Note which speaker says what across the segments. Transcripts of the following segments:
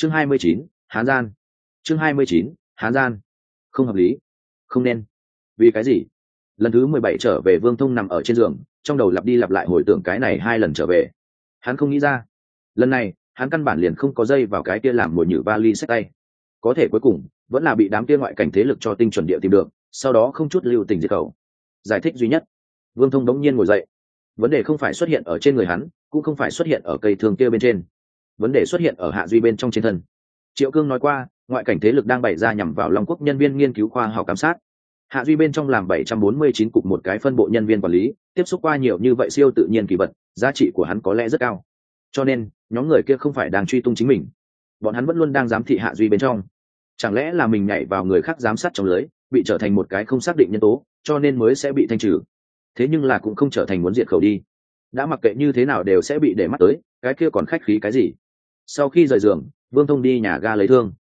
Speaker 1: chương hai mươi chín, hán gian. Chương hai mươi chín, hán gian. Không hợp lý. Không nên. Vì cái gì? Lần thứ mười bảy trở về vương thông nằm ở trên giường, trong đầu lặp đi lặp lại hồi tưởng cái này hai lần trở về. Hắn không nghĩ ra. Lần này, hắn căn bản liền không có dây vào cái kia làm mồi nhử vali sách tay. Có thể cuối cùng, vẫn là bị đám kia ngoại cảnh thế lực cho tinh chuẩn địa tìm được, sau đó không chút lưu tình diệt khẩu. Giải thích duy nhất. Vương thông đống nhiên ngồi dậy. Vấn đề không phải xuất hiện ở trên người hắn, cũng không phải xuất hiện ở cây thường kia bên trên vấn đề xuất hiện ở hạ duy bên trong trên thân. Triệu cương nói qua, ngoại cảnh thế lực đang bày ra nhằm vào long quốc nhân viên nghiên cứu khoa học giám sát. Hạ duy bên trong làm 749 cục một cái phân bộ nhân viên quản lý, tiếp xúc qua nhiều như vậy siêu tự nhiên kỳ vật, giá trị của hắn có lẽ rất cao. Cho nên, nhóm người kia không phải đang truy tung chính mình. Bọn hắn vẫn luôn đang giám thị hạ duy bên trong. Chẳng lẽ là mình nhảy vào người khác giám sát trong lưới, bị trở thành một cái không xác định nhân tố, cho nên mới sẽ bị thanh trừ? Thế nhưng là cũng không trở thành muốn diệt khẩu đi. Đã mặc kệ như thế nào đều sẽ bị để mắt tới, cái kia còn khách khí cái gì? Sau khi rời giường, vương thông đi nhà ga lấy thương.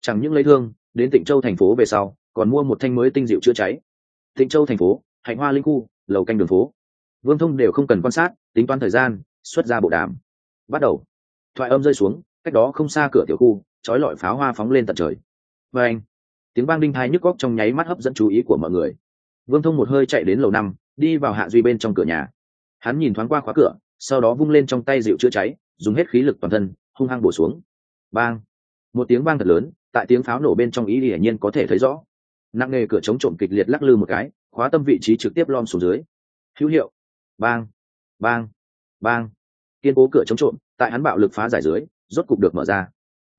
Speaker 1: Chẳng những lấy thương, đến tịnh châu thành phố về sau, còn mua một thanh mới tinh dịu chữa cháy. Tịnh châu thành phố, hạnh hoa linh khu, lầu canh đường phố. Vương thông đều không cần quan sát, tính toán thời gian, xuất ra bộ đàm. Bắt đầu. Thoại âm rơi xuống, cách đó không xa cửa tiểu khu, trói lọi pháo hoa phóng lên tận trời. Và anh, tiếng vang đinh thai nhức góc trong nháy mắt hấp dẫn chú ý của mọi người. Vương thông một hơi chạy đến lầu năm, đi vào hạ duy bên trong cửa nhà. Hắn nhìn thoáng qua khóa cửa, sau đó vung lên trong tay dịu chữa cháy, dùng hết khí lực toàn thân hung hăng bổ xuống. Bang. Một tiếng vang thật lớn, tại tiếng pháo nổ bên trong ý hiển nhiên có thể thấy rõ. Nặng nề cửa chống trộm kịch liệt lắc lư một cái, khóa tâm vị trí trực tiếp lom xuống dưới. Hữu hiệu. Bang. Bang. Bang. Kiên cố cửa chống trộm, tại hắn bạo lực phá giải dưới, rốt cục được mở ra.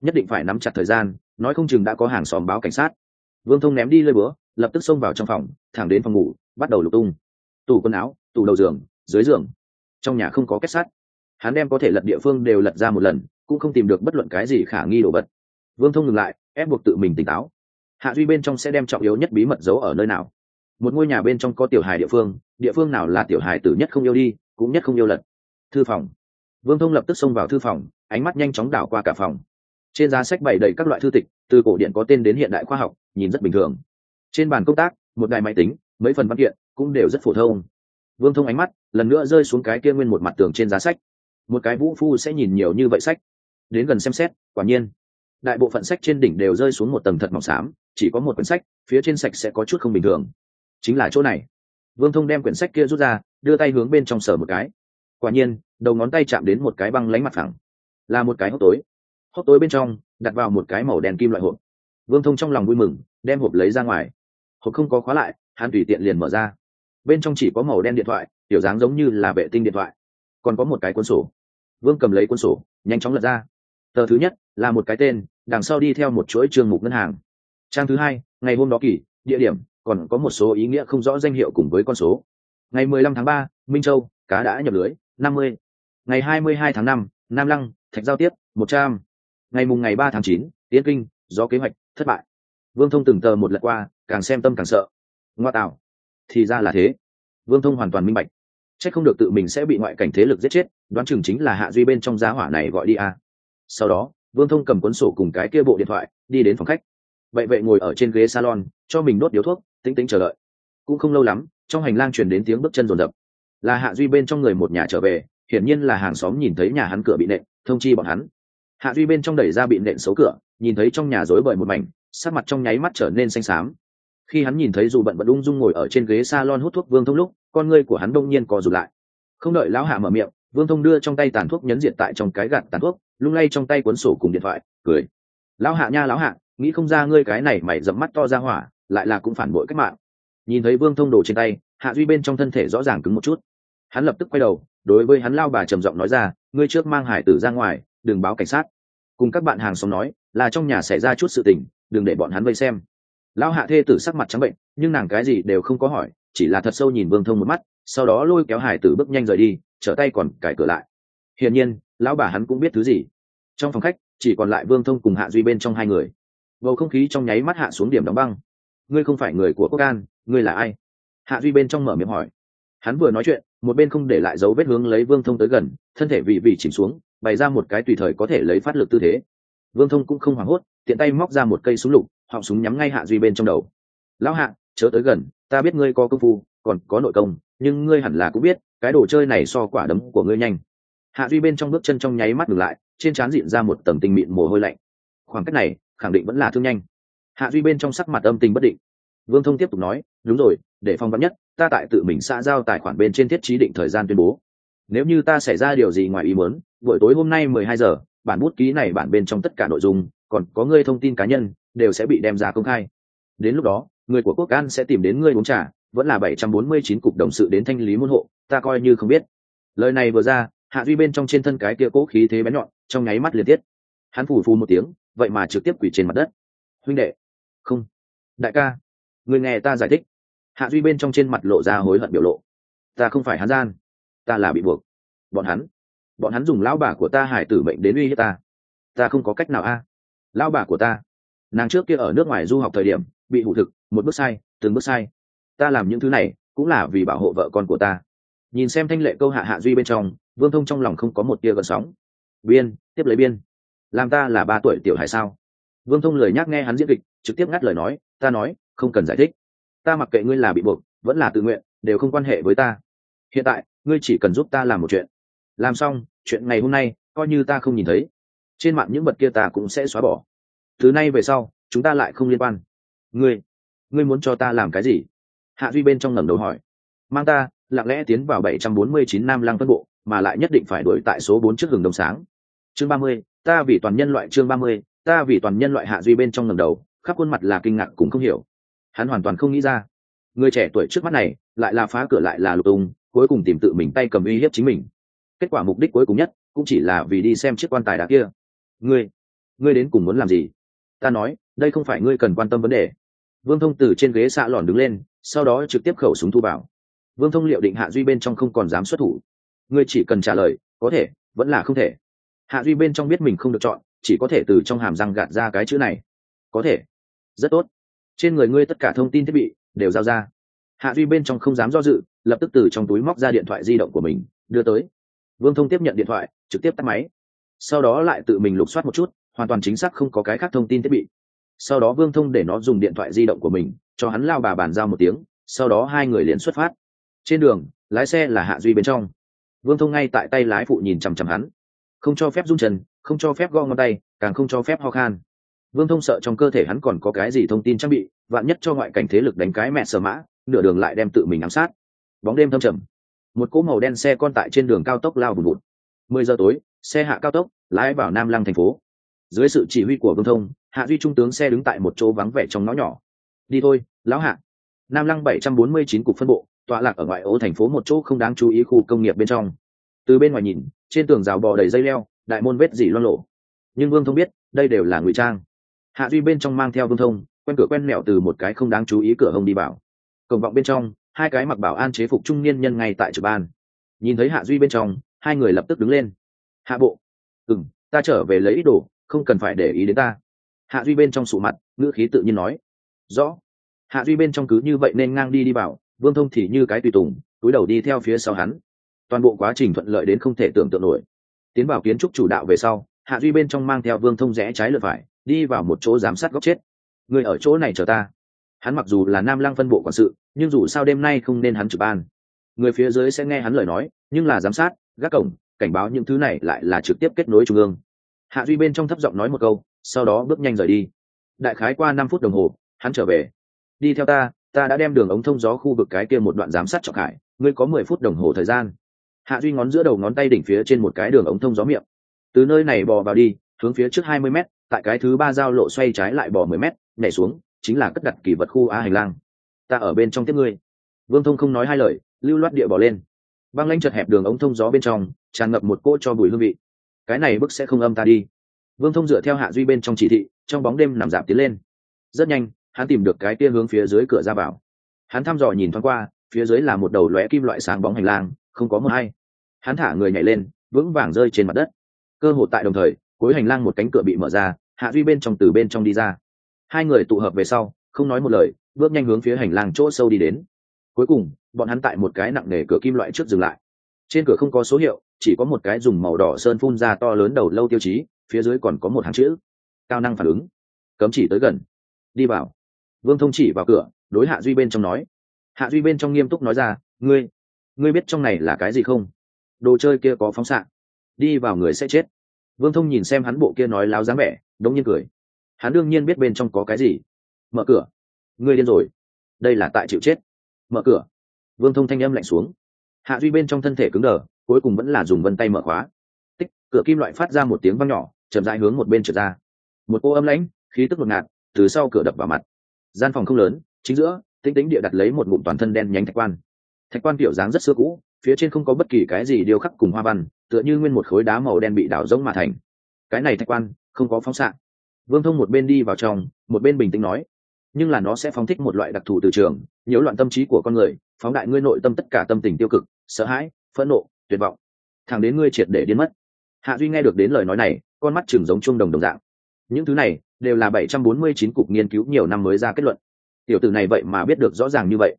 Speaker 1: Nhất định phải nắm chặt thời gian, nói không chừng đã có hàng xóm báo cảnh sát. Vương thông ném đi lơi búa, lập tức xông vào trong phòng, thẳng đến phòng ngủ, bắt đầu lục tung. Tủ quần áo, tủ đầu giường, dưới giường. Trong nhà không có kết sắt hắn đem có thể lật địa phương đều lật ra một lần, cũng không tìm được bất luận cái gì khả nghi đồ vật. Vương thông ngừng lại, ép buộc tự mình tỉnh táo. Hạ duy bên trong sẽ đem trọng yếu nhất bí mật giấu ở nơi nào? Một ngôi nhà bên trong có tiểu hài địa phương địa phương nào là tiểu hài tử nhất không yêu đi, cũng nhất không yêu lật. Thư phòng. Vương thông lập tức xông vào thư phòng, ánh mắt nhanh chóng đảo qua cả phòng. Trên giá sách bày đầy các loại thư tịch, từ cổ điện có tên đến hiện đại khoa học, nhìn rất bình thường. Trên bàn công tác, một đài máy tính, mấy phần văn kiện, cũng đều rất phổ thông. Vương thông ánh mắt, lần nữa rơi xuống cái kia nguyên một mặt tường trên giá sách một cái vũ phu sẽ nhìn nhiều như vậy sách. Đến gần xem xét, quả nhiên, đại bộ phận sách trên đỉnh đều rơi xuống một tầng thật mỏng xám, chỉ có một quyển sách, phía trên sạch sẽ có chút không bình thường. Chính là chỗ này. Vương thông đem quyển sách kia rút ra, đưa tay hướng bên trong sở một cái. Quả nhiên, đầu ngón tay chạm đến một cái băng lánh mặt phẳng. Là một cái hốc tối. Hốc tối bên trong, đặt vào một cái màu đen kim loại hộp. Vương thông trong lòng vui mừng, đem hộp lấy ra ngoài. Hộp không có khóa lại, hắn tùy tiện liền mở ra. Bên trong chỉ có màu đen điện thoại kiểu dáng giống như là vệ tinh điện thoại. Còn có một cái cuốn sổ vương cầm lấy cuốn sổ nhanh chóng lật ra. Tờ thứ nhất là một cái tên đằng sau đi theo một chuỗi chương mục ngân hàng. Trang thứ hai ngày hôm đó kỳ địa điểm còn có một số ý nghĩa không rõ danh hiệu cùng với con số. Ngày mười lăm tháng 3, minh châu cá đã nhập lưới năm mươi. Ngày hai mươi hai tháng 5, nam lăng thạch giao tiếp một trăm. Ngày mùng ngày 3 tháng 9, tiến kinh do kế hoạch thất bại. Vương thông từng tờ một lật qua càng xem tâm càng sợ. Ngoa tạo. Thì ra là thế. Vương thông hoàn toàn minh bạch c h ắ c không được tự mình sẽ bị ngoại cảnh thế lực giết chết, đoán chừng chính là hạ duy bên trong giá hỏa này gọi đi a. Sau đó, vương thông cầm cuốn sổ cùng cái kia bộ điện thoại, đi đến phòng khách. Vậy vệ ngồi ở trên ghế salon, cho mình đốt điếu thuốc tính tính chờ đợi. Cũng không lâu lắm, trong hành lang truyền đến tiếng bước chân rồn rập là hạ duy bên trong người một nhà trở về, hiển nhiên là hàng xóm nhìn thấy nhà hắn cửa bị nện, thông chi bọn hắn. Hạ duy bên trong đẩy ra bị nện xấu cửa, nhìn thấy trong nhà rối bời một mảnh, sắc mặt trong nháy mắt trở nên xanh xám. Khi hắn nhìn thấy dù bận bận ung dung ngồi ở trên ghế salon hút thuốc vương thông lúc con ngươi của hắn đông nhiên co rụt lại. Không đợi lão hạ mở miệng, vương thông đưa trong tay tàn thuốc nhấn diện tại trong cái gạt tàn thuốc, lung lay trong tay cuốn sổ cùng điện thoại, cười. Lão hạ nha lão hạ, nghĩ không ra ngươi cái này mày dẫm mắt to ra hỏa, lại là cũng phản bội cách mạng. Nhìn thấy vương thông đồ trên tay, hạ duy bên trong thân thể rõ ràng cứng một chút. Hắn lập tức quay đầu, đối với hắn lao bà trầm giọng nói ra, ngươi trước mang hải tử ra ngoài, đừng báo cảnh sát. Cùng các bạn hàng xóm nói, là trong nhà xảy ra chút sự tình, đừng để bọn hắn vây xem. Lão hạ thê tử sắc mặt trắng bệnh, nhưng nàng cái gì đều không có hỏi chỉ là thật sâu nhìn vương thông một mắt, sau đó lôi kéo hải tử bước nhanh rời đi, trở tay còn cải cửa lại. Hiển nhiên, lão bà hắn cũng biết thứ gì. Trong phòng khách, chỉ còn lại vương thông cùng hạ duy bên trong hai người. Bầu không khí trong nháy mắt hạ xuống điểm đóng băng. Ngươi không phải người của quốc an, ngươi là ai? Hạ duy bên trong mở miệng hỏi. Hắn vừa nói chuyện, một bên không để lại dấu vết hướng lấy vương thông tới gần, thân thể vị vị chìm xuống, bày ra một cái tùy thời có thể lấy phát lực tư thế. Vương thông cũng không hoảng hốt, tiện tay móc ra một cây súng lục, họng súng nhắm ngay hạ duy bên trong đầu. Lão hạ chớ tới gần, ta biết ngươi có công phu, còn có nội công, nhưng ngươi hẳn là cũng biết, cái đồ chơi này so quả đấm của ngươi nhanh. Hạ duy bên trong bước chân trong nháy mắt ngừng lại, trên trán diện ra một tầng tinh mịn mồ hôi lạnh. Khoảng cách này, khẳng định vẫn là thương nhanh. Hạ duy bên trong sắc mặt âm tình bất định. Vương thông tiếp tục nói, đúng rồi, để phong vắn nhất, ta tại tự mình xã giao tài khoản bên trên thiết trí định thời gian tuyên bố. Nếu như ta xảy ra điều gì ngoài ý muốn, buổi tối hôm nay mười hai giờ, bản bút ký này bản bên trong tất cả nội dung, còn có ngươi thông tin cá nhân, đều sẽ bị đem ra công khai. Đến lúc đó người của quốc an sẽ tìm đến ngươi uống trà, vẫn là bảy trăm bốn mươi chín cục đồng sự đến thanh lý môn hộ, ta coi như không biết. Lời này vừa ra, hạ duy bên trong trên thân cái kia cố khí thế bén nhọn, trong nháy mắt liên tiết. Hắn phủ phù một tiếng, vậy mà trực tiếp quỷ trên mặt đất. Huynh đệ! Không. Đại ca! Người nghe ta giải thích. Hạ duy bên trong trên mặt lộ ra hối hận biểu lộ. Ta không phải hắn gian. Ta là bị buộc. Bọn hắn. Bọn hắn dùng lão bà của ta hải tử mệnh đến uy hiếp ta. Ta không có cách nào a. Lão bà của ta. Nàng trước kia ở nước ngoài du học thời điểm bị hủ thực, một bước sai, từng bước sai. Ta làm những thứ này cũng là vì bảo hộ vợ con của ta. Nhìn xem thanh lệ câu hạ hạ duy bên trong, vương thông trong lòng không có một tia gợn sóng. Biên, tiếp lấy biên. Làm ta là ba tuổi tiểu hải sao? Vương thông lời nhắc nghe hắn diễn kịch, trực tiếp ngắt lời nói, ta nói, không cần giải thích. Ta mặc kệ ngươi là bị buộc, vẫn là tự nguyện, đều không quan hệ với ta. Hiện tại, ngươi chỉ cần giúp ta làm một chuyện. Làm xong, chuyện ngày hôm nay, coi như ta không nhìn thấy. Trên mạng những vật kia ta cũng sẽ xóa bỏ. Thứ này về sau, chúng ta lại không liên quan ngươi ngươi muốn cho ta làm cái gì? Hạ duy bên trong ngẩng đầu hỏi. Mang ta lặng lẽ tiến vào 749 nam lăng phân bộ mà lại nhất định phải đuổi tại số 4 trước hừng đông sáng. Chương 30, ta vì toàn nhân loại chương 30, ta vì toàn nhân loại hạ duy bên trong ngẩng đầu khắp khuôn mặt là kinh ngạc cũng không hiểu. Hắn hoàn toàn không nghĩ ra. Người trẻ tuổi trước mắt này lại là phá cửa lại là lục tung cuối cùng tìm tự mình tay cầm uy hiếp chính mình. Kết quả mục đích cuối cùng nhất cũng chỉ là vì đi xem chiếc quan tài đá kia. Ngươi ngươi đến cùng muốn làm gì? Ta nói đây không phải ngươi cần quan tâm vấn đề vương thông từ trên ghế xạ lòn đứng lên, sau đó trực tiếp khẩu súng thu vào. Vương thông liệu định hạ duy bên trong không còn dám xuất thủ. Ngươi chỉ cần trả lời, có thể, vẫn là không thể. Hạ duy bên trong biết mình không được chọn, chỉ có thể từ trong hàm răng gạt ra cái chữ này. Có thể. Rất tốt. Trên người ngươi tất cả thông tin thiết bị, đều giao ra. Hạ duy bên trong không dám do dự, lập tức từ trong túi móc ra điện thoại di động của mình, đưa tới. Vương thông tiếp nhận điện thoại, trực tiếp tắt máy. Sau đó lại tự mình lục soát một chút, hoàn toàn chính xác không có cái khác thông tin thiết bị sau đó vương thông để nó dùng điện thoại di động của mình cho hắn lao bà bàn giao một tiếng sau đó hai người liền xuất phát. Trên đường lái xe là hạ duy bên trong. Vương thông ngay tại tay lái phụ nhìn chằm chằm hắn. Không cho phép run chân, không cho phép gõ ngón tay càng không cho phép ho khan. Vương thông sợ trong cơ thể hắn còn có cái gì thông tin trang bị vạn nhất cho ngoại cảnh thế lực đánh cái mẹ sờ mã nửa đường lại đem tự mình ám sát. Bóng đêm thâm trầm. Một cỗ màu đen xe con tại trên đường cao tốc lao vùn vụt mười giờ tối xe hạ cao tốc lái vào nam lăng thành phố. Dưới sự chỉ huy của vương thông hạ duy trung tướng xe đứng tại một chỗ vắng vẻ trong ngõ nhỏ. Đi thôi, lão hạ. Nam lăng bảy trăm bốn mươi chín cục phân bộ, tọa lạc ở ngoại ô thành phố một chỗ không đáng chú ý khu công nghiệp bên trong. Từ bên ngoài nhìn, trên tường rào bò đầy dây leo, đại môn vết dỉ loan lộ nhưng vương thông biết, đây đều là ngụy trang. Hạ duy bên trong mang theo vương thông, quen cửa quen mẹo từ một cái không đáng chú ý cửa hông đi vào. Cổng vọng bên trong, hai cái mặc bảo an chế phục trung niên nhân ngay tại trực ban. Nhìn thấy hạ duy bên trong, hai người lập tức đứng lên. Hạ bộ. Ừ m ta trở về lấy ít đồ, không cần phải để ý đến ta hạ duy bên trong sụ mặt, ngữ khí tự nhiên nói. Rõ. Hạ duy bên trong cứ như vậy nên ngang đi đi vào, vương thông thì như cái tùy tùng, túi đầu đi theo phía sau hắn. Toàn bộ quá trình thuận lợi đến không thể tưởng tượng nổi. Tiến vào kiến trúc chủ đạo về sau, hạ duy bên trong mang theo vương thông rẽ trái lượt phải, đi vào một chỗ giám sát góc chết. Người ở chỗ này chờ ta. Hắn mặc dù là nam lăng phân bộ quản sự, nhưng dù sao đêm nay không nên hắn trực ban. Người phía dưới sẽ nghe hắn lời nói, nhưng là giám sát, gác cổng, cảnh báo những thứ này lại là trực tiếp kết nối trung ương. Hạ duy bên trong thấp giọng nói một câu sau đó bước nhanh rời đi. Đại khái qua năm phút đồng hồ, hắn trở về. Đi theo ta ta đã đem đường ống thông gió khu vực cái kia một đoạn giám sát trọng hải ngươi có mười phút đồng hồ thời gian. Hạ duy ngón giữa đầu ngón tay đỉnh phía trên một cái đường ống thông gió miệng. Từ nơi này bò vào đi, hướng phía trước hai mươi m tại cái thứ ba giao lộ xoay trái lại bò mười m nhảy xuống, chính là cất đặt kỷ vật khu a hành lang. Ta ở bên trong tiếp ngươi. Vương thông không nói hai lời, lưu loát địa bỏ lên. Băng lanh chật hẹp đường ống thông gió bên trong, tràn ngập một cỗ cho bùi hương vị. Cái này bức sẽ không âm ta đi vương thông dựa theo hạ duy bên trong chỉ thị, trong bóng đêm nằm dạp tiến lên. Rất nhanh, hắn tìm được cái kia hướng phía dưới cửa ra vào. Hắn thăm dò nhìn thoáng qua, phía dưới là một đầu lóe kim loại sáng bóng hành lang, không có mờ hay. Hắn thả người nhảy lên, vững vàng rơi trên mặt đất. Cơ hội tại đồng thời, cuối hành lang một cánh cửa bị mở ra, hạ duy bên trong từ bên trong đi ra. Hai người tụ hợp về sau, không nói một lời, bước nhanh hướng phía hành lang chỗ sâu đi đến. Cuối cùng, bọn hắn tại một cái nặng nề cửa kim loại trước dừng lại. Trên cửa không có số hiệu, chỉ có một cái dùng màu đỏ sơn phun ra to lớn đầu lâu tiêu chí phía dưới còn có một hàng chữ, cao năng phản ứng, cấm chỉ tới gần, đi vào. Vương thông chỉ vào cửa, đối hạ duy bên trong nói. Hạ duy bên trong nghiêm túc nói ra, ngươi ngươi biết trong này là cái gì không? Đồ chơi kia có phóng xạ, đi vào người sẽ chết. Vương thông nhìn xem hắn bộ kia nói láo dáng vẻ, đống nhiên cười. Hắn đương nhiên biết bên trong có cái gì. Mở cửa, ngươi điên rồi. Đây là tại chịu chết. Mở cửa. Vương thông thanh âm lạnh xuống. Hạ duy bên trong thân thể cứng đờ, cuối cùng vẫn là dùng vân tay mở khóa. Tích, cửa kim loại phát ra một tiếng văng nhỏ chậm rãi hướng một bên trượt ra. Một cô âm lãnh, khí tức ngột ngạt, từ sau cửa đập vào mặt. Gian phòng không lớn, chính giữa tinh tính địa đặt lấy một ngụm toàn thân đen nhánh thạch quan. Thạch quan kiểu dáng rất xưa cũ, phía trên không có bất kỳ cái gì điêu khắc cùng hoa văn, tựa như nguyên một khối đá màu đen bị đảo rỗng mà thành. Cái này thạch quan, không có phóng xạ. Vương thông một bên đi vào trong, một bên bình tĩnh nói, nhưng là nó sẽ phóng thích một loại đặc thù từ trường, nhiễu loạn tâm trí của con người, phóng đại ngươi nội tâm tất cả tâm tình tiêu cực, sợ hãi, phẫn nộ, tuyệt vọng. Thẳng đến ngươi triệt để điên mất. Hạ duy nghe được đến lời nói này con mắt chừng giống trung đồng đồng dạng. Những thứ này đều là bảy trăm bốn mươi chín cục nghiên cứu nhiều năm mới ra kết luận. Tiểu tử này vậy mà biết được rõ ràng như vậy.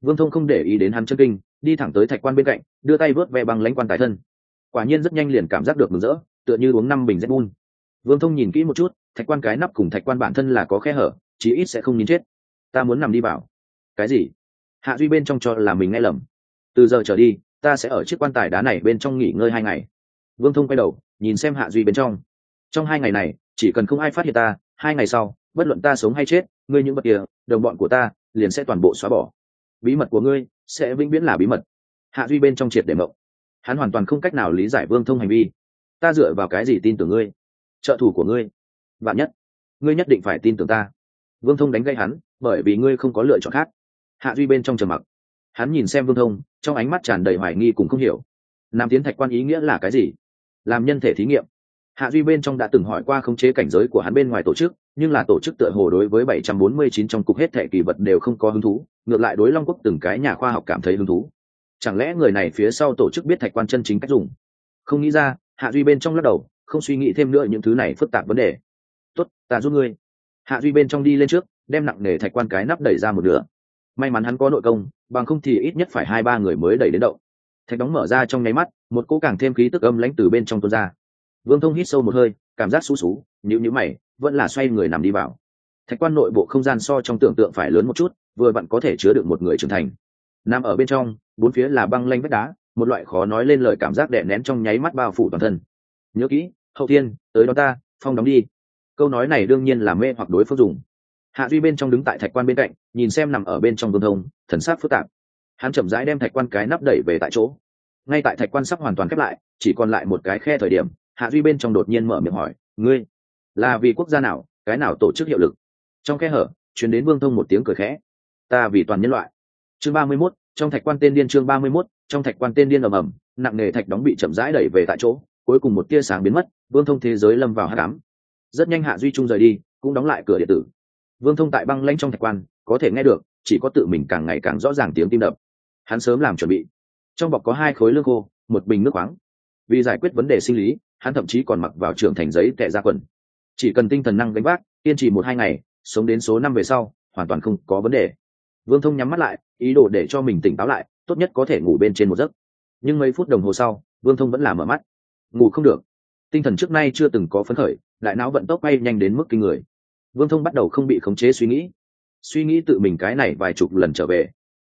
Speaker 1: Vương thông không để ý đến hắn chân kinh, đi thẳng tới thạch quan bên cạnh, đưa tay vớt ve bằng lãnh quan tài thân. Quả nhiên rất nhanh liền cảm giác được mừng rỡ, tựa như uống năm bình rượu bun vương thông nhìn kỹ một chút, thạch quan cái nắp cùng thạch quan bản thân là có khe hở, chí ít sẽ không nín chết. Ta muốn nằm đi vào cái gì? Hạ duy bên trong cho là mình nghe lầm. Từ giờ trở đi, ta sẽ ở chiếc quan tài đá này bên trong nghỉ ngơi hai ngày vương thông quay đầu, nhìn xem hạ duy bên trong. Trong hai ngày này, chỉ cần không ai phát hiện ta, hai ngày sau, bất luận ta sống hay chết, ngươi những vật kia, đồng bọn của ta, liền sẽ toàn bộ xóa bỏ. Bí mật của ngươi sẽ vĩnh viễn là bí mật. Hạ duy bên trong triệt để mộng. Hắn hoàn toàn không cách nào lý giải vương thông hành vi. Ta dựa vào cái gì tin tưởng ngươi? Trợ thủ của ngươi, vạn nhất, ngươi nhất định phải tin tưởng ta. Vương thông đánh gây hắn, bởi vì ngươi không có lựa chọn khác. Hạ duy bên trong trầm mặc. Hắn nhìn xem vương thông, trong ánh mắt tràn đầy hoài nghi cùng không hiểu. Nam tiến thạch quan ý nghĩa là cái gì? Làm nhân thể thí nghiệm. Hạ duy bên trong đã từng hỏi qua khống chế cảnh giới của hắn bên ngoài tổ chức, nhưng là tổ chức tựa hồ đối với 749 trong cục hết thệ kỳ vật đều không có hứng thú, ngược lại đối long quốc từng cái nhà khoa học cảm thấy hứng thú. Chẳng lẽ người này phía sau tổ chức biết thạch quan chân chính cách dùng? Không nghĩ ra, hạ duy bên trong lắc đầu, không suy nghĩ thêm nữa những thứ này phức tạp vấn đề. Tốt, ta giúp ngươi. Hạ duy bên trong đi lên trước, đem nặng nề thạch quan cái nắp đẩy ra một nửa. May mắn hắn có nội công, bằng không thì ít nhất phải hai ba người mới đẩy đến động thạch đóng mở ra trong nháy mắt, một cỗ càng thêm khí tức âm lãnh từ bên trong tuôn ra. Vương thông hít sâu một hơi, cảm giác xú xú nhữ nhữ mày, vẫn là xoay người nằm đi vào. Thạch quan nội bộ không gian so trong tưởng tượng phải lớn một chút, vừa vặn có thể chứa được một người trưởng thành. Nằm ở bên trong, bốn phía là băng lanh vách đá, một loại khó nói lên lời cảm giác đè nén trong nháy mắt bao phủ toàn thân. Nhớ kỹ, hậu thiên, tới đó ta, phong đóng đi. Câu nói này đương nhiên là mê hoặc đối phương dùng. Hạ duy bên trong đứng tại thạch quan bên cạnh, nhìn xem nằm ở bên trong vương thông, thần sắc phức tạp hắn chậm rãi đem thạch quan cái nắp đẩy về tại chỗ. Ngay tại thạch quan sắp hoàn toàn khép lại, chỉ còn lại một cái khe thời điểm, hạ duy bên trong đột nhiên mở miệng hỏi, ngươi, là vì quốc gia nào, cái nào tổ chức hiệu lực? Trong khe hở chuyển đến vương thông một tiếng cười khẽ. Ta vì toàn nhân loại. Chương ba mươi mốt, trong thạch quan tên điên chương ba mươi mốt, trong thạch quan tên điên ầm ầm, nặng nề thạch đóng bị chậm rãi đẩy về tại chỗ, cuối cùng một tia sáng biến mất, vương thông thế giới lâm vào hát đám rất nhanh hạ duy trung rời đi, cũng đóng lại cửa điện tử. Vương thông tại băng lanh trong thạch quan, có thể nghe được, chỉ có tự mình càng ngày càng rõ ràng tiếng tim đập hắn sớm làm chuẩn bị. Trong bọc có hai khối lương khô, một bình nước khoáng. Vì giải quyết vấn đề sinh lý, hắn thậm chí còn mặc vào trường thành giấy tệ ra quần. Chỉ cần tinh thần năng đánh vác, kiên trì một hai ngày, sống đến số năm về sau, hoàn toàn không có vấn đề. Vương thông nhắm mắt lại, ý đồ để cho mình tỉnh táo lại, tốt nhất có thể ngủ bên trên một giấc. Nhưng mấy phút đồng hồ sau, vương thông vẫn làm mở mắt. Ngủ không được. Tinh thần trước nay chưa từng có phấn khởi, đại não vận tốc bay nhanh đến mức kinh người. Vương thông bắt đầu không bị khống chế suy nghĩ. Suy nghĩ tự mình cái này vài chục lần trở về.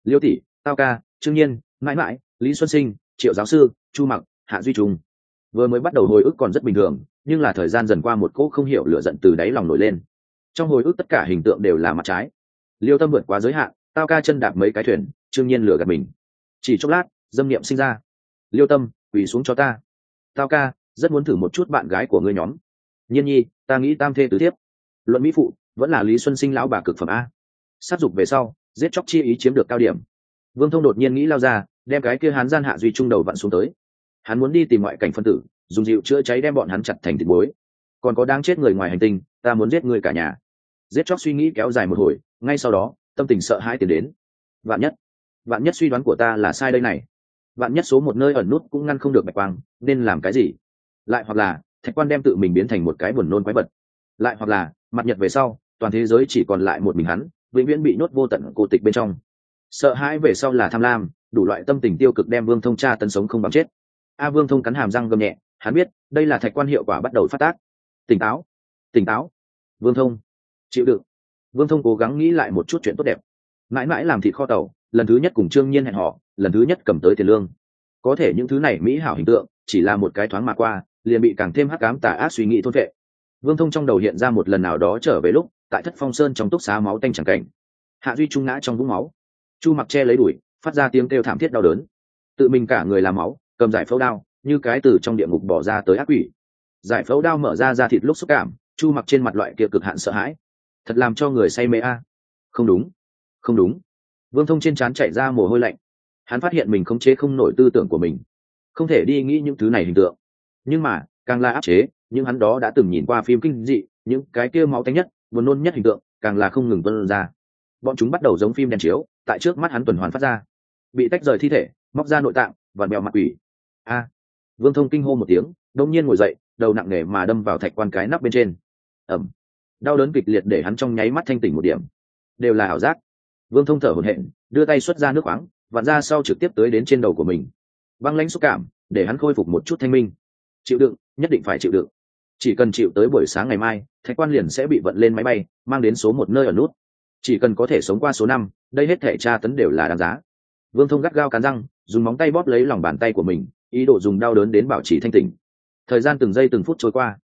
Speaker 1: Liêu tỷ tao ca, trương nhiên, mãi mãi, lý xuân sinh, triệu giáo sư, chu mặc, hạ duy trung. Vừa mới bắt đầu hồi ức còn rất bình thường, nhưng là thời gian dần qua một cỗ không hiểu lựa giận từ đáy lòng nổi lên. Trong hồi ức tất cả hình tượng đều là mặt trái. Liêu tâm vượt quá giới hạn, tao ca chân đạp mấy cái thuyền, trương nhiên lửa gạt mình. Chỉ chốc lát, dâm niệm sinh ra. Liêu tâm, quỳ xuống cho ta. Tao ca, rất muốn thử một chút bạn gái của ngươi nhóm. Nhiên nhi, ta nghĩ tam thê tứ thiếp. Luận mỹ phụ, vẫn là lý xuân sinh lão bà cực phẩm a. Sát dục về sau, giết chóc chi ý chiếm được cao điểm vương thông đột nhiên nghĩ lao ra, đem cái kia hắn gian hạ duy trung đầu vặn xuống tới. Hắn muốn đi tìm ngoại cảnh phân tử, dùng dịu chữa cháy đem bọn hắn chặt thành thịt bối. Còn có đáng chết người ngoài hành tinh, ta muốn giết người cả nhà. Giết chóc suy nghĩ kéo dài một hồi, ngay sau đó, tâm tình sợ hãi tiến đến. Vạn nhất vạn nhất suy đoán của ta là sai đây này. Vạn nhất số một nơi ẩn nút cũng ngăn không được bạch quang, nên làm cái gì? Lại hoặc là, thạch quan đem tự mình biến thành một cái buồn nôn quái vật. Lại hoặc là, mặt nhật về sau, toàn thế giới chỉ còn lại một mình hắn, vĩnh viễn bị nhốt vô tận cô tịch bên trong sợ hãi về sau là tham lam, đủ loại tâm tình tiêu cực đem vương thông tra tấn sống không bằng chết. A vương thông cắn hàm răng gầm nhẹ, hắn biết, đây là thạch quan hiệu quả bắt đầu phát tác. Tỉnh táo tỉnh táo. Vương thông, chịu đựng. Vương thông cố gắng nghĩ lại một chút chuyện tốt đẹp. Mãi mãi làm thịt kho tàu, lần thứ nhất cùng trương nhiên hẹn họ lần thứ nhất cầm tới tiền lương. Có thể những thứ này mỹ hảo hình tượng, chỉ là một cái thoáng mà qua, liền bị càng thêm hắc cám tà ác suy nghĩ thôn vệ. Vương thông trong đầu hiện ra một lần nào đó trở về lúc, tại thất phong sơn trong túc xá máu tanh chẳng cảnh. Hạ duy trung ngã trong vũng máu chu mặc che lấy đuổi phát ra tiếng kêu thảm thiết đau đớn. Tự mình cả người làm máu, cầm giải phẫu đao, như cái từ trong địa ngục bỏ ra tới ác quỷ. Giải phẫu đao mở ra ra thịt lúc xúc cảm, chu mặc trên mặt loại kia cực hạn sợ hãi. Thật làm cho người say mê a. Không đúng không đúng. Vương thông trên trán chạy ra mồ hôi lạnh. Hắn phát hiện mình không chế không nổi tư tưởng của mình. Không thể đi nghĩ những thứ này hình tượng. Nhưng mà, càng là áp chế những hắn đó đã từng nhìn qua phim kinh dị, những cái kia máu tanh nhất, buồn nôn nhất hình tượng, càng là không ngừng vươn ra. Bọn chúng bắt đầu giống phim đèn chiếu tại trước mắt hắn tuần hoàn phát ra. Bị tách rời thi thể, móc ra nội tạng, và mèo mặt quỷ. A! Vương thông kinh hô một tiếng, đông nhiên ngồi dậy, đầu nặng nề mà đâm vào thạch quan cái nắp bên trên. Ẩm! Đau đớn kịch liệt để hắn trong nháy mắt thanh tỉnh một điểm. Đều là ảo giác. Vương thông thở hổn hển, đưa tay xuất ra nước khoáng, vặn ra sau trực tiếp tới đến trên đầu của mình. Băng lãnh xúc cảm, để hắn khôi phục một chút thanh minh. Chịu đựng, nhất định phải chịu đựng. Chỉ cần chịu tới buổi sáng ngày mai, thạch quan liền sẽ bị vận lên máy bay, mang đến số một nơi ở nút. Chỉ cần có thể sống qua số năm đây hết thể tra tấn đều là đáng giá. Vương thông gắt gao cắn răng, dùng móng tay bóp lấy lòng bàn tay của mình, ý đồ dùng đau đớn đến bảo trì thanh tỉnh. Thời gian từng giây từng phút trôi qua,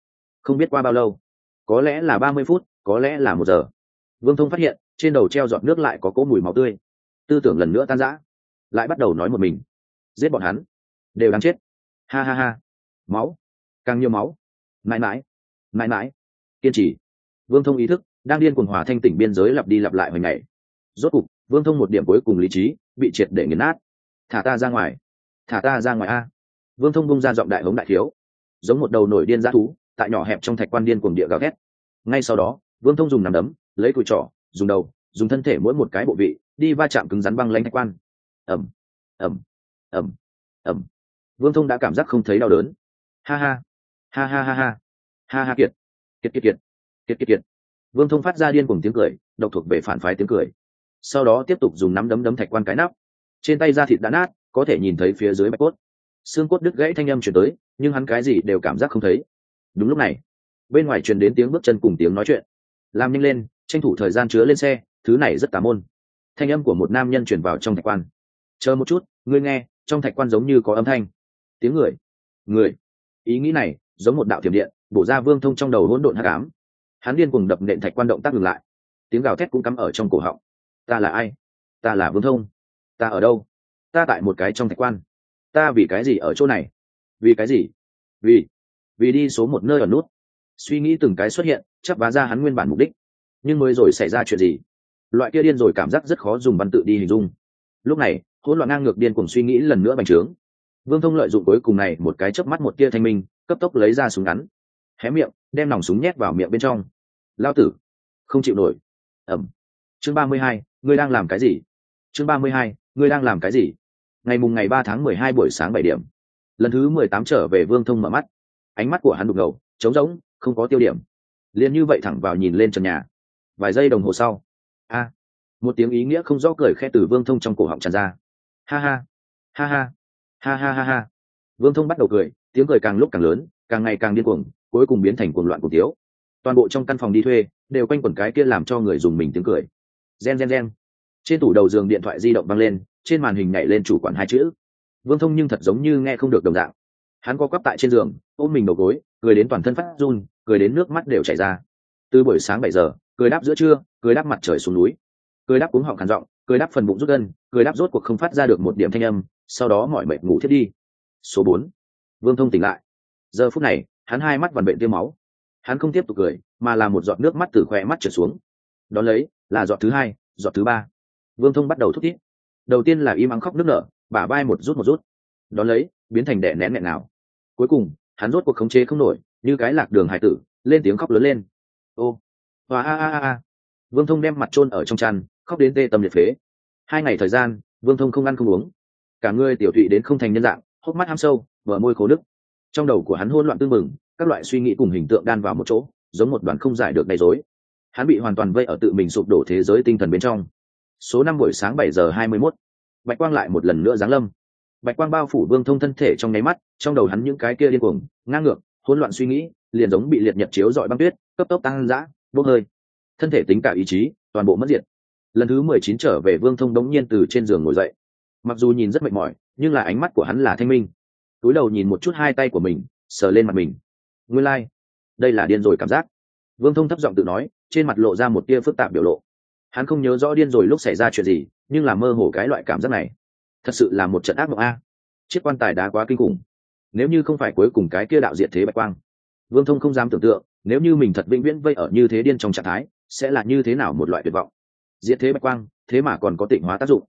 Speaker 1: không biết qua bao lâu. Có lẽ là ba mươi phút, có lẽ là một giờ. Vương thông phát hiện, trên đầu treo giọt nước lại có cỗ mùi máu tươi. Tư tưởng lần nữa tan rã, lại bắt đầu nói một mình. Giết bọn hắn, đều đáng chết. Ha ha ha. Máu, càng nhiều máu. Mãi mãi mãi mãi. Kiên trì. Vương thông ý thức, đang điên cuồng hòa thanh tỉnh biên giới lặp đi lặp lại hồi ngày. Rốt cục vương thông một điểm cuối cùng lý trí, bị triệt để nghiền nát. Thả ta ra ngoài. Thả ta ra ngoài a. Vương thông bung ra giọng đại hống đại thiếu. Giống một đầu nổi điên dã thú, tại nhỏ hẹp trong thạch quan điên cuồng địa gào ghét ngay sau đó, vương thông dùng nằm đấm, lấy cùi trỏ, dùng đầu, dùng thân thể mỗi một cái bộ vị, đi va chạm cứng rắn băng lanh thạch quan. Ẩm ẩm ẩm ẩm vương thông đã cảm giác không thấy đau đớn. Ha ha ha ha ha ha. Ha ha kiệt kiệt kiệt kiệt kiệt kiệt kiệt. Vương thông phát ra điên cùng tiếng cười, độc thuộc về phản phái tiếng cười sau đó tiếp tục dùng nắm đấm đấm thạch quan cái nắp. Trên tay da thịt đã nát, có thể nhìn thấy phía dưới bạch cốt. Xương cốt đứt gãy thanh âm chuyển tới, nhưng hắn cái gì đều cảm giác không thấy. Đúng lúc này, bên ngoài truyền đến tiếng bước chân cùng tiếng nói chuyện. Làm nhanh lên, tranh thủ thời gian chứa lên xe, thứ này rất tà môn. Thanh âm của một nam nhân chuyển vào trong thạch quan. Chờ một chút, ngươi nghe, trong thạch quan giống như có âm thanh. Tiếng người. Người. Ý nghĩ này, giống một đạo thiểm điện, bổ ra vương thông trong đầu hỗn độn hắc ám. Hắn điên cùng đập nện thạch quan động tác ngừng lại. Tiếng gào thét cũng cắm ở trong cổ họng ta là ai? Ta là vương thông. Ta ở đâu? Ta tại một cái trong thạch quan. Ta vì cái gì ở chỗ này? Vì cái gì? Vì vì đi số một nơi ở nút. Suy nghĩ từng cái xuất hiện, chắc vá ra hắn nguyên bản mục đích. Nhưng mới rồi xảy ra chuyện gì? Loại kia điên rồi cảm giác rất khó dùng văn tự đi hình dung. Lúc này, hỗn loạn ngang ngược điên cùng suy nghĩ lần nữa bành trướng. Vương thông lợi dụng cuối cùng này một cái chớp mắt một tia thanh minh, cấp tốc lấy ra súng ngắn. Hé miệng, đem nòng súng nhét vào miệng bên trong. Lao tử, không chịu nổi. Ẩm chương ba mươi hai, ngươi đang làm cái gì? Chương ba mươi hai, ngươi đang làm cái gì? Ngày mùng ngày ba tháng mười hai buổi sáng bảy điểm. Lần thứ mười tám trở về vương thông mở mắt. Ánh mắt của hắn đục ngầu, trống rỗng, không có tiêu điểm. Liền như vậy thẳng vào nhìn lên trần nhà. Vài giây đồng hồ sau. A! Một tiếng ý nghĩa không rõ cười khe từ vương thông trong cổ họng tràn ra. Ha ha! Ha ha! Ha ha ha ha! Vương thông bắt đầu cười, tiếng cười càng lúc càng lớn, càng ngày càng điên cuồng, cuối cùng biến thành cuồng loạn của tiếu. Toàn bộ trong căn phòng đi thuê, đều quanh quẩn cái kia làm cho người dùng mình tiếng cười gen gen gen. Trên tủ đầu giường điện thoại di động văng lên, trên màn hình nhảy lên chủ quản hai chữ. Vương thông nhưng thật giống như nghe không được đồng dạng. Hắn co quắp tại trên giường, ôm mình đầu gối, cười đến toàn thân phát run, cười đến nước mắt đều chảy ra. Từ buổi sáng bảy giờ, cười đáp giữa trưa, cười đáp mặt trời xuống núi. Cười đáp cuống họng khàn giọng, cười đáp phần bụng rút gân, cười đáp rốt cuộc không phát ra được một điểm thanh âm, sau đó mọi mệt ngủ thiết đi. Số bốn. Vương thông tỉnh lại. Giờ phút này, hắn hai mắt vằn bệnh tiêu máu. Hắn không tiếp tục cười, mà là một giọt nước mắt từ khỏe mắt trở xuống đón lấy là giọt thứ hai, giọt thứ ba. Vương thông bắt đầu thúc thiết đầu tiên là im ắng khóc nước nở, bả vai một rút một rút. Đón lấy, biến thành đẻ nén nghẹn nào cuối cùng, hắn rốt cuộc khống chế không nổi, như cái lạc đường hải tử, lên tiếng khóc lớn lên. Ô và a a a a. Vương thông đem mặt trôn ở trong chăn, khóc đến tê tâm liệt phế. Hai ngày thời gian, vương thông không ăn không uống. Cả người tiểu thụy đến không thành nhân dạng, hốc mắt ham sâu mở môi khố đức trong đầu của hắn hôn loạn tư mừng các loại suy nghĩ cùng hình tượng đan vào một chỗ, giống một đoàn không giải được đầy dối hắn bị hoàn toàn vây ở tự mình sụp đổ thế giới tinh thần bên trong. Số năm buổi sáng bảy giờ hai mươi mốt, bạch quang lại một lần nữa giáng lâm. Bạch quang bao phủ vương thông thân thể trong nháy mắt, trong đầu hắn những cái kia điên cuồng, ngang ngược, hỗn loạn suy nghĩ, liền giống bị liệt nhật chiếu dọi băng tuyết, cấp tốc tăng dã, bốc hơi. Thân thể tính cả ý chí, toàn bộ mất diệt. Lần thứ mười chín trở về vương thông đống nhiên từ trên giường ngồi dậy. Mặc dù nhìn rất mệt mỏi, nhưng là ánh mắt của hắn là thanh minh. Túi đầu nhìn một chút hai tay của mình, sờ lên mặt mình. Nguyên lai、like. đây là điên rồi cảm giác. Vương thông thấp giọng tự nói trên mặt lộ ra một tia phức tạp biểu lộ. Hắn không nhớ rõ điên rồi lúc xảy ra chuyện gì, nhưng là mơ hồ cái loại cảm giác này. Thật sự là một trận ác mộng a. Chiếc quan tài đá quá kinh khủng. Nếu như không phải cuối cùng cái kia đạo diệt thế bạch quang, vương thông không dám tưởng tượng, nếu như mình thật vĩnh viễn vây ở như thế điên trong trạng thái, sẽ là như thế nào một loại tuyệt vọng. Diệt thế bạch quang, thế mà còn có tịnh hóa tác dụng.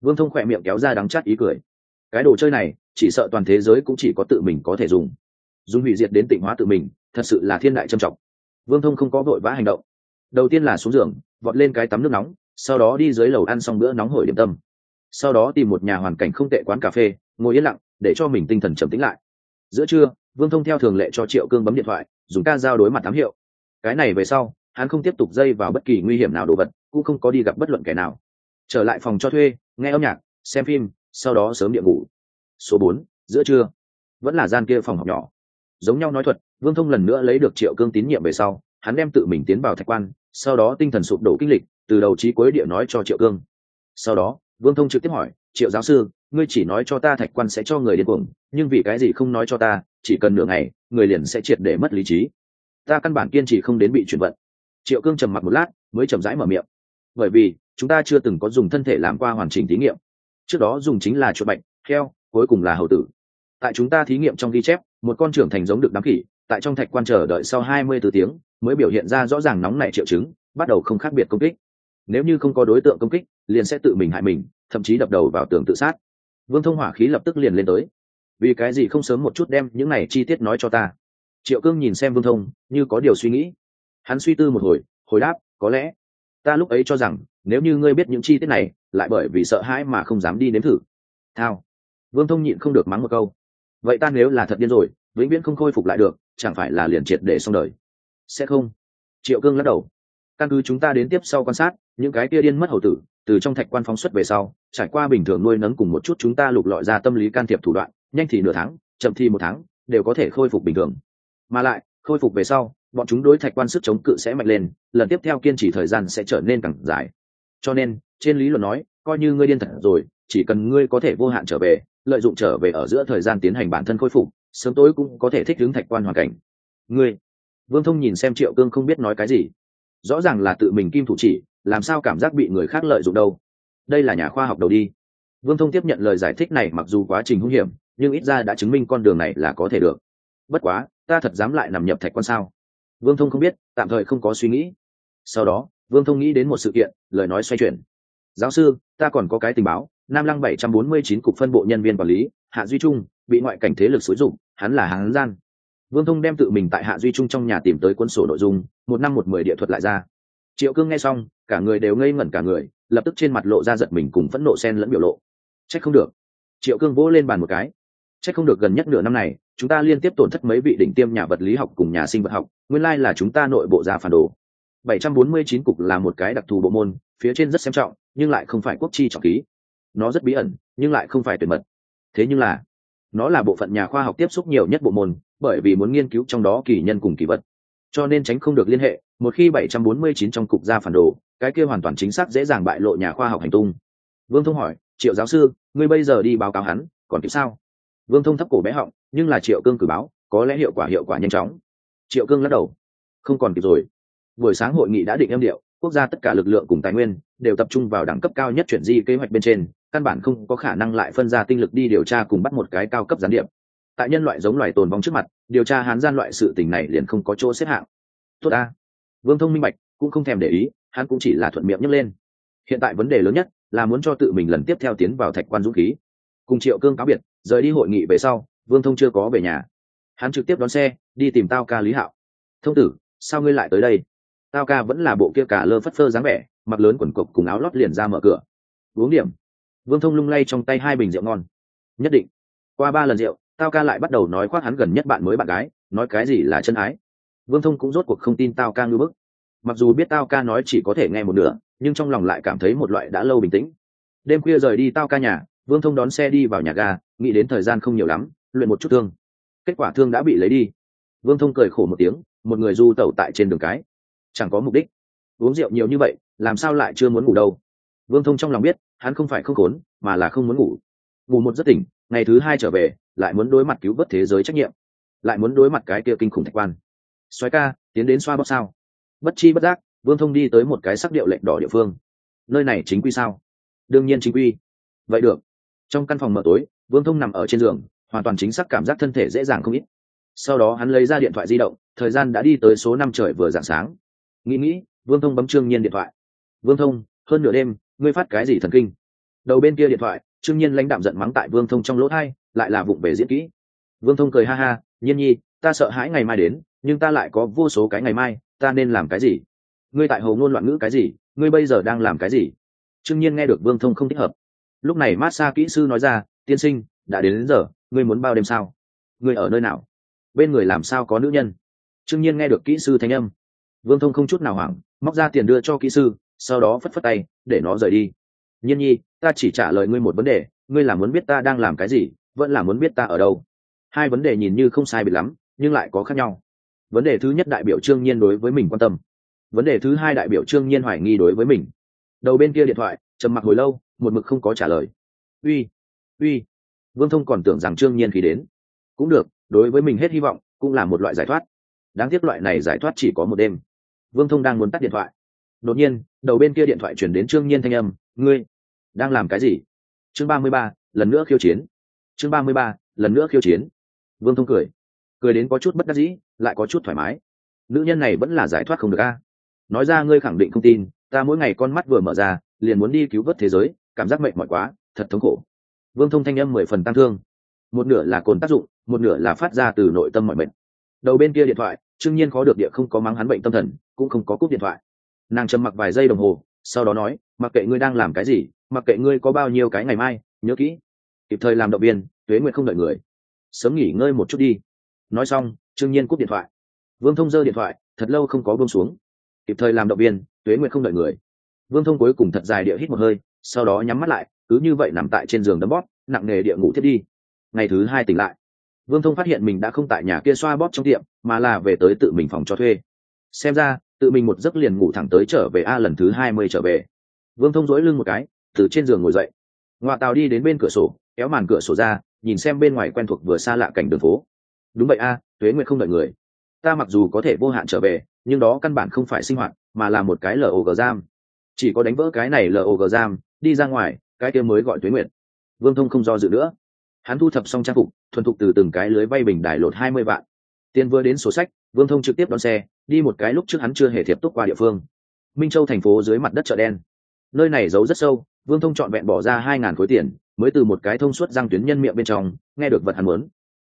Speaker 1: Vương thông khỏe miệng kéo ra đắng chát ý cười. Cái đồ chơi này, chỉ sợ toàn thế giới cũng chỉ có tự mình có thể dùng. Dùng hủy diệt đến tịnh hóa tự mình, thật sự là thiên đại trầm trọng. Vương thông không có vội vã hành động đầu tiên là xuống giường, vọt lên cái tắm nước nóng, sau đó đi dưới lầu ăn xong bữa nóng hổi điểm tâm. Sau đó tìm một nhà hoàn cảnh không tệ quán cà phê, ngồi yên lặng, để cho mình tinh thần trầm tĩnh lại. Giữa trưa, vương thông theo thường lệ cho triệu cương bấm điện thoại, dùng ca giao đối mặt thám hiệu. Cái này về sau, hắn không tiếp tục dây vào bất kỳ nguy hiểm nào đồ vật, cũng không có đi gặp bất luận kẻ nào. Trở lại phòng cho thuê, nghe âm nhạc, xem phim, sau đó sớm địa ngủ. Số bốn, giữa trưa. Vẫn là gian kia phòng học nhỏ. Giống nhau nói thuật, vương thông lần nữa lấy được triệu cương tín nhiệm về sau, hắn đem tự mình tiến vào thạch quan sau đó tinh thần sụp đổ kinh lịch, từ đầu trí cuối địa nói cho triệu cương. Sau đó, vương thông trực tiếp hỏi, triệu giáo sư, ngươi chỉ nói cho ta thạch quan sẽ cho người điên cuồng, nhưng vì cái gì không nói cho ta, chỉ cần nửa ngày, người liền sẽ triệt để mất lý trí. Ta căn bản kiên trì không đến bị chuyển vận. Triệu cương trầm mặc một lát, mới chậm rãi mở miệng. Bởi vì, chúng ta chưa từng có dùng thân thể làm qua hoàn chỉnh thí nghiệm. Trước đó dùng chính là chuột bệnh heo, cuối cùng là hậu tử. Tại chúng ta thí nghiệm trong ghi chép, một con trưởng thành giống được đám khỉ tại trong thạch quan chờ đợi sau hai mươi từ tiếng, mới biểu hiện ra rõ ràng nóng nảy triệu chứng, bắt đầu không khác biệt công kích. Nếu như không có đối tượng công kích, liền sẽ tự mình hại mình, thậm chí đập đầu vào tường tự sát. Vương thông hỏa khí lập tức liền lên tới. Vì cái gì không sớm một chút đem những này chi tiết nói cho ta? Triệu cương nhìn xem vương thông, như có điều suy nghĩ. Hắn suy tư một hồi hồi đáp, có lẽ ta lúc ấy cho rằng, nếu như ngươi biết những chi tiết này, lại bởi vì sợ hãi mà không dám đi nếm thử. Thao. Vương thông nhịn không được mắng một câu. Vậy ta nếu là thật điên rồi, vĩnh viễn không khôi phục lại được chẳng phải là liền triệt để xong đời. Sẽ không. Triệu cương lắc đầu. Căn cứ chúng ta đến tiếp sau quan sát, những cái kia điên mất hầu tử, từ trong thạch quan phóng xuất về sau, trải qua bình thường nuôi nấng cùng một chút chúng ta lục lọi ra tâm lý can thiệp thủ đoạn, nhanh thì nửa tháng, chậm thì một tháng, đều có thể khôi phục bình thường. Mà lại, khôi phục về sau, bọn chúng đối thạch quan sức chống cự sẽ mạnh lên, lần tiếp theo kiên trì thời gian sẽ trở nên càng dài. Cho nên, trên lý luận nói, coi như ngươi điên thật rồi, chỉ cần ngươi có thể vô hạn trở về, lợi dụng trở về ở giữa thời gian tiến hành bản thân khôi phục sớm tối cũng có thể thích ứng thạch quan hoàn cảnh. Ngươi, vương thông nhìn xem triệu cương không biết nói cái gì. Rõ ràng là tự mình kim thủ chỉ, làm sao cảm giác bị người khác lợi dụng đâu? Đây là nhà khoa học đầu đi. Vương thông tiếp nhận lời giải thích này mặc dù quá trình hữu hiểm, nhưng ít ra đã chứng minh con đường này là có thể được. Bất quá, ta thật dám lại nằm nhập thạch quan sao? Vương thông không biết, tạm thời không có suy nghĩ. Sau đó, vương thông nghĩ đến một sự kiện, lời nói xoay chuyển. Giáo sư, ta còn có cái tình báo, nam lăng bảy trăm bốn mươi chín cục phân bộ nhân viên quản lý, hạ duy trung, bị ngoại cảnh thế lực xúi dụng hắn là hắn gian. Vương thông đem tự mình tại hạ duy trung trong nhà tìm tới quân sổ nội dung, một năm một mười địa thuật lại ra. Triệu cương nghe xong, cả người đều ngây ngẩn cả người, lập tức trên mặt lộ ra giật mình cùng phẫn nộ sen lẫn biểu lộ. C h ắ c không được. Triệu cương vỗ lên bàn một cái. C h ắ c không được gần nhất nửa năm này, chúng ta liên tiếp tổn thất mấy vị đỉnh tiêm nhà vật lý học cùng nhà sinh vật học, nguyên lai là chúng ta nội bộ ra phản đồ. 749 cục là một cái đặc thù bộ môn, phía trên rất xem trọng, nhưng lại không phải quốc chi trọng ký. Nó rất bí ẩn, nhưng lại không phải tuyệt mật. Thế nhưng là nó là bộ phận nhà khoa học tiếp xúc nhiều nhất bộ môn, bởi vì muốn nghiên cứu trong đó kỳ nhân cùng kỳ vật. Cho nên tránh không được liên hệ, một khi 749 trong cục ra phản đồ, cái kia hoàn toàn chính xác dễ dàng bại lộ nhà khoa học hành tung. Vương thông hỏi, triệu giáo sư, ngươi bây giờ đi báo cáo hắn, còn kịp sao? Vương thông thấp cổ bé họng, nhưng là triệu cương cử báo, có lẽ hiệu quả hiệu quả nhanh chóng. Triệu cương lắc đầu, không còn kịp rồi. Buổi sáng hội nghị đã định em điệu quốc gia tất cả lực lượng cùng tài nguyên đều tập trung vào đẳng cấp cao nhất chuyển di kế hoạch bên trên căn bản không có khả năng lại phân ra tinh lực đi điều tra cùng bắt một cái cao cấp gián điệp. Tại nhân loại giống loài tồn vong trước mặt điều tra hán gian loại sự tình này liền không có chỗ xếp hạng. Tốt a, vương thông minh bạch cũng không thèm để ý hắn cũng chỉ là thuận miệng nhấc lên. Hiện tại vấn đề lớn nhất là muốn cho tự mình lần tiếp theo tiến vào thạch quan dũng khí. Cùng triệu cương cáo biệt rời đi hội nghị về sau vương thông chưa có về nhà. Hắn trực tiếp đón xe đi tìm tao ca lý hạo. Thông tử sao ngươi lại tới đây? Tao ca vẫn là bộ kia cả lơ phất phơ dáng vẻ, mặc lớn quần cộc cùng áo lót liền ra mở cửa. Uống điểm. Vương thông lung lay trong tay hai bình rượu ngon. Nhất định. Qua ba lần rượu, tao ca lại bắt đầu nói khoác hắn gần nhất bạn mới bạn gái, nói cái gì là chân ái. Vương thông cũng rốt cuộc không tin tao ca ngư bức. Mặc dù biết tao ca nói chỉ có thể nghe một nửa, nhưng trong lòng lại cảm thấy một loại đã lâu bình tĩnh. Đêm khuya rời đi tao ca nhà, vương thông đón xe đi vào nhà ga, nghĩ đến thời gian không nhiều lắm, luyện một chút thương. Kết quả thương đã bị lấy đi. Vương thông cười khổ một tiếng, một người du tẩu tại trên đường cái chẳng có mục đích. Uống rượu nhiều như vậy, làm sao lại chưa muốn ngủ đâu? Vương thông trong lòng biết, hắn không phải không khốn, mà là không muốn ngủ. Ngủ một giấc tỉnh, ngày thứ hai trở về, lại muốn đối mặt cứu vớt thế giới trách nhiệm. Lại muốn đối mặt cái kia kinh khủng thạch quan. Xoáy ca, tiến đến xoa bóp sao? Bất chi bất giác, vương thông đi tới một cái sắc điệu lệnh đỏ địa phương. Nơi này chính quy sao? Đương nhiên chính quy. Vậy được. Trong căn phòng mở tối, vương thông nằm ở trên giường, hoàn toàn chính xác cảm giác thân thể dễ dàng không ít. Sau đó hắn lấy ra điện thoại di động, thời gian đã đi tới số năm trời vừa d ạ n g sáng nghĩ nghĩ vương thông bấm trương nhiên điện thoại. Vương thông hơn nửa đêm ngươi phát cái gì thần kinh? Đầu bên kia điện thoại trương nhiên lãnh đạm giận mắng tại vương thông trong lỗ thai lại là vụng về diễn kỹ. Vương thông cười ha ha nhiên nhi ta sợ hãi ngày mai đến nhưng ta lại có vô số cái ngày mai ta nên làm cái gì? Ngươi tại hồ ngôn loạn ngữ cái gì? Ngươi bây giờ đang làm cái gì? Trương nhiên nghe được vương thông không thích hợp. Lúc này mát xa kỹ sư nói ra tiên sinh đã đến, đến giờ ngươi muốn bao đêm sao? Ngươi ở nơi nào? Bên người làm sao có nữ nhân? Trương nhiên nghe được kỹ sư thanh âm vương thông không chút nào hoảng, móc ra tiền đưa cho kỹ sư, sau đó phất phất tay, để nó rời đi. Nhiên nhi, ta chỉ trả lời ngươi một vấn đề, ngươi là muốn biết ta đang làm cái gì, vẫn là muốn biết ta ở đâu? Hai vấn đề nhìn như không sai biệt lắm, nhưng lại có khác nhau. Vấn đề thứ nhất đại biểu trương nhiên đối với mình quan tâm. Vấn đề thứ hai đại biểu trương nhiên hoài nghi đối với mình. Đầu bên kia điện thoại, trầm mặc hồi lâu, một mực không có trả lời. Uy uy. Vương thông còn tưởng rằng trương nhiên khi đến. Cũng được, đối với mình hết hy vọng, cũng là một loại giải thoát. Đáng tiếc loại này giải thoát chỉ có một đêm vương thông đang muốn tắt điện thoại. Đột nhiên, đầu bên kia điện thoại chuyển đến trương nhiên thanh âm, ngươi đang làm cái gì? Chương ba mươi ba, lần nữa khiêu chiến. Chương ba mươi ba, lần nữa khiêu chiến. Vương thông cười. Cười đến có chút bất đắc dĩ, lại có chút thoải mái. Nữ nhân này vẫn là giải thoát không được a. Nói ra ngươi khẳng định không tin, ta mỗi ngày con mắt vừa mở ra, liền muốn đi cứu vớt thế giới, cảm giác mệnh mỏi quá, thật thống khổ. Vương thông thanh âm mười phần tăng thương. Một nửa là cồn tác dụng, một nửa là phát ra từ nội tâm mọi mệnh. Đầu bên kia điện thoại, trương nhiên khó được địa không có mắng hắn bệnh tâm thần cũng không có cúp điện thoại. Nàng trầm mặc vài giây đồng hồ, sau đó nói, mặc kệ ngươi đang làm cái gì, mặc kệ ngươi có bao nhiêu cái ngày mai, nhớ kỹ, kịp thời làm động viên, tuế nguyện không đợi người. Sớm nghỉ ngơi một chút đi. Nói xong, trương nhiên cúp điện thoại. Vương thông giơ điện thoại, thật lâu không có buông xuống. Kịp thời làm động viên, tuế nguyện không đợi người. Vương thông cuối cùng thật dài địa hít một hơi, sau đó nhắm mắt lại, cứ như vậy nằm tại trên giường đấm bóp, nặng nề địa ngủ thiết đi. Ngày thứ hai tỉnh lại. Vương thông phát hiện mình đã không tại nhà kia xoa bóp trong tiệm, mà là về tới tự mình phòng cho thuê. Xem ra tự mình một giấc liền ngủ thẳng tới trở về a lần thứ hai mươi trở về. Vương thông dỗi lưng một cái, từ trên giường ngồi dậy. Ngoại tàu đi đến bên cửa sổ, kéo màn cửa sổ ra, nhìn xem bên ngoài quen thuộc vừa xa lạ cảnh đường phố. Đúng vậy a, tuế nguyệt không đợi người. Ta mặc dù có thể vô hạn trở về, nhưng đó căn bản không phải sinh hoạt, mà là một cái log giam. Chỉ có đánh vỡ cái này log giam, đi ra ngoài, cái kia mới gọi tuế nguyệt. Vương thông không do dự nữa. Hắn thu thập xong trang phục, thuần thục từ từng cái lưới vay bình đài lột hai mươi vạn tiền vừa đến sổ sách vương thông trực tiếp đón xe đi một cái lúc trước hắn chưa hề thiệp túc qua địa phương. Minh châu thành phố dưới mặt đất chợ đen. Nơi này giấu rất sâu vương thông trọn vẹn bỏ ra hai ngàn khối tiền mới từ một cái thông suốt răng tuyến nhân miệng bên trong nghe được vật hắn muốn.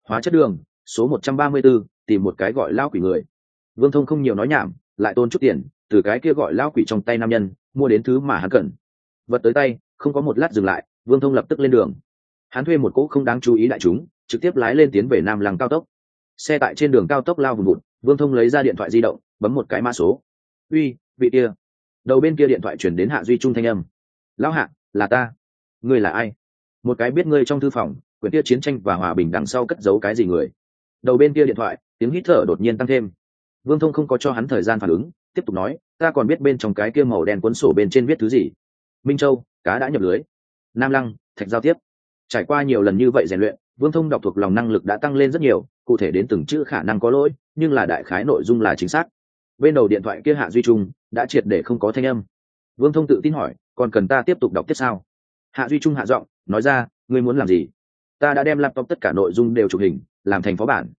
Speaker 1: Hóa chất đường số một trăm ba mươi 134, tìm một cái gọi lao quỷ người. Vương thông không nhiều nói nhảm lại tôn chút tiền từ cái kia gọi lao quỷ trong tay nam nhân mua đến thứ mà hắn cần. Vật tới tay không có một lát dừng lại vương thông lập tức lên đường. Hắn thuê một cỗ không đáng chú ý đại chúng trực tiếp lái lên tiến về nam lăng cao tốc xe tại trên đường cao tốc lao vùng vụt, vương thông lấy ra điện thoại di động, bấm một cái mã số. Uy, vị kia. Đầu bên kia điện thoại chuyển đến hạ duy trung thanh âm. Lão hạ, là ta. Ngươi là ai? Một cái biết ngươi trong thư phòng, quyển kia chiến tranh và hòa bình đằng sau cất giấu cái gì người. Đầu bên kia điện thoại, tiếng hít thở đột nhiên tăng thêm. Vương thông không có cho hắn thời gian phản ứng, tiếp tục nói, ta còn biết bên trong cái kia màu đen cuốn sổ bên trên viết thứ gì. Minh châu, cá đã nhập lưới. Nam lăng, thạch giao tiếp. Trải qua nhiều lần như vậy rèn luyện, vương thông đọc thuộc lòng năng lực đã tăng lên rất nhiều cụ thể đến từng chữ khả năng có lỗi, nhưng là đại khái nội dung là chính xác. Bên đầu điện thoại kia hạ duy trung đã triệt để không có thanh âm. Vương thông tự tin hỏi, còn cần ta tiếp tục đọc tiếp sao? Hạ duy trung hạ giọng, nói ra, ngươi muốn làm gì? Ta đã đem laptop tất cả nội dung đều chụp hình, làm thành phó bản.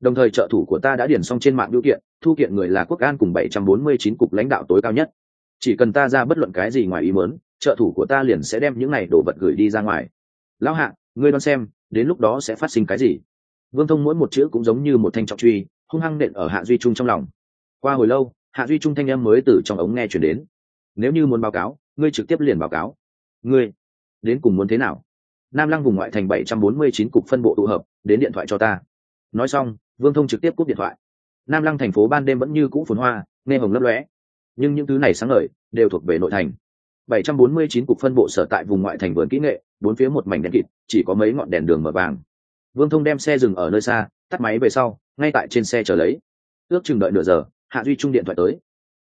Speaker 1: Đồng thời trợ thủ của ta đã điền xong trên mạng biểu kiện, thu kiện người là quốc an cùng 749 cục lãnh đạo tối cao nhất. Chỉ cần ta ra bất luận cái gì ngoài ý muốn, trợ thủ của ta liền sẽ đem những này đồ vật gửi đi ra ngoài. Lão hạ, ngươi đoán xem, đến lúc đó sẽ phát sinh cái gì? Vương thông mỗi một chữ cũng giống như một thanh trọng truy hung hăng nện ở hạ duy trung trong lòng. Qua hồi lâu hạ duy trung thanh em mới từ trong ống nghe chuyển đến. Nếu như muốn báo cáo ngươi trực tiếp liền báo cáo. Ngươi đến cùng muốn thế nào? Nam lăng vùng ngoại thành bảy trăm bốn mươi chín cục phân bộ tụ hợp đến điện thoại cho ta. Nói xong vương thông trực tiếp cúp điện thoại. Nam lăng thành phố ban đêm vẫn như cũ phồn hoa nghe hồng lấp lóe. Nhưng những thứ này sáng ngời đều thuộc về nội thành. 749 cục phân bộ sở tại vùng ngoại thành vườn kỹ nghệ, bốn phía một mảnh đèn kịt, chỉ có mấy ngọn đèn đường mở vàng. Vương Thông đem xe dừng ở nơi xa, tắt máy về sau, ngay tại trên xe chờ lấy. Ước chừng đợi nửa giờ, Hạ Duy Trung điện thoại tới.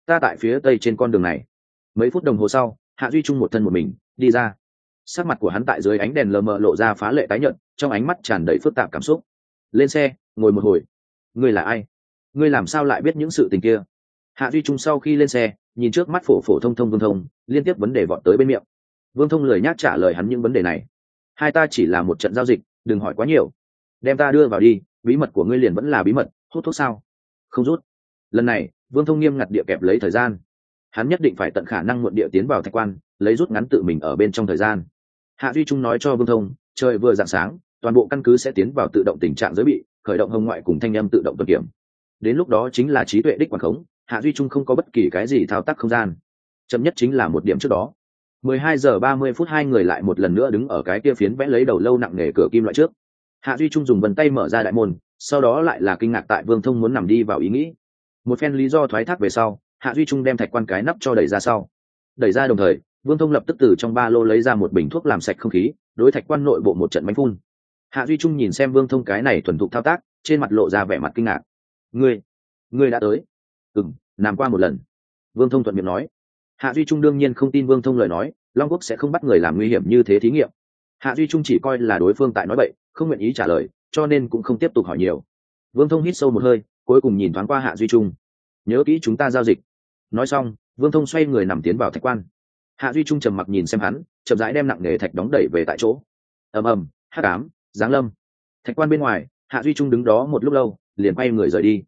Speaker 1: Ta tại phía tây trên con đường này. Mấy phút đồng hồ sau, Hạ Duy Trung một thân một mình đi ra. Sắc mặt của hắn tại dưới ánh đèn lờ mờ lộ ra phá lệ tái nhợt, trong ánh mắt tràn đầy phức tạp cảm xúc. Lên xe, ngồi một hồi. Ngươi là ai? ngươi làm sao lại biết những sự tình kia hạ duy trung sau khi lên xe nhìn trước mắt phổ phổ thông thông vương thông liên tiếp vấn đề vọt tới bên miệng vương thông lười nhác trả lời hắn những vấn đề này hai ta chỉ là một trận giao dịch đừng hỏi quá nhiều đem ta đưa vào đi, bí mật của ngươi liền vẫn là bí mật, hút thuốc sao? Không rút. Lần này, vương thông nghiêm ngặt địa kẹp lấy thời gian. Hắn nhất định phải tận khả năng muộn địa tiến vào thạch quan, lấy rút ngắn tự mình ở bên trong thời gian. Hạ duy trung nói cho vương thông, trời vừa d ạ n g sáng, toàn bộ căn cứ sẽ tiến vào tự động tình trạng giới bị, khởi động hồng ngoại cùng thanh âm tự động tuần kiểm. Đến lúc đó chính là trí tuệ đích quảng khống, hạ duy trung không có bất kỳ cái gì thao tác không gian. Chậm nhất chính là một điểm trước đó. 12 giờ 30 phút hai người lại một lần nữa đứng ở cái kia phiến vẽ lấy đầu lâu nặng nề cửa kim loại trước hạ duy trung dùng vần tay mở ra đại môn, sau đó lại là kinh ngạc tại vương thông muốn nằm đi vào ý nghĩ. Một phen lý do thoái thác về sau, hạ duy trung đem thạch quan cái nắp cho đẩy ra sau. Đẩy ra đồng thời, vương thông lập tức từ trong ba lô lấy ra một bình thuốc làm sạch không khí, đối thạch quan nội bộ một trận bánh phun. Hạ duy trung nhìn xem vương thông cái này thuần thục thao tác, trên mặt lộ ra vẻ mặt kinh ngạc. Ngươi ngươi đã tới? Ừ m làm qua một lần. Vương thông thuận miệng nói. Hạ duy trung đương nhiên không tin vương thông lời nói, long quốc sẽ không bắt người làm nguy hiểm như thế thí nghiệm. Hạ duy trung chỉ coi là đối phương tại nói bậy không nguyện ý trả lời, cho nên cũng không tiếp tục hỏi nhiều. Vương thông hít sâu một hơi, cuối cùng nhìn thoáng qua hạ duy trung. Nhớ kỹ chúng ta giao dịch. Nói xong, vương thông xoay người nằm tiến vào thạch quan. Hạ duy trung trầm mặc nhìn xem hắn, chậm rãi đem nặng nề thạch đóng đẩy về tại chỗ. Ầm ầm, hắc ám, giáng lâm. Thạch quan bên ngoài, hạ duy trung đứng đó một lúc lâu, liền quay người rời đi.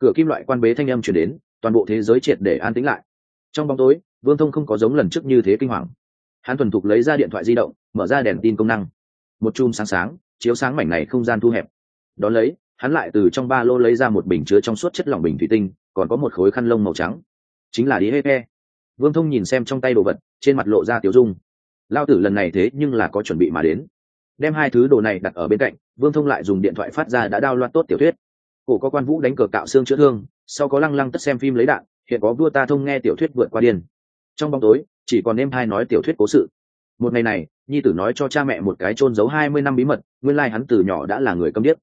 Speaker 1: Cửa kim loại quan bế thanh âm chuyển đến, toàn bộ thế giới triệt để an tĩnh lại. Trong bóng tối, vương thông không có giống lần trước như thế kinh hoàng. Hắn thuần thục lấy ra điện thoại di động, mở ra đèn tin công năng. Một chùm sáng sáng chiếu sáng mảnh này không gian thu hẹp. Đón lấy, hắn lại từ trong ba lô lấy ra một bình chứa trong suốt chất lỏng bình thủy tinh, còn có một khối khăn lông màu trắng. Chính là đi hết he vương thông nhìn xem trong tay đồ vật, trên mặt lộ ra tiếu dung. Lao tử lần này thế nhưng là có chuẩn bị mà đến. Đem hai thứ đồ này đặt ở bên cạnh, vương thông lại dùng điện thoại phát ra đã đao loạt tốt tiểu thuyết. Cổ có quan vũ đánh cờ cạo xương chữa thương, sau có lăng lăng tất xem phim lấy đạn, hiện có vua ta thông nghe tiểu thuyết vượt qua điên. Trong bóng tối, chỉ còn em hai nói tiểu thuyết cố sự. Một ngày này nhi tử nói cho cha mẹ một cái chôn giấu hai mươi năm bí mật, nguyên lai hắn từ nhỏ đã là người câm điếc.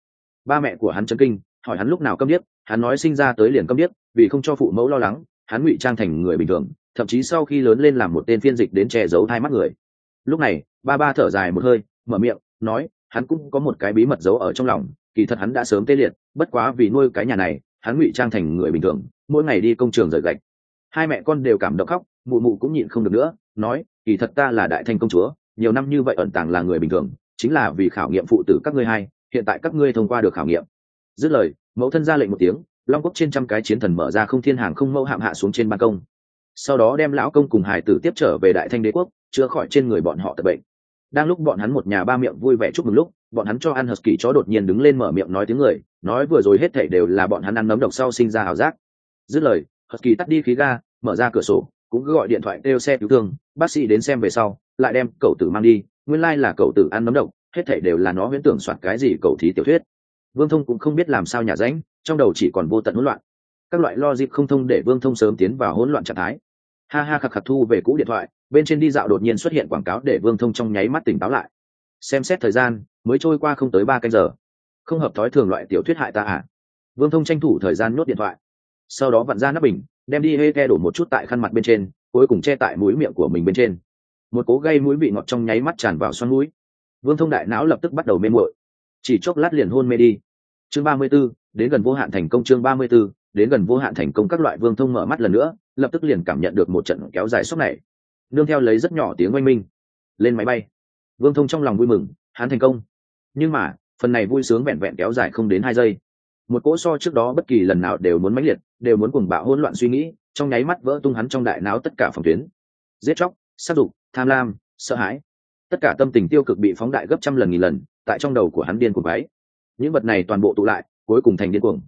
Speaker 1: Ba mẹ của hắn chấn kinh, hỏi hắn lúc nào câm điếc, hắn nói sinh ra tới liền câm điếc, vì không cho phụ mẫu lo lắng, hắn ngụy trang thành người bình thường, thậm chí sau khi lớn lên làm một tên phiên dịch đến che giấu hai mắt người. Lúc này, ba ba thở dài một hơi, mở miệng, nói, hắn cũng có một cái bí mật giấu ở trong lòng, kỳ thật hắn đã sớm tê liệt, bất quá vì nuôi cái nhà này, hắn ngụy trang thành người bình thường, mỗi ngày đi công trường rời gạch. Hai mẹ con đều cảm động khóc, mụ mụ cũng nhịn không được nữa, nói, kỳ thật ta là đại thanh công chúa nhiều năm như vậy ẩn tàng là người bình thường, chính là vì khảo nghiệm phụ tử các ngươi hai, hiện tại các ngươi thông qua được khảo nghiệm. Dứt lời, mẫu thân ra lệnh một tiếng, long quốc trên trăm cái chiến thần mở ra không thiên hàng không mẫu hạm hạ xuống trên ban công. Sau đó đem lão công cùng hải tử tiếp trở về đại thanh đế quốc, chữa khỏi trên người bọn họ tập bệnh. Đang lúc bọn hắn một nhà ba miệng vui vẻ chúc mừng lúc, bọn hắn cho ăn hờn kỳ chó đột nhiên đứng lên mở miệng nói tiếng người, nói vừa rồi hết thảy đều là bọn hắn ăn nấm độc sau sinh ra ảo giác. Dứt lời hờn kỳ tắt đi khí ga, mở ra cửa sổ cũng cứ gọi điện thoại kêu xe cứu thương, bác sĩ đến xem về sau, lại đem cậu tử mang đi, nguyên lai là cậu tử ăn nấm độc, hết thảy đều là nó huyễn tưởng soạt cái gì cậu thí tiểu thuyết. Vương thông cũng không biết làm sao nhà ránh, trong đầu chỉ còn vô tận hỗn loạn. Các loại lo dịp không thông để vương thông sớm tiến vào hỗn loạn trạng thái. Ha ha khạc khạc thu về cũ điện thoại, bên trên đi dạo đột nhiên xuất hiện quảng cáo để vương thông trong nháy mắt tỉnh táo lại. Xem xét thời gian, mới trôi qua không tới ba canh giờ. Không hợp thói thường loại tiểu thuyết hại ta à? Vương thông tranh thủ thời gian nhốt điện thoại. Sau đó vặn ra nắp bình đem đi hê ke đổ một chút tại khăn mặt bên trên cuối cùng che tại mũi miệng của mình bên trên. Một cố gây mũi vị ngọt trong nháy mắt tràn vào xoắn mũi. Vương thông đại não lập tức bắt đầu mê muội. Chỉ chốc lát liền hôn mê đi. Chương ba mươi 34, đến gần vô hạn thành công chương ba mươi 34, đến gần vô hạn thành công các loại vương thông mở mắt lần nữa lập tức liền cảm nhận được một trận kéo dài sốc này. Nương theo lấy rất nhỏ tiếng oanh minh lên máy bay. Vương thông trong lòng vui mừng hắn thành công. Nhưng mà phần này vui sướng vẹn vẹn kéo dài không đến hai giây một cỗ so trước đó bất kỳ lần nào đều muốn mãnh liệt, đều muốn cuồng bạo hỗn loạn suy nghĩ, trong nháy mắt vỡ tung hắn trong đại não tất cả phòng tuyến. Giết chóc, sát dục, tham lam, sợ hãi. Tất cả tâm tình tiêu cực bị phóng đại gấp trăm lần nghìn lần, tại trong đầu của hắn điên cuồng váy những vật này toàn bộ tụ lại, cuối cùng thành điên cuồng.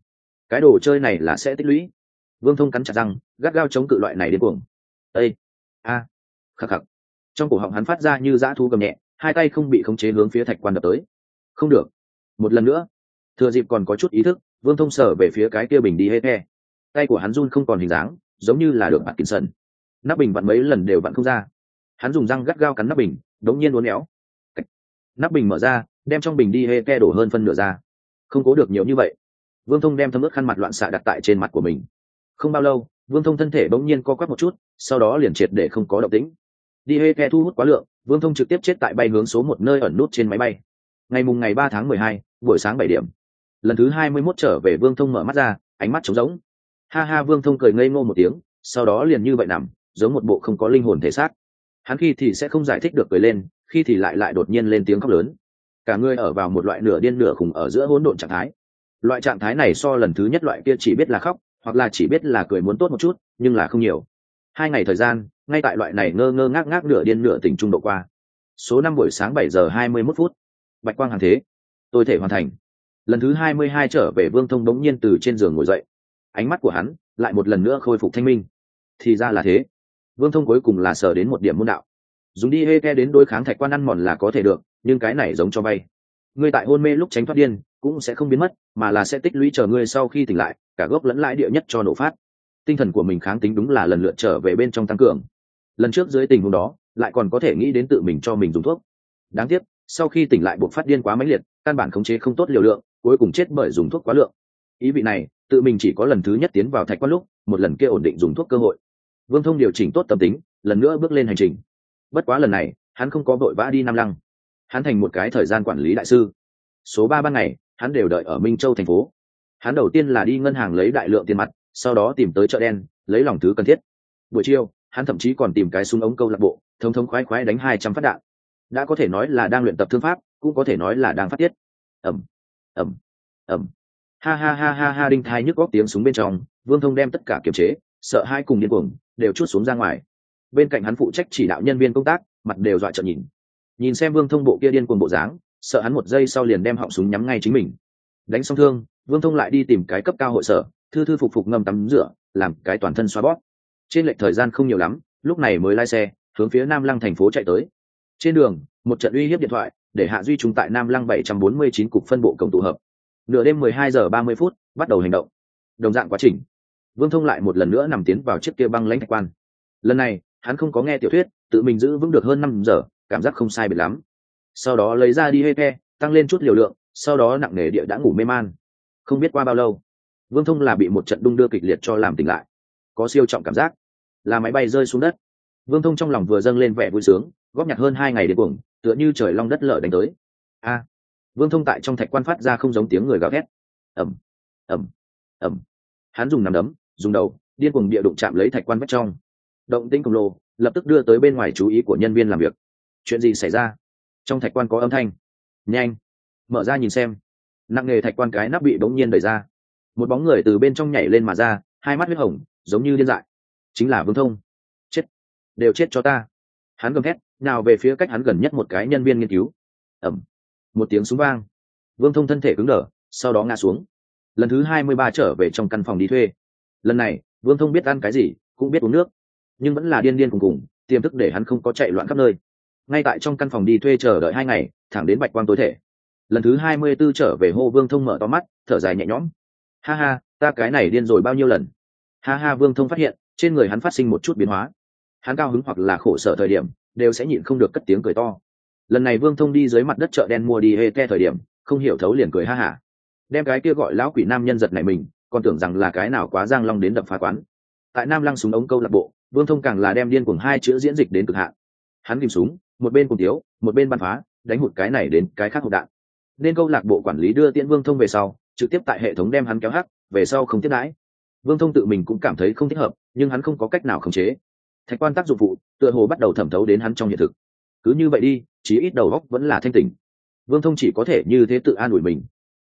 Speaker 1: Cái đồ chơi này là sẽ tích lũy. Vương thông cắn chặt răng, gắt gao chống cự loại này điên cuồng. Ây a! Khắc khắc. Trong cổ họng hắn phát ra như dã thu gầm nhẹ, hai tay không bị khống chế hướng phía thạch quan đập tới. Không được. Một lần nữa. Thừa dịp còn có chút ý thức vương thông sở về phía cái kia bình đi hết nghe tay của hắn run không còn hình dáng, giống như là được bạn kín sần nắp bình vặn mấy lần đều vặn không ra. Hắn dùng răng gắt gao cắn nắp bình, đống nhiên uốn éo. Nắp bình mở ra, đem trong bình đi hê ke đổ hơn phân nửa ra. Không cố được nhiều như vậy. Vương thông đem thấm ướt khăn mặt loạn xạ đặt tại trên mặt của mình. Không bao lâu, vương thông thân thể bỗng nhiên co quắp một chút, sau đó liền triệt để không có động tĩnh. Đi hê ke thu hút quá lượng, vương thông trực tiếp chết tại bay hướng số một nơi ẩn nút trên máy bay. Ngày mùng ngày ba tháng mười hai, buổi sáng bảy điểm lần thứ hai mươi mốt trở về vương thông mở mắt ra, ánh mắt trống rỗng. Ha ha, vương thông cười ngây ngô một tiếng, sau đó liền như vậy nằm, giống một bộ không có linh hồn thể xác. Hắn khi thì sẽ không giải thích được cười lên, khi thì lại lại đột nhiên lên tiếng khóc lớn. Cả người ở vào một loại nửa điên nửa khùng ở giữa hỗn độn trạng thái. Loại trạng thái này so lần thứ nhất loại kia chỉ biết là khóc, hoặc là chỉ biết là cười muốn tốt một chút, nhưng là không nhiều. Hai ngày thời gian, ngay tại loại này ngơ ngơ ngác ngác nửa điên nửa tỉnh trung độ qua. Số năm buổi sáng bảy giờ hai mươi mốt phút. Bạch quang hàng thế. Tôi thể hoàn thành lần thứ hai mươi hai trở về vương thông đống nhiên từ trên giường ngồi dậy. Ánh mắt của hắn lại một lần nữa khôi phục thanh minh. Thì ra là thế. Vương thông cuối cùng là sở đến một điểm môn đạo. Dùng đi hê ke đến đối kháng thạch quan ăn mòn là có thể được, nhưng cái này giống cho vay ngươi tại hôn mê lúc tránh thoát điên, cũng sẽ không biến mất, mà là sẽ tích lũy chờ ngươi sau khi tỉnh lại, cả gốc lẫn lãi địa nhất cho nổ phát. Tinh thần của mình kháng tính đúng là lần lượt trở về bên trong tăng cường. Lần trước dưới tình huống đó, lại còn có thể nghĩ đến tự mình cho mình dùng thuốc. Đáng tiếc, sau khi tỉnh lại buộc phát điên quá mãnh liệt, căn bản khống chế không tốt liều lượng cuối cùng chết bởi dùng thuốc quá lượng. Ý vị này, tự mình chỉ có lần thứ nhất tiến vào thạch quan lúc, một lần kia ổn định dùng thuốc cơ hội. Vương thông điều chỉnh tốt tâm tính, lần nữa bước lên hành trình. Bất quá lần này, hắn không có vội vã đi nam lăng. Hắn thành một cái thời gian quản lý đại sư. Số ba ban ngày, hắn đều đợi ở minh châu thành phố. Hắn đầu tiên là đi ngân hàng lấy đại lượng tiền mặt, sau đó tìm tới chợ đen, lấy lòng thứ cần thiết. Buổi chiều, hắn thậm chí còn tìm cái súng ống câu lạc bộ thống thống khoái khoái đánh hai trăm phát đạn. Đã có thể nói là đang luyện tập thương pháp, cũng có thể nói là đang phát tiết. Ẩm ẩm ẩm ha ha ha ha ha, đinh thai nhức góc tiếng súng bên trong, vương thông đem tất cả kiềm chế, sợ hai cùng điên cuồng, đều chút xuống ra ngoài. Bên cạnh hắn phụ trách chỉ đạo nhân viên công tác, mặt đều dọa trợn nhìn. Nhìn xem vương thông bộ kia điên cuồng bộ dáng, sợ hắn một giây sau liền đem họng súng nhắm ngay chính mình. Đánh xong thương, vương thông lại đi tìm cái cấp cao hội sở, thư thư phục phục ngâm tắm rửa, làm cái toàn thân xoa bóp. Trên lệch thời gian không nhiều lắm, lúc này mới lái xe, hướng phía nam lăng thành phố chạy tới. Trên đường, một trận uy hiếp điện thoại để hạ duy chúng tại nam lăng 749 cục phân bộ cổng tụ hợp. Nửa đêm 12 giờ 30 phút, bắt đầu hành động. Đồng dạng quá trình, vương thông lại một lần nữa nằm tiến vào chiếc kia băng lãnh thạch quan. Lần này, hắn không có nghe tiểu thuyết, tự mình giữ vững được hơn năm giờ, cảm giác không sai biệt lắm. Sau đó lấy ra đi hê ke tăng lên chút liều lượng, sau đó nặng nề địa đã ngủ mê man. Không biết qua bao lâu, vương thông là bị một trận đung đưa kịch liệt cho làm tỉnh lại. Có siêu trọng cảm giác. Là máy bay rơi xuống đất. Vương thông trong lòng vừa dâng lên vẻ vui sướng góp nhặt hơn hai ngày đến cuồng, tựa như trời long đất lở đánh tới. A! Vương thông tại trong thạch quan phát ra không giống tiếng người gào thét. Ẩm ẩm ẩm hắn dùng nằm đấm, dùng đầu, điên cuồng địa đụng chạm lấy thạch quan vách trong. Động tĩnh khổng lồ, lập tức đưa tới bên ngoài chú ý của nhân viên làm việc. Chuyện gì xảy ra? Trong thạch quan có âm thanh. Nhanh! Mở ra nhìn xem. Nặng nghề thạch quan cái nắp bị bỗng nhiên đẩy ra. Một bóng người từ bên trong nhảy lên mà ra, hai mắt huyết hồng, giống như điên dại. Chính là vương thông. Chết! Đều chết cho ta. Hắn gầm thét nào về phía cách hắn gần nhất một cái nhân viên nghiên cứu. Ẩm. Một tiếng súng vang. Vương thông thân thể cứng đờ, sau đó ngã xuống. Lần thứ hai mươi ba trở về trong căn phòng đi thuê. Lần này, vương thông biết ăn cái gì, cũng biết uống nước. Nhưng vẫn là điên điên cùng cùng, tiềm thức để hắn không có chạy loạn khắp nơi. Ngay tại trong căn phòng đi thuê chờ đợi hai ngày, thẳng đến bạch quang tối thể. Lần thứ hai mươi b ố trở về hô vương thông mở to mắt, thở dài nhẹ nhõm. Ha ha, ta cái này điên rồi bao nhiêu lần? Ha ha, vương thông phát hiện, trên người hắn phát sinh một chút biến hóa. Hắn cao hứng hoặc là khổ sở thời điểm đều sẽ nhịn không được cất tiếng cười to. Lần này vương thông đi dưới mặt đất chợ đen mua đi hê te thời điểm, không hiểu thấu liền cười ha hả. Đem cái kia gọi lão quỷ nam nhân giật này mình, còn tưởng rằng là cái nào quá giang long đến đập phá quán. Tại nam lăng súng ống câu lạc bộ, vương thông càng là đem điên cuồng hai chữ diễn dịch đến cực hạn. Hắn kìm súng, một bên cùng tiếu, một bên bắn phá, đánh hụt cái này đến cái khác hộp đạn. Nên câu lạc bộ quản lý đưa tiễn vương thông về sau, trực tiếp tại hệ thống đem hắn kéo hắc, về sau không tiếp đãi. Vương thông tự mình cũng cảm thấy không thích hợp, nhưng hắn không có cách nào khống chế thạch quan tác dụng phụ tựa hồ bắt đầu thẩm thấu đến hắn trong hiện thực. Cứ như vậy đi, chí ít đầu góc vẫn là thanh tình vương thông chỉ có thể như thế tự an ủi mình.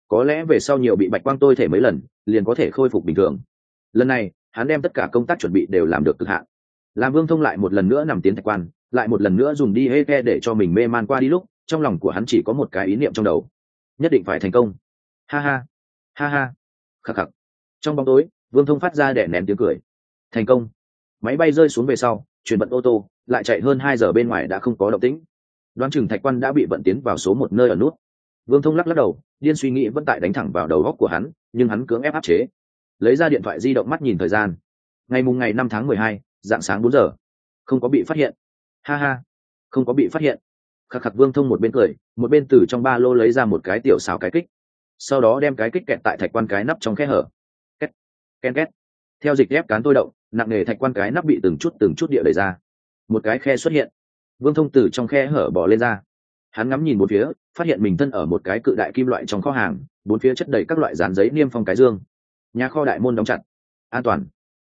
Speaker 1: Có lẽ về sau nhiều bị bạch quang tôi thể mấy lần, liền có thể khôi phục bình thường. Lần này, hắn đem tất cả công tác chuẩn bị đều làm được cực hạn. Làm vương thông lại một lần nữa nằm tiến thạch quan, lại một lần nữa dùng đi hê ke để cho mình mê man qua đi lúc, trong lòng của hắn chỉ có một cái ý niệm trong đầu. Nhất định phải thành công. Ha ha. Ha ha. Khắc khắc. Trong bóng tối, vương thông phát ra để nén tiếng cười. Thành công máy bay rơi xuống về sau, chuyển vận ô tô, lại chạy hơn hai giờ bên ngoài đã không có động tĩnh. Đoán chừng thạch quan đã bị vận tiến vào số một nơi ở nút. Vương thông lắc lắc đầu, điên suy nghĩ vẫn tại đánh thẳng vào đầu góc của hắn, nhưng hắn cưỡng ép áp chế. Lấy ra điện thoại di động mắt nhìn thời gian. Ngày mùng ngày năm tháng mười hai, dạng sáng bốn giờ. Không có bị phát hiện. Ha ha. Không có bị phát hiện. Khắc khắc vương thông một bên cười, một bên từ trong ba lô lấy ra một cái tiểu xào cái kích. Sau đó đem cái kích kẹt tại thạch quan cái nắp trong khe hở. Két ken két. Theo dịch ép cán tôi động nặng nề thạch quan cái nắp bị từng chút từng chút địa đẩy ra. Một cái khe xuất hiện. Vương thông từ trong khe hở bỏ lên ra. Hắn ngắm nhìn một phía, phát hiện mình thân ở một cái cự đại kim loại trong kho hàng, bốn phía chất đầy các loại dán giấy niêm phong cái dương. Nhà kho đại môn đóng chặt. An toàn.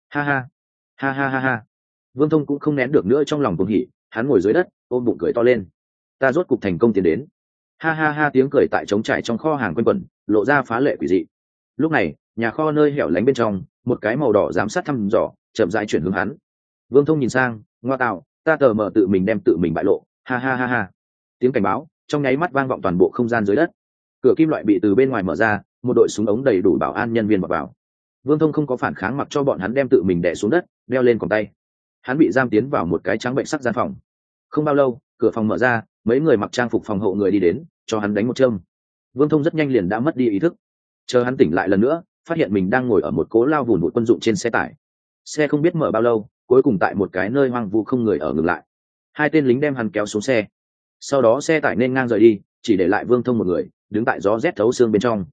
Speaker 1: Ha ha. Ha ha ha ha. Vương thông cũng không nén được nữa trong lòng cuồng hỉ, hắn ngồi dưới đất, ôm bụng cười to lên. Ta rốt cục thành công tiến đến. Ha ha ha tiếng cười tại trống trải trong kho hàng quanh quẩn, lộ ra phá lệ quỷ dị. Lúc này, nhà kho nơi hẻo lánh bên trong, một cái màu đỏ giám sát thăm dò chậm rãi chuyển hướng hắn. Vương thông nhìn sang ngoa tạo ta tờ mờ tự mình đem tự mình bại lộ. Ha ha ha ha. Tiếng cảnh báo trong nháy mắt vang vọng toàn bộ không gian dưới đất. Cửa kim loại bị từ bên ngoài mở ra một đội súng ống đầy đủ bảo an nhân viên vào, vào. vương thông không có phản kháng mặc cho bọn hắn đem tự mình đẻ xuống đất đeo lên còn tay. Hắn bị giam tiến vào một cái trắng bệnh sắc gian phòng. Không bao lâu cửa phòng mở ra mấy người mặc trang phục phòng hộ người đi đến cho hắn đánh một châm. Vương thông rất nhanh liền đã mất đi ý thức. Chờ hắn tỉnh lại lần nữa phát hiện mình đang ngồi ở một cố lao vùn một quân dụng trên xe tải xe không biết mở bao lâu, cuối cùng tại một cái nơi hoang vu không người ở ngừng lại. Hai tên lính đem hắn kéo xuống xe. Sau đó xe tải nên ngang rời đi, chỉ để lại vương thông một người, đứng tại gió rét thấu xương bên trong.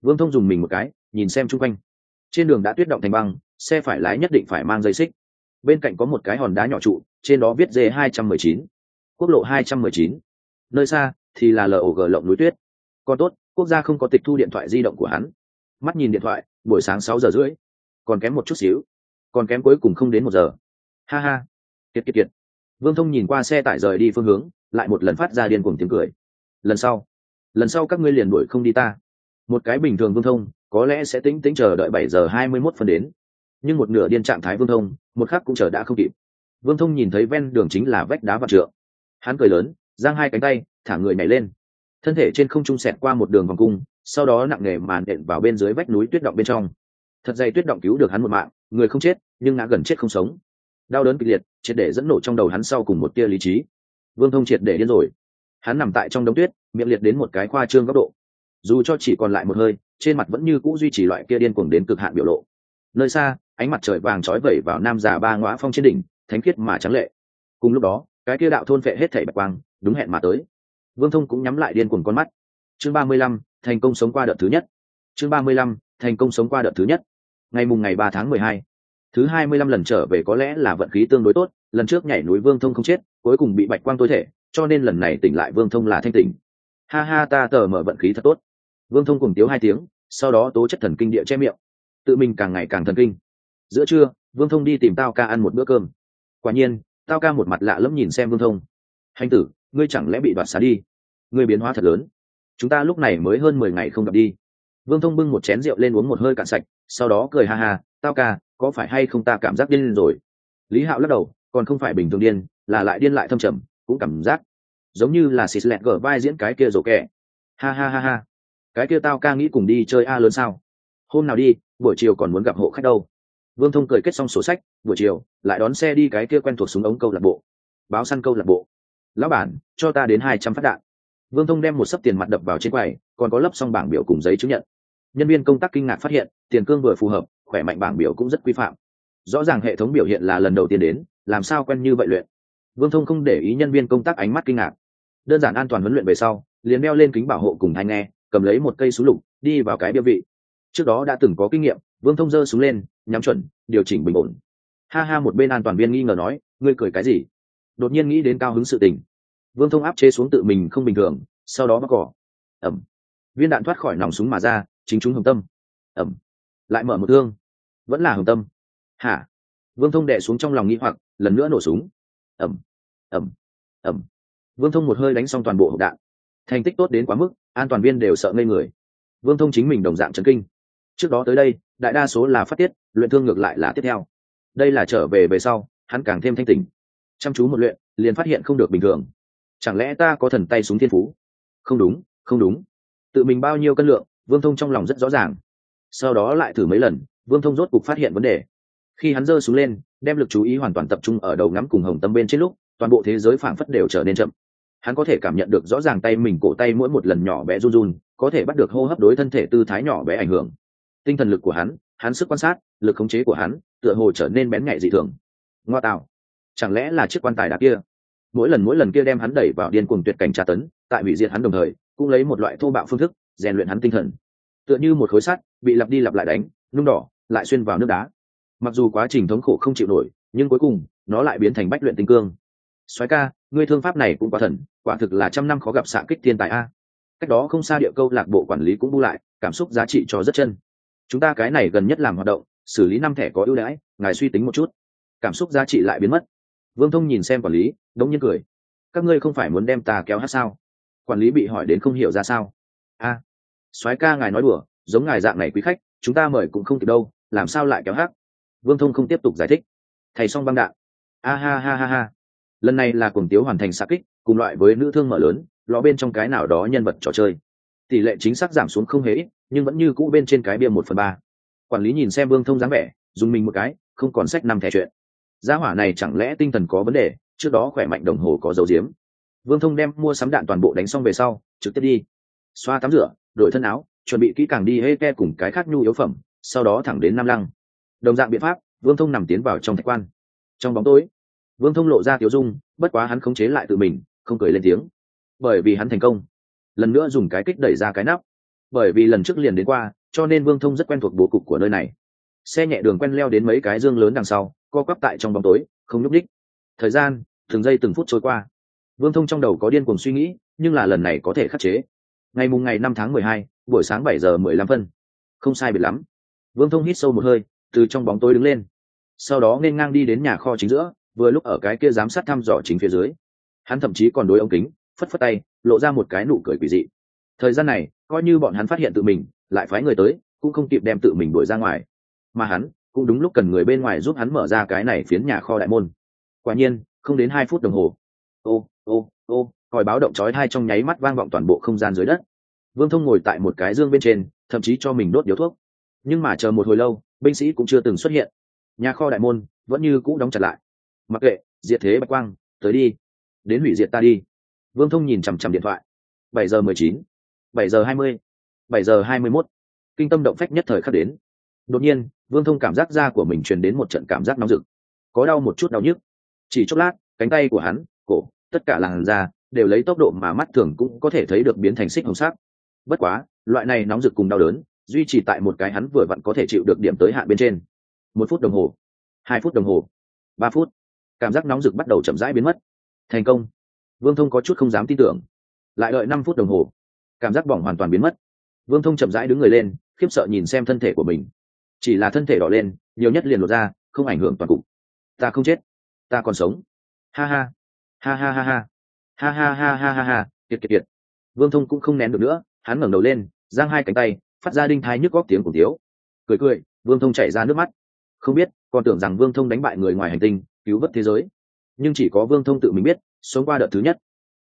Speaker 1: Vương thông dùng mình một cái, nhìn xem chung quanh. Trên đường đã tuyết động thành băng, xe phải lái nhất định phải mang dây xích. Bên cạnh có một cái hòn đá nhỏ trụ, trên đó viết d hai trăm mười chín. Quốc lộ hai trăm mười chín. Nơi xa thì là log lộng núi tuyết. Còn tốt, quốc gia không có tịch thu điện thoại di động của hắn. Mắt nhìn điện thoại, buổi sáng sáu giờ rưỡi. Còn kém một chút xíu còn kém cuối cùng không đến một giờ. Ha ha. Kiệt kiệt kiệt. Vương thông nhìn qua xe tải rời đi phương hướng, lại một lần phát ra điên cuồng tiếng cười. Lần sau lần sau các ngươi liền đuổi không đi ta. Một cái bình thường vương thông, có lẽ sẽ tính tính chờ đợi bảy giờ hai mươi mốt phân đến. Nhưng một nửa điên trạng thái vương thông, một khắc cũng chờ đã không kịp. Vương thông nhìn thấy ven đường chính là vách đá vặt trượng. Hắn cười lớn, giang hai cánh tay, thả người nhảy lên. Thân thể trên không trung xẹt qua một đường vòng cung, sau đó nặng nề màn đện vào bên dưới vách núi tuyết động bên trong. Thật dày tuyết động cứu được hắn một mạng người không chết, nhưng ngã gần chết không sống. Đau đớn kịch liệt, triệt để dẫn nổ trong đầu hắn sau cùng một tia lý trí. Vương thông triệt để điên rồi. Hắn nằm tại trong đống tuyết, miệng liệt đến một cái khoa trương góc độ. Dù cho chỉ còn lại một hơi, trên mặt vẫn như cũ duy trì loại kia điên cuồng đến cực hạn biểu lộ. Nơi xa, ánh mặt trời vàng trói vẩy vào nam già ba ngõa phong trên đỉnh, thánh khiết mà trắng lệ. Cùng lúc đó, cái kia đạo thôn phệ hết thảy bạch quang, đúng hẹn mà tới. Vương thông cũng nhắm lại điên cuồng con mắt. Chương ba mươi lăm, thành công sống qua đợt thứ nhất. Chương ba mươi lăm, thành công sống qua đợt thứ nhất ngày mùng ngày ba tháng mười hai, thứ hai mươi lăm lần trở về có lẽ là vận khí tương đối tốt, lần trước nhảy núi vương thông không chết, cuối cùng bị bạch quang tối thể, cho nên lần này tỉnh lại vương thông là thanh tỉnh. Ha ha, ta tờ mở vận khí thật tốt. Vương thông cùng tiếu hai tiếng, sau đó tố chất thần kinh địa che miệng. Tự mình càng ngày càng thần kinh. Giữa trưa, vương thông đi tìm tao ca ăn một bữa cơm. Quả nhiên, tao ca một mặt lạ lẫm nhìn xem vương thông. Hành tử, ngươi chẳng lẽ bị đoạt xá đi? Ngươi biến hóa thật lớn. Chúng ta lúc này mới hơn mười ngày không gặp đi. Vương thông bưng một chén rượu lên uống một hơi cạn sạch sau đó cười ha ha, tao ca, có phải hay không ta cảm giác điên rồi? Lý hạo lắc đầu, còn không phải bình thường điên, là lại điên lại thâm trầm, cũng cảm giác giống như là xịt lẹt gở vai diễn cái kia rổ kẹ. Ha ha ha ha. Cái kia tao ca nghĩ cùng đi chơi a lớn sao? Hôm nào đi, buổi chiều còn muốn gặp hộ khách đâu. Vương thông cười kết xong sổ sách, buổi chiều, lại đón xe đi cái kia quen thuộc súng ống câu lạc bộ, báo săn câu lạc bộ. Lão bản, cho ta đến hai trăm phát đạn. Vương thông đem một sấp tiền mặt đập vào trên quầy, còn có lấp xong bảng biểu cùng giấy chứng nhận nhân viên công tác kinh ngạc phát hiện, tiền cương vừa phù hợp, khỏe mạnh bảng biểu cũng rất quy phạm. Rõ ràng hệ thống biểu hiện là lần đầu tiên đến, làm sao quen như vậy luyện? Vương thông không để ý nhân viên công tác ánh mắt kinh ngạc. Đơn giản an toàn huấn luyện về sau, liền đeo lên kính bảo hộ cùng hai nghe, cầm lấy một cây súng lục, đi vào cái địa vị. Trước đó đã từng có kinh nghiệm, vương thông giơ súng lên, nhắm chuẩn, điều chỉnh bình ổn. Ha ha, một bên an toàn viên nghi ngờ nói, ngươi cười cái gì? Đột nhiên nghĩ đến cao hứng sự tình. Vương thông áp chế xuống tự mình không bình thường, sau đó bắt cỏ ẩm. Viên đạn thoát khỏi nòng súng mà ra chính chúng hồng tâm. Ẩm. Lại mở một thương. Vẫn là hồng tâm. Hả? Vương thông đệ xuống trong lòng nghĩ hoặc, lần nữa nổ súng. Ẩm. Ẩm. Ẩm. Vương thông một hơi đánh xong toàn bộ hộp đạn. Thành tích tốt đến quá mức, an toàn viên đều sợ ngây người. Vương thông chính mình đồng dạng trấn kinh. Trước đó tới đây, đại đa số là phát tiết, luyện thương ngược lại là tiếp theo. Đây là trở về về sau, hắn càng thêm thanh tình chăm chú một luyện, liền phát hiện không được bình thường. Chẳng lẽ ta có thần tay súng thiên phú? Không đúng không đúng. Tự mình bao nhiêu cân lượng vương thông trong lòng rất rõ ràng. Sau đó lại thử mấy lần, vương thông rốt cục phát hiện vấn đề. Khi hắn giơ xuống lên, đem lực chú ý hoàn toàn tập trung ở đầu ngắm cùng hồng tâm bên trên lúc, toàn bộ thế giới phảng phất đều trở nên chậm. Hắn có thể cảm nhận được rõ ràng tay mình cổ tay mỗi một lần nhỏ bé run run, có thể bắt được hô hấp đối thân thể tư thái nhỏ bé ảnh hưởng. Tinh thần lực của hắn hắn sức quan sát, lực khống chế của hắn, tựa hồ trở nên bén nhạy dị thường. Ngoa tạo. Chẳng lẽ là chiếc quan tài đá kia? Mỗi lần mỗi lần kia đem hắn đẩy vào điên cuồng tuyệt cảnh tra tấn, tại hủy diệt hắn đồng thời, cũng lấy một loại thô bạo phương thức rèn luyện hắn tinh thần. Tựa như một khối sắt bị lặp đi lặp lại đánh nung đỏ lại xuyên vào nước đá. Mặc dù quá trình thống khổ không chịu nổi nhưng cuối cùng nó lại biến thành bách luyện tinh cương. Soái ca ngươi thương pháp này cũng quá thần quả thực là trăm năm khó gặp xạ kích thiên tài a. Cách đó không xa địa câu lạc bộ quản lý cũng bu lại cảm xúc giá trị cho rất chân. Chúng ta cái này gần nhất làm hoạt động xử lý năm thẻ có ưu đãi ngài suy tính một chút. Cảm xúc giá trị lại biến mất. Vương thông nhìn xem quản lý đống nhiên cười. Các ngươi không phải muốn đem ta kéo hát sao? Quản lý bị hỏi đến không hiểu ra sao. A à, soái ca ngài nói đùa, giống ngài dạng này quý khách, chúng ta mời cũng không kịp đâu, làm sao lại kéo hát vương thông không tiếp tục giải thích. Thầy xong băng đạn. A ha ha ha ha. Lần này là cùng tiếu hoàn thành xa kích, cùng loại với nữ thương mở lớn, lọ bên trong cái nào đó nhân vật trò chơi. Tỷ lệ chính xác giảm xuống không hề ít, nhưng vẫn như cũ bên trên cái bia một phần ba. Quản lý nhìn xem vương thông dáng vẻ, dùng mình một cái, không còn sách năm thẻ chuyện. Gia hỏa này chẳng lẽ tinh thần có vấn đề, trước đó khỏe mạnh đồng hồ có dấu diếm. Vương thông đem mua sắm đạn toàn bộ đánh xong về sau, trực tiếp đi. Xoa tắm rửa đổi thân áo, chuẩn bị kỹ càng đi hê ke cùng cái khác nhu yếu phẩm, sau đó thẳng đến nam lăng. Đồng dạng biện pháp, vương thông nằm tiến vào trong thạch quan. Trong bóng tối, vương thông lộ ra tiểu dung, bất quá hắn khống chế lại tự mình, không cười lên tiếng. Bởi vì hắn thành công, lần nữa dùng cái kích đẩy ra cái nắp. Bởi vì lần trước liền đến qua, cho nên vương thông rất quen thuộc bố cục của nơi này. Xe nhẹ đường quen leo đến mấy cái dương lớn đằng sau, co quắp tại trong bóng tối, không nhúc đích thời gian, từng giây từng phút trôi qua. Vương thông trong đầu có điên cuồng suy nghĩ, nhưng là lần này có thể khắc chế ngày mùng ngày năm tháng mười hai, buổi sáng bảy giờ mười lăm phân. Không sai biệt lắm. Vương thông hít sâu một hơi, từ trong bóng tối đứng lên. Sau đó nên ngang đi đến nhà kho chính giữa, vừa lúc ở cái kia giám sát thăm dò chính phía dưới. Hắn thậm chí còn đối ống kính, phất phất tay, lộ ra một cái nụ cười quỷ dị. Thời gian này, coi như bọn hắn phát hiện tự mình, lại phái người tới, cũng không kịp đem tự mình đuổi ra ngoài. Mà hắn, cũng đúng lúc cần người bên ngoài giúp hắn mở ra cái này phiến nhà kho đại môn. Quả nhiên, không đến hai phút đồng hồ. Ô ô ô còi báo động chói hai trong nháy mắt vang vọng toàn bộ không gian dưới đất. Vương thông ngồi tại một cái dương bên trên, thậm chí cho mình đốt điếu thuốc. Nhưng mà chờ một hồi lâu, binh sĩ cũng chưa từng xuất hiện. Nhà kho đại môn vẫn như cũ đóng chặt lại. Mặc kệ, diệt thế bạch quang, tới đi. Đến hủy diệt ta đi. Vương thông nhìn chằm chằm điện thoại. bảy giờ mười chín, bảy giờ hai mươi, bảy giờ hai mươi mốt. Kinh tâm động phách nhất thời khắc đến. Đột nhiên, vương thông cảm giác da của mình truyền đến một trận cảm giác nóng rực. Có đau một chút đau nhức. Chỉ chốc lát, cánh tay của hắn, cổ, tất cả làn da đều lấy tốc độ mà mắt thường cũng có thể thấy được biến thành xích hồng sắc. Bất quá, loại này nóng rực cùng đau đớn, duy trì tại một cái hắn vừa vặn có thể chịu được điểm tới hạn bên trên. Một phút đồng hồ, hai phút đồng hồ, ba phút, cảm giác nóng rực bắt đầu chậm rãi biến mất. Thành công. Vương thông có chút không dám tin tưởng. Lại đợi năm phút đồng hồ, cảm giác bỏng hoàn toàn biến mất. Vương thông chậm rãi đứng người lên, khiếp sợ nhìn xem thân thể của mình. Chỉ là thân thể đỏ lên, nhiều nhất liền lột ra, không ảnh hưởng toàn cục. Ta không chết, ta còn sống. Ha ha ha ha ha ha ha ha ha ha ha ha. Kiệt kiệt kiệt. Vương thông cũng không nén được nữa, hắn ngẩng đầu lên, giang hai cánh tay, phát ra đinh thái nhức góc tiếng cùng tiếu cười cười, vương thông chảy ra nước mắt. Không biết, còn tưởng rằng vương thông đánh bại người ngoài hành tinh, cứu vớt thế giới. Nhưng chỉ có vương thông tự mình biết, sống qua đợt thứ nhất.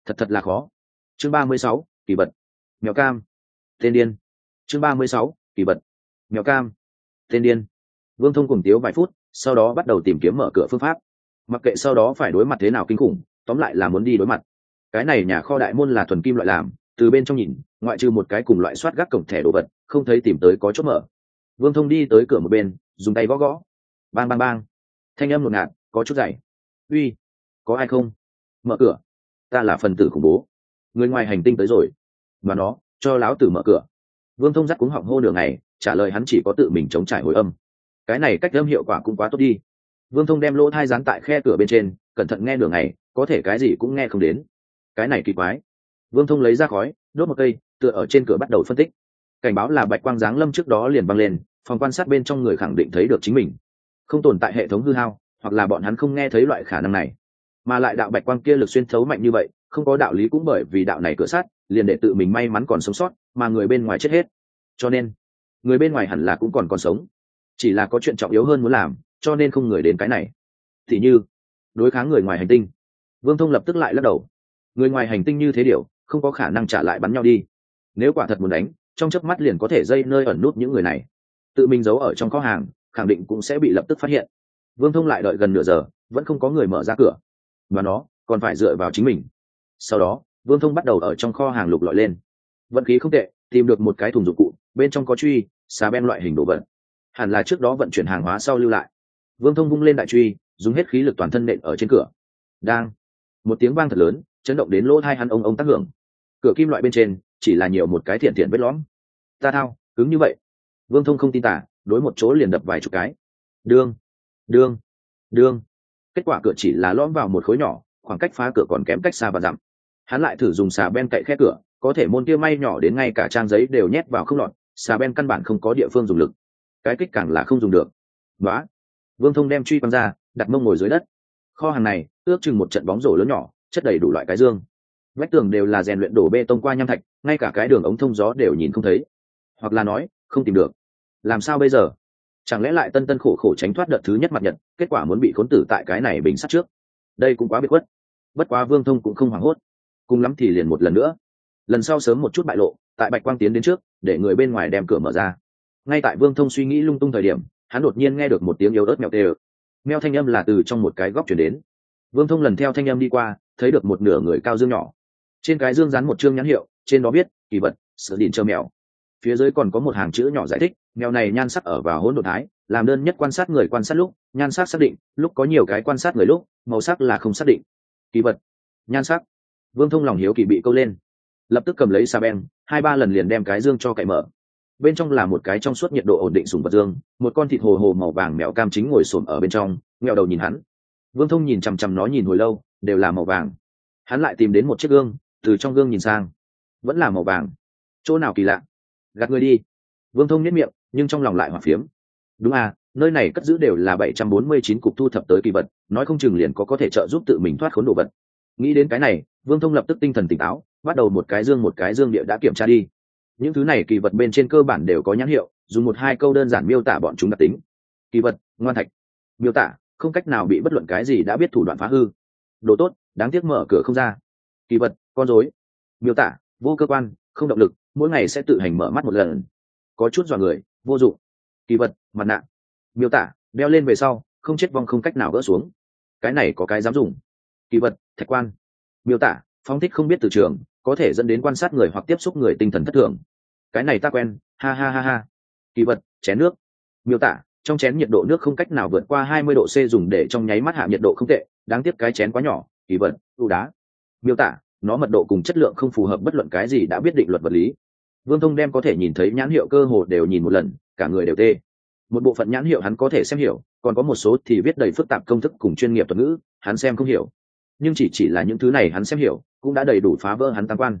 Speaker 1: Thật thật là khó. Chương ba mươi sáu, kỳ bật. Mèo cam. Tên điên. Chương ba mươi sáu, kỳ bật. Mèo cam. Tên điên. Vương thông cùng tiếu vài phút, sau đó bắt đầu tìm kiếm mở cửa phương pháp. Mặc kệ sau đó phải đối mặt thế nào kinh khủng, tóm lại là muốn đi đối mặt cái này nhà kho đại môn là thuần kim loại làm từ bên trong nhìn ngoại trừ một cái cùng loại soát gác cổng thẻ đồ vật không thấy tìm tới có chốt mở. Vương thông đi tới cửa một bên dùng tay gõ gõ. Bang bang bang. Thanh âm ngột ngạt có chút dày. Uy có ai không? Mở cửa. Ta là phần tử khủng bố. Người ngoài hành tinh tới rồi. Và nó cho láo tử mở cửa. Vương thông dắt cúng họng hô nửa ngày, trả lời hắn chỉ có tự mình chống trải hồi âm. Cái này cách âm hiệu quả cũng quá tốt đi. Vương thông đem lỗ thai dán tại khe cửa bên trên cẩn thận nghe nửa ngày, có thể cái gì cũng nghe không đến cái này kỳ quái. Vương thông lấy ra khói, đốt một cây, tựa ở trên cửa bắt đầu phân tích. Cảnh báo là bạch quang giáng lâm trước đó liền băng lên, phòng quan sát bên trong người khẳng định thấy được chính mình. Không tồn tại hệ thống hư hao, hoặc là bọn hắn không nghe thấy loại khả năng này. Mà lại đạo bạch quang kia lực xuyên thấu mạnh như vậy, không có đạo lý cũng bởi vì đạo này cửa sát, liền để tự mình may mắn còn sống sót, mà người bên ngoài chết hết. Cho nên, người bên ngoài hẳn là cũng còn còn sống. Chỉ là có chuyện trọng yếu hơn muốn làm, cho nên không người đến cái này. Thì như, đối kháng người ngoài hành tinh. Vương thông lập tức lại lắc đầu người ngoài hành tinh như thế điều, không có khả năng trả lại bắn nhau đi. Nếu quả thật muốn đánh, trong chớp mắt liền có thể dây nơi ẩn nút những người này. Tự mình giấu ở trong kho hàng, khẳng định cũng sẽ bị lập tức phát hiện. Vương thông lại đợi gần nửa giờ, vẫn không có người mở ra cửa. Và nó, còn phải dựa vào chính mình. Sau đó, vương thông bắt đầu ở trong kho hàng lục lọi lên. Vận khí không tệ, tìm được một cái thùng dụng cụ, bên trong có truy, xà ben loại hình đồ vật. Hẳn là trước đó vận chuyển hàng hóa sau lưu lại. Vương thông vung lên đại truy, dùng hết khí lực toàn thân nện ở trên cửa. Đang, một tiếng vang thật lớn chấn động đến lỗ hai hắn ông ông tác hưởng. Cửa kim loại bên trên, chỉ là nhiều một cái thiện thiện vết lõm. Ta thao, cứng như vậy. Vương thông không tin tả, đối một chỗ liền đập vài chục cái. Đương đương đương. Kết quả cửa chỉ là lõm vào một khối nhỏ, khoảng cách phá cửa còn kém cách xa và dặm. Hắn lại thử dùng xà ben cậy khe cửa, có thể môn kia may nhỏ đến ngay cả trang giấy đều nhét vào không lọt, xà ben căn bản không có địa phương dùng lực. Cái kích càng là không dùng được. Nói vương thông đem truy quăng ra, đặt mông ngồi dưới đất. Kho hàng này, ước chừng một trận bóng rổ lớn nhỏ chất đầy đủ loại cái dương. Vách tường đều là rèn luyện đổ bê tông qua nham thạch, ngay cả cái đường ống thông gió đều nhìn không thấy. Hoặc là nói, không tìm được. Làm sao bây giờ? Chẳng lẽ lại tân tân khổ khổ tránh thoát đợt thứ nhất mặt nhật, kết quả muốn bị khốn tử tại cái này bình sắt trước? Đây cũng quá bị quất bất quá vương thông cũng không hoảng hốt. Cùng lắm thì liền một lần nữa. Lần sau sớm một chút bại lộ, tại bạch quang tiến đến trước, để người bên ngoài đem cửa mở ra. Ngay tại vương thông suy nghĩ lung tung thời điểm, hắn đột nhiên nghe được một tiếng yếu ớt mèo tê ơ. Mèo thanh âm là từ trong một cái góc chuyển đến. Vương thông lần theo thanh âm đi qua thấy được một nửa người cao dương nhỏ. Trên cái dương dán một chương nhãn hiệu, trên đó viết, kỳ vật sở đỉnh trơ mèo. Phía dưới còn có một hàng chữ nhỏ giải thích, mèo này nhan sắc ở vào hỗn độn thái, làm đơn nhất quan sát người quan sát lúc, nhan sắc xác định, lúc có nhiều cái quan sát người lúc, màu sắc là không xác định. Kỳ vật, nhan sắc. Vương thông lòng hiếu kỳ bị câu lên. Lập tức cầm lấy xà beng, hai ba lần liền đem cái dương cho cậy mở. Bên trong là một cái trong suốt nhiệt độ ổn định sùng vật dương, một con thịt hồ hồ màu vàng mèo cam chính ngồi xổm ở bên trong nghèo đầu nhìn hắn. Vương thông nhìn chằm chằm nó nhìn hồi lâu đều là màu vàng. Hắn lại tìm đến một chiếc gương, từ trong gương nhìn sang. Vẫn là màu vàng. Chỗ nào kỳ lạ? Gạt người đi. Vương thông nhất miệng, nhưng trong lòng lại hỏa phiếm. Đúng à nơi này cất giữ đều là bảy trăm bốn mươi chín cục thu thập tới kỳ vật, nói không chừng liền có có thể trợ giúp tự mình thoát khốn đồ vật. Nghĩ đến cái này, vương thông lập tức tinh thần tỉnh táo, bắt đầu một cái dương một cái dương địa đã kiểm tra đi. Những thứ này kỳ vật bên trên cơ bản đều có nhãn hiệu, dùng một hai câu đơn giản miêu tả bọn chúng đặc tính. Kỳ vật, ngoan thạch. Miêu tả, không cách nào bị bất luận cái gì đã biết thủ đoạn phá hư đồ tốt đáng tiếc mở cửa không ra. Kỳ vật con dối miêu tả vô cơ quan không động lực mỗi ngày sẽ tự hành mở mắt một lần. Có chút dọa người vô dụng. Kỳ vật mặt nạ. Miêu tả đeo lên về sau không chết vong không cách nào gỡ xuống. Cái này có cái dám dùng. Kỳ vật thạch quan. Miêu tả phóng thích không biết từ trường có thể dẫn đến quan sát người hoặc tiếp xúc người tinh thần thất thường. Cái này ta quen ha ha ha ha. Kỳ vật chén nước. Miêu tả trong chén nhiệt độ nước không cách nào vượt qua 20 độ C dùng để trong nháy mắt hạ nhiệt độ không tệ, đáng tiếc cái chén quá nhỏ, kỳ vật, ưu đá. Miêu tả, nó mật độ cùng chất lượng không phù hợp bất luận cái gì đã biết định luật vật lý. Vương Thông đem có thể nhìn thấy nhãn hiệu cơ hồ đều nhìn một lần, cả người đều tê. Một bộ phận nhãn hiệu hắn có thể xem hiểu, còn có một số thì viết đầy phức tạp công thức cùng chuyên nghiệp thuật ngữ, hắn xem không hiểu. Nhưng chỉ chỉ là những thứ này hắn xem hiểu, cũng đã đầy đủ phá vỡ hắn tăng quan.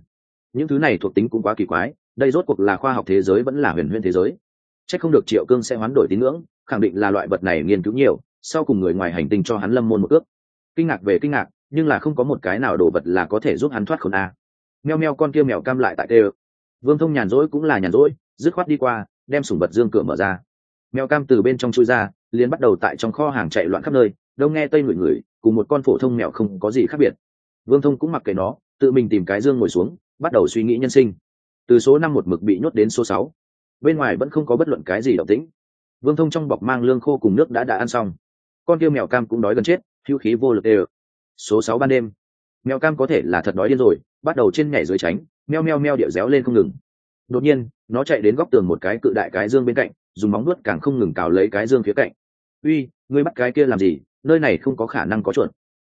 Speaker 1: Những thứ này thuộc tính cũng quá kỳ quái, đây rốt cuộc là khoa học thế giới vẫn là huyền huyễn thế giới. Chắc không được Triệu Cương sẽ hoán đổi tín ngưỡng, khẳng định là loại vật này nghiên cứu nhiều sau cùng người ngoài hành tinh cho hắn lâm môn một ước kinh ngạc về kinh ngạc, nhưng là không có một cái nào đồ vật là có thể giúp hắn thoát khốn a. Meo meo con kia mèo cam lại tại tê vương thông nhàn rỗi cũng là nhàn rỗi, dứt khoát đi qua, đem sủng vật dương cửa mở ra. Mèo cam từ bên trong chui ra, liền bắt đầu tại trong kho hàng chạy loạn khắp nơi đâu nghe tây ngửi người cùng một con phổ thông mèo không có gì khác biệt. Vương thông cũng mặc kệ nó, tự mình tìm cái dương ngồi xuống, bắt đầu suy nghĩ nhân sinh. Từ số năm một mực bị nhốt đến số sáu. Bên ngoài vẫn không có bất luận cái gì động tĩnh. Vương thông trong bọc mang lương khô cùng nước đã đã ăn xong con kia mèo cam cũng đói gần chết, hữu khí vô lực đều. Số sáu ban đêm, mèo cam có thể là thật đói điên rồi, bắt đầu trên nhảy dưới tránh, meo meo meo điệu réo lên không ngừng. Đột nhiên, nó chạy đến góc tường một cái cự đại cái dương bên cạnh, dùng móng nuốt càng không ngừng cào lấy cái dương phía cạnh. Uy, ngươi bắt cái kia làm gì? Nơi này không có khả năng có chuột.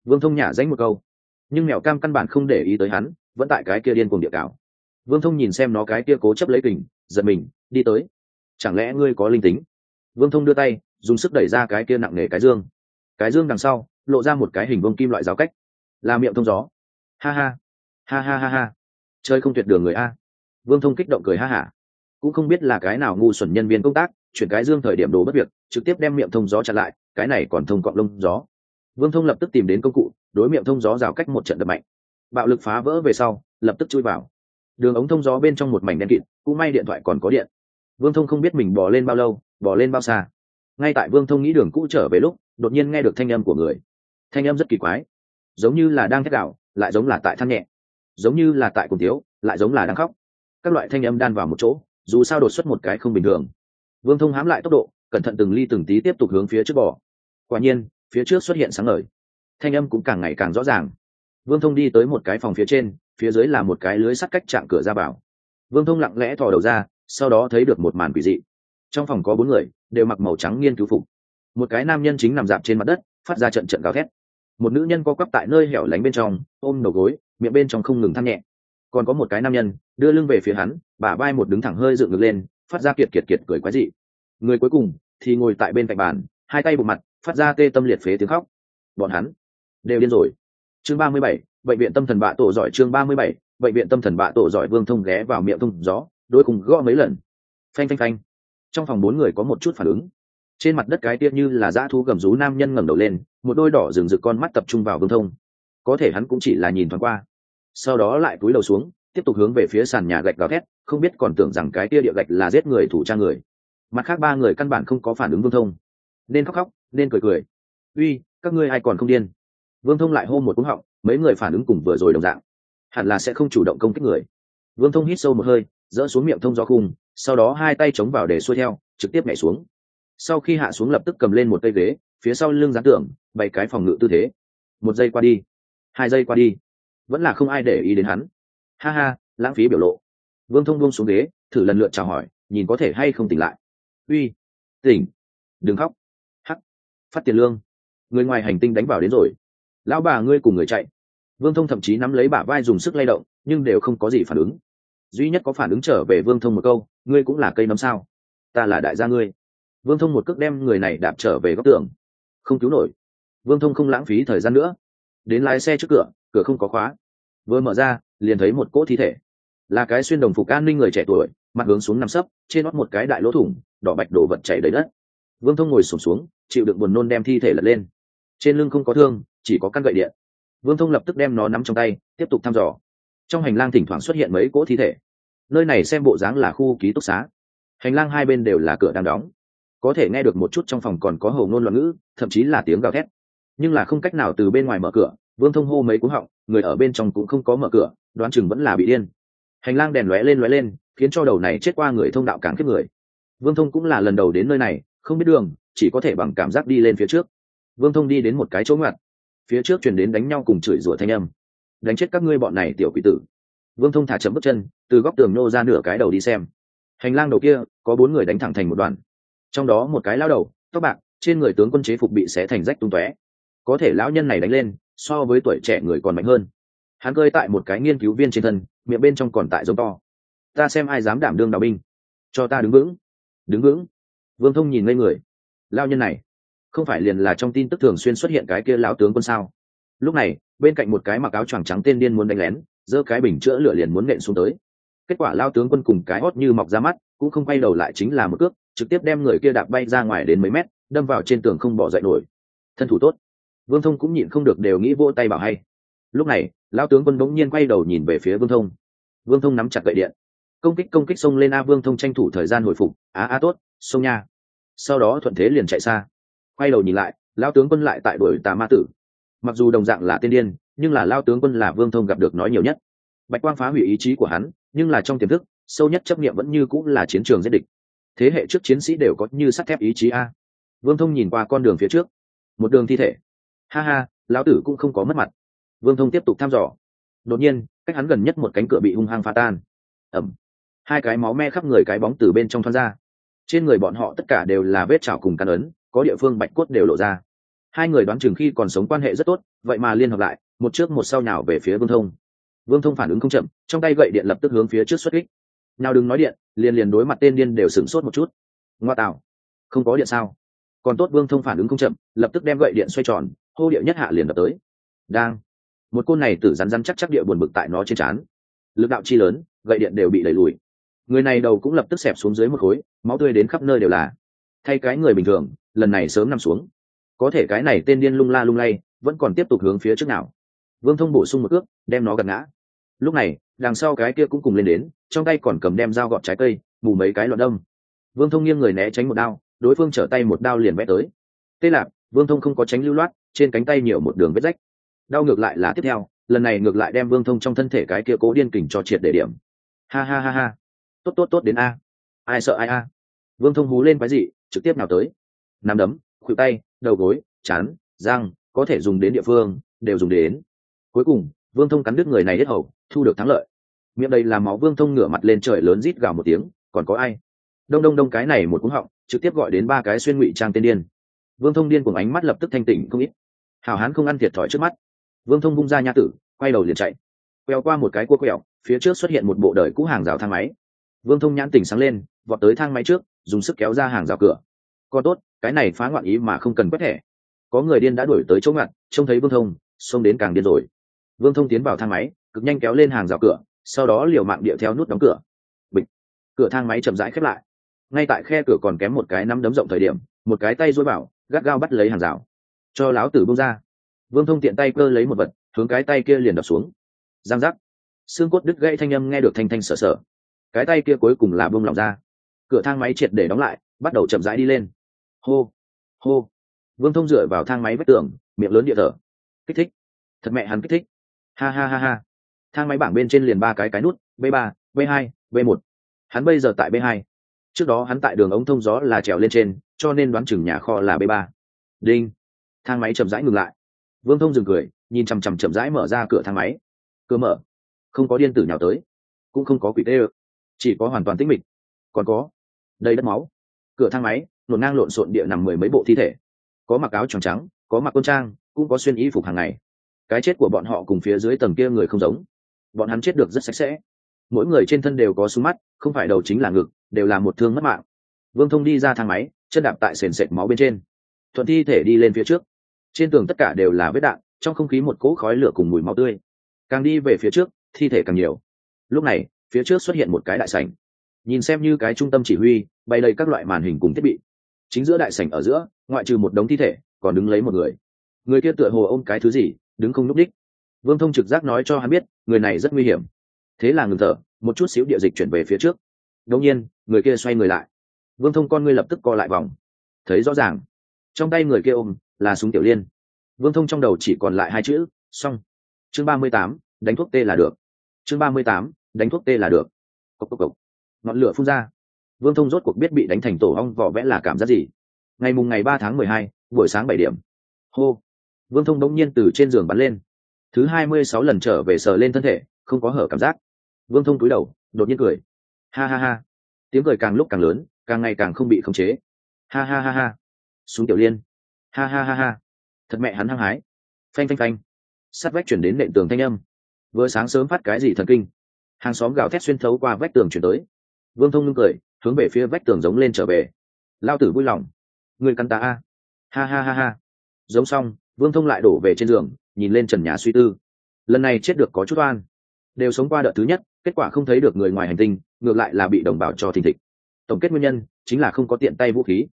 Speaker 1: Vương thông nhả dánh một câu. Nhưng mèo cam căn bản không để ý tới hắn, vẫn tại cái kia điên cuồng địa cào. Vương thông nhìn xem nó cái kia cố chấp lấy kình, giật mình, đi tới. Chẳng lẽ ngươi có linh tính? Vương thông đưa tay dùng sức đẩy ra cái kia nặng nề cái dương. Cái dương đằng sau, lộ ra một cái hình vông kim loại giáo cách. Là miệng thông gió. Ha ha. Ha ha ha ha. Chơi không tuyệt đường người a. Vương thông kích động cười ha hả. Cũng không biết là cái nào ngu xuẩn nhân viên công tác, chuyển cái dương thời điểm đồ bất việc, trực tiếp đem miệng thông gió chặn lại, cái này còn thông cọng lông gió. Vương thông lập tức tìm đến công cụ, đối miệng thông gió rào cách một trận đập mạnh. Bạo lực phá vỡ về sau, lập tức chui vào. Đường ống thông gió bên trong một mảnh đen kịt, cũng may điện thoại còn có điện. Vương thông không biết mình bỏ lên bao lâu bỏ lên bao xa ngay tại vương thông nghĩ đường cũ trở về lúc, đột nhiên nghe được thanh âm của người. Thanh âm rất kỳ quái. Giống như là đang thét đạo lại giống là tại than nhẹ. Giống như là tại cùng thiếu, lại giống là đang khóc. Các loại thanh âm đan vào một chỗ, dù sao đột xuất một cái không bình thường. Vương thông hám lại tốc độ, cẩn thận từng ly từng tí tiếp tục hướng phía trước bò. Quả nhiên, phía trước xuất hiện sáng ngời. Thanh âm cũng càng ngày càng rõ ràng. Vương thông đi tới một cái phòng phía trên, phía dưới là một cái lưới sắt cách chạm cửa ra vào. Vương thông lặng lẽ thò đầu ra, sau đó thấy được một màn quỷ dị. Trong phòng có bốn người đều mặc màu trắng nghiên cứu phục. Một cái nam nhân chính nằm dạp trên mặt đất, phát ra trận trận gào thét. Một nữ nhân co quắp tại nơi hẻo lánh bên trong, ôm đầu gối, miệng bên trong không ngừng thăng nhẹ. Còn có một cái nam nhân, đưa lưng về phía hắn, bả vai một đứng thẳng hơi dựng ngược lên, phát ra kiệt kiệt kiệt cười quái dị. Người cuối cùng thì ngồi tại bên cạnh bàn, hai tay bụng mặt, phát ra tê tâm liệt phế tiếng khóc. Bọn hắn đều điên rồi. Chương ba mươi bảy, bệnh viện tâm thần bạ tổ giỏi chương ba mươi bảy, bệnh viện tâm thần bạ tổ giỏi vương thông ghé vào miệng thông gió, đôi cùng gõ mấy lần. Phanh phanh phanh trong phòng bốn người có một chút phản ứng. Trên mặt đất cái tiết như là dã thu gầm rú nam nhân ngẩng đầu lên, một đôi đỏ rừng rực con mắt tập trung vào vương thông. Có thể hắn cũng chỉ là nhìn thoáng qua. Sau đó lại cúi đầu xuống, tiếp tục hướng về phía sàn nhà gạch gào thét, không biết còn tưởng rằng cái tia địa gạch là giết người thủ trang người. Mặt khác ba người căn bản không có phản ứng vương thông. Nên khóc khóc, nên cười cười. Uy, các ngươi ai còn không điên? Vương thông lại hô một cúng họng, mấy người phản ứng cùng vừa rồi đồng dạng. Hẳn là sẽ không chủ động công kích người. Vương thông hít sâu một hơi, dỡ xuống miệng thông gió khung sau đó hai tay chống vào để xuôi theo, trực tiếp nhảy xuống. Sau khi hạ xuống lập tức cầm lên một cây ghế, phía sau lưng gián tưởng bày cái phòng ngự tư thế. Một giây qua đi, hai giây qua đi, vẫn là không ai để ý đến hắn. Ha ha, lãng phí biểu lộ. Vương thông buông xuống ghế, thử lần lượt chào hỏi, nhìn có thể hay không tỉnh lại. Uy, tỉnh. Đừng khóc. Hắc. Phát tiền lương. Người ngoài hành tinh đánh vào đến rồi. Lão bà ngươi cùng người chạy. Vương thông thậm chí nắm lấy bả vai dùng sức lay động, nhưng đều không có gì phản ứng duy nhất có phản ứng trở về vương thông một câu ngươi cũng là cây nấm sao? Ta là đại gia ngươi. Vương thông một cước đem người này đạp trở về góc tường. Không cứu nổi. Vương thông không lãng phí thời gian nữa. Đến lái xe trước cửa cửa không có khóa. Vừa mở ra liền thấy một cỗ thi thể. Là cái xuyên đồng phục an ninh người trẻ tuổi mặt hướng xuống nằm sấp trên nót một cái đại lỗ thủng đỏ bạch đổ vật chảy đầy đất. Vương thông ngồi sụp xuống, xuống chịu đựng buồn nôn đem thi thể lật lên. Trên lưng không có thương chỉ có căn gậy điện. Vương thông lập tức đem nó nắm trong tay tiếp tục thăm dò trong hành lang thỉnh thoảng xuất hiện mấy cỗ thi thể. Nơi này xem bộ dáng là khu ký túc xá. Hành lang hai bên đều là cửa đang đóng. Có thể nghe được một chút trong phòng còn có hầu ngôn loạn ngữ, thậm chí là tiếng gào thét. Nhưng là không cách nào từ bên ngoài mở cửa, vương thông hô mấy cú họng, người ở bên trong cũng không có mở cửa, đoán chừng vẫn là bị điên. Hành lang đèn lóe lên lóe lên, khiến cho đầu này chết qua người thông đạo càng kiếp người. Vương thông cũng là lần đầu đến nơi này, không biết đường, chỉ có thể bằng cảm giác đi lên phía trước. Vương thông đi đến một cái chỗ ngoặt. Phía trước chuyển đến đánh nhau cùng chửi rủa thanh âm đánh chết các ngươi bọn này tiểu quỷ tử. Vương thông thả chậm bước chân, từ góc tường nô ra nửa cái đầu đi xem. Hành lang đầu kia, có bốn người đánh thẳng thành một đoàn. Trong đó một cái lao đầu, tóc bạc, trên người tướng quân chế phục bị xé thành rách tung tóe. Có thể lão nhân này đánh lên, so với tuổi trẻ người còn mạnh hơn. Hắn cơi tại một cái nghiên cứu viên trên thân, miệng bên trong còn tại giống to. Ta xem ai dám đảm đương đào binh. Cho ta đứng vững. Đứng vững. Vương thông nhìn ngây người. Lao nhân này, không phải liền là trong tin tức thường xuyên xuất hiện cái kia lão tướng quân sao? Lúc này bên cạnh một cái mặc áo choàng trắng tên điên muốn đánh lén, giơ cái bình chữa lửa liền muốn nện xuống tới. Kết quả lao tướng quân cùng cái hót như mọc ra mắt, cũng không quay đầu lại chính là một cước, trực tiếp đem người kia đạp bay ra ngoài đến mấy mét, đâm vào trên tường không bỏ dậy nổi. Thân thủ tốt. Vương thông cũng nhịn không được đều nghĩ vỗ tay bảo hay. Lúc này, lao tướng quân bỗng nhiên quay đầu nhìn về phía vương thông. Vương thông nắm chặt gậy điện. Công kích công kích xông lên a vương thông tranh thủ thời gian hồi phục. Á a tốt, xông nha. Sau đó thuận thế liền chạy xa. Quay đầu nhìn lại, lao tướng quân lại tại đuổi tà ma tử mặc dù đồng dạng là tiên điên, nhưng là lao tướng quân là vương thông gặp được nói nhiều nhất. Bạch quang phá hủy ý chí của hắn, nhưng là trong tiềm thức, sâu nhất chấp nghiệm vẫn như cũng là chiến trường giết địch. Thế hệ trước chiến sĩ đều có như sắt thép ý chí a. Vương thông nhìn qua con đường phía trước, một đường thi thể. Ha ha, lão tử cũng không có mất mặt. Vương thông tiếp tục thăm dò. Đột nhiên, cách hắn gần nhất một cánh cửa bị hung hăng phá tan. Ẩm. Hai cái máu me khắp người cái bóng từ bên trong thoát ra. Trên người bọn họ tất cả đều là vết chảo cùng căn ấn, có địa phương bạch cốt đều lộ ra hai người đoán chừng khi còn sống quan hệ rất tốt, vậy mà liên hợp lại, một trước một sau nào về phía vương thông. Vương thông phản ứng không chậm, trong tay gậy điện lập tức hướng phía trước xuất kích. Nào đừng nói điện, liền liền đối mặt tên điên đều sửng sốt một chút. Ngoa tạo. Không có điện sao? Còn tốt vương thông phản ứng không chậm, lập tức đem gậy điện xoay tròn, hô điệu nhất hạ liền đập tới. Đang. Một côn này tử rắn rắn chắc chắc địa buồn bực tại nó trên trán. Lực đạo chi lớn, gậy điện đều bị đẩy lùi. Người này đầu cũng lập tức xẹp xuống dưới một khối, máu tươi đến khắp nơi đều là. Thay cái người bình thường, lần này sớm nằm xuống có thể cái này tên điên lung la lung lay, vẫn còn tiếp tục hướng phía trước nào. Vương thông bổ sung một ước đem nó gặt ngã. Lúc này, đằng sau cái kia cũng cùng lên đến, trong tay còn cầm đem dao gọt trái cây mù mấy cái loạn đông vương thông nghiêng người né tránh một đao, đối phương trở tay một đao liền vẽ tới. Tê lạc, vương thông không có tránh lưu loát, trên cánh tay nhiều một đường vết rách. Đau ngược lại là tiếp theo, lần này ngược lại đem vương thông trong thân thể cái kia cố điên kình cho triệt để điểm. Ha ha ha ha. Tốt tốt tốt đến a. Ai sợ ai a. Vương thông hú lên cái gì trực tiếp nào tới. Nắm đấm, khuỷu tay đầu gối, chán, răng, có thể dùng đến địa phương, đều dùng đến. Cuối cùng, vương thông cắn đứt người này hết hầu, thu được thắng lợi. Miệng đây là máu, vương thông ngửa mặt lên trời lớn rít gào một tiếng, còn có ai? Đông đông đông, cái này một cú họng, trực tiếp gọi đến ba cái xuyên ngụy trang tên điên. Vương thông điên cùng ánh mắt lập tức thanh tỉnh không ít. Hào hán không ăn thiệt thòi trước mắt. Vương thông bung ra nha tử, quay đầu liền chạy. Quẹo qua một cái cua quẹo, phía trước xuất hiện một bộ đời cũ hàng rào thang máy. Vương thông nhãn tỉnh sáng lên, vọt tới thang máy trước, dùng sức kéo ra hàng rào cửa con tốt, cái này phá ngoạn ý mà không cần quét thẻ. Có người điên đã đuổi tới chỗ ngặt, trông thấy vương thông, xông đến càng điên rồi. Vương thông tiến vào thang máy, cực nhanh kéo lên hàng rào cửa, sau đó liều mạng điệu theo nút đóng cửa. Bịch. Cửa thang máy chậm rãi khép lại. Ngay tại khe cửa còn kém một cái nắm đấm rộng thời điểm, một cái tay dối bảo gắt gao bắt lấy hàng rào. Cho láo tử bông ra. Vương thông tiện tay cơ lấy một vật, hướng cái tay kia liền đập xuống. Giang giác. Xương cốt đứt gãy thanh âm nghe được thanh thanh sờ sờ. cái tay kia cuối cùng là bông lỏng ra. Cửa thang máy triệt để đóng lại, bắt đầu chậm rãi đi lên hô hô. Vương thông dựa vào thang máy vách tường, miệng lớn địa thở. Kích thích. Thật mẹ hắn kích thích. Ha ha ha ha. Thang máy bảng bên trên liền ba cái cái nút, b ba, b hai, b một. Hắn bây giờ tại b hai. Trước đó hắn tại đường ống thông gió là trèo lên trên, cho nên đoán chừng nhà kho là b ba. Đinh. Thang máy chậm rãi ngừng lại. Vương thông dừng cười, nhìn chằm chằm chậm rãi mở ra cửa thang máy. Cửa mở. Không có điên tử nhào tới. Cũng không có quỷ tê ơ. Chỉ có hoàn toàn tĩnh mịch. Còn có. Đầy đất máu. Cửa thang máy nổn ngang lộn xộn địa nằm mười mấy bộ thi thể. Có mặc áo tròn trắng, có mặc quân trang, cũng có xuyên y phục hàng ngày. Cái chết của bọn họ cùng phía dưới tầng kia người không giống. Bọn hắn chết được rất sạch sẽ. Mỗi người trên thân đều có súng mắt, không phải đầu chính là ngực, đều là một thương mất mạng. Vương thông đi ra thang máy, chân đạp tại sền sệt máu bên trên. Thuận thi thể đi lên phía trước. Trên tường tất cả đều là vết đạn, trong không khí một cỗ khói lửa cùng mùi máu tươi. Càng đi về phía trước, thi thể càng nhiều. Lúc này, phía trước xuất hiện một cái đại sảnh. Nhìn xem như cái trung tâm chỉ huy bày đầy các loại màn hình cùng thiết bị chính giữa đại sảnh ở giữa, ngoại trừ một đống thi thể, còn đứng lấy một người. Người kia tựa hồ ôm cái thứ gì, đứng không núp đích vương thông trực giác nói cho hắn biết, người này rất nguy hiểm. Thế là ngừng thở, một chút xíu địa dịch chuyển về phía trước. Đột nhiên, người kia xoay người lại. Vương thông con ngươi lập tức co lại vòng. Thấy rõ ràng. Trong tay người kia ôm, là súng tiểu liên. Vương thông trong đầu chỉ còn lại hai chữ, xong. Chương ba mươi tám, đánh thuốc tê là được. Chương ba mươi tám, đánh thuốc tê là được. Cốc cốc cốc. ngọn lửa phun ra vương thông rốt cuộc biết bị đánh thành tổ hong vỏ vẽ là cảm giác gì. Ngày mùng ngày ba tháng mười hai, buổi sáng bảy điểm. Hô. Vương thông đống nhiên từ trên giường bắn lên. Thứ hai mươi sáu lần trở về sờ lên thân thể, không có hở cảm giác. Vương thông cúi đầu, đột nhiên cười. Ha ha ha. Tiếng cười càng lúc càng lớn, càng ngày càng không bị khống chế. Ha ha ha ha. Xuống tiểu liên. Ha ha ha ha. Thật mẹ hắn hăng hái. Phanh phanh phanh. Sắt vách chuyển đến nệm tường thanh âm. Vừa sáng sớm phát cái gì thần kinh? Hàng xóm gào thét xuyên thấu qua vách tường chuyển tới. Vương thông ngưng cười hướng về phía vách tường giống lên trở về. Lao tử vui lòng. Người căn ta a. Ha ha ha ha. Giống xong, vương thông lại đổ về trên giường, nhìn lên trần nhà suy tư. Lần này chết được có chút oan. Đều sống qua đợt thứ nhất, kết quả không thấy được người ngoài hành tinh, ngược lại là bị đồng bào cho thình thịch. Tổng kết nguyên nhân, chính là không có tiện tay vũ khí.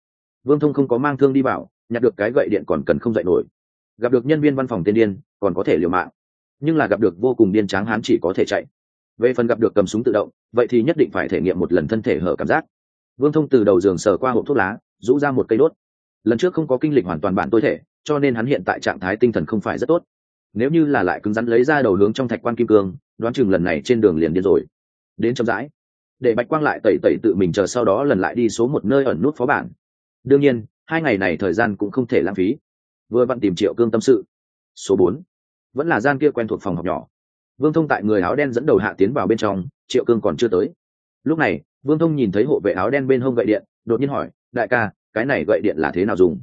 Speaker 1: Vương thông không có mang thương đi vào, nhặt được cái gậy điện còn cần không dạy nổi. Gặp được nhân viên văn phòng tiên điên, còn có thể liều mạng. Nhưng là gặp được vô cùng điên tráng hán chỉ có thể chạy về phần gặp được cầm súng tự động, vậy thì nhất định phải thể nghiệm một lần thân thể hở cảm giác. Vương thông từ đầu giường sờ qua hộp thuốc lá, rũ ra một cây đốt. Lần trước không có kinh lịch hoàn toàn bản tối thể, cho nên hắn hiện tại trạng thái tinh thần không phải rất tốt. Nếu như là lại cứng rắn lấy ra đầu hướng trong thạch quan kim cương, đoán chừng lần này trên đường liền điên rồi. Đến chậm rãi, để bạch quang lại tẩy tẩy tự mình chờ sau đó lần lại đi số một nơi ẩn nút phó bản. Đương nhiên, hai ngày này thời gian cũng không thể lãng phí. Vừa vặn tìm triệu cương tâm sự. Số bốn. Vẫn là gian kia quen thuộc phòng học nhỏ vương thông tại người áo đen dẫn đầu hạ tiến vào bên trong, triệu cương còn chưa tới. Lúc này, vương thông nhìn thấy hộ vệ áo đen bên hông gậy điện, đột nhiên hỏi, đại ca, cái này gậy điện là thế nào dùng?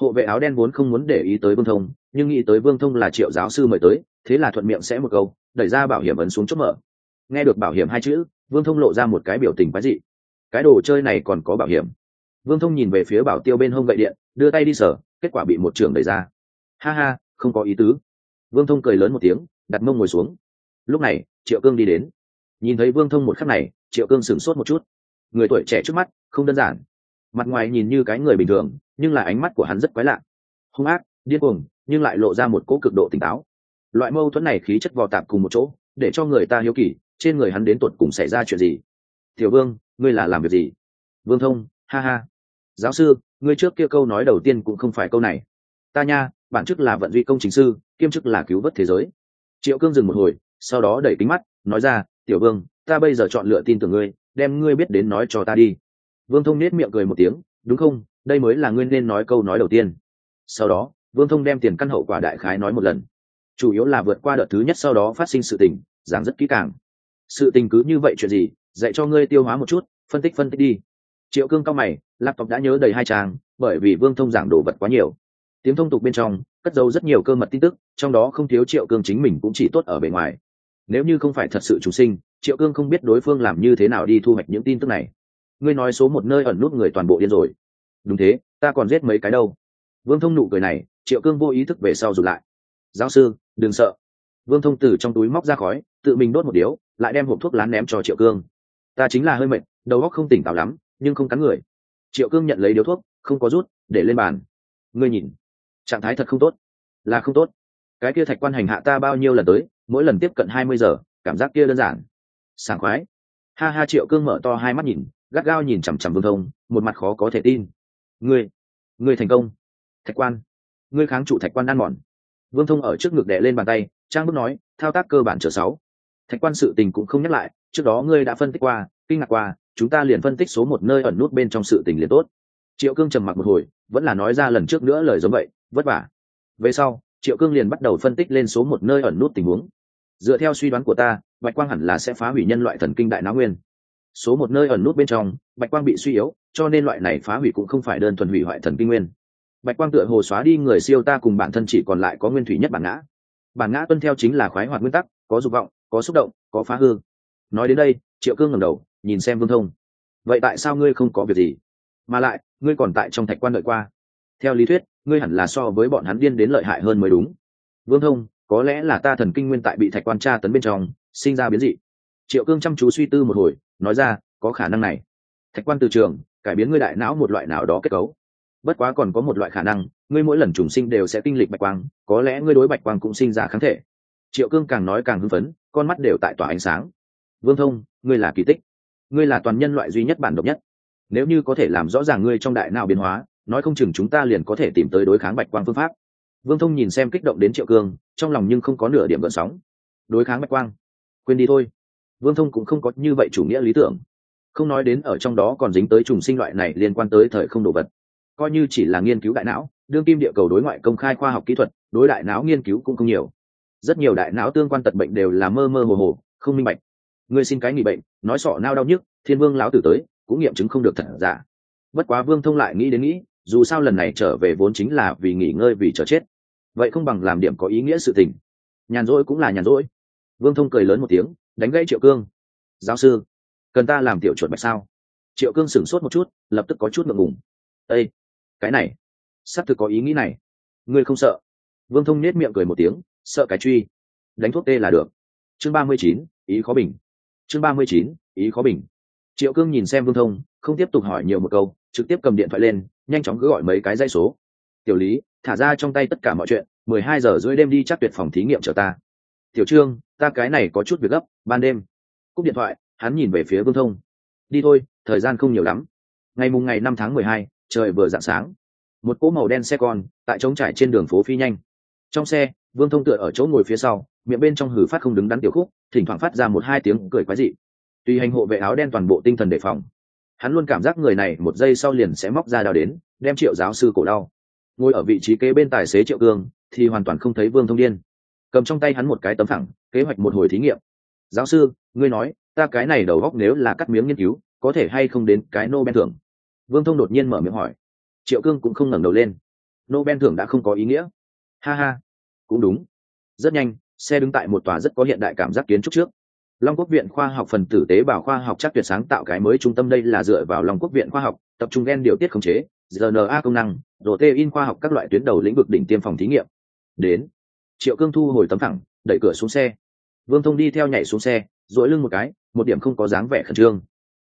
Speaker 1: Hộ vệ áo đen vốn không muốn để ý tới vương thông, nhưng nghĩ tới vương thông là triệu giáo sư mời tới, thế là thuận miệng sẽ một câu, đẩy ra bảo hiểm ấn xuống chốt mở. Nghe được bảo hiểm hai chữ, vương thông lộ ra một cái biểu tình quái dị. Cái đồ chơi này còn có bảo hiểm? Vương thông nhìn về phía bảo tiêu bên hông gậy điện, đưa tay đi sở kết quả bị một trưởng đẩy ra. Ha ha, không có ý tứ. Vương thông cười lớn một tiếng, đặt mông ngồi xuống lúc này, triệu cương đi đến. Nhìn thấy vương thông một khắc này, triệu cương sửng sốt một chút. Người tuổi trẻ trước mắt, không đơn giản. Mặt ngoài nhìn như cái người bình thường, nhưng là ánh mắt của hắn rất quái lạ. Hung ác, điên cuồng, nhưng lại lộ ra một cỗ cực độ tỉnh táo. Loại mâu thuẫn này khí chất vò tạp cùng một chỗ, để cho người ta hiếu kỳ, trên người hắn đến tột cùng xảy ra chuyện gì? Tiểu vương, ngươi là làm việc gì? Vương thông, ha ha. Giáo sư, ngươi trước kia câu nói đầu tiên cũng không phải câu này. Ta nha, bản chức là vận duy công chính sư, kiêm chức là cứu vớt thế giới. Triệu cương dừng một hồi sau đó đẩy kính mắt, nói ra, tiểu vương, ta bây giờ chọn lựa tin tưởng ngươi, đem ngươi biết đến nói cho ta đi. Vương thông nết miệng cười một tiếng, đúng không? Đây mới là ngươi nên nói câu nói đầu tiên. Sau đó, vương thông đem tiền căn hậu quả đại khái nói một lần. Chủ yếu là vượt qua đợt thứ nhất sau đó phát sinh sự tình, giảng rất kỹ càng. Sự tình cứ như vậy chuyện gì, dạy cho ngươi tiêu hóa một chút, phân tích phân tích đi. Triệu cương cao mày, laptop đã nhớ đầy hai trang, bởi vì vương thông giảng đồ vật quá nhiều. Tiếng thông tục bên trong, cất dấu rất nhiều cơ mật tin tức, trong đó không thiếu triệu cương chính mình cũng chỉ tốt ở bề ngoài nếu như không phải thật sự chủ sinh, triệu cương không biết đối phương làm như thế nào đi thu hoạch những tin tức này. Ngươi nói số một nơi ẩn nút người toàn bộ điên rồi. Đúng thế, ta còn giết mấy cái đâu. Vương thông nụ cười này, triệu cương vô ý thức về sau rụt lại. Giáo sư, đừng sợ. Vương thông từ trong túi móc ra khói, tự mình đốt một điếu, lại đem hộp thuốc lán ném cho triệu cương. Ta chính là hơi mệt, đầu óc không tỉnh táo lắm, nhưng không cắn người. Triệu cương nhận lấy điếu thuốc, không có rút, để lên bàn. Ngươi nhìn, trạng thái thật không tốt. Là không tốt cái kia thạch quan hành hạ ta bao nhiêu lần tới, mỗi lần tiếp cận hai mươi giờ, cảm giác kia đơn giản. Sảng khoái. Ha ha, triệu cương mở to hai mắt nhìn, gắt gao nhìn chằm chằm vương thông, một mặt khó có thể tin. Ngươi ngươi thành công. Thạch quan, ngươi kháng trụ thạch quan ăn mòn. Vương thông ở trước ngực đè lên bàn tay, trang bước nói, thao tác cơ bản chờ sáu. Thạch quan sự tình cũng không nhắc lại, trước đó ngươi đã phân tích qua, kinh ngạc qua, chúng ta liền phân tích số một nơi ẩn nút bên trong sự tình liền tốt. Triệu cương trầm mặc một hồi, vẫn là nói ra lần trước nữa lời giống vậy, vất vả. Về sau triệu cương liền bắt đầu phân tích lên số một nơi ẩn nút tình huống. Dựa theo suy đoán của ta, bạch quang hẳn là sẽ phá hủy nhân loại thần kinh đại não nguyên. Số một nơi ẩn nút bên trong, bạch quang bị suy yếu, cho nên loại này phá hủy cũng không phải đơn thuần hủy hoại thần kinh nguyên. Bạch quang tựa hồ xóa đi người siêu ta cùng bản thân chỉ còn lại có nguyên thủy nhất bản ngã. Bản ngã tuân theo chính là khoái hoạt nguyên tắc, có dục vọng, có xúc động, có phá hư. Nói đến đây, triệu cương ngẩng đầu, nhìn xem vương thông. Vậy tại sao ngươi không có việc gì? Mà lại, ngươi còn tại trong thạch quan đợi qua theo lý thuyết, ngươi hẳn là so với bọn hắn điên đến lợi hại hơn mới đúng. Vương thông, có lẽ là ta thần kinh nguyên tại bị thạch quan tra tấn bên trong, sinh ra biến dị. Triệu cương chăm chú suy tư một hồi, nói ra, có khả năng này. Thạch quan từ trường, cải biến ngươi đại não một loại nào đó kết cấu. Bất quá còn có một loại khả năng, ngươi mỗi lần trùng sinh đều sẽ kinh lịch bạch quang, có lẽ ngươi đối bạch quang cũng sinh ra kháng thể. Triệu cương càng nói càng hưng phấn, con mắt đều tại tỏa ánh sáng. Vương thông, ngươi là kỳ tích. Ngươi là toàn nhân loại duy nhất bản độc nhất. Nếu như có thể làm rõ ràng ngươi trong đại não biến hóa nói không chừng chúng ta liền có thể tìm tới đối kháng bạch quang phương pháp. Vương thông nhìn xem kích động đến triệu cương, trong lòng nhưng không có nửa điểm gợn sóng. Đối kháng bạch quang? Quên đi thôi. Vương thông cũng không có như vậy chủ nghĩa lý tưởng. Không nói đến ở trong đó còn dính tới trùng sinh loại này liên quan tới thời không đồ vật. Coi như chỉ là nghiên cứu đại não, đương kim địa cầu đối ngoại công khai khoa học kỹ thuật, đối đại não nghiên cứu cũng không nhiều. Rất nhiều đại não tương quan tật bệnh đều là mơ mơ hồ hồ, không minh bạch. Ngươi xin cái nghỉ bệnh, nói sọ nao đau nhức, thiên vương lão tử tới, cũng nghiệm chứng không được thật giả. Bất quá vương thông lại nghĩ đến nghĩ dù sao lần này trở về vốn chính là vì nghỉ ngơi vì chờ chết. Vậy không bằng làm điểm có ý nghĩa sự tình. Nhàn rỗi cũng là nhàn rỗi. Vương thông cười lớn một tiếng, đánh gãy triệu cương. Giáo sư, cần ta làm tiểu chuột bạch sao? Triệu cương sửng sốt một chút, lập tức có chút ngượng ngùng. Ây cái này sắp thực có ý nghĩ này. Ngươi không sợ? Vương thông nết miệng cười một tiếng, sợ cái truy. Đánh thuốc tê là được. Chương ba mươi chín, ý khó bình. Chương ba mươi chín, ý khó bình. Triệu cương nhìn xem vương thông không tiếp tục hỏi nhiều một câu, trực tiếp cầm điện thoại lên, nhanh chóng cứ gọi mấy cái dây số. Tiểu lý, thả ra trong tay tất cả mọi chuyện, mười hai giờ rưỡi đêm đi chắc tuyệt phòng thí nghiệm chờ ta. Tiểu trương, ta cái này có chút việc gấp, ban đêm. Cúp điện thoại, hắn nhìn về phía vương thông. Đi thôi, thời gian không nhiều lắm. Ngày mùng ngày năm tháng mười hai, trời vừa d ạ n g sáng. Một cỗ màu đen xe con, tại trống trải trên đường phố phi nhanh. Trong xe, vương thông tựa ở chỗ ngồi phía sau, miệng bên trong hử phát không đứng đắn tiểu khúc, thỉnh thoảng phát ra một hai tiếng cười quái dị. Tùy hành hộ vệ áo đen toàn bộ tinh thần đề phòng hắn luôn cảm giác người này một giây sau liền sẽ móc ra đào đến, đem triệu giáo sư cổ đau. Ngồi ở vị trí kế bên tài xế triệu cương, thì hoàn toàn không thấy vương thông điên. Cầm trong tay hắn một cái tấm thẳng kế hoạch một hồi thí nghiệm. Giáo sư, ngươi nói, ta cái này đầu góc nếu là cắt miếng nghiên cứu, có thể hay không đến cái nobel thưởng? Vương thông đột nhiên mở miệng hỏi. Triệu cương cũng không ngẩng đầu lên. Nobel thưởng đã không có ý nghĩa. Ha ha, cũng đúng. Rất nhanh, xe đứng tại một tòa rất có hiện đại cảm giác kiến trúc trước long quốc viện khoa học phần tử tế bào khoa học chắc tuyệt sáng tạo cái mới trung tâm đây là dựa vào long quốc viện khoa học, tập trung gen điều tiết khống chế rna công năng, protein khoa học các loại tuyến đầu lĩnh vực đỉnh tiêm phòng thí nghiệm. Đến, triệu cương thu hồi tấm thẳng, đẩy cửa xuống xe. Vương thông đi theo nhảy xuống xe dỗi lưng một cái, một điểm không có dáng vẻ khẩn trương.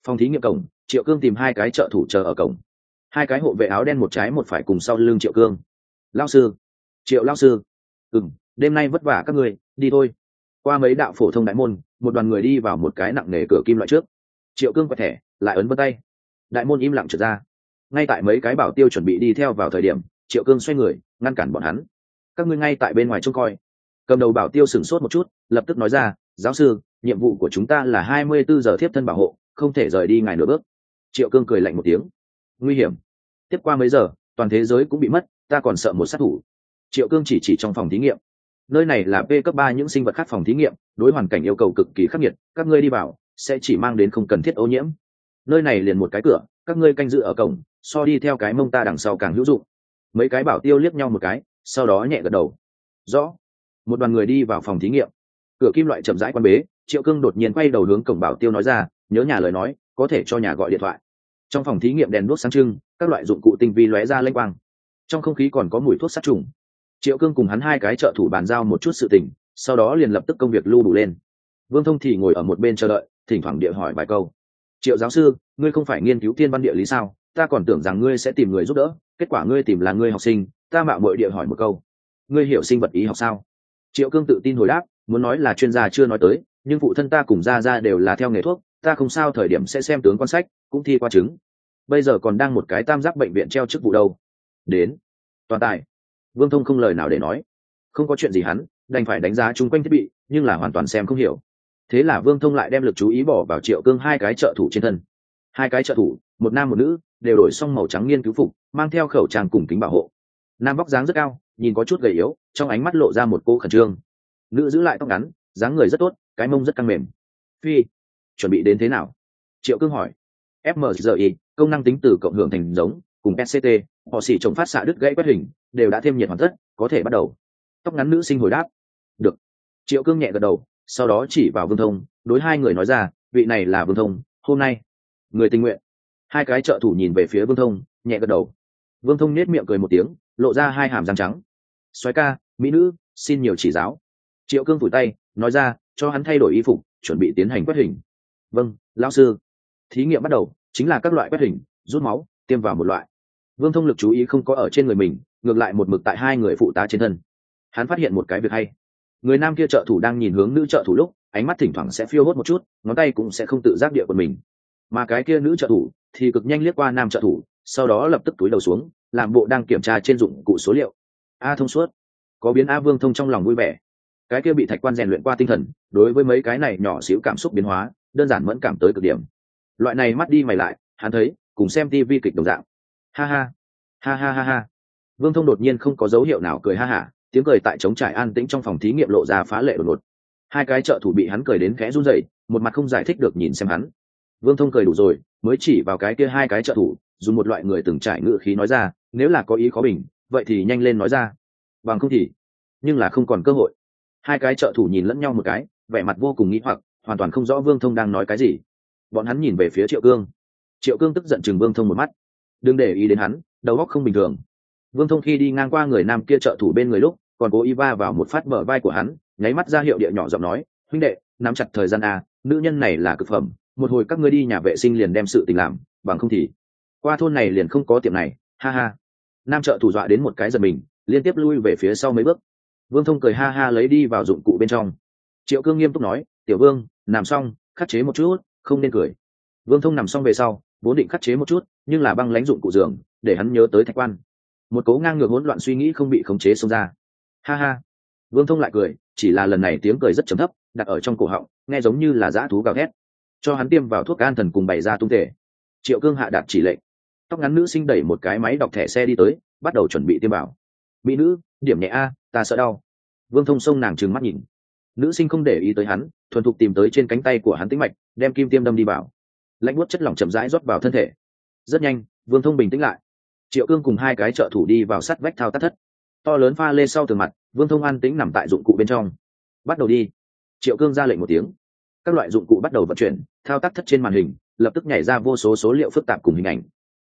Speaker 1: Phòng thí nghiệm cổng, triệu cương tìm hai cái trợ thủ chờ ở cổng. Hai cái hộ vệ áo đen một trái một phải cùng sau lưng triệu cương. Lao sư, triệu lao sư. Ừ m đêm nay vất vả các người đi thôi qua mấy đạo phổ thông đại môn, một đoàn người đi vào một cái nặng nề cửa kim loại trước. Triệu cương quẹt thẻ, lại ấn vân tay. Đại môn im lặng trượt ra. Ngay tại mấy cái bảo tiêu chuẩn bị đi theo vào thời điểm, triệu cương xoay người, ngăn cản bọn hắn. Các ngươi ngay tại bên ngoài trông coi. Cầm đầu bảo tiêu sửng sốt một chút, lập tức nói ra, giáo sư, nhiệm vụ của chúng ta là hai mươi bốn giờ tiếp thân bảo hộ, không thể rời đi ngài nửa bước. Triệu cương cười lạnh một tiếng. Nguy hiểm. Tiếp qua mấy giờ, toàn thế giới cũng bị mất, ta còn sợ một sát thủ. Triệu cương chỉ chỉ trong phòng thí nghiệm nơi này là p cấp ba những sinh vật khác phòng thí nghiệm, đối hoàn cảnh yêu cầu cực kỳ khắc nghiệt, các ngươi đi vào, sẽ chỉ mang đến không cần thiết ô nhiễm. Nơi này liền một cái cửa, các ngươi canh giữ ở cổng, so đi theo cái mông ta đằng sau càng hữu dụng. Mấy cái bảo tiêu liếc nhau một cái, sau đó nhẹ gật đầu. Rõ. Một đoàn người đi vào phòng thí nghiệm. Cửa kim loại chậm rãi quan bế, triệu cương đột nhiên quay đầu hướng cổng bảo tiêu nói ra, nhớ nhà lời nói, có thể cho nhà gọi điện thoại. Trong phòng thí nghiệm đèn đuốc sáng trưng, các loại dụng cụ tinh vi lóe ra lênh quang. Trong không khí còn có mùi thuốc sát trùng triệu cương cùng hắn hai cái trợ thủ bàn giao một chút sự tình, sau đó liền lập tức công việc lưu đủ lên. Vương thông thì ngồi ở một bên chờ đợi, thỉnh thoảng địa hỏi vài câu. Triệu giáo sư, ngươi không phải nghiên cứu tiên văn địa lý sao? Ta còn tưởng rằng ngươi sẽ tìm người giúp đỡ, kết quả ngươi tìm là ngươi học sinh, ta mạo mọi địa hỏi một câu. Ngươi hiểu sinh vật ý học sao? Triệu cương tự tin hồi đáp, muốn nói là chuyên gia chưa nói tới, nhưng phụ thân ta cùng ra ra đều là theo nghề thuốc, ta không sao thời điểm sẽ xem tướng quan sách, cũng thi qua chứng. Bây giờ còn đang một cái tam giác bệnh viện treo chức vụ đâu. Đến. Toàn tài vương thông không lời nào để nói. Không có chuyện gì hắn, đành phải đánh giá chung quanh thiết bị, nhưng là hoàn toàn xem không hiểu. Thế là vương thông lại đem lực chú ý bỏ vào triệu cương hai cái trợ thủ trên thân. Hai cái trợ thủ, một nam một nữ, đều đổi xong màu trắng nghiên cứu phục, mang theo khẩu trang cùng kính bảo hộ. Nam vóc dáng rất cao, nhìn có chút gầy yếu, trong ánh mắt lộ ra một cô khẩn trương. Nữ giữ lại tóc ngắn, dáng người rất tốt, cái mông rất căng mềm. Phi, chuẩn bị đến thế nào? Triệu cương hỏi. Fmgi công năng tính từ cộng hưởng thành giống, cùng sct họ xỉ trồng phát xạ đứt gãy quét hình đều đã thêm nhiệt hoàn tất, có thể bắt đầu. Tóc ngắn nữ sinh hồi đáp. Được. Triệu cương nhẹ gật đầu, sau đó chỉ vào vương thông, đối hai người nói ra, vị này là vương thông, hôm nay. Người tình nguyện. Hai cái trợ thủ nhìn về phía vương thông, nhẹ gật đầu. Vương thông nết miệng cười một tiếng, lộ ra hai hàm răng trắng. Xoáy ca, mỹ nữ, xin nhiều chỉ giáo. Triệu cương vùi tay, nói ra, cho hắn thay đổi y phục, chuẩn bị tiến hành quét hình. Vâng lão sư. Thí nghiệm bắt đầu, chính là các loại quét hình, rút máu, tiêm vào một loại. Vương thông lực chú ý không có ở trên người mình ngược lại một mực tại hai người phụ tá trên thân. Hắn phát hiện một cái việc hay. Người nam kia trợ thủ đang nhìn hướng nữ trợ thủ lúc, ánh mắt thỉnh thoảng sẽ phiêu hốt một chút, ngón tay cũng sẽ không tự giác địa của mình. Mà cái kia nữ trợ thủ thì cực nhanh liếc qua nam trợ thủ, sau đó lập tức túi đầu xuống, làm bộ đang kiểm tra trên dụng cụ số liệu. A thông suốt. Có biến a vương thông trong lòng vui vẻ. Cái kia bị thạch quan rèn luyện qua tinh thần, đối với mấy cái này nhỏ xíu cảm xúc biến hóa, đơn giản mẫn cảm tới cực điểm. Loại này mắt đi mày lại, hắn thấy, cùng xem tv kịch đồng dạng. Ha ha. Ha ha ha ha vương thông đột nhiên không có dấu hiệu nào cười ha hả, tiếng cười tại trống trải an tĩnh trong phòng thí nghiệm lộ ra phá lệ đột ngột. Hai cái trợ thủ bị hắn cười đến khẽ run rẩy, một mặt không giải thích được nhìn xem hắn. Vương thông cười đủ rồi, mới chỉ vào cái kia hai cái trợ thủ, dùng một loại người từng trải ngự khí nói ra, nếu là có ý khó bình, vậy thì nhanh lên nói ra. Bằng không thì, nhưng là không còn cơ hội. Hai cái trợ thủ nhìn lẫn nhau một cái, vẻ mặt vô cùng nghĩ hoặc, hoàn toàn không rõ vương thông đang nói cái gì. Bọn hắn nhìn về phía triệu cương. Triệu cương tức giận chừng vương thông một mắt. Đừng để ý đến hắn, đầu óc không bình thường vương thông khi đi ngang qua người nam kia trợ thủ bên người lúc, còn cố ý va vào một phát bờ vai của hắn, nháy mắt ra hiệu địa nhỏ giọng nói, huynh đệ, nắm chặt thời gian a, nữ nhân này là cực phẩm, một hồi các ngươi đi nhà vệ sinh liền đem sự tình làm, bằng không thì qua thôn này liền không có tiệm này, ha ha. Nam trợ thủ dọa đến một cái giật mình, liên tiếp lui về phía sau mấy bước. Vương thông cười ha ha lấy đi vào dụng cụ bên trong. Triệu cương nghiêm túc nói, tiểu vương, nằm xong, khắc chế một chút, không nên cười. Vương thông nằm xong về sau, vốn định khắc chế một chút, nhưng là băng lãnh dụng cụ giường, để hắn nhớ tới thạch quan một cố ngang ngược hỗn loạn suy nghĩ không bị khống chế xông ra. Ha ha. Vương thông lại cười, chỉ là lần này tiếng cười rất trầm thấp, đặt ở trong cổ họng, nghe giống như là dã thú gào thét. Cho hắn tiêm vào thuốc an thần cùng bày ra tung thể. Triệu cương hạ đạt chỉ lệnh. Tóc ngắn nữ sinh đẩy một cái máy đọc thẻ xe đi tới, bắt đầu chuẩn bị tiêm vào. Mỹ nữ, điểm nhẹ a, ta sợ đau. Vương thông xông nàng trừng mắt nhìn. Nữ sinh không để ý tới hắn, thuần thục tìm tới trên cánh tay của hắn tĩnh mạch, đem kim tiêm đâm đi vào. Lạnh buốt chất lỏng chậm rãi rót vào thân thể. Rất nhanh, vương thông bình tĩnh lại triệu cương cùng hai cái trợ thủ đi vào sắt vách thao tác thất. To lớn pha lê sau tường mặt, vương thông an tĩnh nằm tại dụng cụ bên trong. Bắt đầu đi. Triệu cương ra lệnh một tiếng. Các loại dụng cụ bắt đầu vận chuyển, thao tác thất trên màn hình, lập tức nhảy ra vô số số liệu phức tạp cùng hình ảnh.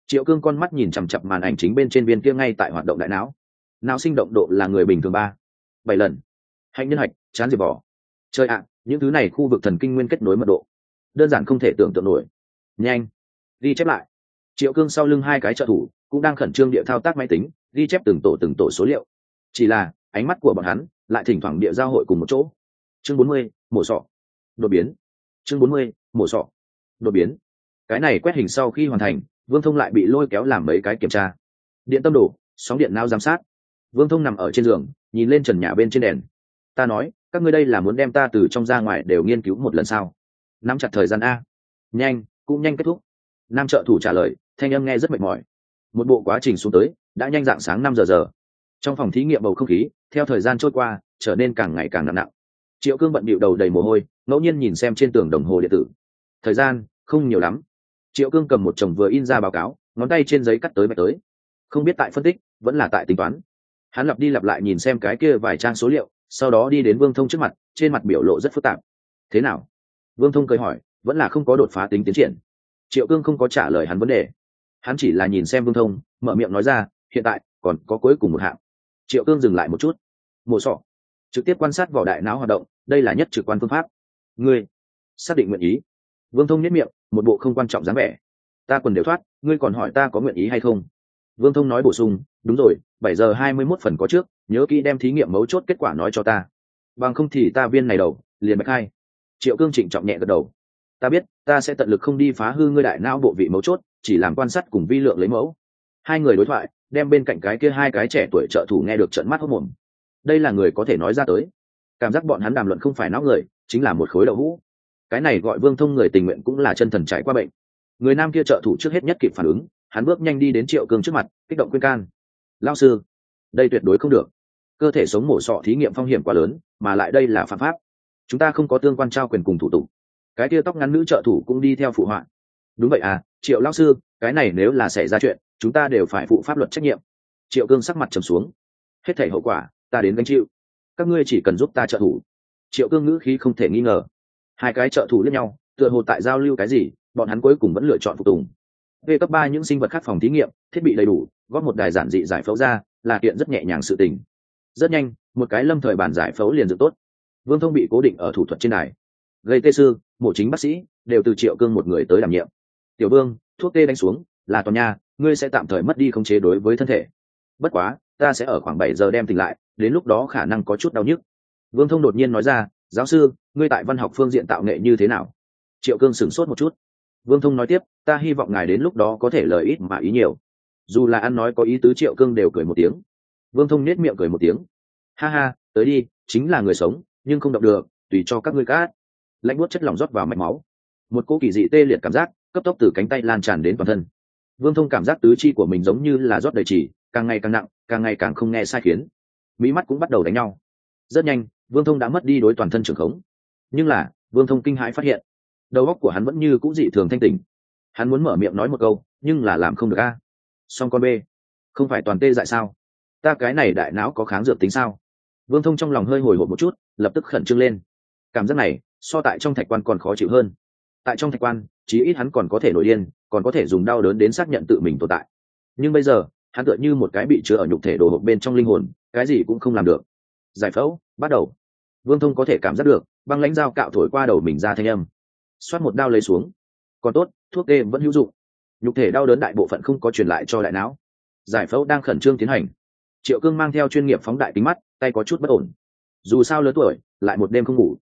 Speaker 1: Triệu cương con mắt nhìn chằm chặp màn ảnh chính bên trên viên kia ngay tại hoạt động đại não. Não sinh động độ là người bình thường ba, bảy lần. Hạnh nhân hạch, chán diệt bỏ. Chơi ạ, những thứ này khu vực thần kinh nguyên kết nối mật độ. Đơn giản không thể tưởng tượng nổi. Nhanh, ghi chép lại. Triệu cương sau lưng hai cái trợ thủ cũng đang khẩn trương địa thao tác máy tính, ghi chép từng tổ từng tổ số liệu. Chỉ là, ánh mắt của bọn hắn lại thỉnh thoảng địa giao hội cùng một chỗ. Chương bốn mươi, mổ sọ. Đột biến. Chương bốn mươi, mổ sọ. Đột biến. Cái này quét hình sau khi hoàn thành, vương thông lại bị lôi kéo làm mấy cái kiểm tra. Điện tâm đổ, sóng điện não giám sát. Vương thông nằm ở trên giường, nhìn lên trần nhà bên trên đèn. Ta nói, các ngươi đây là muốn đem ta từ trong ra ngoài đều nghiên cứu một lần sao? Nắm chặt thời gian a. Nhanh, cũng nhanh kết thúc. Nam trợ thủ trả lời, thanh âm nghe rất mệt mỏi một bộ quá trình xuống tới, đã nhanh dạng sáng năm giờ giờ. Trong phòng thí nghiệm bầu không khí, theo thời gian trôi qua, trở nên càng ngày càng nặng nặng. Triệu cương bận bịu đầu đầy mồ hôi, ngẫu nhiên nhìn xem trên tường đồng hồ điện tử. Thời gian, không nhiều lắm. Triệu cương cầm một chồng vừa in ra báo cáo, ngón tay trên giấy cắt tới mạch tới. Không biết tại phân tích, vẫn là tại tính toán. Hắn lặp đi lặp lại nhìn xem cái kia vài trang số liệu, sau đó đi đến vương thông trước mặt, trên mặt biểu lộ rất phức tạp. Thế nào? Vương thông cười hỏi, vẫn là không có đột phá tính tiến triển. Triệu cương không có trả lời hắn vấn đề hắn chỉ là nhìn xem vương thông, mở miệng nói ra, hiện tại, còn có cuối cùng một hạng. Triệu cương dừng lại một chút. Mổ sọ. Trực tiếp quan sát vỏ đại não hoạt động, đây là nhất trực quan phương pháp. Ngươi, xác định nguyện ý. Vương thông nhất miệng, một bộ không quan trọng dáng vẻ. Ta quần đều thoát, ngươi còn hỏi ta có nguyện ý hay không? Vương thông nói bổ sung, đúng rồi, bảy giờ hai mươi mốt phần có trước, nhớ kỹ đem thí nghiệm mấu chốt kết quả nói cho ta. Bằng không thì ta viên này đầu, liền bạch hai. Triệu cương trịnh trọng nhẹ gật đầu. Ta biết, ta sẽ tận lực không đi phá hư ngươi đại não bộ vị mấu chốt chỉ làm quan sát cùng vi lượng lấy mẫu. Hai người đối thoại, đem bên cạnh cái kia hai cái trẻ tuổi trợ thủ nghe được trận mắt hốc mồm. Đây là người có thể nói ra tới. Cảm giác bọn hắn đàm luận không phải não người, chính là một khối đậu hũ. Cái này gọi vương thông người tình nguyện cũng là chân thần trải qua bệnh. Người nam kia trợ thủ trước hết nhất kịp phản ứng, hắn bước nhanh đi đến triệu cương trước mặt, kích động khuyên can. Lao sư, đây tuyệt đối không được. Cơ thể sống mổ sọ thí nghiệm phong hiểm quá lớn, mà lại đây là phạm pháp. Chúng ta không có tương quan trao quyền cùng thủ tục. Cái kia tóc ngắn nữ trợ thủ cũng đi theo phụ họa. Đúng vậy à triệu lao sư, cái này nếu là xảy ra chuyện, chúng ta đều phải phụ pháp luật trách nhiệm. Triệu cương sắc mặt trầm xuống. Hết thể hậu quả, ta đến gánh chịu. Các ngươi chỉ cần giúp ta trợ thủ. Triệu cương ngữ khí không thể nghi ngờ. Hai cái trợ thủ lẫn nhau, tựa hồ tại giao lưu cái gì, bọn hắn cuối cùng vẫn lựa chọn phục tùng. Về cấp ba những sinh vật khác phòng thí nghiệm, thiết bị đầy đủ, góp một đài giản dị giải phẫu ra, là kiện rất nhẹ nhàng sự tình. Rất nhanh, một cái lâm thời bản giải phẫu liền dựng tốt. Vương thông bị cố định ở thủ thuật trên đài. Gây tê sư, mổ chính bác sĩ, đều từ triệu cương một người tới đảm nhiệm tiểu vương, thuốc tê đánh xuống, là tòa nha, ngươi sẽ tạm thời mất đi khống chế đối với thân thể. Bất quá, ta sẽ ở khoảng bảy giờ đem tỉnh lại, đến lúc đó khả năng có chút đau nhức. Vương thông đột nhiên nói ra, giáo sư, ngươi tại văn học phương diện tạo nghệ như thế nào? Triệu cương sửng sốt một chút. Vương thông nói tiếp, ta hy vọng ngài đến lúc đó có thể lời ít mà ý nhiều. Dù là ăn nói có ý tứ triệu cương đều cười một tiếng. Vương thông nết miệng cười một tiếng. Ha ha, tới đi, chính là người sống, nhưng không động được, tùy cho các ngươi cát. Lãnh bút chất lỏng rót vào mạch máu. Một cô kỳ dị tê liệt cảm giác cấp tốc từ cánh tay lan tràn đến toàn thân. Vương thông cảm giác tứ chi của mình giống như là rót đầy chỉ, càng ngày càng nặng, càng ngày càng không nghe sai khiến. Mỹ mắt cũng bắt đầu đánh nhau. Rất nhanh, vương thông đã mất đi đối toàn thân trường khống. Nhưng là, vương thông kinh hãi phát hiện, đầu óc của hắn vẫn như cũng dị thường thanh tình hắn muốn mở miệng nói một câu, nhưng là làm không được a. Song con b không phải toàn tê dại sao? Ta cái này đại não có kháng dược tính sao? Vương thông trong lòng hơi hồi hộp một chút, lập tức khẩn trương lên. Cảm giác này, so tại trong thạch quan còn khó chịu hơn. Tại trong thạch quan chí ít hắn còn có thể nổi điên, còn có thể dùng đau đớn đến xác nhận tự mình tồn tại. Nhưng bây giờ, hắn tựa như một cái bị chứa ở nhục thể đồ hộp bên trong linh hồn, cái gì cũng không làm được. Giải phẫu, bắt đầu. Vương thông có thể cảm giác được, băng lãnh dao cạo thổi qua đầu mình ra thanh âm. Xoát một đao lấy xuống. Còn tốt, thuốc tê vẫn hữu dụng. Nhục thể đau đớn đại bộ phận không có truyền lại cho đại não. Giải phẫu đang khẩn trương tiến hành. Triệu cương mang theo chuyên nghiệp phóng đại tính mắt, tay có chút bất ổn. Dù sao lớn tuổi, lại một đêm không ngủ.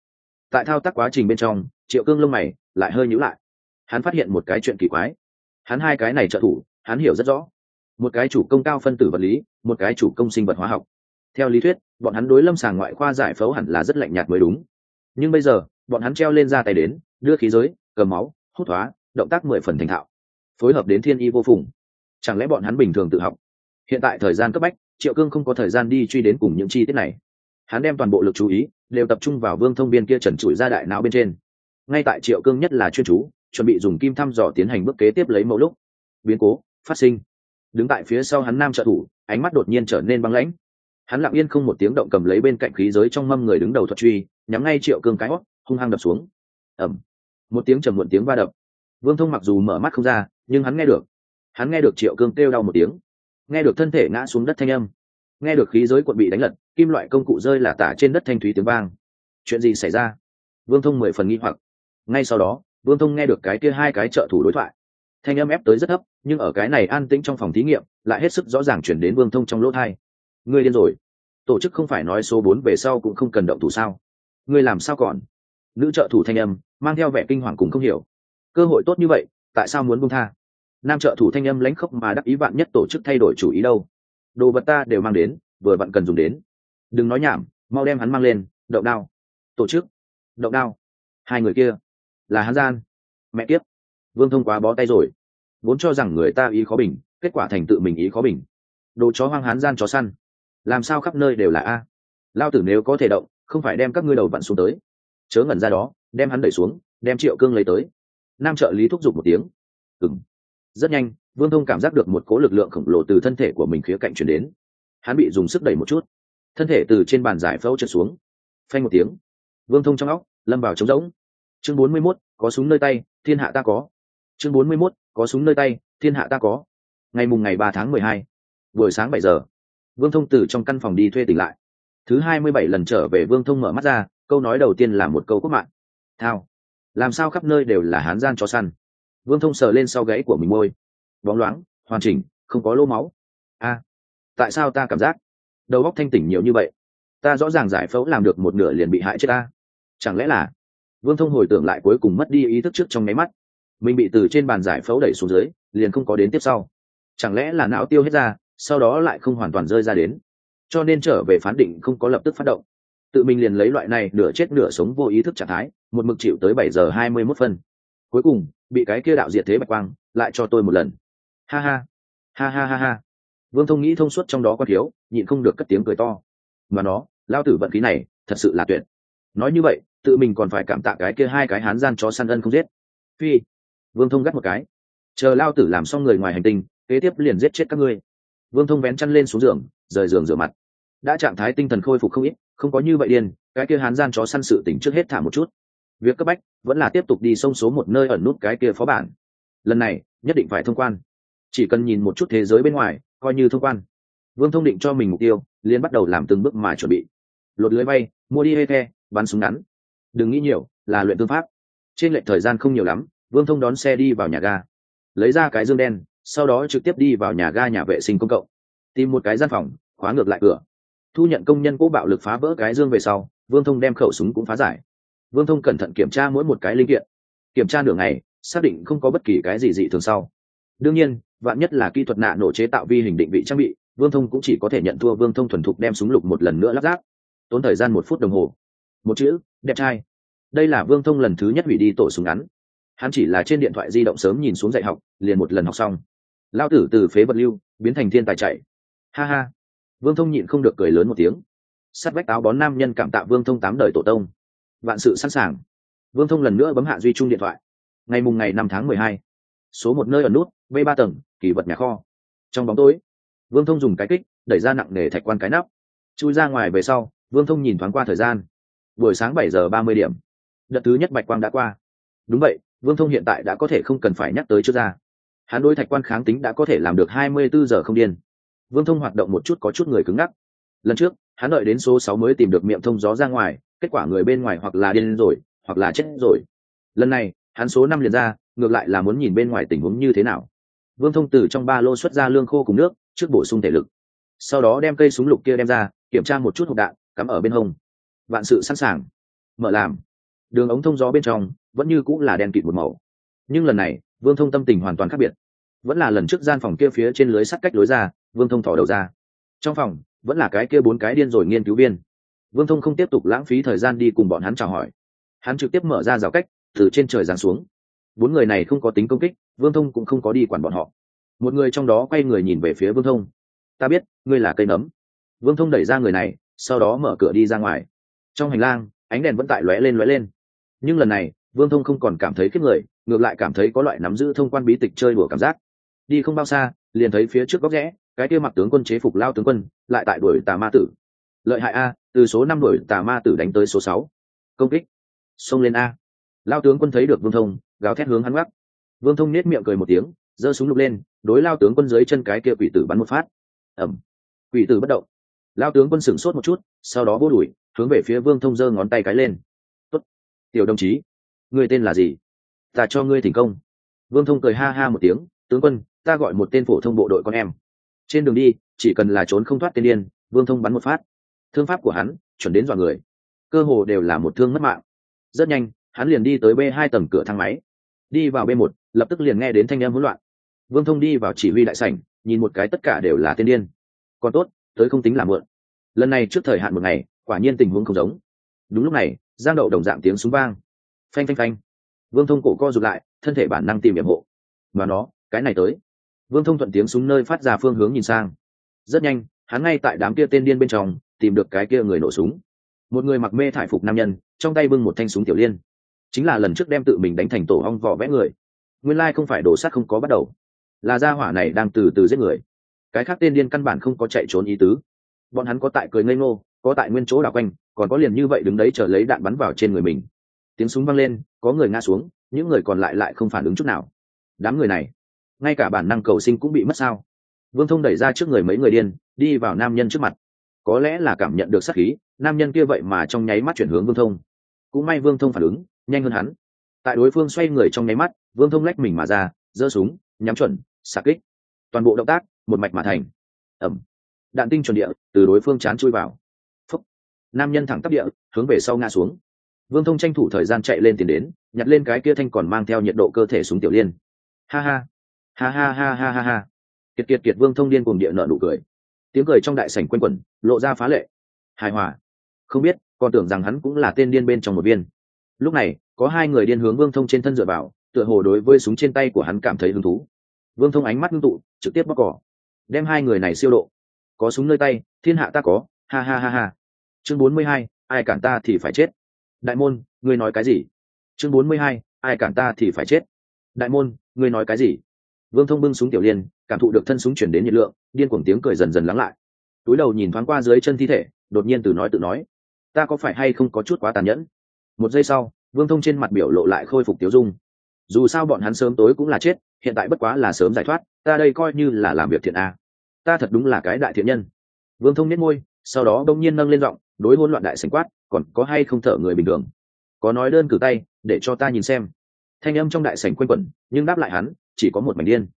Speaker 1: Tại thao tác quá trình bên trong, triệu cương lông mày lại hơi nhữ lại hắn phát hiện một cái chuyện kỳ quái. Hắn hai cái này trợ thủ, hắn hiểu rất rõ. Một cái chủ công cao phân tử vật lý, một cái chủ công sinh vật hóa học. Theo lý thuyết, bọn hắn đối lâm sàng ngoại khoa giải phẫu hẳn là rất lạnh nhạt mới đúng. Nhưng bây giờ, bọn hắn treo lên ra tay đến, đưa khí giới, cầm máu, hút hóa, động tác mười phần thành thạo. Phối hợp đến thiên y vô phùng. Chẳng lẽ bọn hắn bình thường tự học? Hiện tại thời gian cấp bách, triệu cương không có thời gian đi truy đến cùng những chi tiết này. Hắn đem toàn bộ lực chú ý, đều tập trung vào vương thông viên kia trần trụi ra đại não bên trên. Ngay tại triệu cương nhất là chuyên chú chuẩn bị dùng kim thăm dò tiến hành bước kế tiếp lấy mẫu lúc. Biến cố, phát sinh. Đứng tại phía sau hắn nam trợ thủ, ánh mắt đột nhiên trở nên băng lãnh. Hắn lặng yên không một tiếng động cầm lấy bên cạnh khí giới trong mâm người đứng đầu thuật truy, nhắm ngay triệu cương cái hót hung hăng đập xuống. Ẩm một tiếng trầm muộn tiếng va đập. Vương thông mặc dù mở mắt không ra, nhưng hắn nghe được. Hắn nghe được triệu cương kêu đau một tiếng. Nghe được thân thể ngã xuống đất thanh âm. Nghe được khí giới quận bị đánh lật, kim loại công cụ rơi là tả trên đất thanh thúy tiếng vang. Chuyện gì xảy ra? Vương thông mười phần nghi hoặc. Ngay sau đó vương thông nghe được cái kia hai cái trợ thủ đối thoại, thanh âm ép tới rất thấp, nhưng ở cái này an tĩnh trong phòng thí nghiệm, lại hết sức rõ ràng chuyển đến vương thông trong lỗ thai. Ngươi điên rồi. Tổ chức không phải nói số bốn về sau cũng không cần động thủ sao? Ngươi làm sao còn? Nữ trợ thủ thanh âm, mang theo vẻ kinh hoàng cùng không hiểu. Cơ hội tốt như vậy, tại sao muốn buông tha? Nam trợ thủ thanh âm lãnh khốc mà đắc ý vạn nhất tổ chức thay đổi chủ ý đâu? Đồ vật ta đều mang đến, vừa bạn cần dùng đến. Đừng nói nhảm, mau đem hắn mang lên, động đao. Tổ chức, động đao. Hai người kia là hắn gian. Mẹ tiếp vương thông quá bó tay rồi. Vốn cho rằng người ta ý khó bình, kết quả thành tự mình ý khó bình. Đồ chó hoang hán gian chó săn. Làm sao khắp nơi đều là a. Lao tử nếu có thể động, không phải đem các ngươi đầu vặn xuống tới. Chớ ngẩn ra đó, đem hắn đẩy xuống, đem triệu cương lấy tới. Nam trợ lý thúc giục một tiếng. Ừng rất nhanh, vương thông cảm giác được một cố lực lượng khổng lồ từ thân thể của mình khía cạnh chuyển đến. Hắn bị dùng sức đẩy một chút. Thân thể từ trên bàn giải phẫu trượt xuống. Phanh một tiếng. Vương thông trong óc, lâm vào trống rỗng chương bốn mươi 41, có súng nơi tay thiên hạ ta có. Chương bốn mươi 41, có súng nơi tay thiên hạ ta có. Ngày mùng ngày ba tháng mười hai buổi sáng bảy giờ vương thông từ trong căn phòng đi thuê tỉnh lại. Thứ hai mươi bảy lần trở về vương thông mở mắt ra câu nói đầu tiên là một câu quốc mạng. Thao. Làm sao khắp nơi đều là hán gian cho săn? Vương thông sờ lên sau gáy của mình môi. Bóng loáng hoàn chỉnh không có lô máu. A tại sao ta cảm giác đầu óc thanh tỉnh nhiều như vậy? Ta rõ ràng giải phẫu làm được một nửa liền bị hại chết ta. Chẳng lẽ là vương thông hồi tưởng lại cuối cùng mất đi ý thức trước trong nháy mắt. Mình bị từ trên bàn giải phẫu đẩy xuống dưới, liền không có đến tiếp sau. Chẳng lẽ là não tiêu hết ra, sau đó lại không hoàn toàn rơi ra đến? Cho nên trở về phán định không có lập tức phát động. Tự mình liền lấy loại này nửa chết nửa sống vô ý thức trạng thái, một mực chịu tới bảy giờ hai mươi mốt phân. Cuối cùng, bị cái kia đạo diệt thế bạch quang, lại cho tôi một lần. Ha ha ha ha ha ha. Vương thông nghĩ thông suốt trong đó có thiếu, nhịn không được cất tiếng cười to. Mà nó, lao tử vận khí này, thật sự là tuyệt. Nói như vậy tự mình còn phải cảm tạ cái kia hai cái hán gian chó săn ân không giết. Phi, vương thông gắt một cái. Chờ lao tử làm xong người ngoài hành tinh, kế tiếp liền giết chết các ngươi. Vương thông vén chăn lên xuống giường, rời giường rửa mặt. Đã trạng thái tinh thần khôi phục không ít, không có như vậy điên, cái kia hán gian chó săn sự tỉnh trước hết thả một chút. Việc cấp bách vẫn là tiếp tục đi sông số một nơi ẩn nút cái kia phó bản. Lần này, nhất định phải thông quan. Chỉ cần nhìn một chút thế giới bên ngoài, coi như thông quan. Vương thông định cho mình mục tiêu liên bắt đầu làm từng bước mà chuẩn bị. Lột lưới bay, mua đi hê the bắn súng ngắn đừng nghĩ nhiều, là luyện tư pháp. Trên lệnh thời gian không nhiều lắm, vương thông đón xe đi vào nhà ga. Lấy ra cái dương đen, sau đó trực tiếp đi vào nhà ga nhà vệ sinh công cộng. Tìm một cái gian phòng, khóa ngược lại cửa. Thu nhận công nhân cố bạo lực phá vỡ cái dương về sau, vương thông đem khẩu súng cũng phá giải. Vương thông cẩn thận kiểm tra mỗi một cái linh kiện. Kiểm tra nửa ngày, xác định không có bất kỳ cái gì dị thường sau. Đương nhiên, vạn nhất là kỹ thuật nạ nổ chế tạo vi hình định vị trang bị, vương thông cũng chỉ có thể nhận thua vương thông thuần thục đem súng lục một lần nữa lắp ráp. Tốn thời gian một phút đồng hồ một chữ, đẹp trai. Đây là vương thông lần thứ nhất hủy đi tổ súng ngắn. Hắn chỉ là trên điện thoại di động sớm nhìn xuống dạy học, liền một lần học xong. Lao tử từ phế vật lưu, biến thành thiên tài chạy. Ha ha. Vương thông nhịn không được cười lớn một tiếng. Sắt vách áo bón nam nhân cảm tạ vương thông tám đời tổ tông. Vạn sự sẵn sàng. Vương thông lần nữa bấm hạ duy trung điện thoại. Ngày mùng ngày năm tháng mười hai, số một nơi ở nút, v ba tầng, kỳ vật nhà kho. Trong bóng tối, vương thông dùng cái kích, đẩy ra nặng nề thạch quan cái nắp. Chui ra ngoài về sau, vương thông nhìn thoáng qua thời gian buổi sáng bảy giờ ba mươi điểm. Đợt thứ nhất bạch quang đã qua. Đúng vậy, vương thông hiện tại đã có thể không cần phải nhắc tới trước ra. Hắn đối thạch quan kháng tính đã có thể làm được hai mươi bốn giờ không điên. Vương thông hoạt động một chút có chút người cứng ngắc. Lần trước, hắn đợi đến số sáu mới tìm được miệng thông gió ra ngoài, kết quả người bên ngoài hoặc là điên rồi, hoặc là chết rồi. Lần này, hắn số năm liền ra, ngược lại là muốn nhìn bên ngoài tình huống như thế nào. Vương thông từ trong ba lô xuất ra lương khô cùng nước, trước bổ sung thể lực. Sau đó đem cây súng lục kia đem ra, kiểm tra một chút hộp đạn, cắm ở bên hông vạn sự sẵn sàng. Mở làm. Đường ống thông gió bên trong, vẫn như cũng là đen kịt một màu. Nhưng lần này, vương thông tâm tình hoàn toàn khác biệt. Vẫn là lần trước gian phòng kia phía trên lưới sắt cách lối ra, vương thông thỏ đầu ra. Trong phòng, vẫn là cái kia bốn cái điên rồi nghiên cứu viên. Vương thông không tiếp tục lãng phí thời gian đi cùng bọn hắn chào hỏi. Hắn trực tiếp mở ra rào cách, từ trên trời giáng xuống. Bốn người này không có tính công kích, vương thông cũng không có đi quản bọn họ. Một người trong đó quay người nhìn về phía vương thông. Ta biết, ngươi là cây nấm. Vương thông đẩy ra người này, sau đó mở cửa đi ra ngoài trong hành lang, ánh đèn vẫn tại lóe lên lóe lên. Nhưng lần này, vương thông không còn cảm thấy khiếp người, ngược lại cảm thấy có loại nắm giữ thông quan bí tịch chơi đùa cảm giác. Đi không bao xa, liền thấy phía trước góc rẽ, cái kia mặc tướng quân chế phục lao tướng quân, lại tại đuổi tà ma tử. Lợi hại a, từ số năm đuổi tà ma tử đánh tới số sáu. Công kích. Xông lên a. Lao tướng quân thấy được vương thông, gào thét hướng hắn gắt vương thông nết miệng cười một tiếng, giơ súng lục lên, đối lao tướng quân dưới chân cái kia quỷ tử bắn một phát. Ẩm quỷ tử bất động. Lao tướng quân sửng sốt một chút, sau đó vô đuổi hướng về phía vương thông giơ ngón tay cái lên. Tốt. tiểu đồng chí người tên là gì? Ta cho ngươi thành công. Vương thông cười ha ha một tiếng, tướng quân, ta gọi một tên phổ thông bộ đội con em. Trên đường đi, chỉ cần là trốn không thoát tên điên, vương thông bắn một phát. Thương pháp của hắn, chuẩn đến dọa người. Cơ hồ đều là một thương mất mạng. Rất nhanh, hắn liền đi tới b hai tầng cửa thang máy. Đi vào b một, lập tức liền nghe đến thanh em hỗn loạn. Vương thông đi vào chỉ huy đại sảnh, nhìn một cái tất cả đều là tên điên. Còn tốt, tới không tính là mượn lần này trước thời hạn một ngày quả nhiên tình huống không giống. Đúng lúc này, giang đậu đồng dạng tiếng súng vang. Phanh phanh phanh. Vương thông cổ co rụt lại, thân thể bản năng tìm hiểm hộ. Và nó, cái này tới. Vương thông thuận tiếng súng nơi phát ra phương hướng nhìn sang. Rất nhanh, hắn ngay tại đám kia tên điên bên trong, tìm được cái kia người nổ súng. Một người mặc mê thải phục nam nhân, trong tay bưng một thanh súng tiểu liên. Chính là lần trước đem tự mình đánh thành tổ hong vỏ vẽ người. Nguyên lai không phải đổ sát không có bắt đầu. Là gia hỏa này đang từ từ giết người. Cái khác tên điên căn bản không có chạy trốn ý tứ. Bọn hắn có tại cười ngây ngô có tại nguyên chỗ đảo quanh, còn có liền như vậy đứng đấy chờ lấy đạn bắn vào trên người mình. Tiếng súng vang lên, có người ngã xuống, những người còn lại lại không phản ứng chút nào. Đám người này, ngay cả bản năng cầu sinh cũng bị mất sao? Vương thông đẩy ra trước người mấy người điên, đi vào nam nhân trước mặt. Có lẽ là cảm nhận được sát khí, nam nhân kia vậy mà trong nháy mắt chuyển hướng vương thông. Cũng may vương thông phản ứng, nhanh hơn hắn. Tại đối phương xoay người trong nháy mắt, vương thông lách mình mà ra, giơ súng, nhắm chuẩn, xạ kích. Toàn bộ động tác, một mạch mà thành. Ẩm đạn tinh chuẩn địa, từ đối phương chán chui vào nam nhân thẳng tắp địa, hướng về sau ngã xuống. Vương thông tranh thủ thời gian chạy lên tiền đến, nhặt lên cái kia thanh còn mang theo nhiệt độ cơ thể súng tiểu liên. Ha ha ha ha ha ha ha ha. Kiệt kiệt kiệt, vương thông điên cùng địa nợ nụ cười. Tiếng cười trong đại sảnh quanh quẩn, lộ ra phá lệ. Hài hòa. Không biết, còn tưởng rằng hắn cũng là tên điên bên trong một viên. Lúc này, có hai người điên hướng vương thông trên thân dựa vào, tựa hồ đối với súng trên tay của hắn cảm thấy hứng thú. Vương thông ánh mắt ngưng tụ, trực tiếp bóc cỏ. Đem hai người này siêu độ. Có súng nơi tay, thiên hạ ta có. Ha ha ha ha chương bốn mươi hai, ai cản ta thì phải chết. Đại môn, ngươi nói cái gì? Chương bốn mươi hai, ai cản ta thì phải chết. Đại môn, ngươi nói cái gì? Vương thông bưng súng tiểu liên, cảm thụ được thân súng chuyển đến nhiệt lượng, điên cuồng tiếng cười dần dần lắng lại. Túi đầu nhìn thoáng qua dưới chân thi thể, đột nhiên từ nói tự nói, ta có phải hay không có chút quá tàn nhẫn? Một giây sau, vương thông trên mặt biểu lộ lại khôi phục tiếu dung. Dù sao bọn hắn sớm tối cũng là chết, hiện tại bất quá là sớm giải thoát, ta đây coi như là làm việc thiện a. Ta thật đúng là cái đại thiện nhân. Vương thông nết môi sau đó đông nhiên nâng lên giọng, đối hôn loạn đại sành quát, còn có hay không thở người bình thường? Có nói đơn cử tay, để cho ta nhìn xem. Thanh âm trong đại sảnh quanh quẩn, nhưng đáp lại hắn, chỉ có một mảnh điên.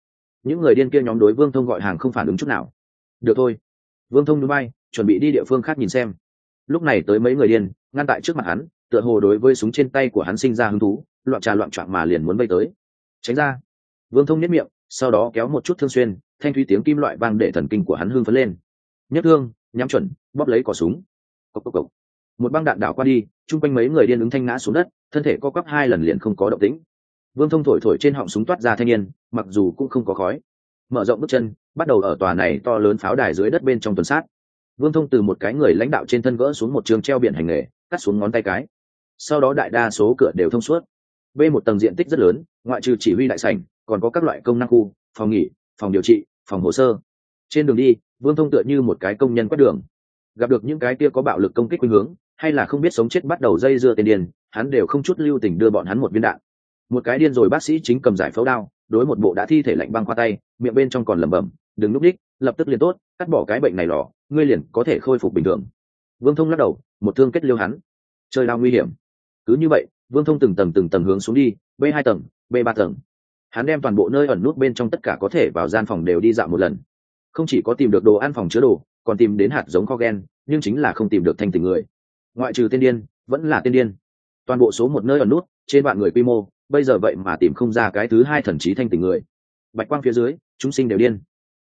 Speaker 1: Những người điên kia nhóm đối vương thông gọi hàng không phản ứng chút nào. Được thôi. Vương thông núi bay, chuẩn bị đi địa phương khác nhìn xem. Lúc này tới mấy người điên, ngăn tại trước mặt hắn, tựa hồ đối với súng trên tay của hắn sinh ra hứng thú, loạn trà loạn trọn mà liền muốn vây tới. Tránh ra. Vương thông nhất miệng, sau đó kéo một chút thương xuyên, thanh thúy tiếng kim loại vang để thần kinh của hắn hưng phấn lên. Nhất thương nhắm chuẩn, bóp lấy cỏ súng. Cốc cốc cốc. một băng đạn đảo qua đi, chung quanh mấy người điên ứng thanh ngã xuống đất, thân thể co quắp hai lần liền không có động tĩnh. Vương thông thổi thổi trên họng súng toát ra thanh niên, mặc dù cũng không có khói. Mở rộng bước chân, bắt đầu ở tòa này to lớn pháo đài dưới đất bên trong tuần sát. Vương thông từ một cái người lãnh đạo trên thân gỡ xuống một trường treo biển hành nghề, cắt xuống ngón tay cái. Sau đó đại đa số cửa đều thông suốt. B một tầng diện tích rất lớn, ngoại trừ chỉ huy đại sảnh, còn có các loại công năng khu, phòng nghỉ, phòng điều trị, phòng hồ sơ. Trên đường đi vương thông tựa như một cái công nhân quét đường. Gặp được những cái kia có bạo lực công kích khuynh hướng, hay là không biết sống chết bắt đầu dây dưa tên điên hắn đều không chút lưu tình đưa bọn hắn một viên đạn. Một cái điên rồi bác sĩ chính cầm giải phẫu đao, đối một bộ đã thi thể lạnh băng qua tay, miệng bên trong còn lẩm bẩm, đừng núp đích, lập tức liền tốt, cắt bỏ cái bệnh này lò, ngươi liền có thể khôi phục bình thường. Vương thông lắc đầu, một thương kết liêu hắn. Chơi đao nguy hiểm. Cứ như vậy, vương thông từng tầng từng tầng hướng xuống đi, b hai tầng, b ba tầng. Hắn đem toàn bộ nơi ẩn nút bên trong tất cả có thể vào gian phòng đều đi dạo một lần không chỉ có tìm được đồ ăn phòng chứa đồ, còn tìm đến hạt giống kho gen, nhưng chính là không tìm được thanh tình người. Ngoại trừ tiên điên, vẫn là tiên điên. Toàn bộ số một nơi ẩn nút, trên vạn người quy mô, bây giờ vậy mà tìm không ra cái thứ hai thần trí thanh tình người. Bạch quang phía dưới, chúng sinh đều điên.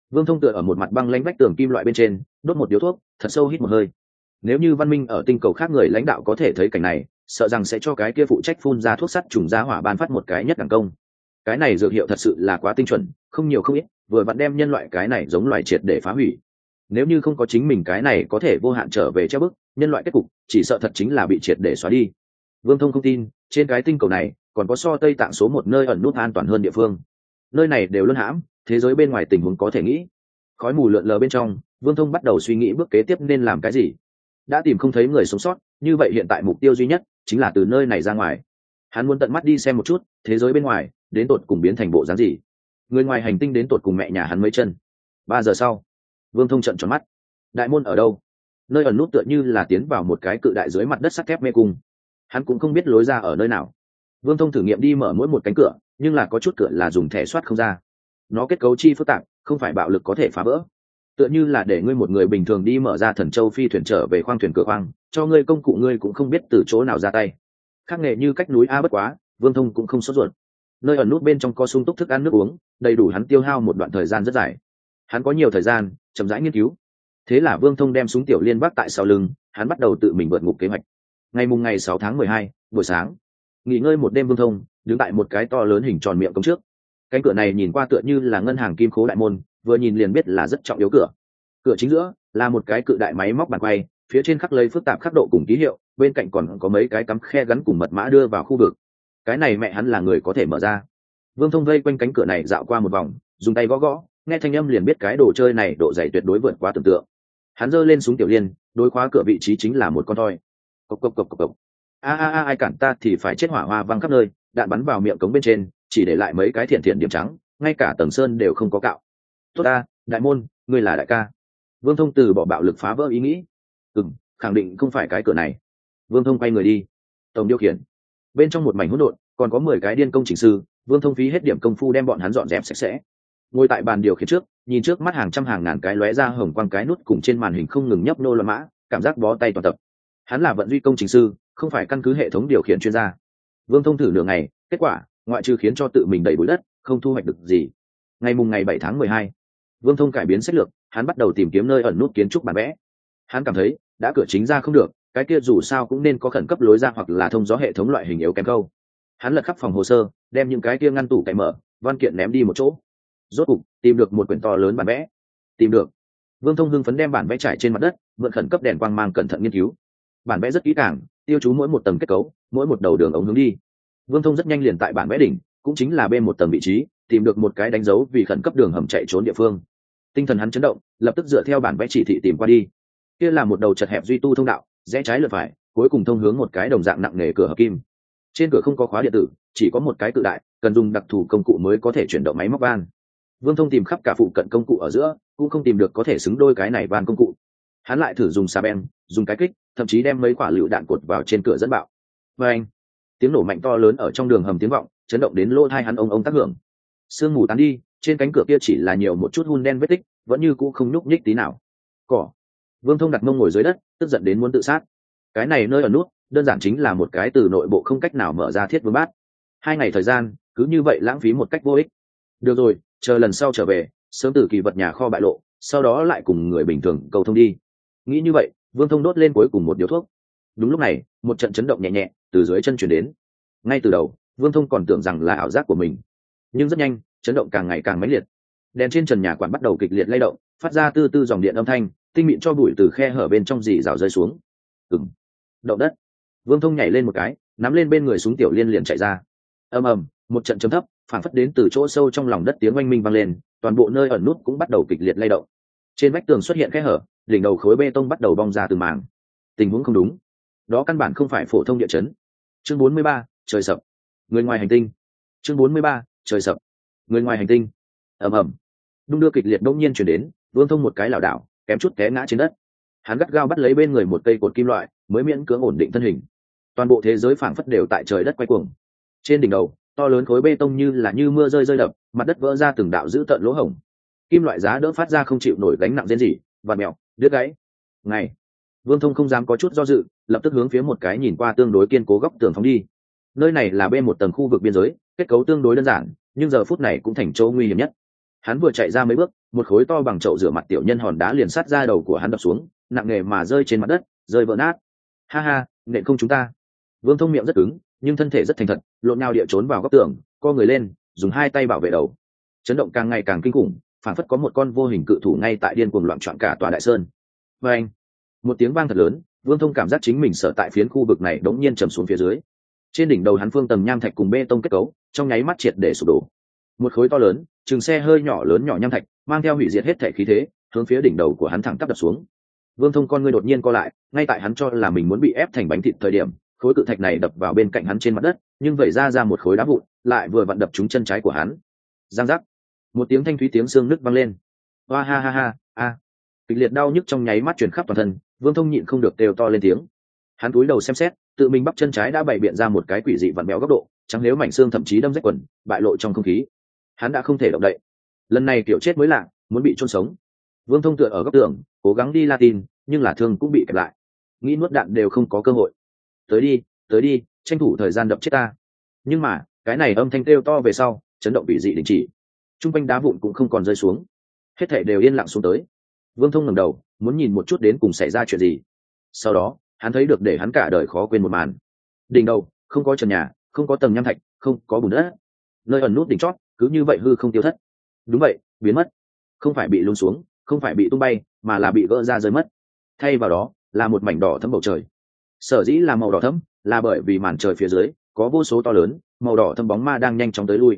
Speaker 1: Vương thông tựa ở một mặt băng lanh vách tường kim loại bên trên, đốt một điếu thuốc, thật sâu hít một hơi. Nếu như văn minh ở tinh cầu khác người lãnh đạo có thể thấy cảnh này, sợ rằng sẽ cho cái kia phụ trách phun ra thuốc sắt trùng giá hỏa ban phát một cái nhất đẳng công. Cái này dược hiệu thật sự là quá tinh chuẩn, không nhiều không ít vừa vặn đem nhân loại cái này giống loài triệt để phá hủy. Nếu như không có chính mình cái này có thể vô hạn trở về treo bức, nhân loại kết cục chỉ sợ thật chính là bị triệt để xóa đi. Vương thông không tin, trên cái tinh cầu này còn có so tây tạng số một nơi ẩn nút an toàn hơn địa phương. Nơi này đều luôn hãm, thế giới bên ngoài tình huống có thể nghĩ. Khói mù lượn lờ bên trong, vương thông bắt đầu suy nghĩ bước kế tiếp nên làm cái gì. Đã tìm không thấy người sống sót, như vậy hiện tại mục tiêu duy nhất chính là từ nơi này ra ngoài. Hắn muốn tận mắt đi xem một chút, thế giới bên ngoài, đến tột cùng biến thành bộ dáng gì người ngoài hành tinh đến tột cùng mẹ nhà hắn mấy chân. Ba giờ sau, vương thông trận tròn mắt. Đại môn ở đâu? Nơi ẩn nút tựa như là tiến vào một cái cự đại dưới mặt đất sắt thép mê cung. Hắn cũng không biết lối ra ở nơi nào. Vương thông thử nghiệm đi mở mỗi một cánh cửa, nhưng là có chút cửa là dùng thẻ soát không ra. Nó kết cấu chi phức tạp, không phải bạo lực có thể phá vỡ. Tựa như là để ngươi một người bình thường đi mở ra thần châu phi thuyền trở về khoang thuyền cửa khoang, cho ngươi công cụ ngươi cũng không biết từ chỗ nào ra tay. Khác nghệ như cách núi a bất quá, vương thông cũng không sốt ruột nơi ẩn nút bên trong có sung túc thức ăn nước uống, đầy đủ hắn tiêu hao một đoạn thời gian rất dài. Hắn có nhiều thời gian, chậm rãi nghiên cứu. Thế là vương thông đem súng tiểu liên bắc tại sau lưng, hắn bắt đầu tự mình vượt ngục kế hoạch. Ngày mùng ngày sáu tháng mười hai, buổi sáng, nghỉ ngơi một đêm vương thông, đứng tại một cái to lớn hình tròn miệng cống trước. Cánh cửa này nhìn qua tựa như là ngân hàng kim khố đại môn, vừa nhìn liền biết là rất trọng yếu cửa. Cửa chính giữa là một cái cự đại máy móc bàn quay, phía trên khắc lấy phức tạp khắc độ cùng ký hiệu, bên cạnh còn có mấy cái cắm khe gắn cùng mật mã đưa vào khu vực cái này mẹ hắn là người có thể mở ra. Vương thông vây quanh cánh cửa này dạo qua một vòng, dùng tay gõ gõ, nghe thanh âm liền biết cái đồ chơi này độ dày tuyệt đối vượt quá tưởng tượng. Hắn giơ lên súng tiểu liên, đối khóa cửa vị trí chính là một con thoi. Cộc cộc cộc cộc cộc. A a a, ai cản ta thì phải chết hỏa hoa văng khắp nơi, đạn bắn vào miệng cống bên trên, chỉ để lại mấy cái thiện thiện điểm trắng, ngay cả tầng sơn đều không có cạo. Tốt ta, đại môn, ngươi là đại ca. Vương thông từ bỏ bạo lực phá vỡ ý nghĩ. Ừ khẳng định không phải cái cửa này. Vương thông quay người đi. Tổng điều khiển bên trong một mảnh hỗn độn, còn có mười cái điên công trình sư, vương thông phí hết điểm công phu đem bọn hắn dọn dẹp sạch sẽ. Ngồi tại bàn điều khiển trước, nhìn trước mắt hàng trăm hàng ngàn cái lóe ra hồng quang cái nút cùng trên màn hình không ngừng nhấp nô loạn mã, cảm giác bó tay toàn tập. Hắn là vận duy công trình sư, không phải căn cứ hệ thống điều khiển chuyên gia. Vương thông thử nửa ngày, kết quả, ngoại trừ khiến cho tự mình đầy bụi đất, không thu hoạch được gì. Ngày mùng ngày bảy tháng mười hai, vương thông cải biến sách lược, hắn bắt đầu tìm kiếm nơi ẩn nút kiến trúc bản vẽ. Hắn cảm thấy, đã cửa chính ra không được cái kia dù sao cũng nên có khẩn cấp lối ra hoặc là thông gió hệ thống loại hình yếu kém câu. Hắn lật khắp phòng hồ sơ, đem những cái kia ngăn tủ cậy mở, văn kiện ném đi một chỗ. Rốt cục, tìm được một quyển to lớn bản vẽ. Tìm được. Vương thông hưng phấn đem bản vẽ trải trên mặt đất, mượn khẩn cấp đèn quang mang cẩn thận nghiên cứu. Bản vẽ rất kỹ càng, tiêu chú mỗi một tầng kết cấu, mỗi một đầu đường ống hướng đi. Vương thông rất nhanh liền tại bản vẽ đỉnh, cũng chính là bên một tầng vị trí, tìm được một cái đánh dấu vì khẩn cấp đường hầm chạy trốn địa phương. Tinh thần hắn chấn động, lập tức dựa theo bản vẽ chỉ thị tìm qua đi. Kia là một đầu chật hẹp duy tu thông đạo rẽ trái lượt phải, cuối cùng thông hướng một cái đồng dạng nặng nề cửa hợp kim. Trên cửa không có khóa điện tử, chỉ có một cái cự đại, cần dùng đặc thù công cụ mới có thể chuyển động máy móc van. Vương thông tìm khắp cả phụ cận công cụ ở giữa, cũng không tìm được có thể xứng đôi cái này van công cụ. Hắn lại thử dùng xà beng, dùng cái kích, thậm chí đem mấy quả lựu đạn cột vào trên cửa dẫn bạo. Và anh, tiếng nổ mạnh to lớn ở trong đường hầm tiếng vọng, chấn động đến lỗ thai hắn ông ông tác hưởng. Sương mù tán đi, trên cánh cửa kia chỉ là nhiều một chút hun đen vết tích, vẫn như cũ không nhúc nhích tí nào. Cỏ vương thông đặt mông ngồi dưới đất, tức giận đến muốn tự sát. Cái này nơi ở nút, đơn giản chính là một cái từ nội bộ không cách nào mở ra thiết vương bát. Hai ngày thời gian, cứ như vậy lãng phí một cách vô ích. Được rồi, chờ lần sau trở về, sớm từ kỳ vật nhà kho bại lộ, sau đó lại cùng người bình thường cầu thông đi. Nghĩ như vậy, vương thông đốt lên cuối cùng một điếu thuốc. Đúng lúc này, một trận chấn động nhẹ nhẹ từ dưới chân chuyển đến. Ngay từ đầu, vương thông còn tưởng rằng là ảo giác của mình. Nhưng rất nhanh, chấn động càng ngày càng mãnh liệt. Đèn trên trần nhà quản bắt đầu kịch liệt lay động, phát ra tư tư dòng điện âm thanh tinh mịn cho bụi từ khe hở bên trong dì rào rơi xuống. Ừng động đất. Vương thông nhảy lên một cái nắm lên bên người súng tiểu liên liền chạy ra. Ầm ầm một trận chấm thấp phản phất đến từ chỗ sâu trong lòng đất tiếng oanh minh vang lên toàn bộ nơi ẩn nút cũng bắt đầu kịch liệt lay động. Trên vách tường xuất hiện khe hở đỉnh đầu khối bê tông bắt đầu bong ra từ màng tình huống không đúng. Đó căn bản không phải phổ thông địa chấn. Chương 43, trời sập. Người ngoài hành tinh. Chương 43, trời sập. Người ngoài hành tinh. Ầm ầm. Đung đưa kịch liệt đông nhiên chuyển đến vương thông một cái lảo đảo kém chút té ngã trên đất. Hắn gắt gao bắt lấy bên người một cây cột kim loại, mới miễn cưỡng ổn định thân hình. Toàn bộ thế giới phảng phất đều tại trời đất quay cuồng. Trên đỉnh đầu, to lớn khối bê tông như là như mưa rơi rơi đập, mặt đất vỡ ra từng đạo dữ tợn lỗ hổng. Kim loại giá đỡ phát ra không chịu nổi gánh nặng rên rỉ, và mèo, đứt gãy. Ngày, vương thông không dám có chút do dự, lập tức hướng phía một cái nhìn qua tương đối kiên cố góc tường phóng đi. Nơi này là bên một tầng khu vực biên giới, kết cấu tương đối đơn giản, nhưng giờ phút này cũng thành chỗ nguy hiểm nhất hắn vừa chạy ra mấy bước, một khối to bằng chậu rửa mặt tiểu nhân hòn đá liền sát ra đầu của hắn đập xuống, nặng nề mà rơi trên mặt đất, rơi vỡ nát. Ha ha, nện không chúng ta. Vương thông miệng rất cứng, nhưng thân thể rất thành thật, lộn nhau địa trốn vào góc tường, co người lên, dùng hai tay bảo vệ đầu. Chấn động càng ngày càng kinh khủng phản phất có một con vô hình cự thủ ngay tại điên cuồng loạn trọn cả tòa đại sơn. Và anh, một tiếng vang thật lớn, vương thông cảm giác chính mình sở tại phiến khu vực này đống nhiên trầm xuống phía dưới. Trên đỉnh đầu hắn phương tầng nham thạch cùng bê tông kết cấu, trong nháy mắt triệt để sụp đổ. Một khối to lớn chừng xe hơi nhỏ lớn nhỏ nham thạch, mang theo hủy diệt hết thể khí thế, hướng phía đỉnh đầu của hắn thẳng tắp đập xuống. Vương thông con ngươi đột nhiên co lại, ngay tại hắn cho là mình muốn bị ép thành bánh thịt thời điểm, khối cự thạch này đập vào bên cạnh hắn trên mặt đất, nhưng vẩy ra ra một khối đá vụn, lại vừa vặn đập trúng chân trái của hắn. Giang giác. Một tiếng thanh thúy tiếng xương nứt văng lên. Hoa ha ha ha, a. Kịch liệt đau nhức trong nháy mắt chuyển khắp toàn thân, vương thông nhịn không được đều to lên tiếng. Hắn cúi đầu xem xét, tự mình bắp chân trái đã bày biện ra một cái quỷ dị vặn béo góc độ, trắng nếu mảnh xương thậm chí đâm rách quần, bại lộ trong không khí hắn đã không thể động đậy. Lần này kiểu chết mới lạ, muốn bị chôn sống. Vương thông tựa ở góc tường, cố gắng đi latin, nhưng là thương cũng bị kẹp lại. Nghĩ nuốt đạn đều không có cơ hội. Tới đi tới đi, tranh thủ thời gian đập chết ta. Nhưng mà, cái này âm thanh kêu to về sau, chấn động bị dị đình chỉ. T r u n g quanh đá vụn cũng không còn rơi xuống. Hết thể đều yên lặng xuống tới. Vương thông ngẩng đầu, muốn nhìn một chút đến cùng xảy ra chuyện gì. Sau đó, hắn thấy được để hắn cả đời khó quên một màn. Đỉnh đầu, không có trần nhà, không có tầng nham thạch, không có bùn đất. Nơi ẩn nút đỉnh chót cứ như vậy hư không tiêu thất. Đúng vậy, biến mất. Không phải bị lún xuống, không phải bị tung bay, mà là bị gỡ ra rơi mất. Thay vào đó, là một mảnh đỏ thấm bầu trời. Sở dĩ là màu đỏ thấm, là bởi vì màn trời phía dưới, có vô số to lớn, màu đỏ thâm bóng ma đang nhanh chóng tới lui.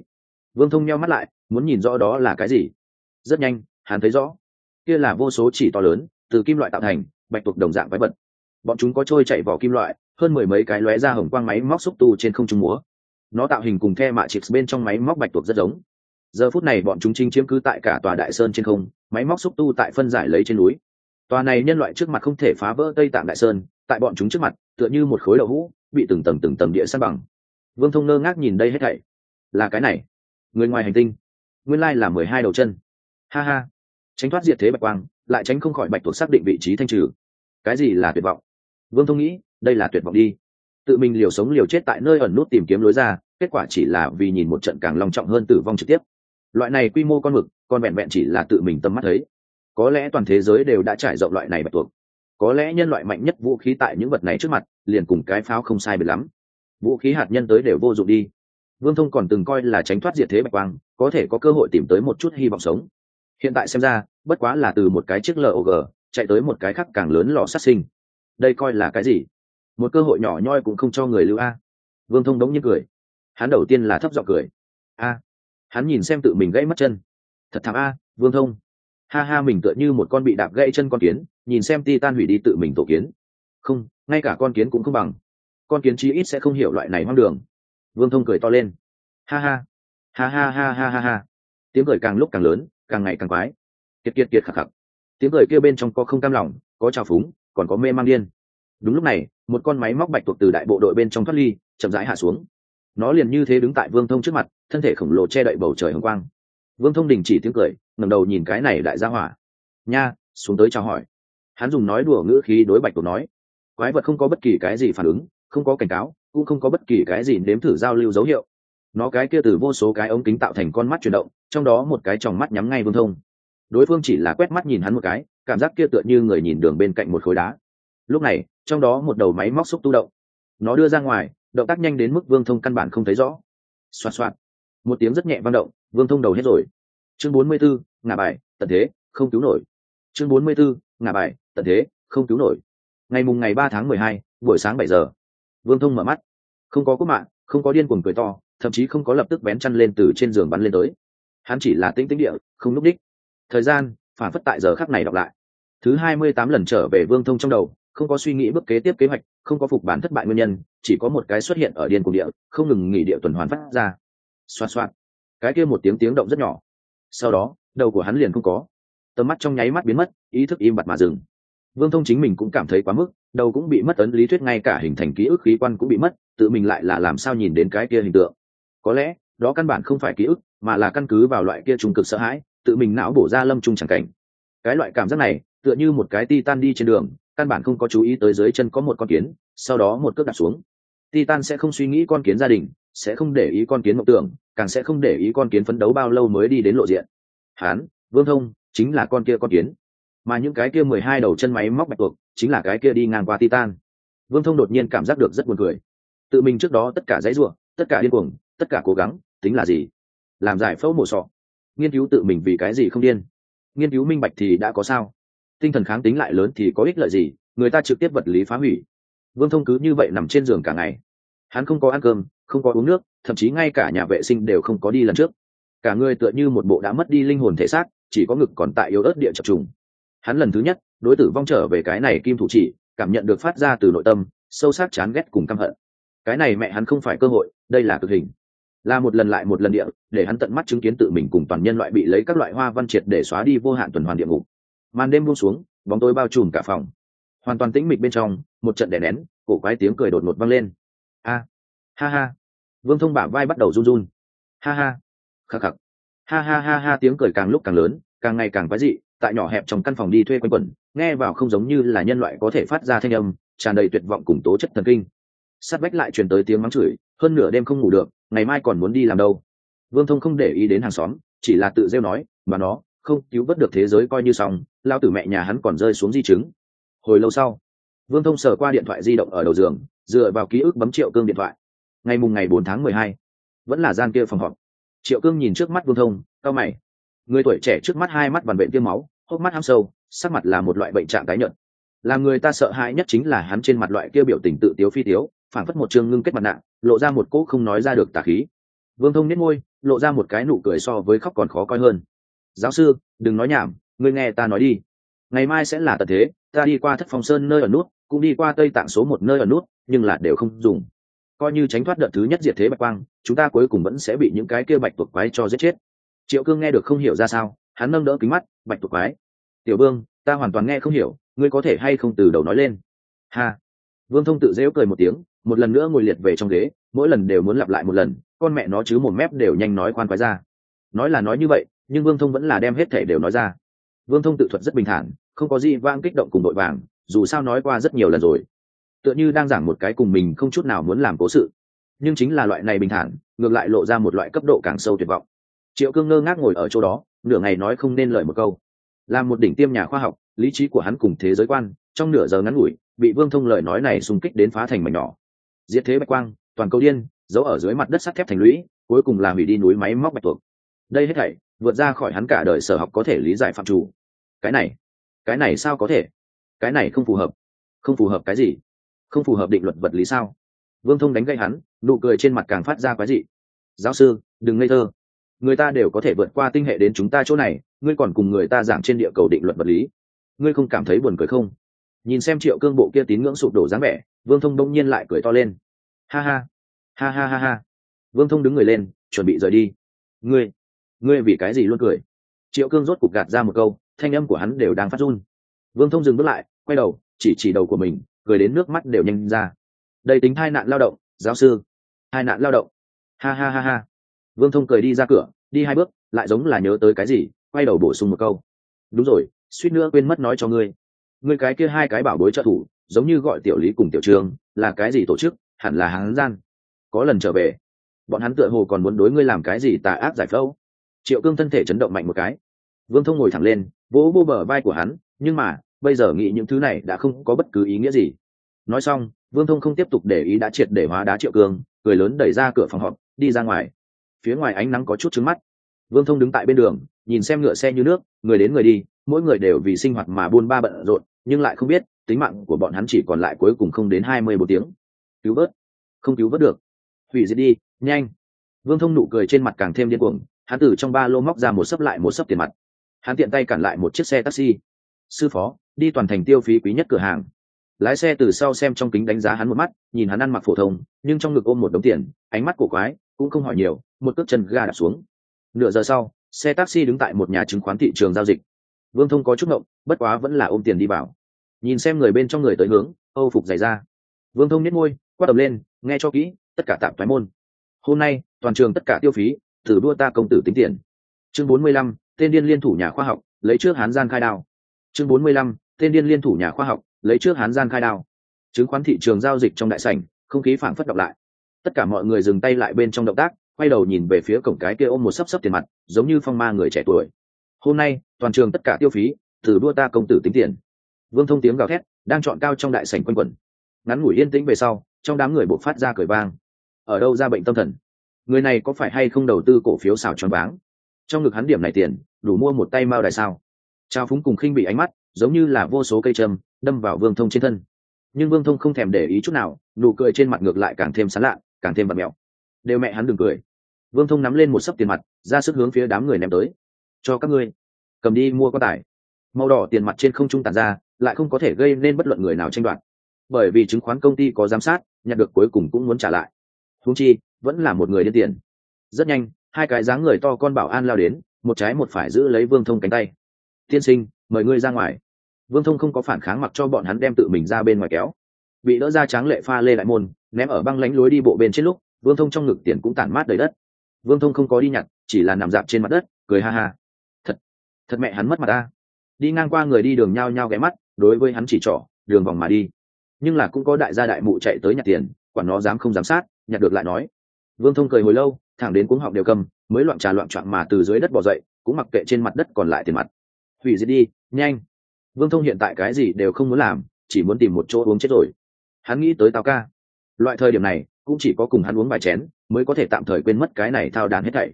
Speaker 1: Vương thông nheo mắt lại, muốn nhìn rõ đó là cái gì. Rất nhanh, hắn thấy rõ. Kia là vô số chỉ to lớn, từ kim loại tạo thành, bạch tuộc đồng dạng váy vật. Bọn chúng có trôi chạy vỏ kim loại, hơn mười mấy cái lóe ra hồng quang máy móc xúc tu trên không trung múa nó tạo hình cùng the mạ chips bên trong máy móc bạch tuộc rất giống. Giờ phút này bọn chúng chính chiếm cứ tại cả tòa đại sơn trên không, máy móc xúc tu tại phân giải lấy trên núi. Tòa này nhân loại trước mặt không thể phá vỡ tây tạng đại sơn, tại bọn chúng trước mặt, tựa như một khối đậu hũ, bị từng tầng từng tầng địa san bằng. Vương thông ngơ ngác nhìn đây hết thảy. Là cái này. Người ngoài hành tinh. Nguyên lai là mười hai đầu chân. Ha ha. Tránh thoát diệt thế bạch quang, lại tránh không khỏi bạch tuộc xác định vị trí thanh trừ. Cái gì là tuyệt vọng? Vương thông nghĩ, đây là tuyệt vọng đi tự mình liều sống liều chết tại nơi ẩn nút tìm kiếm lối ra, kết quả chỉ là vì nhìn một trận càng long trọng hơn tử vong trực tiếp. Loại này quy mô con mực, con vẹn vẹn chỉ là tự mình tâm mắt thấy. Có lẽ toàn thế giới đều đã trải rộng loại này bạch tuộc. Có lẽ nhân loại mạnh nhất vũ khí tại những vật này trước mặt, liền cùng cái pháo không sai biệt lắm. Vũ khí hạt nhân tới đều vô dụng đi. Vương thông còn từng coi là tránh thoát diệt thế bạch quang, có thể có cơ hội tìm tới một chút hy vọng sống. Hiện tại xem ra, bất quá là từ một cái chiếc log chạy tới một cái khác càng lớn lò sát sinh. Đây coi là cái gì? Một cơ hội nhỏ nhoi cũng không cho người lưu a. Vương thông đống như cười. Hắn đầu tiên là thấp giọng cười. A. Hắn nhìn xem tự mình gãy mất chân. Thật thảm a, vương thông. Ha ha, mình tựa như một con bị đạp gãy chân con kiến, nhìn xem ti tan hủy đi tự mình tổ kiến. Không, ngay cả con kiến cũng không bằng. Con kiến chí ít sẽ không hiểu loại này hoang đường. Vương thông cười to lên. Ha ha. Ha ha ha ha ha ha. Tiếng cười càng lúc càng lớn, càng ngày càng quái. Kiệt kiệt kiệt khạc khạc. Tiếng cười kia bên trong có không cam lòng, có trào phúng, còn có mê mang điên. Đúng lúc này một con máy móc bạch tuộc từ đại bộ đội bên trong thoát ly, chậm rãi hạ xuống. Nó liền như thế đứng tại vương thông trước mặt, thân thể khổng lồ che đậy bầu trời hồng quang. Vương thông đình chỉ tiếng cười, ngẩng đầu nhìn cái này đại gia hỏa. Nha, xuống tới chào hỏi. Hắn dùng nói đùa ngữ khí đối bạch tuộc nói. Quái vật không có bất kỳ cái gì phản ứng, không có cảnh cáo, cũng không có bất kỳ cái gì nếm thử giao lưu dấu hiệu. Nó cái kia từ vô số cái ống kính tạo thành con mắt chuyển động, trong đó một cái tròng mắt nhắm ngay vương thông. Đối phương chỉ là quét mắt nhìn hắn một cái, cảm giác kia tựa như người nhìn đường bên cạnh một khối đá. Lúc này trong đó một đầu máy móc xúc tu động. Nó đưa ra ngoài động tác nhanh đến mức vương thông căn bản không thấy rõ. Xoạt xoạt. Một tiếng rất nhẹ vang động vương thông đầu hết rồi. Chương bốn mươi 44, ngả bài tận thế không cứu nổi. Chương bốn mươi 44, ngả bài tận thế không cứu nổi. Ngày mùng ngày ba tháng mười hai buổi sáng bảy giờ. Vương thông mở mắt. Không có cốt mạng không có điên cuồng cười to thậm chí không có lập tức bén chăn lên từ trên giường bắn lên tới. Hắn chỉ là tĩnh tĩnh địa không núp đích. Thời gian phản phất tại giờ khắc này đọc lại. Thứ hai mươi tám lần trở về vương thông trong đầu không có suy nghĩ bước kế tiếp kế hoạch, không có phục bản thất bại nguyên nhân, chỉ có một cái xuất hiện ở điên cùng địa, không ngừng nghỉ địa tuần hoàn phát ra. Xoa xoa cái kia một tiếng tiếng động rất nhỏ. Sau đó, đầu của hắn liền không có. Tầm mắt trong nháy mắt biến mất, ý thức im bặt mà dừng. Vương thông chính mình cũng cảm thấy quá mức, đầu cũng bị mất ấn lý thuyết ngay cả hình thành ký ức khí quan cũng bị mất, tự mình lại là làm sao nhìn đến cái kia hình tượng. Có lẽ, đó căn bản không phải ký ức, mà là căn cứ vào loại kia trung cực sợ hãi, tự mình não bổ ra lâm trung chẳng cảnh. Cái loại cảm giác này, tựa như một cái titan đi trên đường căn bản không có chú ý tới dưới chân có một con kiến, sau đó một cước đặt xuống. Titan sẽ không suy nghĩ con kiến gia đình, sẽ không để ý con kiến mộng tưởng, càng sẽ không để ý con kiến phấn đấu bao lâu mới đi đến lộ diện. Hán, vương thông, chính là con kia con kiến. Mà những cái kia mười hai đầu chân máy móc bạch tuộc, chính là cái kia đi ngang qua titan. Vương thông đột nhiên cảm giác được rất buồn cười. Tự mình trước đó tất cả dãy ruộng tất cả điên cuồng, tất cả cố gắng, tính là gì? Làm giải phẫu mổ sọ. Nghiên cứu tự mình vì cái gì không điên? Nghiên cứu minh bạch thì đã có sao? Tinh thần kháng tính lại lớn thì có ích lợi gì? Người ta trực tiếp vật lý phá hủy. Vương thông cứ như vậy nằm trên giường cả ngày. Hắn không có ăn cơm, không có uống nước, thậm chí ngay cả nhà vệ sinh đều không có đi lần trước. Cả người tựa như một bộ đã mất đi linh hồn thể xác, chỉ có ngực còn tại yếu ớt địa chập trùng. Hắn lần thứ nhất, đối tử vong trở về cái này kim thủ chỉ, cảm nhận được phát ra từ nội tâm, sâu sắc chán ghét cùng căm hận. Cái này mẹ hắn không phải cơ hội, đây là cực hình. Là một lần lại một lần địa, để hắn tận mắt chứng kiến tự mình cùng toàn nhân loại bị lấy các loại hoa văn triệt để xóa đi vô hạn tuần hoàn địa ngục màn đêm buông xuống, bóng tối bao trùm cả phòng. Hoàn toàn tĩnh mịch bên trong, một trận đè nén, cổ quái tiếng cười đột ngột vang lên. A, ha ha. Vương thông bả vai bắt đầu run run. Ha ha. Khắc khắc ha ha ha ha, tiếng cười càng lúc càng lớn, càng ngày càng quái dị, tại nhỏ hẹp trong căn phòng đi thuê quanh quẩn, nghe vào không giống như là nhân loại có thể phát ra thanh âm, tràn đầy tuyệt vọng cùng tố chất thần kinh. Sát bách lại truyền tới tiếng mắng chửi, hơn nửa đêm không ngủ được, ngày mai còn muốn đi làm đâu. Vương thông không để ý đến hàng xóm, chỉ là tự rêu nói, mà nó, không cứu vớt được thế giới coi như xong lao tử mẹ nhà hắn còn rơi xuống di chứng. Hồi lâu sau, vương thông sờ qua điện thoại di động ở đầu giường, dựa vào ký ức bấm triệu cương điện thoại. Ngày mùng ngày bốn tháng mười hai, vẫn là gian kia phòng họp. Triệu cương nhìn trước mắt vương thông, cao mày. Người tuổi trẻ trước mắt hai mắt vằn bệnh tiêm máu, hốc mắt ham sâu, sắc mặt là một loại bệnh trạng tái nhợt. Làm người ta sợ hãi nhất chính là hắn trên mặt loại kia biểu tình tự tiếu phi tiếu phản phất một trường ngưng kết mặt nạ, lộ ra một cỗ không nói ra được tà khí. Vương thông nhếch môi, lộ ra một cái nụ cười so với khóc còn khó coi hơn. Giáo sư, đừng nói nhảm ngươi nghe ta nói đi. Ngày mai sẽ là tật thế, ta đi qua thất phong sơn nơi ở nút, cũng đi qua tây tạng số một nơi ở nút, nhưng là đều không dùng. Coi như tránh thoát đợt thứ nhất diệt thế bạch quang, chúng ta cuối cùng vẫn sẽ bị những cái kia bạch tuộc quái cho giết chết. Triệu cương nghe được không hiểu ra sao, hắn nâng đỡ kính mắt, bạch tuộc quái, tiểu vương, ta hoàn toàn nghe không hiểu, ngươi có thể hay không từ đầu nói lên? Ha. Vương thông tự dễu cười một tiếng, một lần nữa ngồi liệt về trong ghế, mỗi lần đều muốn lặp lại một lần, con mẹ nó chứ một mép đều nhanh nói khoan quái ra. Nói là nói như vậy, nhưng vương thông vẫn là đem hết thể đều nói ra vương thông tự thuật rất bình thản, không có gì vang kích động cùng đội vàng, dù sao nói qua rất nhiều lần rồi. Tựa như đang giảng một cái cùng mình không chút nào muốn làm cố sự. Nhưng chính là loại này bình thản, ngược lại lộ ra một loại cấp độ càng sâu tuyệt vọng. Triệu cương ngơ ngác ngồi ở chỗ đó, nửa ngày nói không nên lời một câu. Là một đỉnh tiêm nhà khoa học, lý trí của hắn cùng thế giới quan, trong nửa giờ ngắn ngủi, bị vương thông lời nói này xung kích đến phá thành mảnh nhỏ. Diệt thế bạch quang, toàn cầu điên, giấu ở dưới mặt đất sắt thép thành lũy, cuối cùng là hủy đi núi máy móc bạch tuộc. Đây hết thảy, vượt ra khỏi hắn cả đời sở học có thể lý giải phạm chủ cái này cái này sao có thể? Cái này không phù hợp. Không phù hợp cái gì? Không phù hợp định luật vật lý sao? Vương thông đánh gây hắn, nụ cười trên mặt càng phát ra quái dị. Giáo sư, đừng ngây thơ. Người ta đều có thể vượt qua tinh hệ đến chúng ta chỗ này, ngươi còn cùng người ta giảng trên địa cầu định luật vật lý. Ngươi không cảm thấy buồn cười không? Nhìn xem triệu cương bộ kia tín ngưỡng sụp đổ dáng vẻ, vương thông đông nhiên lại cười to lên. Ha ha ha ha ha ha. Vương thông đứng người lên, chuẩn bị rời đi. Ngươi ngươi vì cái gì luôn cười? Triệu cương rốt cục gạt ra một câu thanh âm của hắn đều đang phát run. Vương thông dừng bước lại, quay đầu, chỉ chỉ đầu của mình, cười đến nước mắt đều nhanh ra. Đây tính hai nạn lao động, giáo sư. Hai nạn lao động. Ha ha ha ha. Vương thông cười đi ra cửa, đi hai bước, lại giống là nhớ tới cái gì, quay đầu bổ sung một câu. Đúng rồi, suýt nữa quên mất nói cho ngươi. Ngươi cái kia hai cái bảo bối trợ thủ, giống như gọi tiểu lý cùng tiểu trường, là cái gì tổ chức, hẳn là hắn gian. Có lần trở về, bọn hắn tựa hồ còn muốn đối ngươi làm cái gì tà ác giải phẫu. Triệu cương thân thể chấn động mạnh một cái. Vương thông ngồi thẳng lên vỗ vô bờ vai của hắn, nhưng mà, bây giờ nghĩ những thứ này đã không có bất cứ ý nghĩa gì. Nói xong, vương thông không tiếp tục để ý đã triệt để hóa đá triệu cường cười lớn đẩy ra cửa phòng họp, đi ra ngoài. Phía ngoài ánh nắng có chút trứng mắt. Vương thông đứng tại bên đường, nhìn xem ngựa xe như nước, người đến người đi, mỗi người đều vì sinh hoạt mà buôn ba bận rộn, nhưng lại không biết, tính mạng của bọn hắn chỉ còn lại cuối cùng không đến hai mươi một tiếng. Cứu vớt. Không cứu vớt được. Hủy diệt đi, nhanh. Vương thông nụ cười trên mặt càng thêm điên cuồng, hắn từ trong ba lô móc ra một sấp lại một sấp tiền mặt hắn tiện tay cản lại một chiếc xe taxi. Sư phó, đi toàn thành tiêu phí quý nhất cửa hàng. Lái xe từ sau xem trong kính đánh giá hắn một mắt, nhìn hắn ăn mặc phổ thông, nhưng trong ngực ôm một đống tiền, ánh mắt cổ quái, cũng không hỏi nhiều, một cước chân ga đạp xuống. Nửa giờ sau, xe taxi đứng tại một nhà chứng khoán thị trường giao dịch. Vương thông có chút ngộng, bất quá vẫn là ôm tiền đi vào. Nhìn xem người bên trong người tới hướng, âu phục dày ra vương thông nhét môi, quát tập lên, nghe cho kỹ, tất cả tạm thoái môn. Hôm nay, toàn trường tất cả tiêu phí thử đua ta công tử tính tiền. Chương bốn mươi lăm tên điên liên thủ nhà khoa học, lấy trước hán gian khai đao. Chương bốn mươi lăm, tên điên liên thủ nhà khoa học, lấy trước hán gian khai đao. Chứng khoán thị trường giao dịch trong đại sảnh, không khí phảng phất đọc lại. Tất cả mọi người dừng tay lại bên trong động tác, quay đầu nhìn về phía cổng cái kia ôm một sấp sấp tiền mặt, giống như phong ma người trẻ tuổi. Hôm nay, toàn trường tất cả tiêu phí, từ đua ta công tử tính tiền. Vương thông tiếng gào thét, đang chọn cao trong đại sảnh quanh quẩn. Ngắn ngủi yên tĩnh về sau, trong đám người buộc phát ra cười vang. Ở đâu ra bệnh tâm thần? Người này có phải hay không đầu tư cổ phiếu xào tròn váng? Trong ngực hắn điểm này tiền đủ mua một tay mao đài sao? Trao phúng cùng khinh bị ánh mắt, giống như là vô số cây trầm đâm vào vương thông trên thân. Nhưng vương thông không thèm để ý chút nào, nụ cười trên mặt ngược lại càng thêm sán lạ, càng thêm bật mẹo. Đều mẹ hắn đừng cười. Vương thông nắm lên một sấp tiền mặt, ra sức hướng phía đám người ném tới. Cho các ngươi, cầm đi mua quan tải màu đỏ tiền mặt trên không trung tàn ra, lại không có thể gây nên bất luận người nào tranh đoạt. Bởi vì chứng khoán công ty có giám sát nhận được cuối cùng cũng muốn trả lại. Húng chi, vẫn là một người điên tiền. Rất nhanh, hai cái dáng người to con bảo an lao đến một trái một phải giữ lấy vương thông cánh tay. Tiên sinh, mời ngươi ra ngoài. Vương thông không có phản kháng mặc cho bọn hắn đem tự mình ra bên ngoài kéo. Bị đỡ ra tráng lệ pha lê lại môn, ném ở băng lánh lối đi bộ bên trên lúc, vương thông trong ngực tiền cũng tản mát đầy đất. Vương thông không có đi nhặt, chỉ là nằm dạp trên mặt đất, cười ha ha. Thật thật mẹ hắn mất mặt ta. Đi ngang qua người đi đường nhao nhao ghé mắt, đối với hắn chỉ trỏ, đường vòng mà đi. Nhưng là cũng có đại gia đại mụ chạy tới nhặt tiền, quản nó dám không giám sát, nhặt được lại nói. Vương thông cười hồi lâu, thẳng đến cuống họng đều cầm mới loạn trà loạn trọn mà từ dưới đất bỏ dậy, cũng mặc kệ trên mặt đất còn lại tiền mặt. Hủy diệt đi, nhanh. Vương thông hiện tại cái gì đều không muốn làm, chỉ muốn tìm một chỗ uống chết rồi. Hắn nghĩ tới tao ca. Loại thời điểm này, cũng chỉ có cùng hắn uống vài chén, mới có thể tạm thời quên mất cái này thao đàn hết thảy.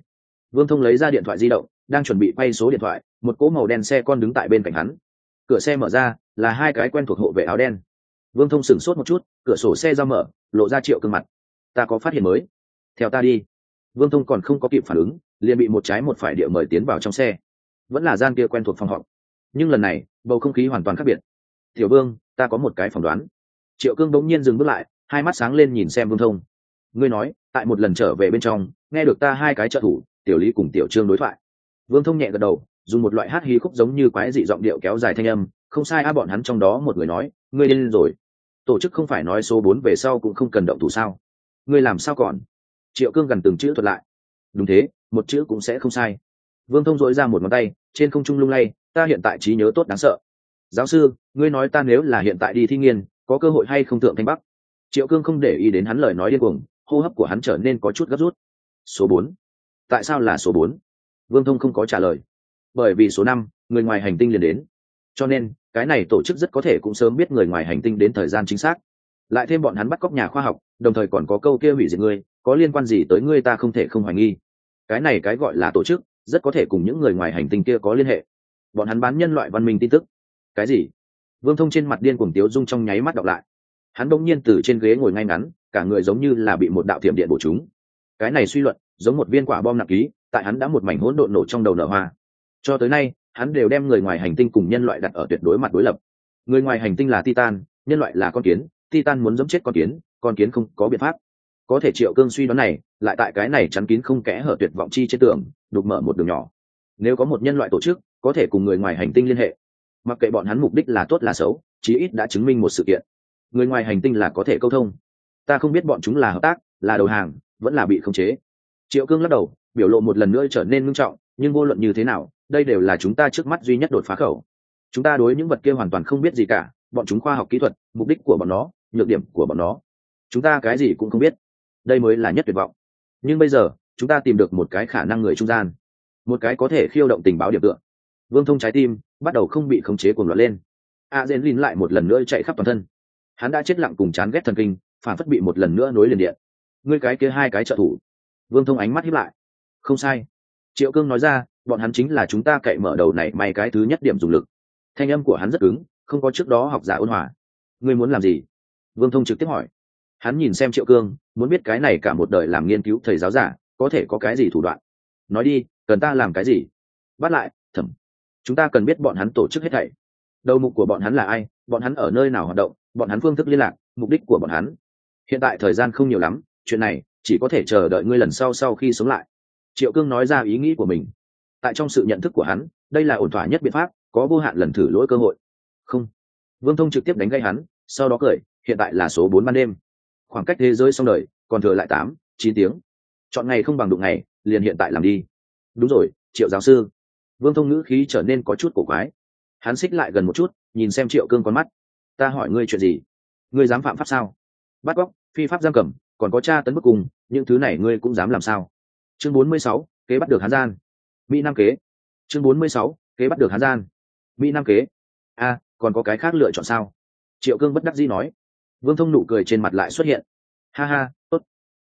Speaker 1: Vương thông lấy ra điện thoại di động, đang chuẩn bị quay số điện thoại, một cỗ màu đen xe con đứng tại bên cạnh hắn. Cửa xe mở ra, là hai cái quen thuộc hộ vệ áo đen. Vương thông sửng sốt một chút, cửa sổ xe ra mở, lộ ra triệu cương mặt. Ta có phát hiện mới. Theo ta đi vương thông còn không có kịp phản ứng, liền bị một trái một phải địa mời tiến vào trong xe. Vẫn là gian kia quen thuộc phòng họp. Nhưng lần này, bầu không khí hoàn toàn khác biệt. Tiểu vương, ta có một cái phỏng đoán. Triệu cương bỗng nhiên dừng bước lại, hai mắt sáng lên nhìn xem vương thông. Ngươi nói, tại một lần trở về bên trong, nghe được ta hai cái trợ thủ, tiểu lý cùng tiểu trương đối thoại. Vương thông nhẹ gật đầu, dùng một loại hát hí khúc giống như quái dị giọng điệu kéo dài thanh âm, không sai a, bọn hắn trong đó một người nói, ngươi điên rồi. Tổ chức không phải nói số bốn về sau cũng không cần động thủ sao? Ngươi làm sao còn? Triệu cương gần từng chữ thuật lại. Đúng thế, một chữ cũng sẽ không sai. Vương thông dội ra một ngón tay, trên không trung lung lay, ta hiện tại trí nhớ tốt đáng sợ. Giáo sư, ngươi nói ta nếu là hiện tại đi thi nghiên, có cơ hội hay không thượng thanh bắc? Triệu cương không để ý đến hắn lời nói điên cuồng, hô hấp của hắn trở nên có chút gấp rút. Số bốn. Tại sao là số bốn? Vương thông không có trả lời. Bởi vì số năm, người ngoài hành tinh liền đến. Cho nên, cái này tổ chức rất có thể cũng sớm biết người ngoài hành tinh đến thời gian chính xác. Lại thêm bọn hắn bắt cóc nhà khoa học, đồng thời còn có câu kia hủy diệt ngươi có liên quan gì tới ngươi ta không thể không hoài nghi. Cái này cái gọi là tổ chức, rất có thể cùng những người ngoài hành tinh kia có liên hệ. Bọn hắn bán nhân loại văn minh tin tức. Cái gì? Vương thông trên mặt điên cuồng tiếu dung trong nháy mắt đọc lại. Hắn bỗng nhiên từ trên ghế ngồi ngay ngắn, cả người giống như là bị một đạo thiểm điện bổ chúng. Cái này suy luận, giống một viên quả bom nặng ký, tại hắn đã một mảnh hỗn độn nổ trong đầu nở hoa. Cho tới nay, hắn đều đem người ngoài hành tinh cùng nhân loại đặt ở tuyệt đối mặt đối lập. Người ngoài hành tinh là titan, nhân loại là con kiến, titan muốn giẫm chết con kiến con kiến không có biện pháp có thể triệu cương suy đoán này, lại tại cái này chắn kín không kẽ hở tuyệt vọng chi trên tường, đục mở một đường nhỏ. Nếu có một nhân loại tổ chức, có thể cùng người ngoài hành tinh liên hệ. Mặc kệ bọn hắn mục đích là tốt là xấu, chí ít đã chứng minh một sự kiện. Người ngoài hành tinh là có thể câu thông. Ta không biết bọn chúng là hợp tác, là đầu hàng, vẫn là bị khống chế. Triệu cương lắc đầu, biểu lộ một lần nữa trở nên nghiêm trọng, nhưng vô luận như thế nào, đây đều là chúng ta trước mắt duy nhất đột phá khẩu. Chúng ta đối những vật kia hoàn toàn không biết gì cả, bọn chúng khoa học kỹ thuật, mục đích của bọn nó, nhược điểm của bọn nó. Chúng ta cái gì cũng không biết đây mới là nhất tuyệt vọng. Nhưng bây giờ, chúng ta tìm được một cái khả năng người trung gian. Một cái có thể khiêu động tình báo điểm tựa. Vương thông trái tim bắt đầu không bị khống chế cuồng loạn lên. A dên lin lại một lần nữa chạy khắp toàn thân. Hắn đã chết lặng cùng chán ghét thần kinh, phản phất bị một lần nữa nối liền điện. Ngươi cái kia hai cái trợ thủ. Vương thông ánh mắt hiếp lại. Không sai. Triệu cương nói ra, bọn hắn chính là chúng ta cậy mở đầu này may cái thứ nhất điểm dùng lực. Thanh âm của hắn rất cứng, không có trước đó học giả ôn hòa. Ngươi muốn làm gì? Vương thông trực tiếp hỏi hắn nhìn xem triệu cương, muốn biết cái này cả một đời làm nghiên cứu thầy giáo giả, có thể có cái gì thủ đoạn. Nói đi, cần ta làm cái gì? Bắt lại, thẩm. Chúng ta cần biết bọn hắn tổ chức hết thảy. Đầu mục của bọn hắn là ai, bọn hắn ở nơi nào hoạt động, bọn hắn phương thức liên lạc, mục đích của bọn hắn. Hiện tại thời gian không nhiều lắm, chuyện này, chỉ có thể chờ đợi ngươi lần sau sau khi sống lại. Triệu cương nói ra ý nghĩ của mình. Tại trong sự nhận thức của hắn, đây là ổn thỏa nhất biện pháp, có vô hạn lần thử lỗi cơ hội. Không. Vương thông trực tiếp đánh gây hắn, sau đó cười, hiện tại là số bốn ban đêm khoảng cách thế giới xong đời, còn thừa lại tám, chín tiếng. Chọn ngày không bằng đụng ngày, liền hiện tại làm đi. Đúng rồi, triệu giáo sư. Vương thông ngữ khí trở nên có chút cổ quái. Hắn xích lại gần một chút, nhìn xem triệu cương con mắt. Ta hỏi ngươi chuyện gì? Ngươi dám phạm pháp sao? Bắt cóc phi pháp giam cầm, còn có tra tấn bức cùng, những thứ này ngươi cũng dám làm sao? Chương bốn mươi sáu, kế bắt được hán gian. Mỹ nam kế. Chương bốn mươi sáu, kế bắt được hán gian. Mỹ nam kế. A còn có cái khác lựa chọn sao? Triệu cương bất đắc dĩ nói vương thông nụ cười trên mặt lại xuất hiện. Ha ha, tốt.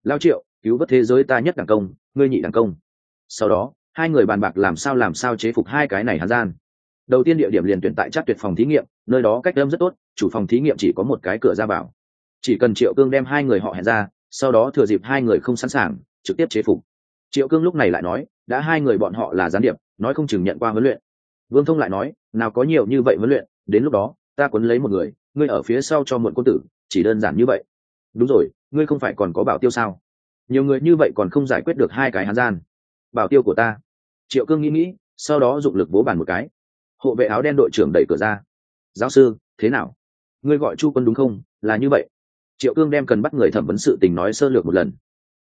Speaker 1: Lao triệu, cứu vớt thế giới ta nhất đảng công, ngươi nhị đảng công. Sau đó, hai người bàn bạc làm sao làm sao chế phục hai cái này Hà gian. Đầu tiên địa điểm liền tuyển tại chắc tuyệt phòng thí nghiệm, nơi đó cách âm rất tốt, chủ phòng thí nghiệm chỉ có một cái cửa ra vào. Chỉ cần triệu cương đem hai người họ hẹn ra, sau đó thừa dịp hai người không sẵn sàng, trực tiếp chế phục. Triệu cương lúc này lại nói, đã hai người bọn họ là gián điệp, nói không chừng nhận qua huấn luyện. Vương thông lại nói, nào có nhiều như vậy huấn luyện, đến lúc đó, ta quấn lấy một người, ngươi ở phía sau cho muộn quân tử chỉ đơn giản như vậy. Đúng rồi, ngươi không phải còn có bảo tiêu sao? Nhiều người như vậy còn không giải quyết được hai cái hán gian. Bảo tiêu của ta. Triệu cương nghĩ nghĩ, sau đó dụng lực bố bàn một cái. Hộ vệ áo đen đội trưởng đẩy cửa ra. Giáo sư, thế nào? Ngươi gọi chu quân đúng không? Là như vậy. Triệu cương đem cần bắt người thẩm vấn sự tình nói sơ lược một lần.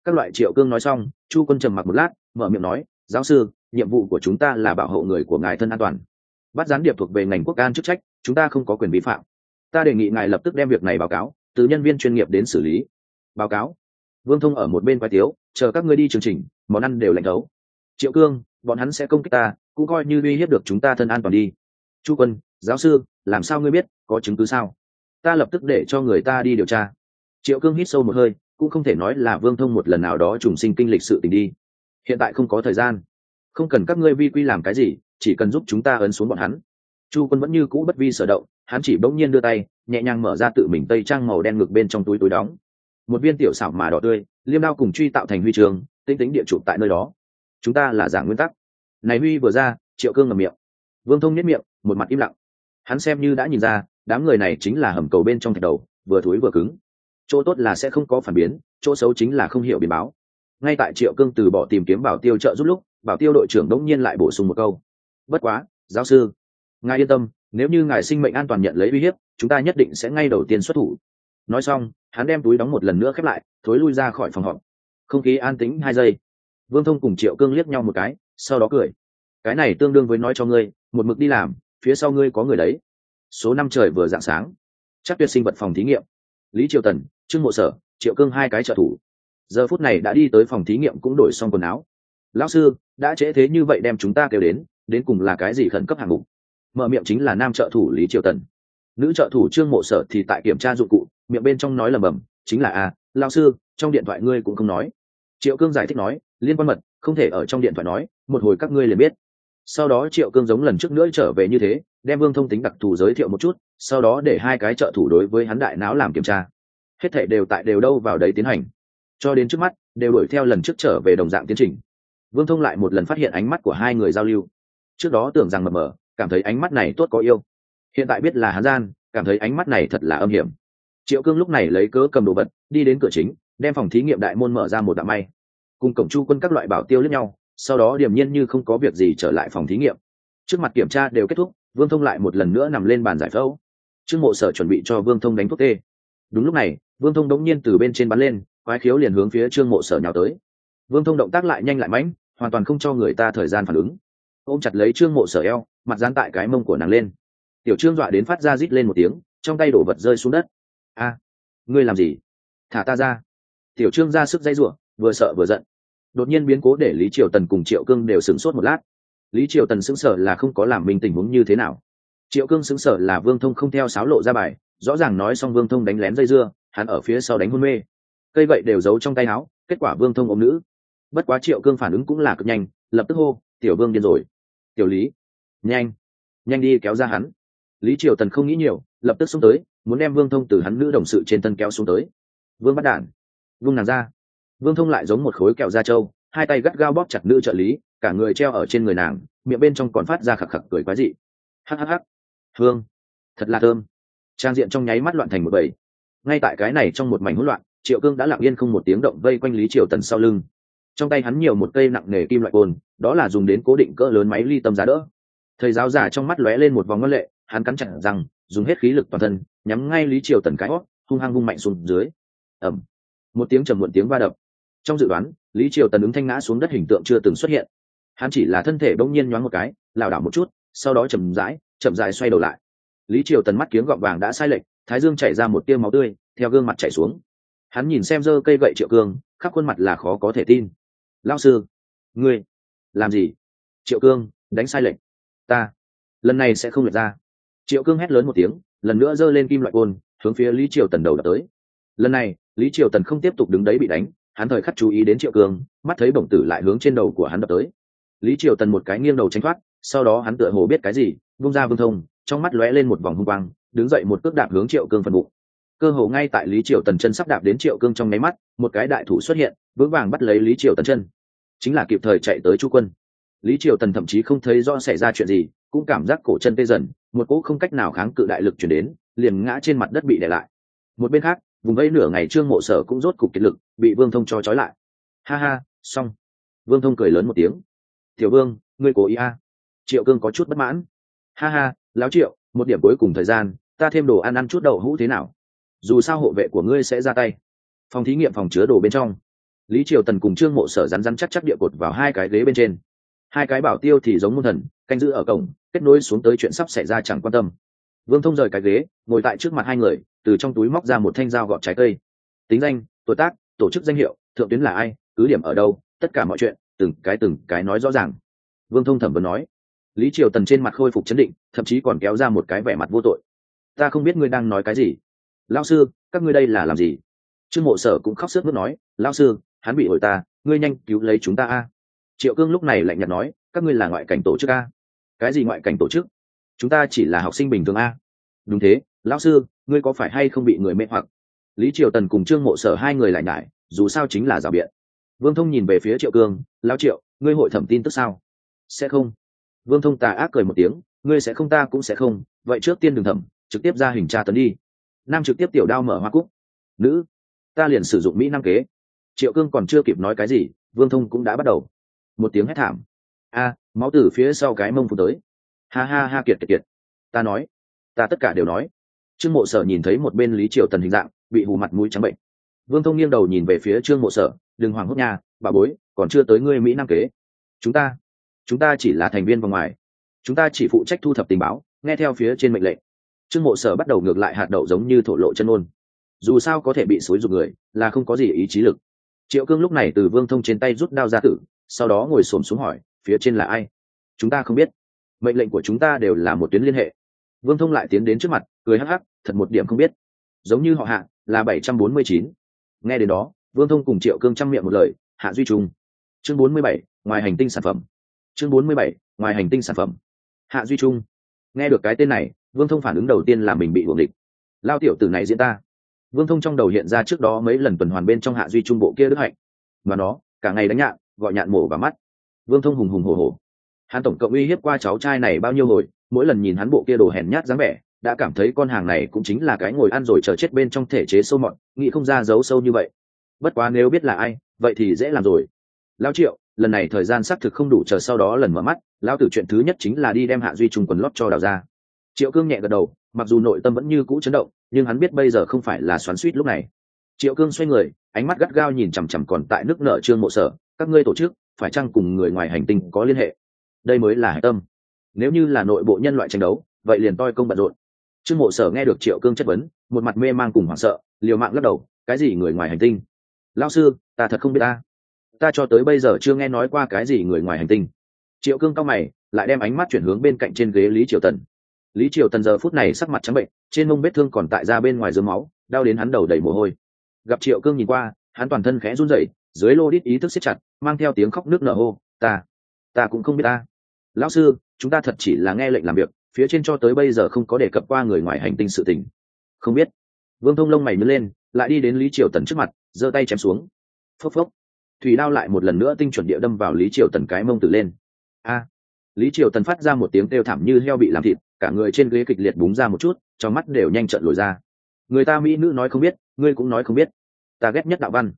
Speaker 1: Các loại triệu cương nói xong, chu quân trầm mặc một lát, mở miệng nói, giáo sư, nhiệm vụ của chúng ta là bảo hộ người của ngài thân an toàn. Bắt gián điệp thuộc về ngành quốc an chức trách, chúng ta không có quyền vi phạm ta đề nghị ngài lập tức đem việc này báo cáo, từ nhân viên chuyên nghiệp đến xử lý. Báo cáo. Vương thông ở một bên quái tiếu, chờ các ngươi đi chương trình, món ăn đều lạnh thấu. Triệu cương, bọn hắn sẽ công kích ta, cũng coi như uy hiếp được chúng ta thân an toàn đi. Chu quân, giáo sư, làm sao ngươi biết, có chứng cứ sao? Ta lập tức để cho người ta đi điều tra. Triệu cương hít sâu một hơi, cũng không thể nói là vương thông một lần nào đó trùng sinh kinh lịch sự tình đi. Hiện tại không có thời gian. Không cần các ngươi vi quy làm cái gì, chỉ cần giúp chúng ta ấn xuống bọn hắn chu quân vẫn như cũ bất vi sở động, hắn chỉ bỗng nhiên đưa tay, nhẹ nhàng mở ra tự mình tây trang màu đen ngực bên trong túi túi đóng. Một viên tiểu xảo mà đỏ tươi, liêm đao cùng truy tạo thành huy trường, tinh tính địa chụp tại nơi đó. Chúng ta là giả nguyên tắc. Này huy vừa ra, triệu cương ngầm miệng. Vương thông nhất miệng, một mặt im lặng. Hắn xem như đã nhìn ra, đám người này chính là hầm cầu bên trong thạch đầu, vừa thối vừa cứng. Chỗ tốt là sẽ không có phản biến, chỗ xấu chính là không hiểu biến báo. Ngay tại triệu cương từ bỏ tìm kiếm bảo tiêu trợ giúp lúc, bảo tiêu đội trưởng đống nhiên lại bổ sung một câu. Bất quá, giáo sư ngài yên tâm, nếu như ngài sinh mệnh an toàn nhận lấy uy hiếp, chúng ta nhất định sẽ ngay đầu tiên xuất thủ. Nói xong, hắn đem túi đóng một lần nữa khép lại, thối lui ra khỏi phòng họp. Không khí an tĩnh hai giây. Vương thông cùng triệu cương liếc nhau một cái, sau đó cười. Cái này tương đương với nói cho ngươi, một mực đi làm, phía sau ngươi có người đấy. Số năm trời vừa dạng sáng. Chắc tuyệt sinh vật phòng thí nghiệm. Lý triều tần, trương mộ sở, triệu cương hai cái trợ thủ. Giờ phút này đã đi tới phòng thí nghiệm cũng đổi xong quần áo. Lão sư, đã trễ thế như vậy đem chúng ta kêu đến đến cùng là cái gì khẩn cấp hạng mục? Mở miệng chính là nam trợ thủ lý triều tần. Nữ trợ thủ trương mộ sở thì tại kiểm tra dụng cụ, miệng bên trong nói lầm bầm chính là a lão sư, trong điện thoại ngươi cũng không nói. Triệu cương giải thích nói, liên quan mật, không thể ở trong điện thoại nói, một hồi các ngươi liền biết. Sau đó triệu cương giống lần trước nữa trở về như thế, đem vương thông tính đặc thù giới thiệu một chút, sau đó để hai cái trợ thủ đối với hắn đại não làm kiểm tra. Hết thể đều tại đều đâu vào đấy tiến hành. Cho đến trước mắt, đều đuổi theo lần trước trở về đồng dạng tiến trình. Vương thông lại một lần phát hiện ánh mắt của hai người giao lưu. Trước đó tưởng rằng mờ mờ cảm thấy ánh mắt này tốt có yêu. Hiện tại biết là hắn gian, cảm thấy ánh mắt này thật là âm hiểm. Triệu cương lúc này lấy cớ cầm đồ vật, đi đến cửa chính, đem phòng thí nghiệm đại môn mở ra một đạo may. Cùng cổng chu quân các loại bảo tiêu lẫn nhau, sau đó điềm nhiên như không có việc gì trở lại phòng thí nghiệm. Trước mặt kiểm tra đều kết thúc, vương thông lại một lần nữa nằm lên bàn giải phẫu. Trương mộ sở chuẩn bị cho vương thông đánh thuốc tê. Đúng lúc này, vương thông đống nhiên từ bên trên bắn lên, quái khiếu liền hướng phía trương mộ sở nhào tới. Vương thông động tác lại nhanh lại mãnh, hoàn toàn không cho người ta thời gian phản ứng ôm chặt lấy trương mộ sở eo, mặt dán tại cái mông của nàng lên. Tiểu trương dọa đến phát ra rít lên một tiếng, trong tay đổ vật rơi xuống đất. A, ngươi làm gì? Thả ta ra. Tiểu trương ra sức dây ruộng vừa sợ vừa giận. Đột nhiên biến cố để lý triều tần cùng triệu cương đều sửng sốt một lát. Lý triều tần sững sờ là không có làm mình tình huống như thế nào. Triệu cương sững sờ là vương thông không theo sáo lộ ra bài, rõ ràng nói xong vương thông đánh lén dây dưa, hắn ở phía sau đánh hôn mê. Cây vậy đều giấu trong tay áo, kết quả vương thông ôm nữ. Bất quá triệu cương phản ứng cũng là cực nhanh, lập tức hô, tiểu vương điên rồi tiểu lý, nhanh nhanh đi kéo ra hắn. Lý triều tần không nghĩ nhiều, lập tức xuống tới, muốn đem vương thông từ hắn nữ đồng sự trên thân kéo xuống tới. Vương bắt đản vương nàng ra. Vương thông lại giống một khối kẹo da trâu, hai tay gắt gao bóp chặt nữ trợ lý, cả người treo ở trên người nàng, miệng bên trong còn phát ra khạc khạc cười quái dị. Hhh hương, thật là thơm. Trang diện trong nháy mắt loạn thành một bầy. Ngay tại cái này trong một mảnh hỗn loạn, triệu cương đã lặng yên không một tiếng động vây quanh lý triều tần sau lưng trong tay hắn nhiều một cây nặng nề kim loại cồn đó là dùng đến cố định cỡ lớn máy ly tâm giá đỡ. Thầy giáo giả trong mắt lóe lên một vòng ngân lệ, hắn cắn chặt rằng, dùng hết khí lực toàn thân, nhắm ngay lý triều tần cái hót, hung hăng hung mạnh xuống dưới. Ẩm một tiếng trầm muộn tiếng va đập. Trong dự đoán, lý triều tần ứng thanh ngã xuống đất hình tượng chưa từng xuất hiện. Hắn chỉ là thân thể bỗng nhiên nhoáng một cái, lảo đảo một chút, sau đó chậm rãi, chậm dài xoay đầu lại. Lý triều tần mắt kiếng gọng vàng đã sai lệch, thái dương chảy ra một tia máu tươi, theo gương mặt chảy xuống. Hắn nhìn xem dơ cây gậy triệu cương, khắp khuôn mặt là khó có thể tin lao sư, ngươi làm gì? Triệu cương, đánh sai lệch. Ta, lần này sẽ không lệch ra. Triệu cương hét lớn một tiếng, lần nữa giơ lên kim loại côn, hướng phía lý triều tần đầu đập tới. Lần này, lý triều tần không tiếp tục đứng đấy bị đánh, hắn thời khắc chú ý đến triệu cương, mắt thấy bổng tử lại hướng trên đầu của hắn đập tới. Lý triều tần một cái nghiêng đầu tránh thoát, sau đó hắn tựa hồ biết cái gì, vung ra vương thông, trong mắt lóe lên một vòng hung quang, đứng dậy một cước đạp hướng triệu cương phần bụng cơ hồ ngay tại lý triều tần chân sắp đạp đến triệu cương trong nháy mắt, một cái đại thủ xuất hiện, vững vàng bắt lấy lý triều tần chân chính là kịp thời chạy tới chu quân. Lý triều tần thậm chí không thấy do xảy ra chuyện gì, cũng cảm giác cổ chân tê dần, một cỗ không cách nào kháng cự đại lực chuyển đến, liền ngã trên mặt đất bị để lại. Một bên khác, vùng vây nửa ngày trương mộ sở cũng rốt cục kiệt lực, bị vương thông cho trói lại. Ha ha, xong. Vương thông cười lớn một tiếng. Tiểu vương, ngươi cố ý a. Triệu cương có chút bất mãn. Ha ha láo triệu, một điểm cuối cùng thời gian, ta thêm đồ ăn ăn chút đậu hũ thế nào? Dù sao hộ vệ của ngươi sẽ ra tay. Phòng thí nghiệm phòng chứa đồ bên trong. Lý triều tần cùng trương mộ sở rắn rắn chắc chắc địa cột vào hai cái ghế bên trên. Hai cái bảo tiêu thì giống môn thần, canh giữ ở cổng, kết nối xuống tới chuyện sắp xảy ra chẳng quan tâm. Vương thông rời cái ghế, ngồi tại trước mặt hai người, từ trong túi móc ra một thanh dao gọt trái cây. Tính danh, tuổi tác, tổ chức danh hiệu, thượng tuyến là ai, cứ điểm ở đâu, tất cả mọi chuyện, từng cái từng cái nói rõ ràng. Vương thông thẩm vấn nói. Lý triều tần trên mặt khôi phục chấn định, thậm chí còn kéo ra một cái vẻ mặt vô tội. Ta không biết ngươi đang nói cái gì lao sư, các ngươi đây là làm gì? Trương mộ sở cũng khóc sức nước nói lao sư, hắn bị hội ta, ngươi nhanh cứu lấy chúng ta a. Triệu cương lúc này lạnh nhạt nói, các ngươi là ngoại cảnh tổ chức a? Cái gì ngoại cảnh tổ chức? Chúng ta chỉ là học sinh bình thường a. Đúng thế, lão sư, ngươi có phải hay không bị người mê hoặc? Lý triều tần cùng trương mộ sở hai người lại ngại dù sao chính là rào biện. Vương thông nhìn về phía triệu cương, lão triệu, ngươi hội thẩm tin tức sao? Sẽ không. Vương thông tà ác cười một tiếng, ngươi sẽ không, ta cũng sẽ không, vậy trước tiên đừng thẩm, trực tiếp ra hình tra tấn đi nam trực tiếp tiểu đao mở hoa cúc. Nữ, ta liền sử dụng mỹ năng kế. Triệu cương còn chưa kịp nói cái gì, vương thông cũng đã bắt đầu. Một tiếng hét thảm. A, máu từ phía sau cái mông phụ tới. Ha ha ha kiệt kiệt kiệt. Ta nói, ta tất cả đều nói. Trương mộ sở nhìn thấy một bên lý triều tần hình dạng, bị hù mặt mũi trắng bệnh. Vương thông nghiêng đầu nhìn về phía trương mộ sở, đừng hoảng hốt nha, bà bối, còn chưa tới ngươi mỹ nam kế. Chúng ta chúng ta chỉ là thành viên vòng ngoài. Chúng ta chỉ phụ trách thu thập tình báo, nghe theo phía trên mệnh lệnh trương mộ sở bắt đầu ngược lại hạt đậu giống như thổ lộ chân ôn. Dù sao có thể bị xối dục người, là không có gì ý chí lực. Triệu cương lúc này từ vương thông trên tay rút đao ra tử, sau đó ngồi xổm xuống hỏi, phía trên là ai? Chúng ta không biết. Mệnh lệnh của chúng ta đều là một tuyến liên hệ. Vương thông lại tiến đến trước mặt, cười hắc hắc, thật một điểm không biết. Giống như họ hạ, là bảy trăm bốn mươi chín. Nghe đến đó, vương thông cùng triệu cương chăm miệng một lời, hạ duy trung. Chương bốn mươi bảy, ngoài hành tinh sản phẩm. Chương bốn mươi bảy, ngoài hành tinh sản phẩm. Hạ duy trung. Nghe được cái tên này vương thông phản ứng đầu tiên là mình bị buồng địch. Lao tiểu tử này diễn ta. Vương thông trong đầu hiện ra trước đó mấy lần tuần hoàn bên trong hạ duy trung bộ kia đức hạnh. Và nó, cả ngày đánh nhạn, gọi nhạn mổ và mắt. Vương thông hùng hùng hồ hồ hắn tổng cộng uy hiếp qua cháu trai này bao nhiêu hồi, mỗi lần nhìn hắn bộ kia đồ hèn nhát dáng vẻ, đã cảm thấy con hàng này cũng chính là cái ngồi ăn rồi chờ chết bên trong thể chế sâu mọn nghĩ không ra giấu sâu như vậy. Bất quá nếu biết là ai, vậy thì dễ làm rồi. Lao triệu, lần này thời gian xác thực không đủ chờ sau đó lần mở mắt, lao tử chuyện thứ nhất chính là đi đem hạ duy trùng quần lót cho đào ra triệu cương nhẹ gật đầu, mặc dù nội tâm vẫn như cũ chấn động, nhưng hắn biết bây giờ không phải là xoắn suýt lúc này. Triệu cương xoay người, ánh mắt gắt gao nhìn chằm chằm còn tại nước nợ trương mộ sở, các ngươi tổ chức, phải chăng cùng người ngoài hành tinh có liên hệ? Đây mới là hải tâm. Nếu như là nội bộ nhân loại tranh đấu, vậy liền toi công bận rộn. Trương mộ sở nghe được triệu cương chất vấn, một mặt mê man cùng hoảng sợ, liều mạng lắc đầu, cái gì người ngoài hành tinh? Lao sư, ta thật không biết ta. Ta cho tới bây giờ chưa nghe nói qua cái gì người ngoài hành tinh. Triệu cương cao mày, lại đem ánh mắt chuyển hướng bên cạnh trên ghế lý triều tần lý triều tần giờ phút này sắc mặt trắng bệnh, trên mông vết thương còn tại ra bên ngoài dưới máu, đau đến hắn đầu đầy mồ hôi. Gặp triệu cương nhìn qua, hắn toàn thân khẽ run rẩy, dưới lô đít ý thức siết chặt, mang theo tiếng khóc nước nở hô, ta ta cũng không biết ta. Lão sư, chúng ta thật chỉ là nghe lệnh làm việc, phía trên cho tới bây giờ không có đề cập qua người ngoài hành tinh sự tình. Không biết. Vương thông lông mày nhớ lên, lại đi đến lý triều tần trước mặt, giơ tay chém xuống. Phốc phốc. Thủy đao lại một lần nữa tinh chuẩn địa đâm vào lý triều tần cái mông tử lên. A! Lý triều tần phát ra một tiếng kêu thảm như heo bị làm thịt cả người trên ghế kịch liệt búng ra một chút, trong mắt đều nhanh trận lồi ra. Người ta mỹ nữ nói không biết, ngươi cũng nói không biết. Ta ghét nhất đạo văn.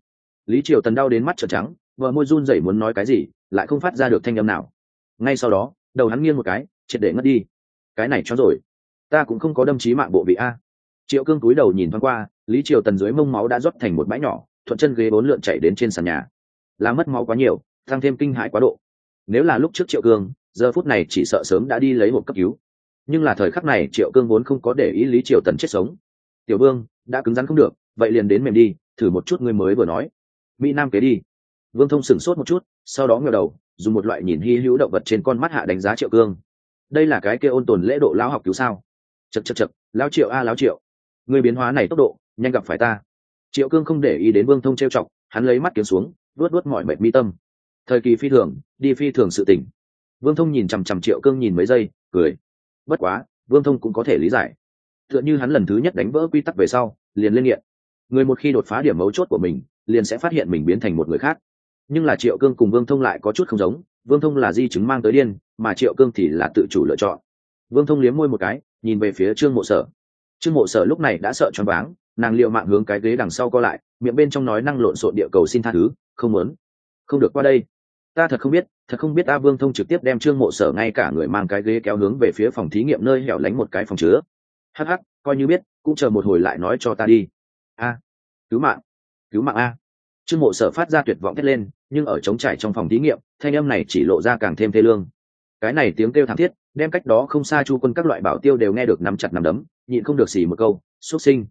Speaker 1: Lý triều tần đau đến mắt trợn trắng, vợ môi run rẩy muốn nói cái gì, lại không phát ra được thanh âm nào. Ngay sau đó, đầu hắn nghiêng một cái, triệt để ngất đi. Cái này cho rồi. Ta cũng không có đâm trí mạng bộ vị a. Triệu cương cúi đầu nhìn thoáng qua, lý triều tần dưới mông máu đã rót thành một bãi nhỏ, thuận chân ghế bốn lượn chạy đến trên sàn nhà. Là mất máu quá nhiều, tăng thêm kinh hãi quá độ. Nếu là lúc trước triệu cương, giờ phút này chỉ sợ sớm đã đi lấy một cấp cứu nhưng là thời khắc này triệu cương vốn không có để ý lý triều tần chết sống. Tiểu vương đã cứng rắn không được vậy liền đến mềm đi thử một chút ngươi mới vừa nói. Mỹ nam kế đi. Vương thông sửng sốt một chút sau đó ngờ đầu dùng một loại nhìn hy hữu động vật trên con mắt hạ đánh giá triệu cương. Đây là cái kia ôn tồn lễ độ lão học cứu sao? Chật chật chật lão triệu a à, triệu. Người biến hóa này tốc độ nhanh gặp phải ta. Triệu cương không để ý đến vương thông trêu chọc hắn lấy mắt kiếm xuống luốt luốt mọi mệt mi tâm. Thời kỳ phi thường đi phi thường sự tỉnh. Vương thông nhìn chằm chằm triệu cương nhìn mấy giây cười bất quá, vương thông cũng có thể lý giải. Tựa như hắn lần thứ nhất đánh vỡ quy tắc về sau, liền lên nghiện người một khi đột phá điểm mấu chốt của mình, liền sẽ phát hiện mình biến thành một người khác. Nhưng là triệu cương cùng vương thông lại có chút không giống, vương thông là di chứng mang tới điên, mà triệu cương thì là tự chủ lựa chọn. Vương thông liếm môi một cái, nhìn về phía trương mộ sở. Trương mộ sở lúc này đã sợ choáng váng, nàng liệu mạng hướng cái ghế đằng sau co lại, miệng bên trong nói năng lộn xộn địa cầu xin tha thứ, không muốn. Không được qua đây. Ta thật không biết thật không biết a vương thông trực tiếp đem trương mộ sở ngay cả người mang cái ghế kéo hướng về phía phòng thí nghiệm nơi hẻo lánh một cái phòng chứa. Hắc hắc, coi như biết, cũng chờ một hồi lại nói cho ta đi. A, cứu mạng cứu mạng a. Trương mộ sở phát ra tuyệt vọng thét lên, nhưng ở trống trải trong phòng thí nghiệm, thanh âm này chỉ lộ ra càng thêm thê lương. Cái này tiếng kêu thảm thiết, đem cách đó không xa chu quân các loại bảo tiêu đều nghe được nắm chặt nắm đấm, nhịn không được xì một câu, xuất sinh.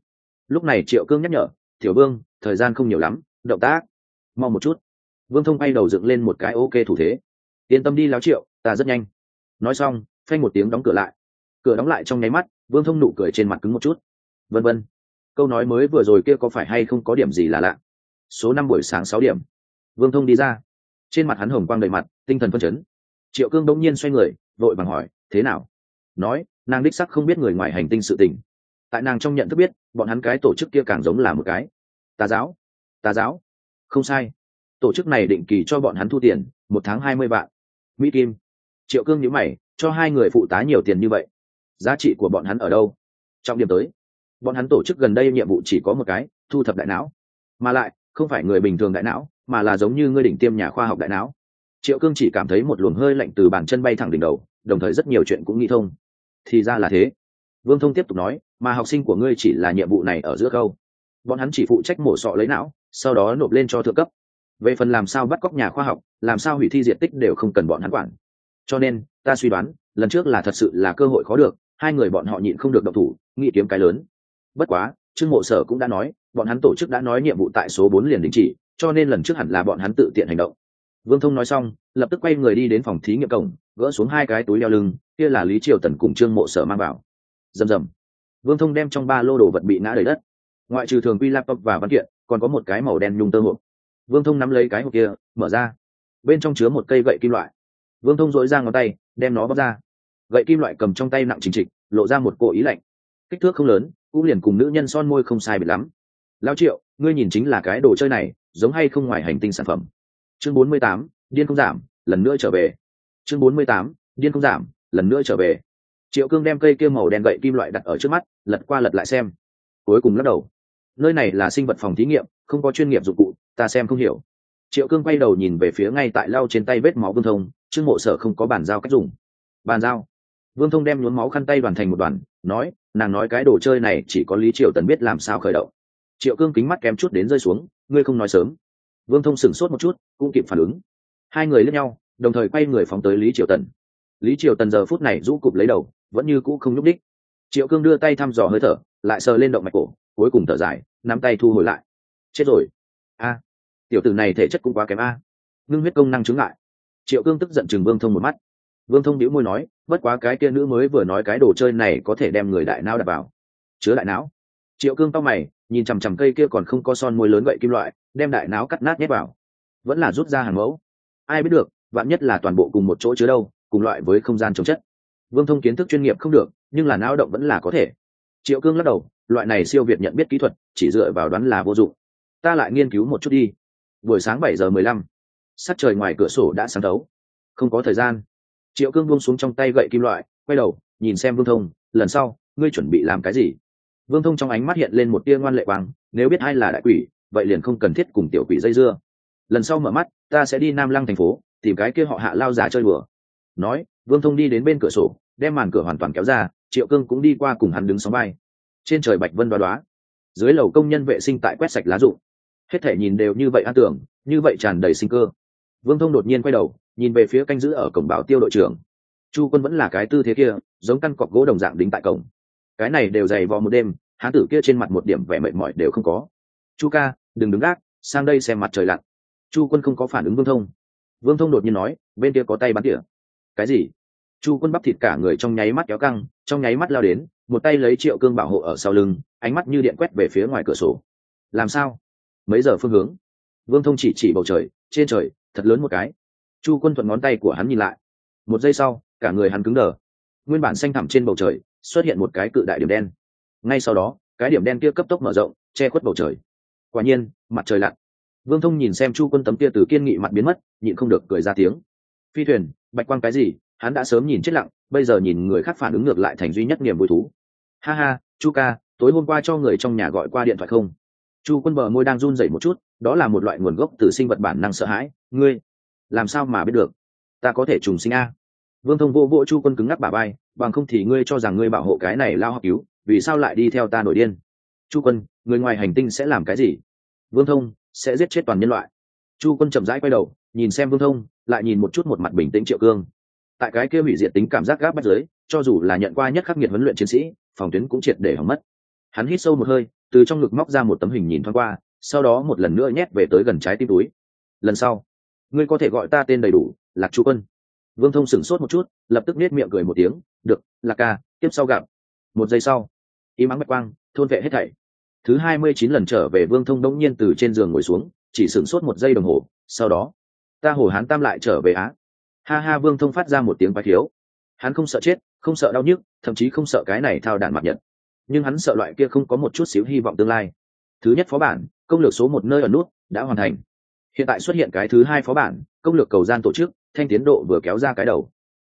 Speaker 1: Lúc này triệu cương nhắc nhở, tiểu vương, thời gian không nhiều lắm, động tác, mau một chút vương thông bay đầu dựng lên một cái ok thủ thế. Yên tâm đi láo triệu, ta rất nhanh. Nói xong, phanh một tiếng đóng cửa lại. Cửa đóng lại trong nháy mắt, vương thông nụ cười trên mặt cứng một chút. Vân vân, câu nói mới vừa rồi kia có phải hay không có điểm gì là lạ? Số năm buổi sáng sáu điểm. Vương thông đi ra. Trên mặt hắn hồng quang đầy mặt, tinh thần phân chấn. Triệu cương đông nhiên xoay người, vội vàng hỏi, thế nào? Nói, nàng đích sắc không biết người ngoài hành tinh sự tình. Tại nàng trong nhận thức biết, bọn hắn cái tổ chức kia càng giống là một cái. Tà giáo tà giáo. Không sai tổ chức này định kỳ cho bọn hắn thu tiền, một tháng hai mươi vạn. Mỹ kim, triệu cương nhữ mày, cho hai người phụ tá nhiều tiền như vậy, giá trị của bọn hắn ở đâu? Trong điểm tới, bọn hắn tổ chức gần đây nhiệm vụ chỉ có một cái, thu thập đại não. Mà lại, không phải người bình thường đại não, mà là giống như ngươi đỉnh tiêm nhà khoa học đại não. Triệu cương chỉ cảm thấy một luồng hơi lạnh từ bàn chân bay thẳng đỉnh đầu, đồng thời rất nhiều chuyện cũng nghĩ thông. Thì ra là thế. Vương thông tiếp tục nói, mà học sinh của ngươi chỉ là nhiệm vụ này ở giữa câu bọn hắn chỉ phụ trách mổ sọ lấy não, sau đó nộp lên cho thượng cấp về phần làm sao bắt cóc nhà khoa học, làm sao hủy thi diện tích đều không cần bọn hắn quản. Cho nên, ta suy đoán, lần trước là thật sự là cơ hội khó được, hai người bọn họ nhịn không được độc thủ, nghĩ kiếm cái lớn. Bất quá, trương mộ sở cũng đã nói, bọn hắn tổ chức đã nói nhiệm vụ tại số bốn liền đình chỉ, cho nên lần trước hẳn là bọn hắn tự tiện hành động. Vương thông nói xong, lập tức quay người đi đến phòng thí nghiệm cổng, gỡ xuống hai cái túi đeo lưng, kia là lý triều tần cùng trương mộ sở mang vào. Rầm rầm. Vương thông đem trong ba lô đồ vật bị ngã đầy đất. Ngoại trừ thường quy laptop và văn kiện, còn có một cái màu đen nhung tơ hộp vương thông nắm lấy cái hộp kia, mở ra. Bên trong chứa một cây gậy kim loại. Vương thông dội ra ngón tay, đem nó bóc ra. Gậy kim loại cầm trong tay nặng chính trịch, lộ ra một cỗ ý lạnh. Kích thước không lớn, cũng liền cùng nữ nhân son môi không sai biệt lắm. Lao triệu, ngươi nhìn chính là cái đồ chơi này, giống hay không ngoài hành tinh sản phẩm? Chương bốn mươi tám, điên không giảm, lần nữa trở về. Chương bốn mươi tám, điên không giảm, lần nữa trở về. Triệu cương đem cây kia màu đen gậy kim loại đặt ở trước mắt, lật qua lật lại xem. Cuối cùng lắc đầu nơi này là sinh vật phòng thí nghiệm, không có chuyên nghiệp dụng cụ, ta xem không hiểu. Triệu cương quay đầu nhìn về phía ngay tại lau trên tay vết máu vương thông, trương mộ sở không có bàn giao cách dùng. Bàn giao? Vương thông đem nhuốm máu khăn tay đoàn thành một đoàn, nói, nàng nói cái đồ chơi này chỉ có lý triệu tần biết làm sao khởi động. Triệu cương kính mắt kém chút đến rơi xuống, ngươi không nói sớm. Vương thông sửng sốt một chút, cũng kịp phản ứng. Hai người lướt nhau, đồng thời quay người phóng tới lý triều tần. Lý triều tần giờ phút này rũ cụp lấy đầu, vẫn như cũ không nhúc đích triệu cương đưa tay thăm dò hơi thở, lại sờ lên động mạch cổ cuối cùng thở dài, nắm tay thu hồi lại. Chết rồi. A, tiểu tử này thể chất cũng quá kém a. Ngưng huyết công năng chứng lại. Triệu cương tức giận chừng vương thông một mắt. Vương thông đĩu môi nói, bất quá cái kia nữ mới vừa nói cái đồ chơi này có thể đem người đại não đặt vào. Chứa đại não. Triệu cương tao mày, nhìn chằm chằm cây kia còn không có son môi lớn vậy kim loại, đem đại não cắt nát nhét vào. Vẫn là rút ra hàng mẫu. Ai biết được, vạn nhất là toàn bộ cùng một chỗ chứa đâu, cùng loại với không gian chống chất. Vương thông kiến thức chuyên nghiệp không được, nhưng là não động vẫn là có thể. Triệu cương lắc đầu loại này siêu việt nhận biết kỹ thuật, chỉ dựa vào đoán là vô dụng. Ta lại nghiên cứu một chút đi. Buổi sáng bảy giờ mười lăm, sắc trời ngoài cửa sổ đã sáng đấu không có thời gian. Triệu cương buông xuống trong tay gậy kim loại, quay đầu, nhìn xem vương thông, lần sau, ngươi chuẩn bị làm cái gì? Vương thông trong ánh mắt hiện lên một tia ngoan lệ bằng nếu biết ai là đại quỷ, vậy liền không cần thiết cùng tiểu quỷ dây dưa. Lần sau mở mắt, ta sẽ đi nam lăng thành phố, tìm cái kia họ hạ lao giả chơi bừa nói, vương thông đi đến bên cửa sổ, đem màn cửa hoàn toàn kéo ra, triệu cương cũng đi qua cùng hắn đứng sóng bay trên trời bạch vân đoá đoá. Dưới lầu công nhân vệ sinh tại quét sạch lá rụng. Hết thể nhìn đều như vậy an tưởng, như vậy tràn đầy sinh cơ. Vương thông đột nhiên quay đầu, nhìn về phía canh giữ ở cổng bảo tiêu đội trưởng. Chu quân vẫn là cái tư thế kia, giống căn cọc gỗ đồng dạng đính tại cổng. Cái này đều dày vò một đêm, hán tử kia trên mặt một điểm vẻ mệt mỏi đều không có. Chu ca, đừng đứng gác, sang đây xem mặt trời lặn. Chu quân không có phản ứng vương thông. Vương thông đột nhiên nói, bên kia có tay bắn tỉa. Cái gì? Chu quân bắp thịt cả người trong nháy mắt kéo căng trong nháy mắt lao đến, một tay lấy triệu cương bảo hộ ở sau lưng, ánh mắt như điện quét về phía ngoài cửa sổ. Làm sao? Mấy giờ phương hướng? Vương thông chỉ chỉ bầu trời, trên trời, thật lớn một cái. Chu quân thuận ngón tay của hắn nhìn lại. Một giây sau, cả người hắn cứng đờ. Nguyên bản xanh thẳm trên bầu trời, xuất hiện một cái cự đại điểm đen. Ngay sau đó, cái điểm đen kia cấp tốc mở rộng, che khuất bầu trời. Quả nhiên, mặt trời lặn. Vương thông nhìn xem chu quân tấm kia từ kiên nghị mặt biến mất, nhịn không được cười ra tiếng. Phi thuyền, bạch quang cái gì? Hắn đã sớm nhìn chết lặng, bây giờ nhìn người khác phản ứng ngược lại thành duy nhất niềm vui thú. Ha ha, chu ca, tối hôm qua cho người trong nhà gọi qua điện thoại không? Chu quân bờ môi đang run rẩy một chút, đó là một loại nguồn gốc từ sinh vật bản năng sợ hãi. Ngươi, làm sao mà biết được? Ta có thể trùng sinh a. Vương thông vô vô chu quân cứng ngắc bà bay bằng không thì ngươi cho rằng ngươi bảo hộ cái này lao học cứu, vì sao lại đi theo ta nổi điên? Chu quân, người ngoài hành tinh sẽ làm cái gì? Vương thông, sẽ giết chết toàn nhân loại. Chu quân chậm rãi quay đầu, nhìn xem vương thông, lại nhìn một chút một mặt bình tĩnh triệu cương tại cái kia hủy diệt tính cảm giác gáp bắt giới cho dù là nhận qua nhất khắc nghiệt huấn luyện chiến sĩ, phòng tuyến cũng triệt để hỏng mất. Hắn hít sâu một hơi, từ trong ngực móc ra một tấm hình nhìn thoáng qua, sau đó một lần nữa nhét về tới gần trái tim túi. Lần sau, ngươi có thể gọi ta tên đầy đủ, lạc chu quân. Vương thông sửng sốt một chút, lập tức nết miệng cười một tiếng, được, lạc ca, tiếp sau gặp. Một giây sau, im ắng bạch quang, thôn vệ hết thảy. Thứ hai mươi chín lần trở về, vương thông đông nhiên từ trên giường ngồi xuống, chỉ sửng sốt một giây đồng hồ, sau đó, ta hồ hán tam lại trở về á ha ha, vương thông phát ra một tiếng bạch thiếu hắn không sợ chết, không sợ đau nhức, thậm chí không sợ cái này thao đàn mặt nhật. Nhưng hắn sợ loại kia không có một chút xíu hy vọng tương lai. Thứ nhất phó bản, công lược số một nơi ở nút, đã hoàn thành. Hiện tại xuất hiện cái thứ hai phó bản, công lược cầu gian tổ chức, thanh tiến độ vừa kéo ra cái đầu.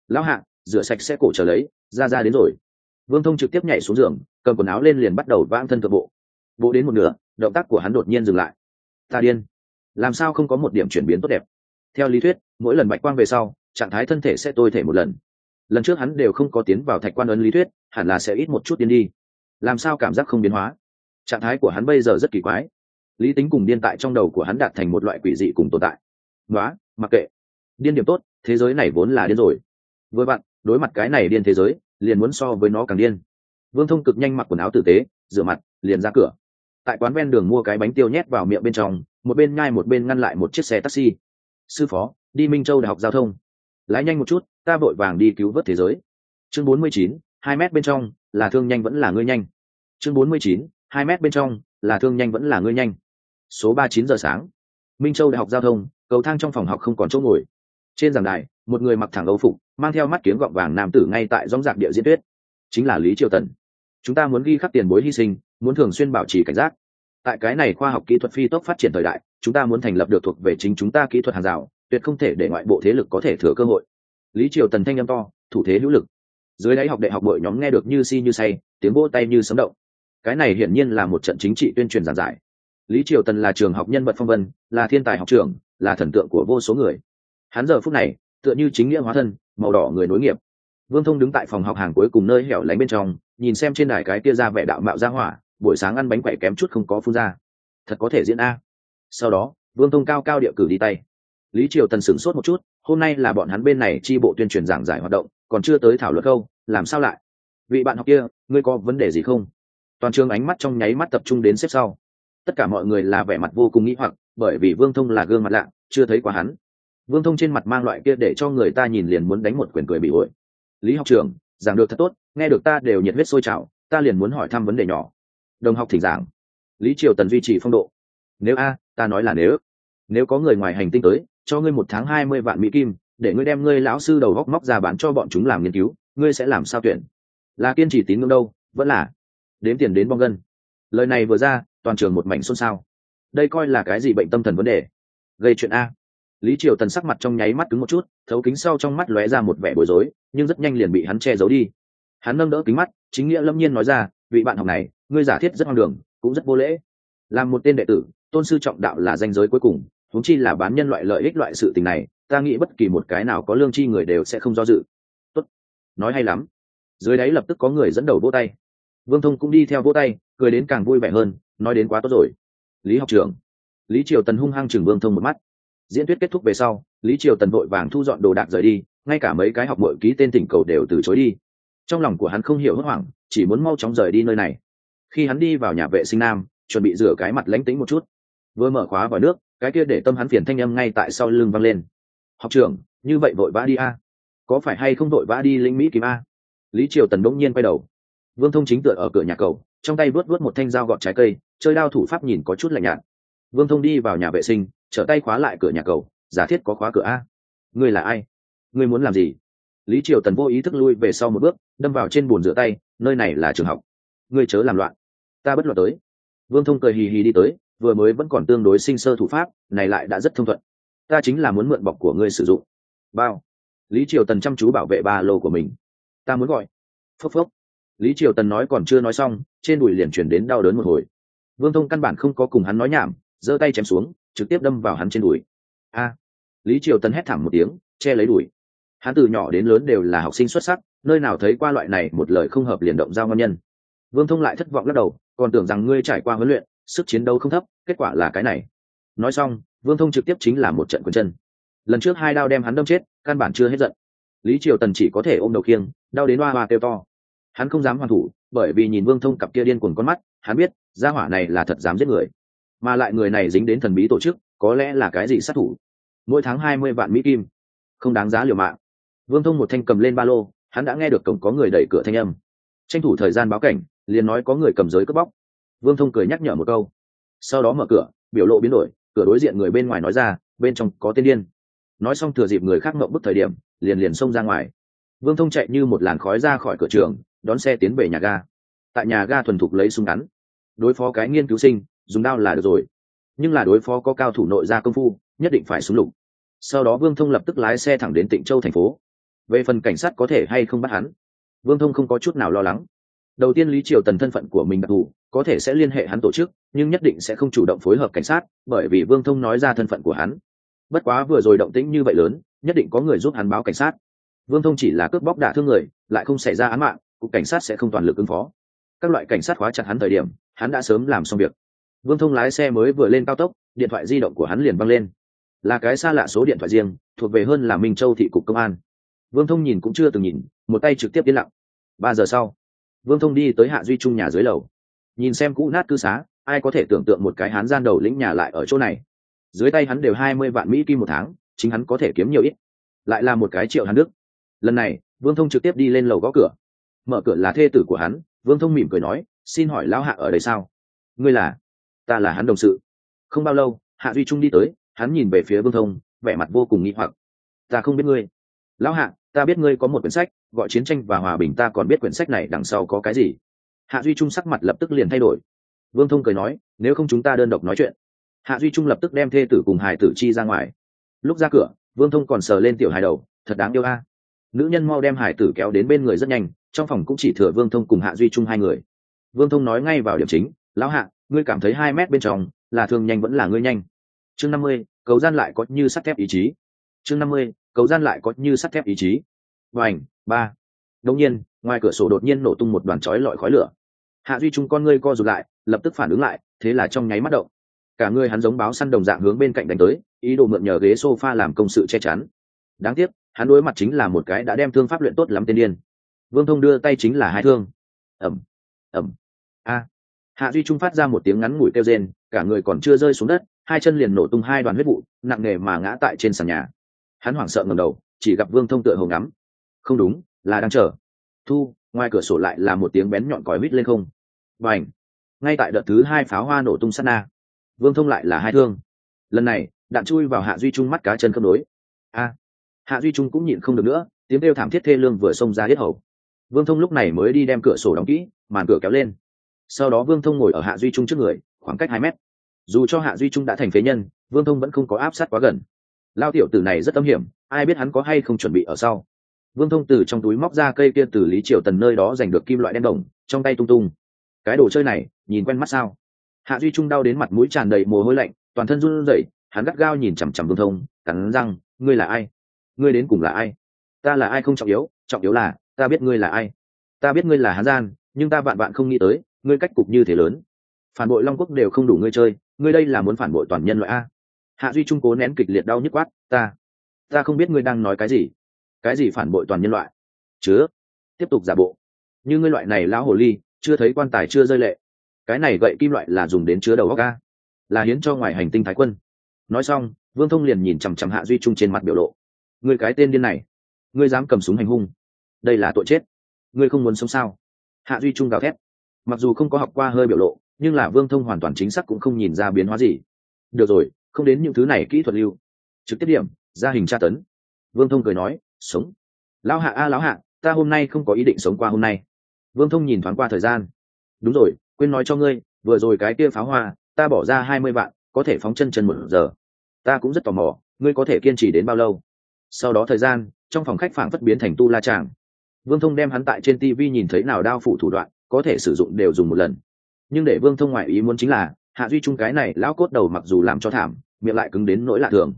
Speaker 1: Lão hạ, rửa sạch sẽ cổ trở lấy, ra ra đến rồi. Vương thông trực tiếp nhảy xuống giường, cầm quần áo lên liền bắt đầu vãng thân thượng bộ. Bộ đến một nửa, động tác của hắn đột nhiên dừng lại. Ta điên. Làm sao không có một điểm chuyển biến tốt đẹp? Theo lý thuyết, mỗi lần bạch quang về sau trạng thái thân thể sẽ tôi thể một lần. Lần trước hắn đều không có tiến vào thạch quan ấn lý thuyết, hẳn là sẽ ít một chút tiến đi. Làm sao cảm giác không biến hóa? Trạng thái của hắn bây giờ rất kỳ quái. Lý tính cùng điên tại trong đầu của hắn đạt thành một loại quỷ dị cùng tồn tại. Nói mặc kệ. Điên điểm tốt, thế giới này vốn là điên rồi. Với bạn đối mặt cái này điên thế giới, liền muốn so với nó càng điên. Vương thông cực nhanh mặc quần áo tử tế, rửa mặt, liền ra cửa. Tại quán ven đường mua cái bánh tiêu nhét vào miệng bên trong, một bên ngai một bên ngăn lại một chiếc xe taxi. Sư phó, đi minh châu đại học giao thông lái nhanh một chút, ta vội vàng đi cứu vớt thế giới. Chương bốn mươi chín, hai m bên trong, là thương nhanh vẫn là ngươi nhanh. Chương bốn mươi chín, hai m bên trong, là thương nhanh vẫn là ngươi nhanh. Số ba chín giờ sáng. Minh châu đại học giao thông, cầu thang trong phòng học không còn chỗ ngồi. Trên giảng đài, một người mặc thẳng âu phục, mang theo mắt kiếm gọng vàng nam tử ngay tại dóng dạc địa diễn tuyết chính là lý triều tần. Chúng ta muốn ghi khắc tiền bối hy sinh, muốn thường xuyên bảo trì cảnh giác. Tại cái này khoa học kỹ thuật phi tốc phát triển thời đại, chúng ta muốn thành lập được thuộc về chính chúng ta kỹ thuật hàng rào tuyệt không thể để ngoại bộ thế lực có thể thừa cơ hội. Lý triều tần thanh â m to, thủ thế hữu lực. Dưới đáy học đại học đội nhóm nghe được như si như say, tiếng vỗ tay như sấm động. Cái này hiển nhiên là một trận chính trị tuyên truyền giản giải. Lý triều tần là trường học nhân vật phong vân, là thiên tài học trường là thần tượng của vô số người. Hắn giờ phút này, tựa như chính nghĩa hóa thân, màu đỏ người nối nghiệp. Vương thông đứng tại phòng học hàng cuối cùng nơi hẻo lánh bên trong, nhìn xem trên đài cái kia ra vẻ đạo mạo ra hỏa, buổi sáng ăn bánh quậy kém chút không có phun ra. Thật có thể diễn a. Sau đó, vương thông cao cao địa cử đi tay lý triều tần sửng sốt một chút, hôm nay là bọn hắn bên này chi bộ tuyên truyền giảng giải hoạt động, còn chưa tới thảo luận câu làm sao lại? Vị bạn học kia, ngươi có vấn đề gì không? Toàn trường ánh mắt trong nháy mắt tập trung đến xếp sau. Tất cả mọi người là vẻ mặt vô cùng nghĩ hoặc, bởi vì vương thông là gương mặt lạ, chưa thấy qua hắn. Vương thông trên mặt mang loại kia để cho người ta nhìn liền muốn đánh một quyền cười bị ổi lý học trường giảng được thật tốt, nghe được ta đều nhiệt huyết sôi trào, ta liền muốn hỏi thăm vấn đề nhỏ. Đồng học thỉnh giảng. Lý triều tần duy trì phong độ. Nếu a, ta nói là nếu. Nếu có người ngoài hành tinh tới cho ngươi một tháng hai mươi vạn mỹ kim, để ngươi đem ngươi lão sư đầu góc móc ra bán cho bọn chúng làm nghiên cứu, ngươi sẽ làm sao tuyển? Là kiên trì tín ngưỡng đâu, vẫn là đếm tiền đến bong gân. Lời này vừa ra, toàn trường một mảnh xôn xao. Đây coi là cái gì bệnh tâm thần vấn đề? Gây chuyện a. Lý triều tần sắc mặt trong nháy mắt cứng một chút, thấu kính sau trong mắt lóe ra một vẻ bối rối, nhưng rất nhanh liền bị hắn che giấu đi. Hắn nâng đỡ kính mắt, chính nghĩa lâm nhiên nói ra, vị bạn học này, ngươi giả thiết rất hoang đường, cũng rất vô lễ. Làm một tên đệ tử, tôn sư trọng đạo là danh giới cuối cùng huống chi là bán nhân loại lợi ích loại sự tình này, ta nghĩ bất kỳ một cái nào có lương chi người đều sẽ không do dự. Tốt. nói hay lắm. Dưới đáy lập tức có người dẫn đầu vỗ tay. Vương thông cũng đi theo vỗ tay, cười đến càng vui vẻ hơn, nói đến quá tốt rồi. Lý học trưởng. Lý triều tần hung hăng chừng vương thông một mắt. Diễn thuyết kết thúc về sau, lý triều tần vội vàng thu dọn đồ đạc rời đi, ngay cả mấy cái học bội ký tên tỉnh cầu đều từ chối đi. Trong lòng của hắn không hiểu hốt hoảng, chỉ muốn mau chóng rời đi nơi này. Khi hắn đi vào nhà vệ sinh nam, chuẩn bị rửa cái mặt lánh tính một chút. Vừa mở khóa vào nước cái kia để tâm hắn phiền thanh âm ngay tại sau lưng văng lên. Học trưởng, như vậy vội vã đi a. Có phải hay không vội vã đi linh mỹ kiếm a? Lý triều tần bỗng nhiên quay đầu. Vương thông chính tựa ở cửa nhà cầu, trong tay vớt vớt một thanh dao gọt trái cây, chơi đao thủ pháp nhìn có chút lạnh nhạt. Vương thông đi vào nhà vệ sinh, trở tay khóa lại cửa nhà cầu, giả thiết có khóa cửa a. Ngươi là ai? Ngươi muốn làm gì? Lý triều tần vô ý thức lui về sau một bước, đâm vào trên bồn rửa tay, nơi này là trường học. Ngươi chớ làm loạn. Ta bất loạn tới. Vương thông cười hì hì đi tới vừa mới vẫn còn tương đối sinh sơ thủ pháp, này lại đã rất thông thuận. Ta chính là muốn mượn bọc của ngươi sử dụng. Bao. Lý triều tần chăm chú bảo vệ ba lô của mình. Ta muốn gọi. Phốc phốc. Lý triều tần nói còn chưa nói xong, trên đùi liền chuyển đến đau đớn một hồi. Vương thông căn bản không có cùng hắn nói nhảm, giơ tay chém xuống, trực tiếp đâm vào hắn trên đùi. A. Lý triều tần hét thảm một tiếng, che lấy đùi. Hắn từ nhỏ đến lớn đều là học sinh xuất sắc, nơi nào thấy qua loại này một lời không hợp liền động giao ngon nhân. Vương thông lại thất vọng lắc đầu, còn tưởng rằng ngươi trải qua huấn luyện sức chiến đấu không thấp, kết quả là cái này. Nói xong, vương thông trực tiếp chính là một trận quần chân. Lần trước hai đao đem hắn đâm chết, căn bản chưa hết giận. Lý triều tần chỉ có thể ôm đầu khiêng, đau đến hoa hoa kêu to. Hắn không dám hoàn thủ, bởi vì nhìn vương thông cặp kia điên cuồng con mắt, hắn biết, gia hỏa này là thật dám giết người. Mà lại người này dính đến thần bí tổ chức, có lẽ là cái gì sát thủ? Mỗi tháng hai mươi vạn mỹ kim. Không đáng giá liều mạng. Vương thông một thanh cầm lên ba lô, hắn đã nghe được cổng có người đẩy cửa thanh âm. Tranh thủ thời gian báo cảnh, liền nói có người cầm giới cướp bóc vương thông cười nhắc nhở một câu. Sau đó mở cửa, biểu lộ biến đổi, cửa đối diện người bên ngoài nói ra, bên trong có tên điên. Nói xong thừa dịp người khác mộng bức thời điểm, liền liền xông ra ngoài. Vương thông chạy như một làn khói ra khỏi cửa trường, đón xe tiến về nhà ga. Tại nhà ga thuần thục lấy súng ngắn. Đối phó cái nghiên cứu sinh, dùng đao là được rồi. Nhưng là đối phó có cao thủ nội gia công phu, nhất định phải súng lục. Sau đó vương thông lập tức lái xe thẳng đến tịnh châu thành phố. Về phần cảnh sát có thể hay không bắt hắn, vương thông không có chút nào lo lắng đầu tiên lý triều tần thân phận của mình đặc thù, có thể sẽ liên hệ hắn tổ chức, nhưng nhất định sẽ không chủ động phối hợp cảnh sát, bởi vì vương thông nói ra thân phận của hắn. Bất quá vừa rồi động tĩnh như vậy lớn, nhất định có người giúp hắn báo cảnh sát. Vương thông chỉ là cướp bóc đả thương người, lại không xảy ra án mạng, cục cảnh sát sẽ không toàn lực ứng phó. Các loại cảnh sát khóa chặt hắn thời điểm, hắn đã sớm làm xong việc. Vương thông lái xe mới vừa lên cao tốc, điện thoại di động của hắn liền văng lên. Là cái xa lạ số điện thoại riêng, thuộc về hơn là minh châu thị cục công an. Vương thông nhìn cũng chưa từng nhìn, một tay trực tiếp yên lặng. Ba giờ sau vương thông đi tới hạ duy trung nhà dưới lầu. Nhìn xem cũ nát cư xá, ai có thể tưởng tượng một cái hán gian đầu lĩnh nhà lại ở chỗ này? Dưới tay hắn đều hai mươi vạn mỹ kim một tháng, chính hắn có thể kiếm nhiều ít. Lại là một cái triệu hắn đức. Lần này, vương thông trực tiếp đi lên lầu gõ cửa. Mở cửa là thê tử của hắn, vương thông mỉm cười nói, xin hỏi lão hạ ở đây sao? Ngươi là? Ta là hắn đồng sự. Không bao lâu, hạ duy trung đi tới, hắn nhìn về phía vương thông, vẻ mặt vô cùng nghi hoặc. Ta không biết ngươi. Lão hạ ta biết ngươi có một quyển sách, gọi chiến tranh và hòa bình, ta còn biết quyển sách này đằng sau có cái gì. Hạ duy trung sắc mặt lập tức liền thay đổi. Vương thông cười nói, nếu không chúng ta đơn độc nói chuyện. Hạ duy trung lập tức đem thê tử cùng hải tử chi ra ngoài. Lúc ra cửa, vương thông còn sờ lên tiểu hài đầu, thật đáng yêu a. Nữ nhân mau đem hải tử kéo đến bên người rất nhanh, trong phòng cũng chỉ thừa vương thông cùng hạ duy trung hai người. Vương thông nói ngay vào điểm chính, lão hạ, ngươi cảm thấy hai mét bên trong là thường nhanh vẫn là ngươi nhanh? Chương năm mươi, cầu gian lại có như sắt thép ý chí. Chương năm mươi cầu gian lại có như sắt thép ý chí. Và ảnh ba. Đông nhiên, ngoài cửa sổ đột nhiên nổ tung một đoàn chói lọi khói lửa. Hạ duy trung con ngươi co rụt lại, lập tức phản ứng lại, thế là trong nháy mắt động. Cả người hắn giống báo săn đồng dạng hướng bên cạnh đánh tới, ý đồ mượn nhờ ghế sofa làm công sự che chắn. Đáng tiếc, hắn đối mặt chính là một cái đã đem thương pháp luyện tốt lắm tên điên. Vương thông đưa tay chính là hai thương. Ẩm ẩm a. Hạ duy trung phát ra một tiếng ngắn ngủi kêu rên, cả người còn chưa rơi xuống đất, hai chân liền nổ tung hai đoàn huyết vụ, nặng nề mà ngã tại trên sàn nhà hắn hoảng sợ ngầm đầu, chỉ gặp vương thông tựa hồng ngắm. Không đúng, là đang chờ. Thu, ngoài cửa sổ lại là một tiếng bén nhọn còi huýt lên không. Và ảnh ngay tại đợt thứ hai pháo hoa nổ tung sát na, vương thông lại là hai thương. Lần này, đạn chui vào hạ duy trung mắt cá chân cân đối a! Hạ duy trung cũng nhịn không được nữa, tiếng kêu thảm thiết thê lương vừa xông ra hết hầu. Vương thông lúc này mới đi đem cửa sổ đóng kỹ, màn cửa kéo lên. Sau đó vương thông ngồi ở hạ duy trung trước người, khoảng cách hai mét. Dù cho hạ duy trung đã thành phế nhân, vương thông vẫn không có áp sát quá gần lao tiểu tử này rất âm hiểm, ai biết hắn có hay không chuẩn bị ở sau. Vương thông từ trong túi móc ra cây kia từ lý triều tần nơi đó giành được kim loại đen đồng, trong tay tung tung. Cái đồ chơi này, nhìn quen mắt sao? Hạ duy trung đau đến mặt mũi tràn đầy mồ hôi lạnh, toàn thân run rẩy, hắn gắt gao nhìn chằm chằm vương thông, cắn răng, ngươi là ai? Ngươi đến cùng là ai? Ta là ai không trọng yếu trọng yếu là, ta biết ngươi là ai. Ta biết ngươi là hán gian, nhưng ta vạn vạn không nghĩ tới, ngươi cách cục như thế lớn. Phản bội long quốc đều không đủ ngươi chơi, ngươi đây là muốn phản bội toàn nhân loại a hạ duy trung cố nén kịch liệt đau nhức quát, ta ta không biết ngươi đang nói cái gì. Cái gì phản bội toàn nhân loại? Chứa, tiếp tục giả bộ. Như ngươi loại này lão hồ ly, chưa thấy quan tài chưa rơi lệ. Cái này gậy kim loại là dùng đến chứa đầu góc ca là hiến cho ngoài hành tinh thái quân. Nói xong, vương thông liền nhìn chằm chằm hạ duy trung trên mặt biểu lộ. Người cái tên điên này, ngươi dám cầm súng hành hung. Đây là tội chết. Ngươi không muốn sống sao? Hạ duy trung gào thét. Mặc dù không có học qua hơi biểu lộ, nhưng là vương thông hoàn toàn chính xác cũng không nhìn ra biến hóa gì. Được rồi không đến những thứ này kỹ thuật lưu. Trực tiếp điểm ra hình tra tấn. Vương thông cười nói, sống. Lão hạ a, lão hạ, ta hôm nay không có ý định sống qua hôm nay. Vương thông nhìn thoáng qua thời gian. Đúng rồi, quên nói cho ngươi, vừa rồi cái kia pháo hoa, ta bỏ ra hai mươi vạn, có thể phóng chân chân một giờ. Ta cũng rất tò mò, ngươi có thể kiên trì đến bao lâu? Sau đó thời gian, trong phòng khách phảng phất biến thành tu la tràng vương thông đem hắn tại trên tv nhìn thấy nào đao phủ thủ đoạn, có thể sử dụng đều dùng một lần. Nhưng để vương thông ngoại ý muốn chính là hạ duy trung cái này lão cốt đầu mặc dù làm cho thảm, miệng lại cứng đến nỗi lạ thường.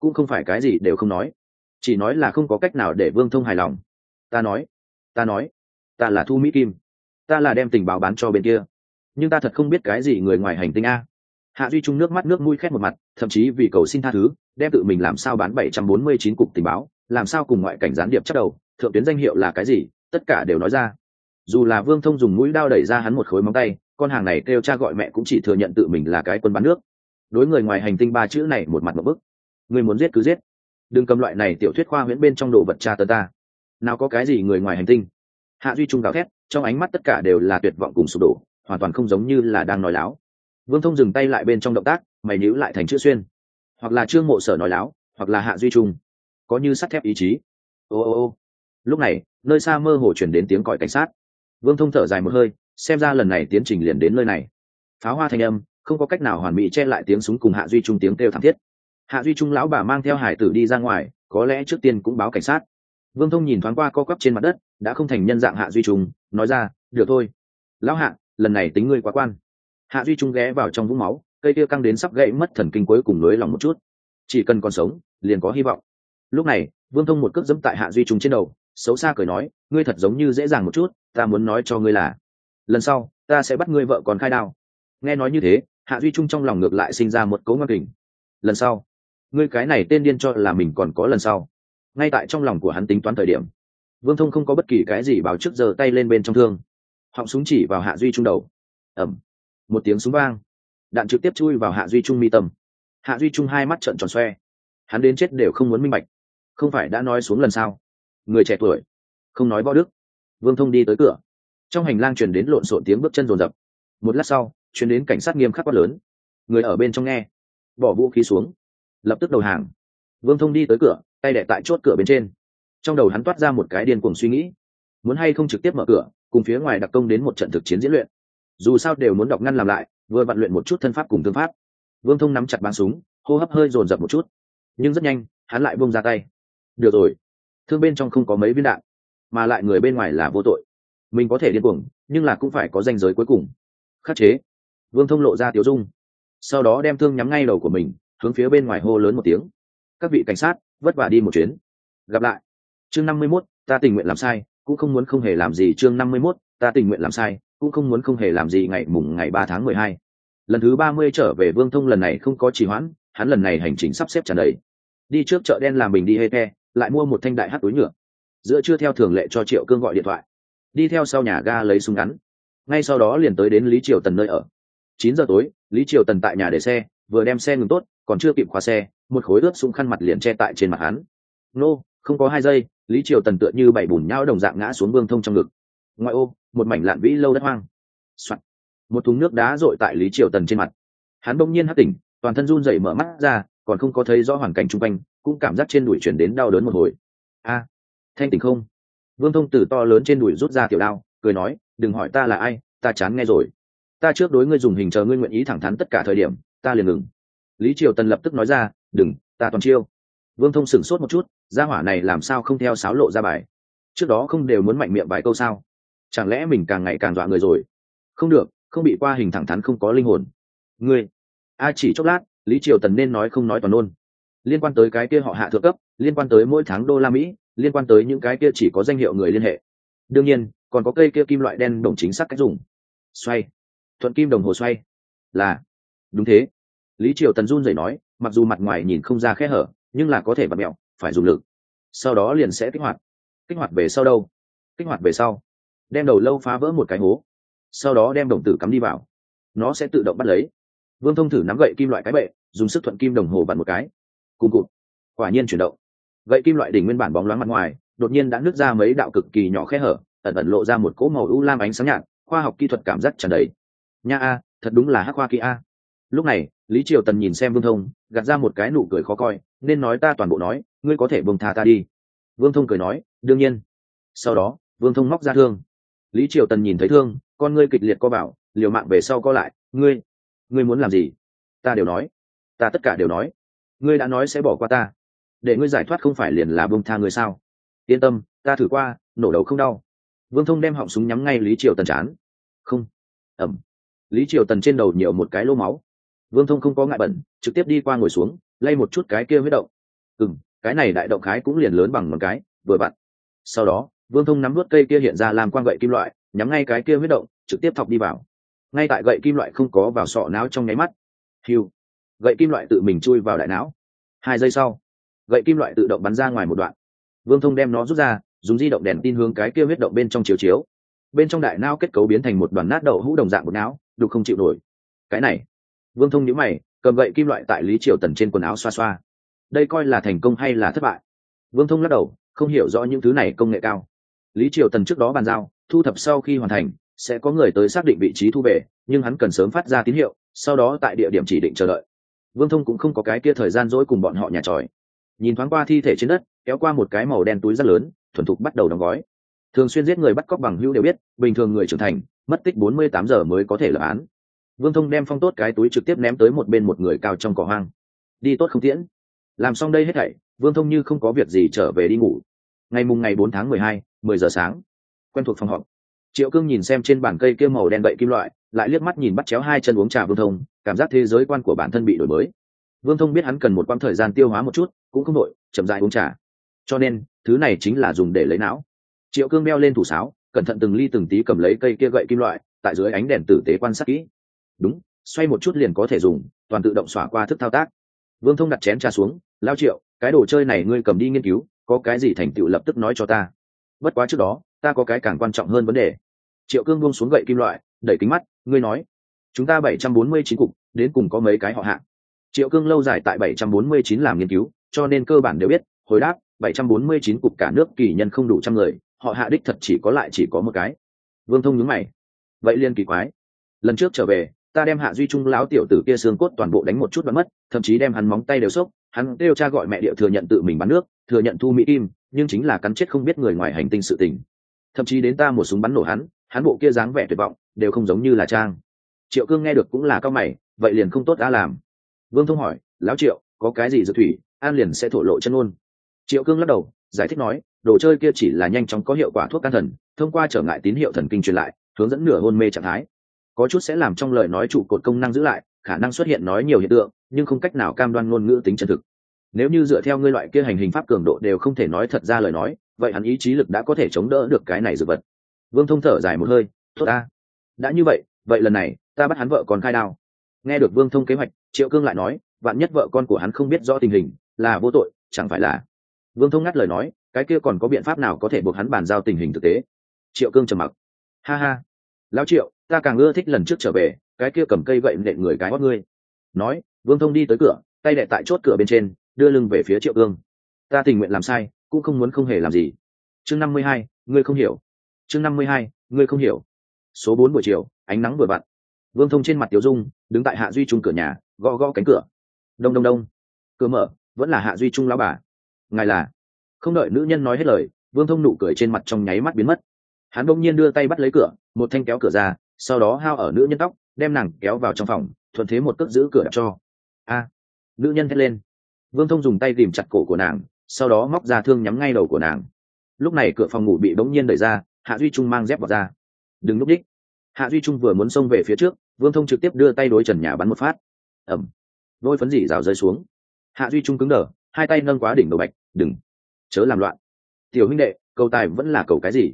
Speaker 1: Cũng không phải cái gì đều không nói. Chỉ nói là không có cách nào để vương thông hài lòng. Ta nói ta nói, ta là thu mỹ kim. Ta là đem tình báo bán cho bên kia. Nhưng ta thật không biết cái gì người ngoài hành tinh a. Hạ duy trung nước mắt nước mũi khét một mặt, thậm chí vì cầu xin tha thứ, đem tự mình làm sao bán bảy trăm bốn mươi chín cục tình báo, làm sao cùng ngoại cảnh gián điệp chắc đầu, thượng tuyến danh hiệu là cái gì, tất cả đều nói ra. Dù là vương thông dùng mũi đao đẩy ra hắn một khối móng tay con hàng này kêu cha gọi mẹ cũng chỉ thừa nhận tự mình là cái quân bán nước. Đối người ngoài hành tinh ba chữ này một mặt một bức. Người muốn giết cứ giết. Đừng cầm loại này tiểu thuyết khoa huyễn bên trong đồ vật cha tơ ta. Nào có cái gì người ngoài hành tinh. Hạ duy trung gào thét, trong ánh mắt tất cả đều là tuyệt vọng cùng sụp đổ, hoàn toàn không giống như là đang nói láo. Vương thông dừng tay lại bên trong động tác, mày níu lại thành chữ xuyên. Hoặc là trương mộ sở nói láo, hoặc là hạ duy trung. Có như sắt thép ý chí. Ô ô ô. Lúc này, nơi xa mơ hồ chuyển đến tiếng còi cảnh sát. Vương thông thở dài một hơi xem ra lần này tiến trình liền đến nơi này. Pháo hoa thanh âm, không có cách nào hoàn mỹ che lại tiếng súng cùng hạ duy trung tiếng kêu thảm thiết. Hạ duy trung lão bà mang theo hải tử đi ra ngoài, có lẽ trước tiên cũng báo cảnh sát. Vương thông nhìn thoáng qua co quắp trên mặt đất, đã không thành nhân dạng hạ duy trung, nói ra, được thôi. Lão hạ, lần này tính ngươi quá quan. Hạ duy trung ghé vào trong vũng máu, cây kia căng đến sắp gãy mất thần kinh cuối cùng lưới lòng một chút. Chỉ cần còn sống, liền có hy vọng. Lúc này, vương thông một cước dẫm tại hạ duy trung trên đầu, xấu xa cười nói, ngươi thật giống như dễ dàng một chút, ta muốn nói cho ngươi là lần sau, ta sẽ bắt ngươi vợ còn khai đao. Nghe nói như thế, hạ duy trung trong lòng ngược lại sinh ra một cấu ngang kình. Lần sau, ngươi cái này tên điên cho là mình còn có lần sau. Ngay tại trong lòng của hắn tính toán thời điểm, vương thông không có bất kỳ cái gì báo trước giờ tay lên bên trong thương. Họng súng chỉ vào hạ duy trung đầu. Ẩm một tiếng súng vang. Đạn trực tiếp chui vào hạ duy trung mi tâm. Hạ duy trung hai mắt trợn tròn xoe. Hắn đến chết đều không muốn minh bạch. Không phải đã nói xuống lần sau. Người trẻ tuổi, không nói võ đức. Vương thông đi tới cửa trong hành lang truyền đến lộn xộn tiếng bước chân rồn rập một lát sau, truyền đến cảnh sát nghiêm khắc quát lớn. Người ở bên trong nghe. Bỏ vũ khí xuống. Lập tức đầu hàng. Vương thông đi tới cửa, tay đệ tại chốt cửa bên trên. Trong đầu hắn toát ra một cái điên cuồng suy nghĩ. Muốn hay không trực tiếp mở cửa, cùng phía ngoài đặc công đến một trận thực chiến diễn luyện. Dù sao đều muốn đọc ngăn làm lại, vừa vận luyện một chút thân pháp cùng thương pháp. Vương thông nắm chặt bắn súng, hô hấp hơi dồn dập một chút. Nhưng rất nhanh, hắn lại bông ra tay. Được rồi. Thương bên trong không có mấy viên đạn, mà lại người bên ngoài là vô tội mình có thể điên cuồng, nhưng là cũng phải có danh giới cuối cùng. Khắc chế. Vương thông lộ ra tiểu dung. Sau đó đem thương nhắm ngay đầu của mình, hướng phía bên ngoài hô lớn một tiếng. Các vị cảnh sát, vất vả đi một chuyến. Gặp lại. Chương năm mươi mốt, ta tình nguyện làm sai, cũng không muốn không hề làm gì. Chương năm mươi mốt, ta tình nguyện làm sai, cũng không muốn không hề làm gì. Ngày mùng ngày ba tháng mười hai. Lần thứ ba mươi trở về vương thông lần này không có trì hoãn, hắn lần này hành trình sắp xếp tràn đầy. Đi trước chợ đen làm mình đi hê te, lại mua một thanh đại hát túi nhựa. Giữa chưa theo thường lệ cho triệu cương gọi điện thoại đi theo sau nhà ga lấy súng ngắn. Ngay sau đó liền tới đến lý triều tần nơi ở. Chín giờ tối, lý triều tần tại nhà để xe, vừa đem xe ngừng tốt, còn chưa kịp khóa xe, một khối ướt súng khăn mặt liền che tại trên mặt hắn. Nô, không có hai giây, lý triều tần tựa như bảy bùn nhau đồng dạng ngã xuống vương thông trong ngực. Ngoại ô, một mảnh lạn vĩ lâu đất hoang、Soạn. một thùng nước đá dội tại lý triều tần trên mặt. Hắn bỗng nhiên hất tỉnh, toàn thân run dậy mở mắt ra, còn không có thấy rõ hoàn cảnh chung quanh, cũng cảm giác trên đùi chuyển đến đau đớn một hồi. A, thanh tỉnh không? Vương thông từ to lớn trên đùi rút ra tiểu đao, cười nói, đừng hỏi ta là ai, ta chán nghe rồi. Ta trước đối ngươi dùng hình chờ ngươi nguyện ý thẳng thắn tất cả thời điểm, ta liền ngừng. Lý triều tần lập tức nói ra, đừng, ta toàn chiêu. Vương thông sửng sốt một chút, gia hỏa này làm sao không theo sáo lộ ra bài? Trước đó không đều muốn mạnh miệng vài câu sao? Chẳng lẽ mình càng ngày càng dọa người rồi? Không được, không bị qua hình thẳng thắn không có linh hồn. Ngươi? A chỉ chốc lát, lý triều tần nên nói không nói toàn nôn liên quan tới cái kia họ hạ thượng cấp, liên quan tới mỗi tháng đô la mỹ liên quan tới những cái kia chỉ có danh hiệu người liên hệ. Đương nhiên, còn có cây kia kim loại đen đồng chính xác cách dùng. Xoay. Thuận kim đồng hồ xoay. Là. Đúng thế. Lý triều tần run rẩy nói, mặc dù mặt ngoài nhìn không ra khe hở, nhưng là có thể bật mẹo, phải dùng lực. Sau đó liền sẽ kích hoạt. Kích hoạt về sau đâu? Kích hoạt về sau. Đem đầu lâu phá vỡ một cái hố. Sau đó đem đồng tử cắm đi vào. Nó sẽ tự động bắt lấy. Vương thông thử nắm gậy kim loại cái bệ, dùng sức thuận kim đồng hồ vặn một cái. Cùng cụt. Quả nhiên chuyển động gậy kim loại đỉnh nguyên bản bóng loáng mặt ngoài, đột nhiên đã nứt ra mấy đạo cực kỳ nhỏ khe hở, ẩn ẩn lộ ra một cỗ màu u lam ánh sáng nhạt, khoa học kỹ thuật cảm giác tràn đầy. Nha a, thật đúng là hắc khoa kỹ a. Lúc này, lý triều tần nhìn xem vương thông, gạt ra một cái nụ cười khó coi, nên nói ta toàn bộ nói, ngươi có thể bông tha ta đi. Vương thông cười nói, đương nhiên. Sau đó, vương thông móc ra thương. Lý triều tần nhìn thấy thương, con ngươi kịch liệt co bảo, liều mạng về sau co lại, ngươi ngươi muốn làm gì? Ta đều nói, ta tất cả đều nói, ngươi đã nói sẽ bỏ qua ta để ngươi giải thoát không phải liền là bông tha ngươi sao? Yên tâm, ta thử qua, nổ đầu không đau. Vương thông đem họng súng nhắm ngay lý triều tần chán. Không. Ẩm lý triều tần trên đầu nhiều một cái lô máu. Vương thông không có ngại bẩn, trực tiếp đi qua ngồi xuống, lay một chút cái kia huyết động. Ừ m cái này đại động khái cũng liền lớn bằng một cái, vừa vặn. Sau đó, vương thông nắm vớt cây kia hiện ra làm quang gậy kim loại, nhắm ngay cái kia huyết động, trực tiếp thọc đi vào. Ngay tại gậy kim loại không có vào sọ não trong nháy mắt. Hiu. Gậy kim loại tự mình chui vào đại não. Hai giây sau gậy kim loại tự động bắn ra ngoài một đoạn. Vương thông đem nó rút ra, dùng di động đèn tin hướng cái kia huyết động bên trong chiếu chiếu. Bên trong đại não kết cấu biến thành một đoàn nát đậu hũ đồng dạng một não, đục không chịu nổi. Cái này. Vương thông nhíu mày, cầm gậy kim loại tại lý triều tần trên quần áo xoa xoa. Đây coi là thành công hay là thất bại? Vương thông lắc đầu, không hiểu rõ những thứ này công nghệ cao. Lý triều tần trước đó bàn giao, thu thập sau khi hoàn thành, sẽ có người tới xác định vị trí thu về, nhưng hắn cần sớm phát ra tín hiệu, sau đó tại địa điểm chỉ định chờ đợi. Vương thông cũng không có cái kia thời gian dỗi cùng bọn họ nhà tròi nhìn thoáng qua thi thể trên đất, kéo qua một cái màu đen túi rất lớn, thuần thục bắt đầu đóng gói. Thường xuyên giết người bắt cóc bằng hữu đều biết, bình thường người trưởng thành, mất tích bốn mươi tám giờ mới có thể lập án. Vương thông đem phong tốt cái túi trực tiếp ném tới một bên một người cao trong cỏ hoang. Đi tốt không tiễn. Làm xong đây hết thảy, vương thông như không có việc gì trở về đi ngủ. Ngày mùng ngày bốn tháng mười hai, mười giờ sáng. Quen thuộc phòng họp. Triệu cương nhìn xem trên bàn cây kia màu đen gậy kim loại, lại liếc mắt nhìn bắt chéo hai chân uống trà vương thông, cảm giác thế giới quan của bản thân bị đổi mới vương thông biết hắn cần một quãng thời gian tiêu hóa một chút, cũng không đội, chậm dại uống trà. Cho nên, thứ này chính là dùng để lấy não. Triệu cương đeo lên thủ sáo, cẩn thận từng ly từng tí cầm lấy cây kia gậy kim loại, tại dưới ánh đèn tử tế quan sát kỹ. Đúng, xoay một chút liền có thể dùng, toàn tự động xỏa qua thức thao tác. Vương thông đặt chén trà xuống, lao triệu, cái đồ chơi này ngươi cầm đi nghiên cứu, có cái gì thành tựu lập tức nói cho ta. Bất quá trước đó, ta có cái càng quan trọng hơn vấn đề. Triệu cương buông xuống gậy kim loại, đẩy kính mắt, ngươi nói, chúng ta bảy trăm bốn mươi chín cục, đến cùng có mấy cái họ hạng triệu cương lâu dài tại bảy trăm bốn mươi chín làm nghiên cứu cho nên cơ bản đều biết hồi đáp bảy trăm bốn mươi chín cục cả nước kỳ nhân không đủ trăm người họ hạ đích thật chỉ có lại chỉ có một cái. Vương thông nhướng mày. Vậy liên kỳ quái. Lần trước trở về ta đem hạ duy trung lão tiểu tử kia xương cốt toàn bộ đánh một chút bắn mất thậm chí đem hắn móng tay đều sốc, hắn kêu cha gọi mẹ địa thừa nhận tự mình bắn nước thừa nhận thu mỹ kim nhưng chính là cắn chết không biết người ngoài hành tinh sự tình. Thậm chí đến ta một súng bắn nổ hắn hắn bộ kia dáng vẻ tuyệt vọng đều không giống như là trang. Triệu cương nghe được cũng là cao mày vậy liền không tốt đã làm vương thông hỏi, lão triệu, có cái gì dược thủy, an liền sẽ thổ lộ chân ôn triệu cương lắc đầu, giải thích nói, đồ chơi kia chỉ là nhanh chóng có hiệu quả thuốc can thần, thông qua trở ngại tín hiệu thần kinh truyền lại, hướng dẫn nửa hôn mê trạng thái. Có chút sẽ làm trong lời nói trụ cột công năng giữ lại, khả năng xuất hiện nói nhiều hiện tượng, nhưng không cách nào cam đoan ngôn ngữ tính chân thực. Nếu như dựa theo ngươi loại kia hành hình pháp cường độ đều không thể nói thật ra lời nói, vậy hắn ý chí lực đã có thể chống đỡ được cái này dược vật. Vương thông thở dài một hơi, tốt ta, đã như vậy vậy lần này, ta bắt hắn vợ còn khai đao. Nghe được vương thông kế hoạch triệu cương lại nói, vạn nhất vợ con của hắn không biết rõ tình hình, là vô tội, chẳng phải là? Vương thông ngắt lời nói, cái kia còn có biện pháp nào có thể buộc hắn bàn giao tình hình thực tế? Triệu cương trầm mặc. Ha ha, lão triệu, ta càng ưa thích lần trước trở về, cái kia cầm cây gậy nện người cái hót ngươi. Nói, vương thông đi tới cửa, tay đệ tại chốt cửa bên trên, đưa lưng về phía triệu cương. Ta tình nguyện làm sai, cũng không muốn không hề làm gì. Chương năm mươi hai, ngươi không hiểu. Chương năm mươi hai, ngươi không hiểu. Số bốn buổi chiều, ánh nắng vừa vặn. Vương thông trên mặt tiểu dung, đứng tại hạ duy trung cửa nhà gõ gõ cánh cửa. Đông đông đông. Cửa mở, vẫn là hạ duy trung lão bà. Ngài là? Không đợi nữ nhân nói hết lời, vương thông nụ cười trên mặt trong nháy mắt biến mất. Hắn bỗng nhiên đưa tay bắt lấy cửa, một thanh kéo cửa ra, sau đó hao ở nữ nhân tóc, đem nàng kéo vào trong phòng, thuận thế một cước giữ cửa cho. A! Nữ nhân thét lên. Vương thông dùng tay tìm chặt cổ của nàng, sau đó móc ra thương nhắm ngay đầu của nàng. Lúc này cửa phòng ngủ bị bỗng nhiên đẩy ra, hạ duy trung mang dép vào ra. Đừng núp đích. Hạ duy trung vừa muốn xông về phía trước, vương thông trực tiếp đưa tay đối trần nhà bắn một phát ẩm. Đôi phấn dỉ rào rơi xuống. Hạ duy trung cứng đờ, hai tay nâng quá đỉnh đầu bạch, đừng, chớ làm loạn. Tiểu huynh đệ cầu tài vẫn là cầu cái gì?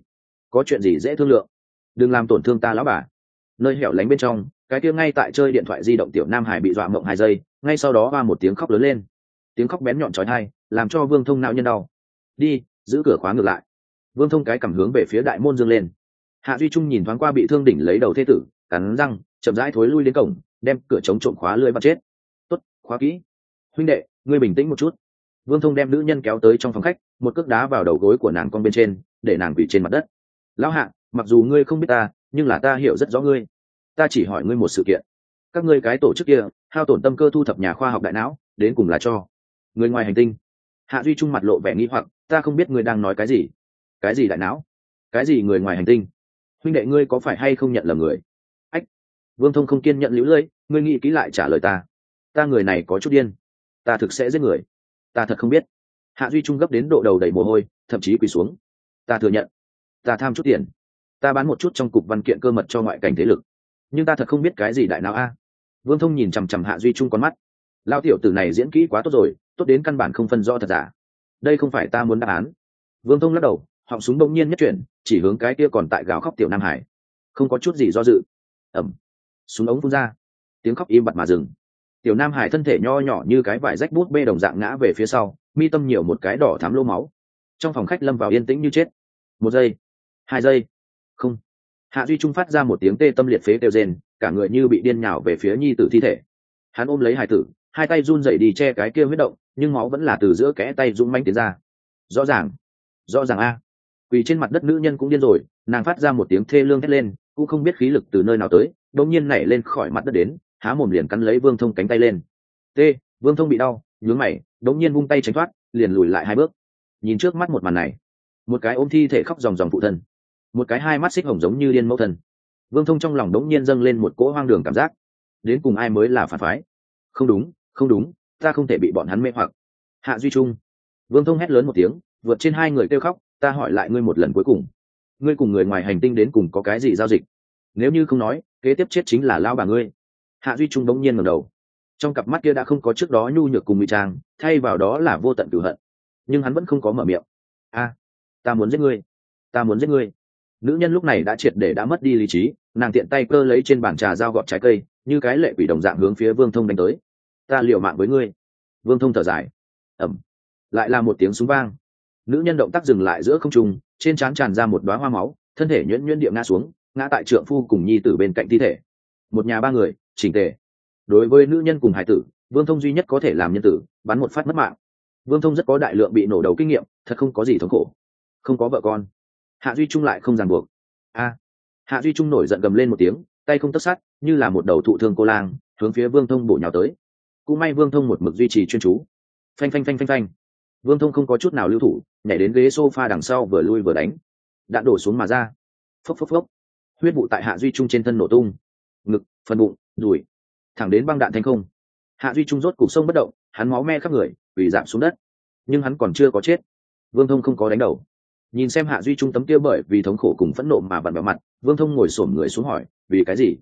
Speaker 1: Có chuyện gì dễ thương lượng? Đừng làm tổn thương ta lão bà. Nơi hẻo lánh bên trong, cái kia ngay tại chơi điện thoại di động tiểu nam hải bị dọa mộng hai giây, ngay sau đó ba một tiếng khóc lớn lên. Tiếng khóc bén nhọn trói thai làm cho vương thông não nhân đau. Đi, giữ cửa khóa ngược lại. Vương thông cái cảm hướng về phía đại môn dương lên. Hạ duy trung nhìn thoáng qua bị thương đỉnh lấy đầu thế tử, cắn răng, chậm rãi thối lui đến cổng đem cửa chống trộm khóa lưới bắt chết. Tốt, khóa kỹ. Huynh đệ, ngươi bình tĩnh một chút. Vương thông đem nữ nhân kéo tới trong phòng khách, một cước đá vào đầu gối của nàng con bên trên, để nàng quỳ trên mặt đất. Lão hạ, mặc dù ngươi không biết ta, nhưng là ta hiểu rất rõ ngươi. Ta chỉ hỏi ngươi một sự kiện. Các ngươi cái tổ chức kia, hao tổn tâm cơ thu thập nhà khoa học đại não, đến cùng là cho người ngoài hành tinh. Hạ duy trung mặt lộ vẻ nghi hoặc, ta không biết ngươi đang nói cái gì. Cái gì đại não? Cái gì người ngoài hành tinh? Huynh đệ ngươi có phải hay không nhận là người? Vương thông không kiên nhận lũ lưỡi ngươi nghĩ kỹ lại trả lời ta. Ta người này có chút điên. Ta thực sẽ giết người. Ta thật không biết. Hạ duy trung gấp đến độ đầu đầy mồ hôi, thậm chí quỳ xuống. Ta thừa nhận. Ta tham chút tiền. Ta bán một chút trong cục văn kiện cơ mật cho ngoại cảnh thế lực. Nhưng ta thật không biết cái gì đại não a. Vương thông nhìn chằm chằm hạ duy trung con mắt. Lao tiểu tử này diễn kỹ quá tốt rồi, tốt đến căn bản không phân rõ thật giả. Đây không phải ta muốn đáp án. Vương thông lắc đầu, họng súng đông nhiên nhất chuyển, chỉ hướng cái kia còn tại gào khóc tiểu nam hải. Không có chút gì do dự. Ẩm súng ống phun ra. Tiếng khóc im bặt mà dừng. Tiểu nam hải thân thể nho nhỏ như cái vải rách bút bê đồng dạng ngã về phía sau, mi tâm nhiều một cái đỏ thám lô máu. Trong phòng khách lâm vào yên tĩnh như chết. Một giây, hai giây, không. Hạ duy trung phát ra một tiếng tê tâm liệt phế kêu rên, cả người như bị điên nhào về phía nhi tử thi thể. Hắn ôm lấy hải tử, hai tay run dậy đi che cái kia huyết động, nhưng máu vẫn là từ giữa kẽ tay rung manh tiến ra. Rõ ràng rõ ràng a. Quỳ trên mặt đất nữ nhân cũng điên rồi, nàng phát ra một tiếng thê lương thét lên, cũng không biết khí lực từ nơi nào tới đột nhiên nảy lên khỏi mặt đất đến, há mồm liền cắn lấy vương thông cánh tay lên. T, vương thông bị đau, nhướng mày, đột nhiên vung tay tránh thoát, liền lùi lại hai bước. Nhìn trước mắt một màn này, một cái ôm thi thể khóc ròng ròng phụ thân, một cái hai mắt xích hồng giống như điên mẫu thân. Vương thông trong lòng đông nhiên dâng lên một cỗ hoang đường cảm giác. Đến cùng ai mới là phản phái? Không đúng không đúng, ta không thể bị bọn hắn mê hoặc. Hạ duy trung, vương thông hét lớn một tiếng, vượt trên hai người kêu khóc, ta hỏi lại ngươi một lần cuối cùng. Ngươi cùng người ngoài hành tinh đến cùng có cái gì giao dịch? Nếu như không nói kế tiếp chết chính là lao bà ngươi. Hạ duy trung bỗng nhiên ngầm đầu. Trong cặp mắt kia đã không có trước đó nhu nhược cùng ngụy trang, thay vào đó là vô tận cửu hận. Nhưng hắn vẫn không có mở miệng. A, ta muốn giết ngươi. Ta muốn giết ngươi. Nữ nhân lúc này đã triệt để đã mất đi lý trí, nàng tiện tay cơ lấy trên bàn trà dao gọt trái cây, như cái lệ quỷ đồng dạng hướng phía vương thông đánh tới. Ta liều mạng với ngươi. Vương thông thở dài. Ẩm lại là một tiếng súng vang. Nữ nhân động tác dừng lại giữa không trung, trên trán tràn ra một đoá hoa máu, thân thể nhuyễn nhuyễn địa ngã xuống ngã tại trượng phu cùng nhi tử bên cạnh thi thể. Một nhà ba người, chỉnh tề. Đối với nữ nhân cùng hải tử, vương thông duy nhất có thể làm nhân tử, bắn một phát mất mạng. Vương thông rất có đại lượng bị nổ đầu kinh nghiệm, thật không có gì thống khổ. Không có vợ con. Hạ duy trung lại không ràng buộc. A. Hạ duy trung nổi giận gầm lên một tiếng, tay không tất sát, như là một đầu thụ thương cô lang, hướng phía vương thông bổ nhào tới. Cũng may vương thông một mực duy trì chuyên chú. Phanh phanh phanh phanh phanh. Vương thông không có chút nào lưu thủ, nhảy đến ghế s o f a đằng sau vừa lui vừa đánh. Đạn đổ xuống mà ra. Phốc phốc phốc huyết vụ tại hạ duy trung trên thân nổ tung. Ngực, phần bụng, đùi. Thẳng đến băng đạn thành không. Hạ duy trung rốt cục sông bất động, hắn máu me khắp người vì giảm xuống đất. Nhưng hắn còn chưa có chết. Vương thông không có đánh đầu. Nhìn xem hạ duy trung tấm kia bởi vì thống khổ cùng phẫn nộ mà bận vào mặt, vương thông ngồi xổm người xuống hỏi, vì cái gì?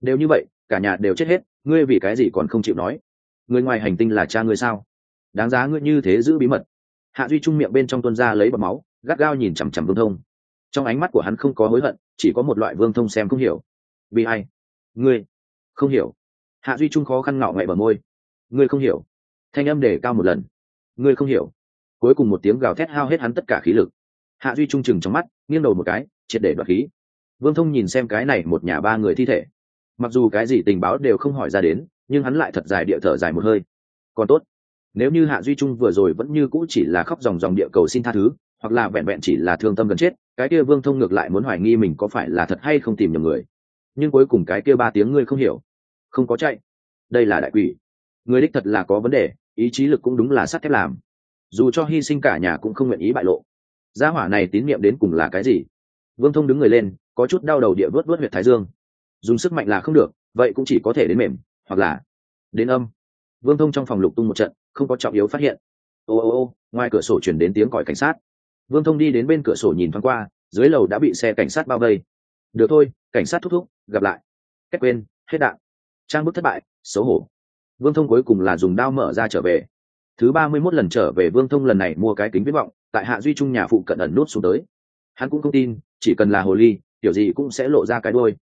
Speaker 1: Đều như vậy, cả nhà đều chết hết, ngươi vì cái gì còn không chịu nói? Người ngoài hành tinh là cha ngươi sao? Đáng giá ngươi như thế giữ bí mật. Hạ duy trung miệng bên trong tuân ra lấy bọt máu, gắt gao nhìn chằm chằm vương thông. Trong ánh mắt của hắn không có hối hận chỉ có một loại vương thông xem không hiểu. Vì ai? Ngươi? Không hiểu. Hạ duy trung khó khăn ngạo ngậy bờ môi. Ngươi không hiểu. Thanh âm để cao một lần. Ngươi không hiểu. Cuối cùng một tiếng gào thét hao hết hắn tất cả khí lực. Hạ duy trung chừng trong mắt, nghiêng đầu một cái, triệt để đoạt khí. Vương thông nhìn xem cái này một nhà ba người thi thể. Mặc dù cái gì tình báo đều không hỏi ra đến, nhưng hắn lại thật dài địa thở dài một hơi. Còn tốt. Nếu như hạ duy trung vừa rồi vẫn như cũ chỉ là khóc dòng dòng địa cầu xin tha thứ, hoặc là vẹn vẹn chỉ là thương tâm gần chết cái kia vương thông ngược lại muốn hoài nghi mình có phải là thật hay không tìm nhầm người. Nhưng cuối cùng cái kia ba tiếng ngươi không hiểu. Không có chạy. Đây là đại quỷ. Người đích thật là có vấn đề, ý chí lực cũng đúng là sắt thép làm. Dù cho hy sinh cả nhà cũng không nguyện ý bại lộ. Gia hỏa này tín nhiệm đến cùng là cái gì? Vương thông đứng người lên, có chút đau đầu địa vớt vớt huyệt thái dương. Dùng sức mạnh là không được, vậy cũng chỉ có thể đến mềm, hoặc là đến âm. Vương thông trong phòng lục tung một trận, không có trọng yếu phát hiện. Ô ô ô, ngoài cửa sổ chuyển đến tiếng còi cảnh sát vương thông đi đến bên cửa sổ nhìn thoáng qua, dưới lầu đã bị xe cảnh sát bao vây. Được thôi, cảnh sát thúc thúc, gặp lại. Cách quên, hết đạn. Trang bức thất bại, xấu hổ. Vương thông cuối cùng là dùng đao mở ra trở về. Thứ ba mươi mốt lần trở về vương thông lần này mua cái kính viết vọng, tại hạ duy trung nhà phụ cận ẩn nút xuống tới. Hắn cũng không tin, chỉ cần là hồ ly, kiểu gì cũng sẽ lộ ra cái đôi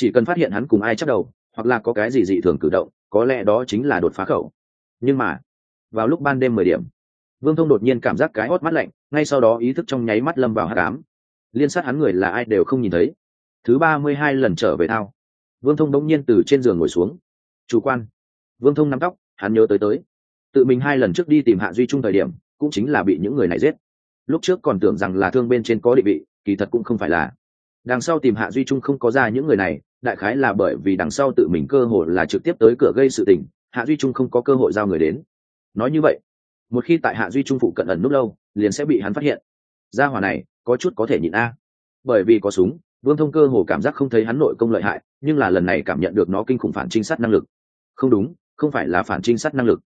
Speaker 1: chỉ cần phát hiện hắn cùng ai chắc đầu, hoặc là có cái gì dị thường cử động, có lẽ đó chính là đột phá khẩu. Nhưng mà, vào lúc ban đêm mười điểm vương thông đột nhiên cảm giác cái hót mắt lạnh, ngay sau đó ý thức trong nháy mắt lâm vào hát cám liên sát hắn người là ai đều không nhìn thấy. Thứ ba mươi hai lần trở về thao. Vương thông đống nhiên từ trên giường ngồi xuống. Chủ quan. Vương thông nắm tóc, hắn nhớ tới tới. Tự mình hai lần trước đi tìm hạ duy trung thời điểm, cũng chính là bị những người này giết. Lúc trước còn tưởng rằng là thương bên trên có định vị, kỳ thật cũng không phải là. Đằng sau tìm hạ duy trung không có ra những người này, đại khái là bởi vì đằng sau tự mình cơ hội là trực tiếp tới cửa gây sự tình, hạ duy trung không có cơ hội giao người đến. Nói như vậy một khi tại hạ duy trung phụ cận ẩn nút lâu, liền sẽ bị hắn phát hiện. Gia hỏa này, có chút có thể nhịn a. Bởi vì có súng, vương thông cơ hồ cảm giác không thấy hắn nội công lợi hại, nhưng là lần này cảm nhận được nó kinh khủng phản trinh sát năng lực. Không đúng, không phải là phản trinh sát năng lực.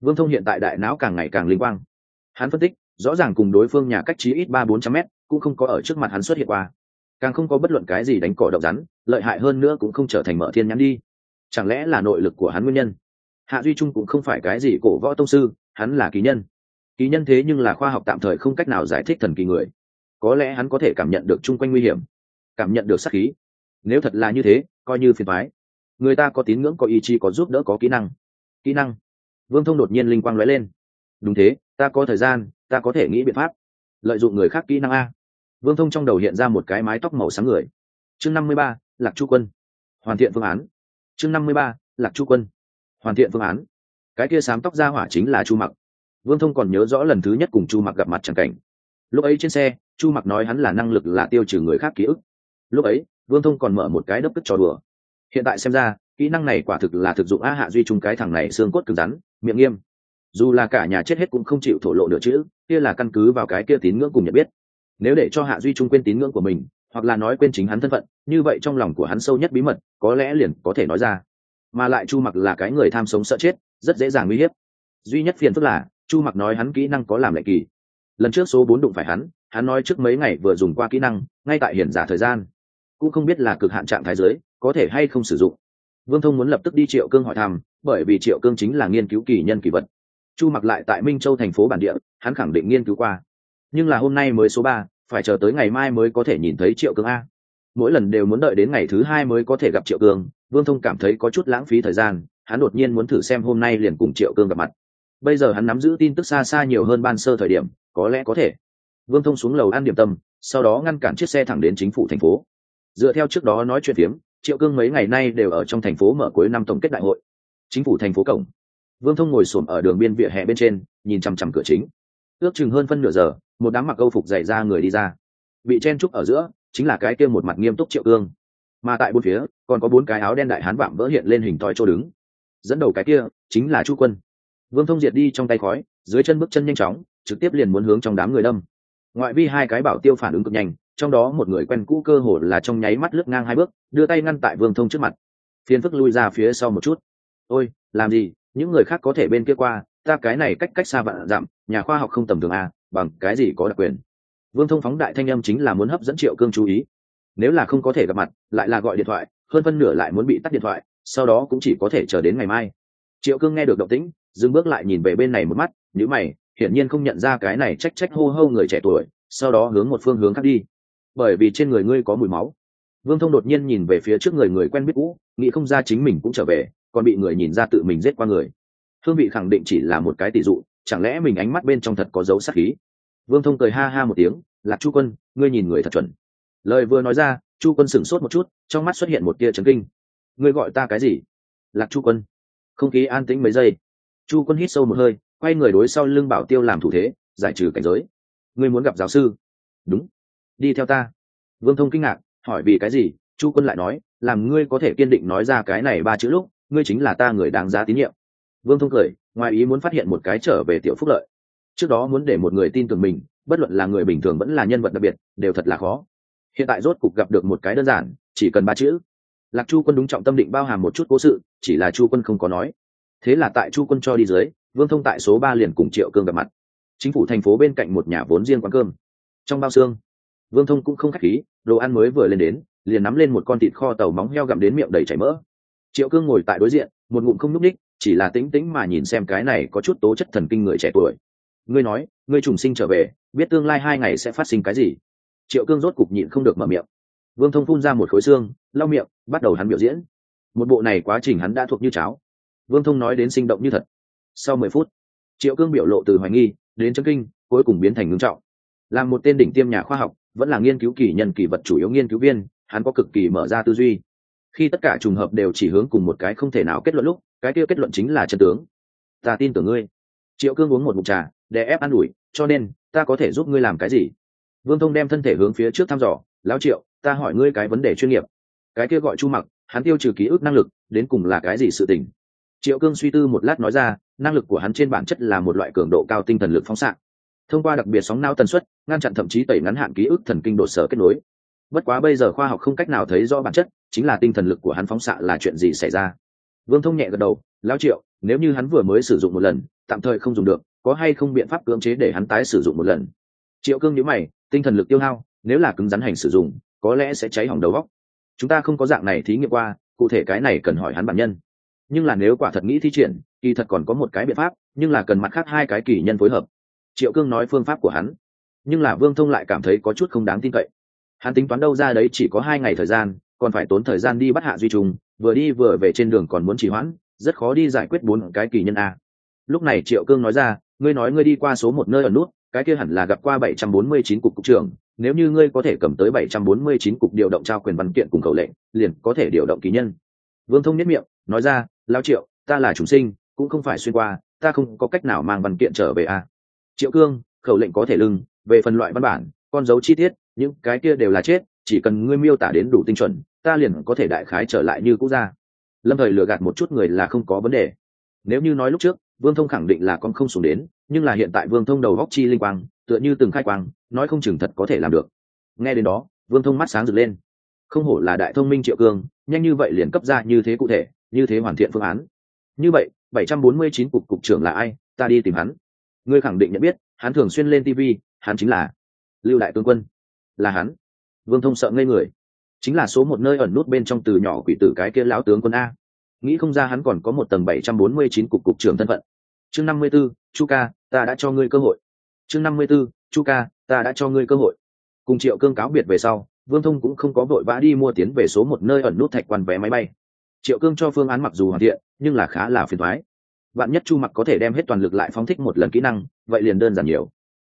Speaker 1: Vương thông hiện tại đại não càng ngày càng linh quang. Hắn phân tích, rõ ràng cùng đối phương nhà cách chí ít ba bốn trăm mét, cũng không có ở trước mặt hắn xuất hiện qua. Càng không có bất luận cái gì đánh cỏ độc rắn, lợi hại hơn nữa cũng không trở thành mở thiên nhắn đi. Chẳng lẽ là nội lực của hắn nguyên nhân? Hạ duy trung cũng không phải cái gì cổ võ tông sư hắn là kỳ nhân. Kỳ nhân thế nhưng là khoa học tạm thời không cách nào giải thích thần kỳ người. Có lẽ hắn có thể cảm nhận được chung quanh nguy hiểm, cảm nhận được sắc khí. Nếu thật là như thế, coi như phiền thoái người ta có tín ngưỡng, có ý chí, có giúp đỡ, có kỹ năng. Kỹ năng. Vương thông đột nhiên linh quang lóe lên. Đúng thế, ta có thời gian, ta có thể nghĩ biện pháp. Lợi dụng người khác kỹ năng a. Vương thông trong đầu hiện ra một cái mái tóc màu sáng người. Chương năm mươi ba, lạc chu quân. Hoàn thiện phương án. Chương năm mươi ba, lạc chu quân. Hoàn thiện phương án cái kia sám tóc ra hỏa chính là chu mặc. Vương thông còn nhớ rõ lần thứ nhất cùng chu mặc gặp mặt c cảnh. Lúc ấy trên xe, chu mặc nói hắn là năng lực là tiêu trừ người khác ký ức. Lúc ấy, vương thông còn mở một cái đốc tức trò đùa. Hiện tại xem ra, kỹ năng này quả thực là thực dụng a hạ duy trung cái thằng này xương cốt cứng rắn, miệng nghiêm. Dù là cả nhà chết hết cũng không chịu thổ lộ được chữ, kia là căn cứ vào cái kia tín ngưỡng cùng nhận biết. Nếu để cho hạ duy trung quên tín ngưỡng của mình, hoặc là nói quên chính hắn thân phận, như vậy trong lòng của hắn sâu nhất bí mật, có lẽ liền có thể nói ra mà lại chu mặc là cái người tham sống sợ chết, rất dễ dàng uy hiếp. Duy nhất phiền phức là, chu mặc nói hắn kỹ năng có làm lệ kỳ. Lần trước số bốn đụng phải hắn hắn nói trước mấy ngày vừa dùng qua kỹ năng, ngay tại hiển giả thời gian. Cũng không biết là cực hạn trạng thái giới có thể hay không sử dụng. Vương thông muốn lập tức đi triệu cương hỏi thăm, bởi vì triệu cương chính là nghiên cứu kỳ nhân kỳ vật. Chu mặc lại tại minh châu thành phố bản địa, hắn khẳng định nghiên cứu qua. Nhưng là hôm nay mới số ba, phải chờ tới ngày mai mới có thể nhìn thấy triệu cương a. Mỗi lần đều muốn đợi đến ngày thứ hai mới có thể gặp triệu cương vương thông cảm thấy có chút lãng phí thời gian, hắn đột nhiên muốn thử xem hôm nay liền cùng triệu cương gặp mặt. Bây giờ hắn nắm giữ tin tức xa xa nhiều hơn ban sơ thời điểm, có lẽ có thể. Vương thông xuống lầu ăn điểm tâm, sau đó ngăn cản chiếc xe thẳng đến chính phủ thành phố. Dựa theo trước đó nói chuyện phiếm, triệu cương mấy ngày nay đều ở trong thành phố mở cuối năm tổng kết đại hội. Chính phủ thành phố cổng. Vương thông ngồi xổm ở đường biên vỉa hè bên trên, nhìn chằm chằm cửa chính. Ước chừng hơn phân nửa giờ, một đám mặc âu phục dày ra người đi ra. Bị chen trúc ở giữa, chính là cái kia một mặt nghiêm túc triệu cương mà tại bốn phía, còn có bốn cái áo đen đại hán vạm vỡ hiện lên hình thoi chỗ đứng. Dẫn đầu cái kia, chính là chu quân. Vương thông diệt đi trong tay khói, dưới chân bước chân nhanh chóng, trực tiếp liền muốn hướng trong đám người đâm. Ngoại vi hai cái bảo tiêu phản ứng cực nhanh, trong đó một người quen cũ cơ hồ là trong nháy mắt lướt ngang hai bước, đưa tay ngăn tại vương thông trước mặt. Phiến phức lui ra phía sau một chút. Ôi, làm gì? Những người khác có thể bên kia qua, ta cái này cách cách xa vạn dặm, nhà khoa học không tầm thường a bằng cái gì có đặc quyền? Vương thông phóng đại thanh âm chính là muốn hấp dẫn triệu cương chú ý nếu là không có thể gặp mặt, lại là gọi điện thoại, hơn phân nửa lại muốn bị tắt điện thoại, sau đó cũng chỉ có thể chờ đến ngày mai. Triệu cương nghe được động tĩnh, dừng bước lại nhìn về bên này một mắt nhữ mày, hiển nhiên không nhận ra cái này trách trách hô hô người trẻ tuổi, sau đó hướng một phương hướng khác đi. Bởi vì trên người ngươi có mùi máu. Vương thông đột nhiên nhìn về phía trước người người quen biết cũ, nghĩ không ra chính mình cũng trở về, còn bị người nhìn ra tự mình giết qua người. Hương vị khẳng định chỉ là một cái tỷ dụ, chẳng lẽ mình ánh mắt bên trong thật có dấu sắc khí? Vương thông cười ha ha một tiếng, lạc chu quân, ngươi nhìn người thật chuẩn lời vừa nói ra, chu quân sửng sốt một chút, trong mắt xuất hiện một tia trấn kinh. Ngươi gọi ta cái gì? Lạc chu quân. Không khí an tĩnh mấy giây. Chu quân hít sâu một hơi, quay người đối sau lưng bảo tiêu làm thủ thế, giải trừ cảnh giới. Ngươi muốn gặp giáo sư? Đúng. Đi theo ta. Vương thông kinh ngạc, hỏi vì cái gì? Chu quân lại nói, làm ngươi có thể kiên định nói ra cái này ba chữ lúc, ngươi chính là ta người đáng giá tín nhiệm. Vương thông cười, ngoài ý muốn phát hiện một cái trở về tiểu phúc lợi. Trước đó muốn để một người tin tưởng mình, bất luận là người bình thường vẫn là nhân vật đặc biệt, đều thật là khó hiện tại rốt cục gặp được một cái đơn giản, chỉ cần ba chữ. Lạc chu quân đúng trọng tâm định bao hàm một chút cố sự, chỉ là chu quân không có nói. Thế là tại chu quân cho đi dưới, vương thông tại số ba liền cùng triệu cương gặp mặt. Chính phủ thành phố bên cạnh một nhà vốn riêng quán cơm. Trong bao xương, vương thông cũng không k h á c h khí, đồ ăn mới vừa lên đến, liền nắm lên một con thịt kho tàu móng heo gặm đến miệng đầy chảy mỡ. Triệu cương ngồi tại đối diện, một ngụm không nhúc ních chỉ là tĩnh tĩnh mà nhìn xem cái này có chút tố chất thần kinh người trẻ tuổi. Ngươi nói, ngươi trùng sinh trở về, biết tương lai hai ngày sẽ phát sinh cái gì? Triệu cương rốt cục nhịn không được mở miệng. Vương thông phun ra một khối xương, lau miệng, bắt đầu hắn biểu diễn. Một bộ này quá trình hắn đã thuộc như cháo. Vương thông nói đến sinh động như thật. Sau mười phút, triệu cương biểu lộ từ hoài nghi đến chân kinh, cuối cùng biến thành ngưng trọng. Là một tên đỉnh tiêm nhà khoa học, vẫn là nghiên cứu kỳ nhân kỳ vật chủ yếu nghiên cứu viên, hắn có cực kỳ mở ra tư duy. Khi tất cả trùng hợp đều chỉ hướng cùng một cái không thể nào kết luận lúc, cái kia kết luận chính là chân tướng. Ta tin tưởng ngươi. Triệu cương uống một mục trà để ép an ủi, cho nên, ta có thể giúp ngươi làm cái gì? Vương thông đem thân thể hướng phía trước thăm dò, lão triệu, ta hỏi ngươi cái vấn đề chuyên nghiệp. Cái kia gọi chu mặc, hắn tiêu trừ ký ức năng lực, đến cùng là cái gì sự tình? Triệu cương suy tư một lát nói ra, năng lực của hắn trên bản chất là một loại cường độ cao tinh thần lực phóng xạ. Thông qua đặc biệt sóng não tần suất, ngăn chặn thậm chí tẩy ngắn hạn ký ức thần kinh đột sở kết nối. Bất quá bây giờ khoa học không cách nào thấy rõ bản chất, chính là tinh thần lực của hắn phóng xạ là chuyện gì xảy ra. Vương thông nhẹ gật đầu, lão triệu, nếu như hắn vừa mới sử dụng một lần, tạm thời không dùng được, có hay không biện pháp cưỡng chế để hắn tái sử dụng một lần? Triệu cương nhớ mày tinh thần lực tiêu hao, nếu là cứng rắn hành sử dụng, có lẽ sẽ cháy hỏng đầu góc chúng ta không có dạng này thí nghiệm qua, cụ thể cái này cần hỏi hắn bản nhân. Nhưng là nếu quả thật nghĩ thi triển, kỳ thật còn có một cái biện pháp, nhưng là cần mặt khác hai cái kỳ nhân phối hợp. Triệu cương nói phương pháp của hắn. Nhưng là vương thông lại cảm thấy có chút không đáng tin cậy. Hắn tính toán đâu ra đấy chỉ có hai ngày thời gian, còn phải tốn thời gian đi bắt hạ duy trùng, vừa đi vừa về trên đường còn muốn trì hoãn, rất khó đi giải quyết bốn cái kỳ nhân a. Lúc này triệu cương nói ra ngươi nói ngươi đi qua số một nơi ở nút, cái kia hẳn là gặp qua bảy trăm bốn mươi chín cục cục trưởng, nếu như ngươi có thể cầm tới bảy trăm bốn mươi chín cục điều động trao quyền văn kiện cùng khẩu lệnh, liền có thể điều động ký nhân. Vương thông nhất miệng, nói ra lao triệu, ta là chúng sinh, cũng không phải xuyên qua, ta không có cách nào mang văn kiện trở về a triệu cương, khẩu lệnh có thể lưng, về phần loại văn bản, con dấu chi tiết, những cái kia đều là chết, chỉ cần ngươi miêu tả đến đủ tinh chuẩn, ta liền có thể đại khái trở lại như cũ ra. Lâm thời lừa gạt một chút người là không có vấn đề. Nếu như nói lúc trước vương thông khẳng định là con không xuống đến, nhưng là hiện tại vương thông đầu góc chi linh quang, tựa như từng khai quang, nói không chừng thật có thể làm được. Nghe đến đó, vương thông mắt sáng rực lên. Không hổ là đại thông minh triệu cương, nhanh như vậy liền cấp ra như thế cụ thể, như thế hoàn thiện phương án. Như vậy, bảy trăm bốn mươi chín cục cục trưởng là ai? Ta đi tìm hắn. Ngươi khẳng định nhận biết, hắn thường xuyên lên tv hắn chính là lưu đại tướng quân. Là hắn. Vương thông sợ ngây người. Chính là số một nơi ẩn nút bên trong từ nhỏ quỷ tử cái kia lão tướng quân a nghĩ không ra hắn còn có một tầng bảy trăm bốn mươi chín cục cục trưởng thân phận. Chương năm mươi b ố chu ca, ta đã cho ngươi cơ hội. Chương năm mươi b ố chu ca, ta đã cho ngươi cơ hội. Cùng triệu cương cáo biệt về sau, vương thông cũng không có vội vã đi mua tiến về số một nơi ẩn nút thạch quan vé máy bay. Triệu cương cho phương án mặc dù hoàn thiện, nhưng là khá là phiền thoái bạn nhất chu mặc có thể đem hết toàn lực lại phóng thích một lần kỹ năng, vậy liền đơn giản nhiều.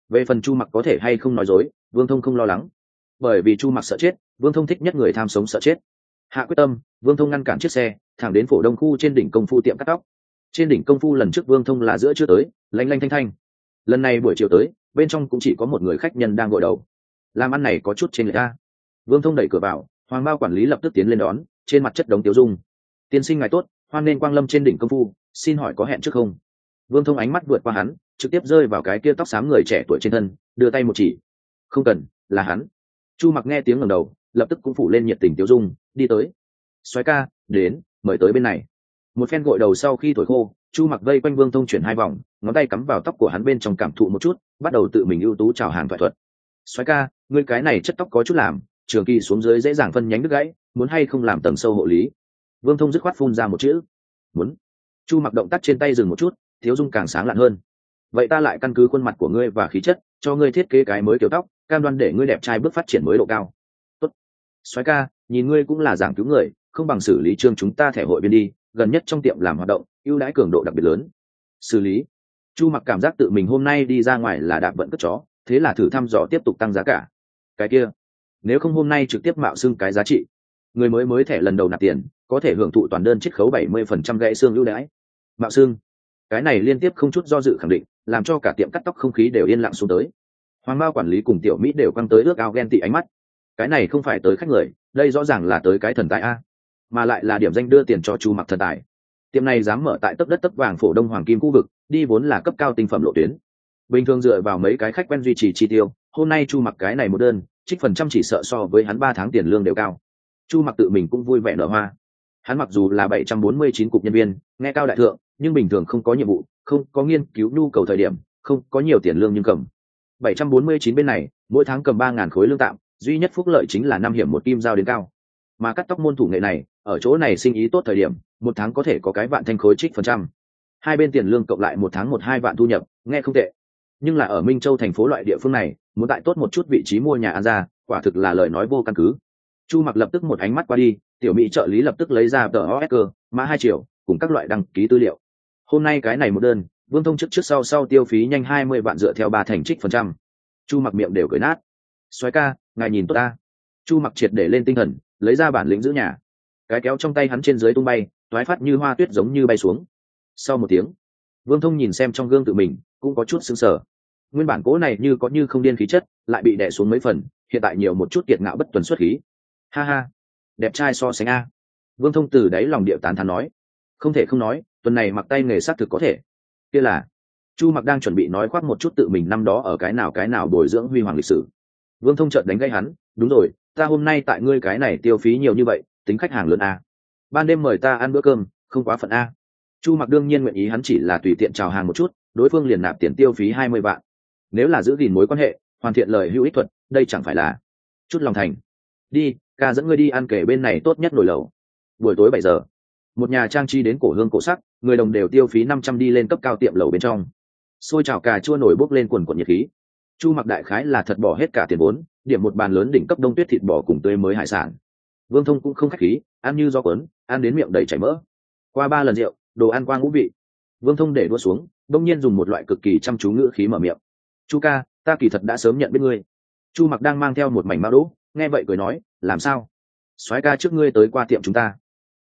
Speaker 1: Về phần chu mặc có thể hay không nói dối, vương thông không lo lắng. Bởi vì chu mặc sợ chết, vương thông thích nhất người tham sống sợ chết hạ quyết tâm, vương thông ngăn cản chiếc xe, thẳng đến phổ đông khu trên đỉnh công phu tiệm cắt tóc. Trên đỉnh công phu lần trước vương thông là giữa chưa tới lanh lanh thanh thanh. Lần này buổi chiều tới, bên trong cũng chỉ có một người khách nhân đang gội đầu. Làm ăn này có chút trên người ta vương thông đẩy cửa vào, hoàng bao quản lý lập tức tiến lên đón, trên mặt chất đống tiêu dung. Tiên sinh ngài tốt, hoan nên quang lâm trên đỉnh công phu, xin hỏi có hẹn trước không? Vương thông ánh mắt vượt qua hắn, trực tiếp rơi vào cái kia tóc xám người trẻ tuổi trên thân, đưa tay một chỉ. Không cần, là hắn. Chu mặc nghe tiếng ngầm đầu lập tức cũng phủ lên nhiệt tình tiêu dung, đi tới. Xoáy ca, đến, mời tới bên này. Một phen gội đầu sau khi thổi khô, chu mặc vây quanh vương thông chuyển hai vòng, ngón tay cắm vào tóc của hắn bên trong cảm thụ một chút, bắt đầu tự mình ưu tú chào hàng thoại thuật. Xoáy ca, ngươi cái này chất tóc có chút làm, trường kỳ xuống dưới dễ dàng phân nhánh đứt gãy, muốn hay không làm tầng sâu hộ lý? Vương thông dứt khoát phun ra một chữ. Muốn. Chu mặc động tác trên tay dừng một chút, thiếu dung càng sáng lạn hơn. Vậy ta lại căn cứ khuôn mặt của ngươi và khí chất, cho ngươi thiết kế cái mới kiểu tóc, cam đoan để ngươi đẹp trai bước phát triển mới độ cao xoáy ca, nhìn ngươi cũng là giảng cứu người, không bằng xử lý trương chúng ta thẻ hội viên đi, gần nhất trong tiệm làm hoạt động, ưu đãi cường độ đặc biệt lớn. Xử lý. Chu mặc cảm giác tự mình hôm nay đi ra ngoài là đạp vận cất chó, thế là thử thăm dò tiếp tục tăng giá cả. Cái kia, nếu không hôm nay trực tiếp mạo xưng cái giá trị, người mới mới thẻ lần đầu nạp tiền, có thể hưởng thụ toàn đơn chiết khấu bảy mươi phần trăm gãy xương ưu đãi. Mạo xương cái này liên tiếp không chút do dự khẳng định, làm cho cả tiệm cắt tóc không khí đều yên lặng xuống tới. Hoàng bao quản lý cùng tiểu mỹ đều quăng tới ước ao ghen tị ánh mắt cái này không phải tới khách người, đây rõ ràng là tới cái thần tài a, mà lại là điểm danh đưa tiền cho chu mặc thần tài. Tiệm này dám mở tại tấp đất tấp vàng phổ đông hoàng kim khu vực, đi vốn là cấp cao tinh phẩm lộ tuyến. Bình thường dựa vào mấy cái khách quen duy trì chi tiêu, hôm nay chu mặc cái này một đơn, trích phần trăm chỉ sợ so với hắn ba tháng tiền lương đều cao. Chu mặc tự mình cũng vui vẻ nở hoa. Hắn mặc dù là bảy trăm bốn mươi chín cục nhân viên, nghe cao đại thượng, nhưng bình thường không có nhiệm vụ, không có nghiên cứu nhu cầu thời điểm, không có nhiều tiền lương nhưng cầm. bảy trăm bốn mươi chín bên này, mỗi tháng cầm ba ngàn khối lương tạm duy nhất phúc lợi chính là năm hiểm một kim giao đến cao. Mà cắt tóc môn thủ nghệ này, ở chỗ này sinh ý tốt thời điểm, một tháng có thể có cái vạn thanh khối trích phần trăm. Hai bên tiền lương cộng lại một tháng một hai vạn thu nhập, nghe không tệ. Nhưng là ở minh châu thành phố loại địa phương này, muốn tại tốt một chút vị trí mua nhà ăn ra, quả thực là lời nói vô căn cứ. Chu mặc lập tức một ánh mắt qua đi, tiểu mỹ trợ lý lập tức lấy ra tờ osc mã hai triệu, cùng các loại đăng ký tư liệu. Hôm nay cái này một đơn, vương thông trước trước sau sau tiêu phí nhanh hai mươi vạn dựa theo ba thành trích phần trăm. Chu mặc miệng đều cười nát. Xoáy ca ngài nhìn tốt ta. Chu mặc triệt để lên tinh thần, lấy ra bản lĩnh giữ nhà. Cái kéo trong tay hắn trên dưới tung bay, toái phát như hoa tuyết giống như bay xuống. Sau một tiếng, vương thông nhìn xem trong gương tự mình, cũng có chút xứng sờ. Nguyên bản cố này như có như không điên khí chất, lại bị đè xuống mấy phần, hiện tại nhiều một chút kiệt ngạo bất tuần xuất khí. Ha ha, đẹp trai so sánh a. Vương thông từ đáy lòng điệu tán thán nói. Không thể không nói, tuần này mặc tay nghề xác thực có thể. Kia là, chu mặc đang chuẩn bị nói khoác một chút tự mình năm đó ở cái nào cái nào bồi dưỡng huy hoàng lịch sử vương thông trợt đánh gây hắn, đúng rồi, ta hôm nay tại ngươi cái này tiêu phí nhiều như vậy, tính khách hàng lớn a ban đêm mời ta ăn bữa cơm, không quá phận a chu mặc đương nhiên nguyện ý, hắn chỉ là tùy tiện chào hàng một chút, đối phương liền nạp tiền tiêu phí hai mươi vạn. Nếu là giữ gìn mối quan hệ, hoàn thiện lời hữu ích thuật, đây chẳng phải là chút lòng thành. Đi, ca dẫn ngươi đi ăn kể bên này tốt nhất nổi lầu. buổi tối bảy giờ, một nhà trang trí đến cổ hương cổ sắc, người đồng đều tiêu phí năm trăm đi lên cấp cao tiệm lầu bên trong. Xôi trào cà chua nổi bốc lên quần quần nhiệt khí chu mặc đại khái là thật bỏ hết cả tiền vốn, điểm một bàn lớn đỉnh cấp đông tuyết thịt bò cùng tươi mới hải sản. Vương thông cũng không khách khí, ăn như do quấn ăn đến miệng đầy chảy mỡ. Qua ba lần rượu, đồ ăn qua ngũ vị. Vương thông để đua xuống, đông nhiên dùng một loại cực kỳ chăm chú ngữ khí mở miệng. Chu ca, ta kỳ thật đã sớm nhận biết ngươi. Chu mặc đang mang theo một mảnh mao đỗ, nghe vậy cười nói, làm sao? Soái ca trước ngươi tới qua tiệm chúng ta.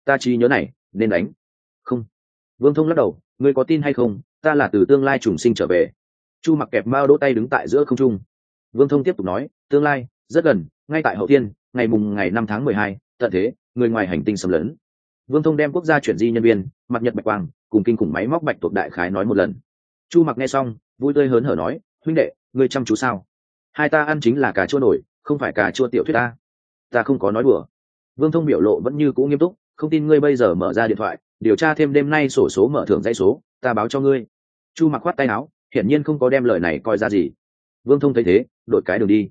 Speaker 1: Ta chỉ nhớ này, nên đánh. Không. Vương thông lắc đầu, ngươi có tin hay không? Ta là từ tương lai trùng sinh trở về chu mặc kẹp mao đỗ tay đứng tại giữa không trung. Vương thông tiếp tục nói, tương lai, rất gần, ngay tại hậu tiên, ngày mùng ngày năm tháng mười hai, tận thế, người ngoài hành tinh xâm lấn. Vương thông đem quốc gia chuyển di nhân viên, mặt nhật bạch quang, cùng kinh khủng máy móc bạch thuộc đại khái nói một lần. Chu mặc nghe xong, vui tươi hớn hở nói, huynh đệ, ngươi chăm chú sao? Hai ta ăn chính là cà chua nổi, không phải cà chua tiểu thuyết ta. Ta không có nói đùa. Vương thông biểu lộ vẫn như cũ nghiêm túc, không tin ngươi bây giờ mở ra điện thoại, điều tra thêm đêm nay sổ số mở thưởng dãy số, ta báo cho ngươi. Chu mặc khoát tay áo hiển nhiên không có đem lời này coi ra gì. Vương thông thấy thế đổi cái đường đi.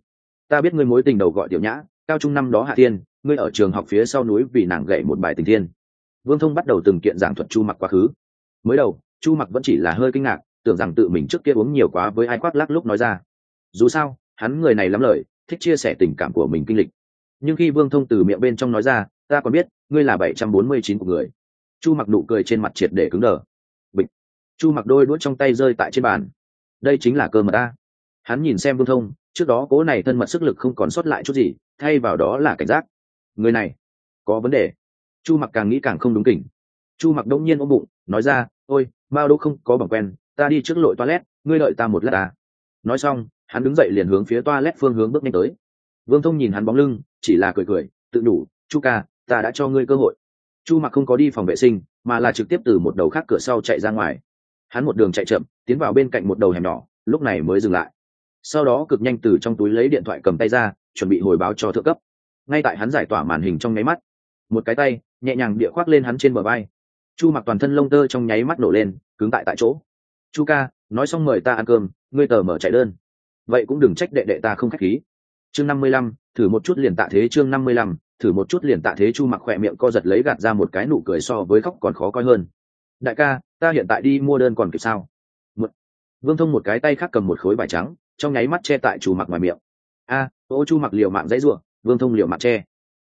Speaker 1: Ta biết ngươi mối tình đầu gọi tiểu nhã, cao trung năm đó hạ tiên ngươi ở trường học phía sau núi vì nàng gậy một bài tình thiên. Vương thông bắt đầu từng kiện giảng thuật chu mặc quá khứ. Mới đầu, chu mặc vẫn chỉ là hơi kinh ngạc, tưởng rằng tự mình trước kia uống nhiều quá với ai khoác lắc lúc nói ra. Dù sao, hắn người này lắm lời, thích chia sẻ tình cảm của mình kinh lịch. Nhưng khi vương thông từ miệng bên trong nói ra, ta còn biết, ngươi là bảy trăm bốn mươi chín của người. Chu mặc nụ cười trên mặt triệt để cứng đờ chu mặc đôi đuốt trong tay rơi tại trên bàn. Đây chính là cơ mật ta hắn nhìn xem vương thông, trước đó cố này thân mật sức lực không còn sót lại chút gì, thay vào đó là cảnh giác. Người này, có vấn đề. Chu mặc càng nghĩ càng không đúng kỉnh. Chu mặc đông nhiên ôm bụng, nói ra, ôi, mao đỗ không có bằng quen, ta đi trước lội toilet, ngươi đợi ta một lát ta. Nói xong, hắn đứng dậy liền hướng phía toilet phương hướng bước nhanh tới. Vương thông nhìn hắn bóng lưng, chỉ là cười cười, tự đủ, chu ca, ta đã cho ngươi cơ hội. Chu mặc không có đi phòng vệ sinh, mà là trực tiếp từ một đầu khác cửa sau chạy ra ngoài hắn một đường chạy chậm, tiến vào bên cạnh một đầu hẻm nhỏ, lúc này mới dừng lại. Sau đó cực nhanh từ trong túi lấy điện thoại cầm tay ra, chuẩn bị hồi báo cho thượng cấp. Ngay tại hắn giải tỏa màn hình trong nháy mắt, một cái tay nhẹ nhàng địa khoác lên hắn trên bờ vai. Chu mặc toàn thân lông tơ trong nháy mắt nổ lên, cứng tại tại chỗ. Chu ca, nói xong mời ta ăn cơm, ngươi tờ mở chạy đơn. Vậy cũng đừng trách đệ đệ ta không khách khí. Chương năm mươi lăm, thử một chút liền tạ thế chương năm mươi lăm, thử một chút liền tạ thế chu mặc khỏe miệng co giật lấy gạt ra một cái nụ cười so với khóc còn khó coi hơn đại ca, ta hiện tại đi mua đơn còn kịp sao? Một... vương thông một cái tay khác cầm một khối vải trắng, trong nháy mắt che tại chu mặc ngoài miệng. A, ô chu mặc liều mạng dãy ruộng vương thông liều mạng che.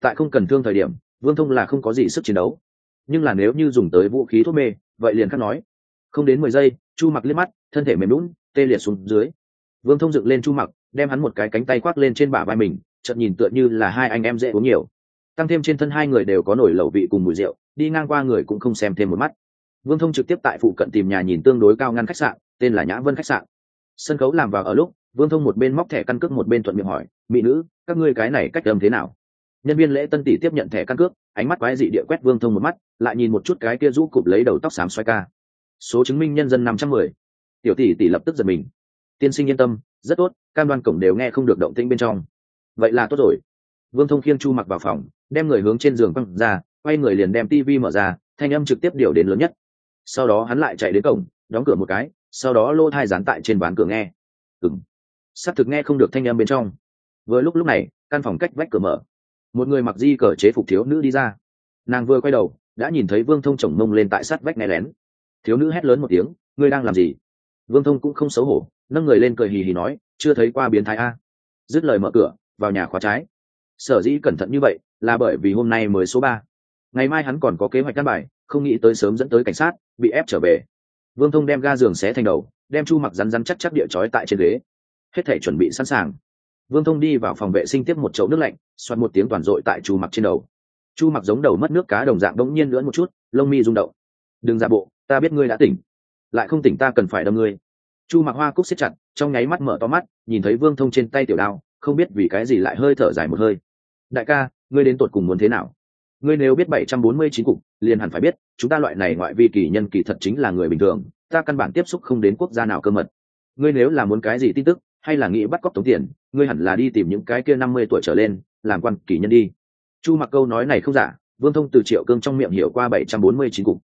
Speaker 1: Tại không cần thương thời điểm, vương thông là không có gì sức chiến đấu. Nhưng là nếu như dùng tới vũ khí thuốc mê, vậy liền khắc nói. Không đến mười giây, chu mặc liếc mắt, thân thể mềm lún tê liệt xuống dưới. Vương thông dựng lên chu mặc, đem hắn một cái cánh tay khoác lên trên bả vai mình, chợt nhìn tựa như là hai anh em dễ uống nhiều. Tăng thêm trên thân hai người đều có nổi lẩu vị cùng mùi rượu, đi ngang qua người cũng không xem thêm một mắt vương thông trực tiếp tại phụ cận tìm nhà nhìn tương đối cao ngăn khách sạn, tên là nhã vân khách sạn. Sân khấu làm vào ở lúc, vương thông một bên móc thẻ căn cước một bên thuận miệng hỏi, mỹ nữ, các ngươi cái này cách âm thế nào? Nhân viên lễ tân tỷ tiếp nhận thẻ căn cước, ánh mắt quái dị địa quét vương thông một mắt, lại nhìn một chút cái kia rũ cụp lấy đầu tóc xám xoay ca. Số chứng minh nhân dân năm trăm mười. Tiểu tỷ tỷ lập tức giật mình. Tiên sinh yên tâm, rất tốt, cam đoan cổng đều nghe không được động tĩnh bên trong. Vậy là tốt rồi. Vương thông khiêng chu mặc vào phòng, đem người hướng trên giường quăng ra, quay người liền đem tv mở ra, thanh âm trực tiếp điều đến lớn nhất sau đó hắn lại chạy đến cổng, đóng cửa một cái, sau đó lô thai dán tại trên bán cửa nghe. Ừng s ắ c thực nghe không được thanh âm bên trong. Vừa lúc lúc này, căn phòng cách vách cửa mở. Một người mặc di cờ chế phục thiếu nữ đi ra. Nàng vừa quay đầu, đã nhìn thấy vương thông chồng mông lên tại sát vách nghe lén. Thiếu nữ hét lớn một tiếng, ngươi đang làm gì? Vương thông cũng không xấu hổ, nâng người lên cười hì hì nói, chưa thấy qua biến thái a. Dứt lời mở cửa, vào nhà khóa trái. Sở dĩ cẩn thận như vậy, là bởi vì hôm nay mới số ba. Ngày mai hắn còn có kế hoạch căn bài không nghĩ tới sớm dẫn tới cảnh sát, bị ép trở về. Vương thông đem ga giường xé thành đầu, đem chu mặc rắn rắn chắc chắc địa chói tại trên ghế. Hết thể chuẩn bị sẵn sàng. Vương thông đi vào phòng vệ sinh tiếp một chậu nước lạnh xoắn một tiếng toàn dội tại chu mặc trên đầu. Chu mặc giống đầu mất nước cá đồng dạng đ ỗ n g nhiên lưỡn một chút, lông mi rung động. Đừng giả bộ, ta biết ngươi đã tỉnh. Lại không tỉnh ta cần phải đâm ngươi. Chu mặc hoa cúc xếp chặt, trong nháy mắt mở to mắt, nhìn thấy vương thông trên tay tiểu đao, không biết vì cái gì lại hơi thở dài một hơi. Đại ca, ngươi đến tột cùng muốn thế nào? Ngươi nếu biết bảy trăm bốn mươi chín cục, liền hẳn phải biết, chúng ta loại này ngoại vi kỳ nhân kỳ thật chính là người bình thường, ta căn bản tiếp xúc không đến quốc gia nào cơ mật. Ngươi nếu là muốn cái gì tin tức, hay là nghĩ bắt cóc tống tiền, ngươi hẳn là đi tìm những cái kia năm mươi tuổi trở lên, làm quan kỳ nhân đi. Chu mặc câu nói này không giả, vương thông từ triệu cương trong miệng hiểu qua bảy trăm bốn mươi chín cục.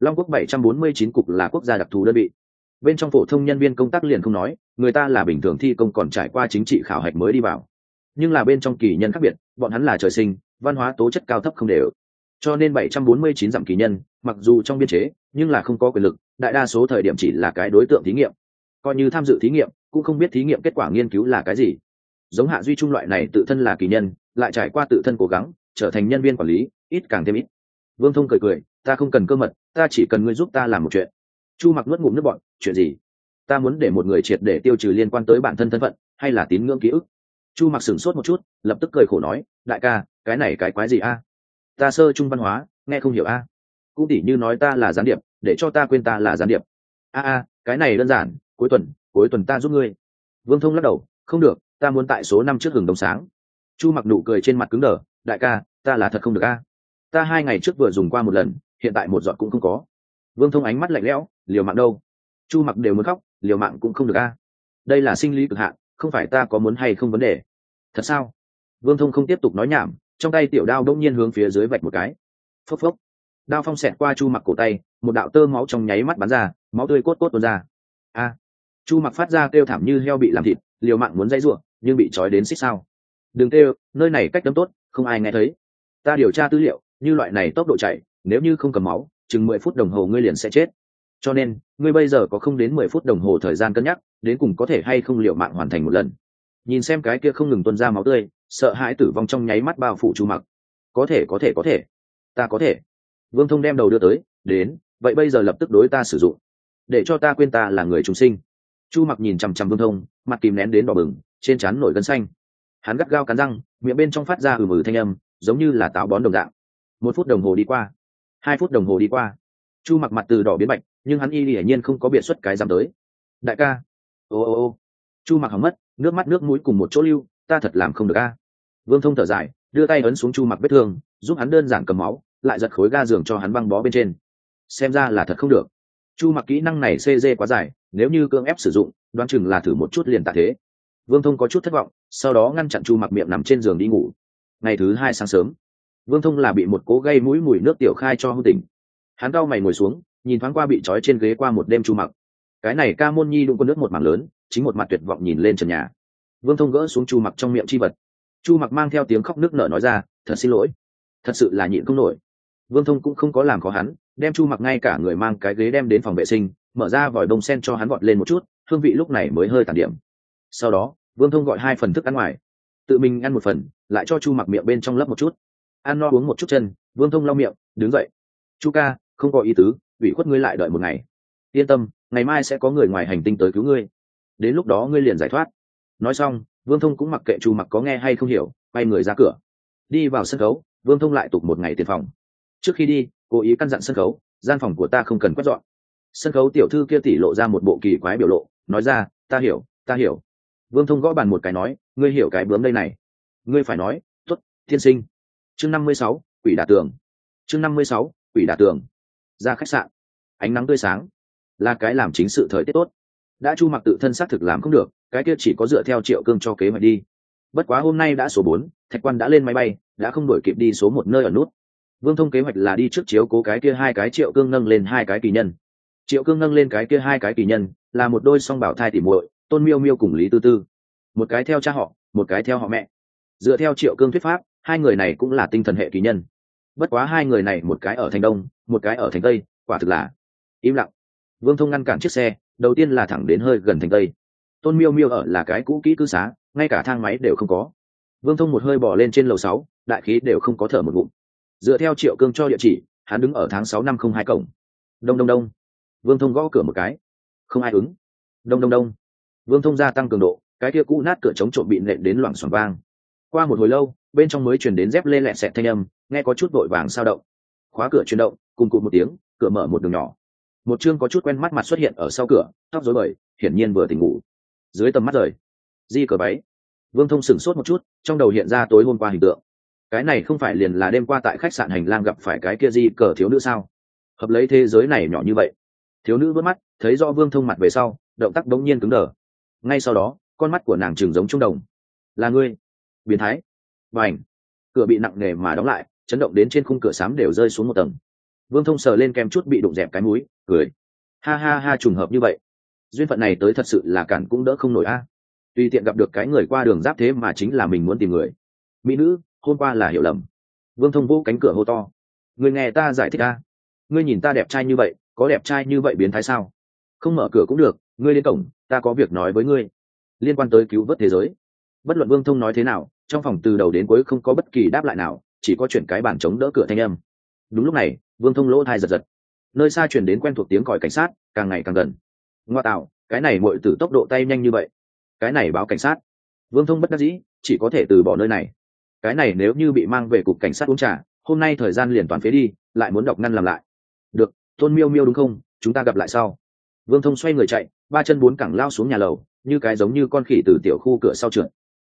Speaker 1: Long quốc bảy trăm bốn mươi chín cục là quốc gia đặc thù đơn vị. Bên trong phổ thông nhân viên công tác liền không nói, người ta là bình thường thi công còn trải qua chính trị khảo hạch mới đi vào. Nhưng là bên trong kỳ nhân khác biệt, bọn hắn là trời sinh văn hóa tố chất cao thấp không đều. Cho nên 749 dặm kỳ nhân, mặc dù trong biên chế, nhưng là không có quyền lực, đại đa số thời điểm chỉ là cái đối tượng thí nghiệm. Coi như tham dự thí nghiệm, cũng không biết thí nghiệm kết quả nghiên cứu là cái gì. Giống hạ duy trung loại này tự thân là kỳ nhân, lại trải qua tự thân cố gắng, trở thành nhân viên quản lý, ít càng thêm ít. Vương thông cười cười, ta không cần cơ mật, ta chỉ cần ngươi giúp ta làm một chuyện. Chu mặc nuốt ngụm nước bọn chuyện gì? Ta muốn để một người triệt để tiêu trừ liên quan tới bản thân thân phận, hay là tín ngưỡng ký ức? Chu mặc sửng sốt một chút, lập tức cười khổ nói, đại ca, cái này cái quái gì a? Ta sơ trung văn hóa, nghe không hiểu a. À? cũng tỉ như nói ta là gián điệp, để cho ta quên ta là gián điệp. A a, cái này đơn giản, cuối tuần cuối tuần ta giúp ngươi. Vương thông lắc đầu, không được, ta muốn tại số năm trước hừng đông sáng. Chu mặc nụ cười trên mặt cứng đờ, đại ca, ta là thật không được a. Ta hai ngày trước vừa dùng qua một lần, hiện tại một giọt cũng không có. Vương thông ánh mắt lạnh lẽo, liều mạng đâu? Chu mặc đều muốn khóc, liều mạng cũng không được a. Đây là sinh lý cực hạn không phải ta có muốn hay không vấn đề. Thật sao? Vương thông không tiếp tục nói nhảm, trong tay tiểu đao đông nhiên hướng phía dưới vạch một cái. Phốc phốc. Đao phong xẹt qua chu mặc cổ tay, một đạo tơ máu trong nháy mắt bắn ra, máu tươi cốt cốt tuôn ra. A! Chu mặc phát ra kêu thảm như heo bị làm thịt, liều mạng muốn dãy ruộng, nhưng bị trói đến xích sao. Đừng kêu, nơi này cách đấm tốt, không ai nghe thấy. Ta điều tra tư liệu, như loại này tốc độ chạy, nếu như không cầm máu, chừng mười phút đồng hồ ngươi liền sẽ chết cho nên, ngươi bây giờ có không đến mười phút đồng hồ thời gian cân nhắc, đến cùng có thể hay không liệu mạng hoàn thành một lần. Nhìn xem cái kia không ngừng tuân ra máu tươi, sợ hãi tử vong trong nháy mắt bao phủ chu mặc. Có thể có thể có thể. Ta có thể. Vương thông đem đầu đưa tới, đến, vậy bây giờ lập tức đối ta sử dụng. Để cho ta quên ta là người chúng sinh. Chu mặc nhìn chằm chằm vương thông, mặt kìm nén đến đỏ bừng, trên trán nổi gân xanh. Hắn gắt gao cắn răng, miệng bên trong phát ra ừ mừ thanh âm, giống như là táo bón đồng dạng. Một phút đồng hồ đi qua. Hai phút đồng hồ đi qua. Chu mặc mặt từ đỏ biến bạch nhưng hắn y hiển nhiên không có biện xuất cái dám tới. Đại ca. Ô ô ô. Chu mặc hỏng mất, nước mắt nước mũi cùng một chỗ lưu, ta thật làm không được a. Vương thông thở dài, đưa tay ấn xuống chu mặc vết thương, giúp hắn đơn giản cầm máu, lại giật khối ga giường cho hắn băng bó bên trên. Xem ra là thật không được. Chu mặc kỹ năng này cg quá dài, nếu như cưỡng ép sử dụng, đoán chừng là thử một chút liền tạ thế. Vương thông có chút thất vọng, sau đó ngăn chặn chu mặc miệng nằm trên giường đi ngủ. Ngày thứ hai sáng sớm, vương thông là bị một cố gây mũi mùi nước tiểu khai cho hư tỉnh. Hắn cau mày ngồi xuống nhìn thoáng qua bị trói trên ghế qua một đêm chu mặc. Cái này ca môn nhi đụng con nước một mảng lớn, chính một mặt tuyệt vọng nhìn lên trần nhà. Vương thông gỡ xuống chu mặc trong miệng chi vật. Chu mặc mang theo tiếng khóc nước nở nói ra, thật xin lỗi, thật sự là nhịn không nổi. Vương thông cũng không có làm khó hắn, đem chu mặc ngay cả người mang cái ghế đem đến phòng vệ sinh, mở ra vòi bông sen cho hắn vọt lên một chút, hương vị lúc này mới hơi tàn điểm. Sau đó, vương thông gọi hai phần thức ăn ngoài. Tự mình ăn một phần, lại cho chu mặc miệng bên trong lấp một chút. Ăn no uống một chút chân, vương thông lau miệng, đứng dậy. Chu ca, không có ý tứ ủy khuất ngươi lại đợi một ngày. Yên tâm, ngày mai sẽ có người ngoài hành tinh tới cứu ngươi. Đến lúc đó ngươi liền giải thoát. Nói xong, vương thông cũng mặc kệ chu mặc có nghe hay không hiểu, quay người ra cửa. Đi vào sân khấu, vương thông lại tục một ngày tiền phòng. Trước khi đi, cố ý căn dặn sân khấu, gian phòng của ta không cần quét dọn. Sân khấu tiểu thư kia tỷ lộ ra một bộ kỳ quái biểu lộ, nói ra, ta hiểu ta hiểu. Vương thông gõ bàn một cái nói, ngươi hiểu cái bướm đây này. Ngươi phải nói t ố t tiên sinh. Chương năm mươi sáu, quỷ đà tường. Chương năm mươi sáu, quỷ đà tường ra khách sạn. Ánh nắng tươi sáng. Là cái làm chính sự thời tiết tốt. Đã chu mặc tự thân xác thực làm không được, cái kia chỉ có dựa theo triệu cương cho kế hoạch đi. Bất quá hôm nay đã số bốn, thạch quan đã lên máy bay, đã không đổi kịp đi số một nơi ở nút. Vương thông kế hoạch là đi trước chiếu cố cái kia hai cái triệu cương nâng lên hai cái kỳ nhân. Triệu cương nâng lên cái kia hai cái kỳ nhân, là một đôi song bảo thai tỉ muội, tôn miêu miêu cùng lý tư tư. Một cái theo cha họ, một cái theo họ mẹ. Dựa theo triệu cương thuyết pháp, hai người này cũng là tinh thần hệ kỳ nhân bất quá hai người này một cái ở thành đông, một cái ở thành tây, quả thực là im lặng. Vương thông ngăn cản chiếc xe, đầu tiên là thẳng đến hơi gần thành tây. Tôn miêu miêu ở là cái cũ kỹ cư xá, ngay cả thang máy đều không có. Vương thông một hơi bỏ lên trên lầu sáu, đại khí đều không có thở một bụng dựa theo triệu cương cho địa chỉ, hắn đứng ở tháng sáu năm không hai cổng. Đông đông đông. Vương thông gõ cửa một cái. Không ai ứng. Đông đông đông. Vương thông gia tăng cường độ, cái kia cũ nát cửa chống trộm bị nện đến loảng xoảng vang. Qua một hồi lâu, bên trong mới chuyển đến dép lê lẹ xẹt thanh âm nghe có chút vội vàng sao động. Khóa cửa chuyển động, cùng cụ một tiếng, cửa mở một đường nhỏ. Một chương có chút quen mắt mặt xuất hiện ở sau cửa, tóc rối bời, hiển nhiên vừa tỉnh ngủ. Dưới tầm mắt rời, di cờ váy vương thông sửng sốt một chút, trong đầu hiện ra tối hôm qua hình tượng. Cái này không phải liền là đêm qua tại khách sạn hành lang gặp phải cái kia di cờ thiếu nữ sao? Hợp lấy thế giới này nhỏ như vậy. Thiếu nữ vớt mắt, thấy do vương thông mặt về sau, động tác bỗng nhiên cứng đờ. Ngay sau đó, con mắt của nàng trừng giống trung đồng. Là ngươi. Biến thái. Và ảnh cửa bị nặng nề mà đóng lại chấn động đến trên khung cửa sám đều rơi xuống một tầng. Vương thông sờ lên kem chút bị đụng dẹp cái mũi, cười. Ha ha ha, trùng hợp như vậy. Duyên phận này tới thật sự là cản cũng đỡ không nổi a. À. tùy tiện gặp được cái người qua đường giáp thế mà chính là mình muốn tìm người. Mỹ nữ, hôm qua là hiểu lầm. Vương thông vỗ cánh cửa hô to. Người nghe ta giải thích a. Ngươi nhìn ta đẹp trai như vậy, có đẹp trai như vậy biến thái sao? Không mở cửa cũng được, ngươi đến cổng, ta có việc nói với ngươi. Liên quan tới cứu vớt thế giới. Bất luận vương thông nói thế nào, trong phòng từ đầu đến cuối không có bất kỳ đáp lại nào chỉ có chuyển cái bàn chống đỡ cửa thanh âm. Đúng lúc này, vương thông lỗ thai giật giật. Nơi xa chuyển đến quen thuộc tiếng còi cảnh sát, càng ngày càng gần. Ngoa tạo, cái này mội từ tốc độ tay nhanh như vậy. Cái này báo cảnh sát. Vương thông bất đắc dĩ, chỉ có thể từ bỏ nơi này. Cái này nếu như bị mang về cục cảnh sát uống trà, hôm nay thời gian liền toàn phế đi, lại muốn đọc ngăn làm lại. Được, tôn miêu miêu đúng không? Chúng ta gặp lại sau. Vương thông xoay người chạy, ba chân bốn cẳng lao xuống nhà lầu, như cái giống như con khỉ từ tiểu khu cửa sau trượt.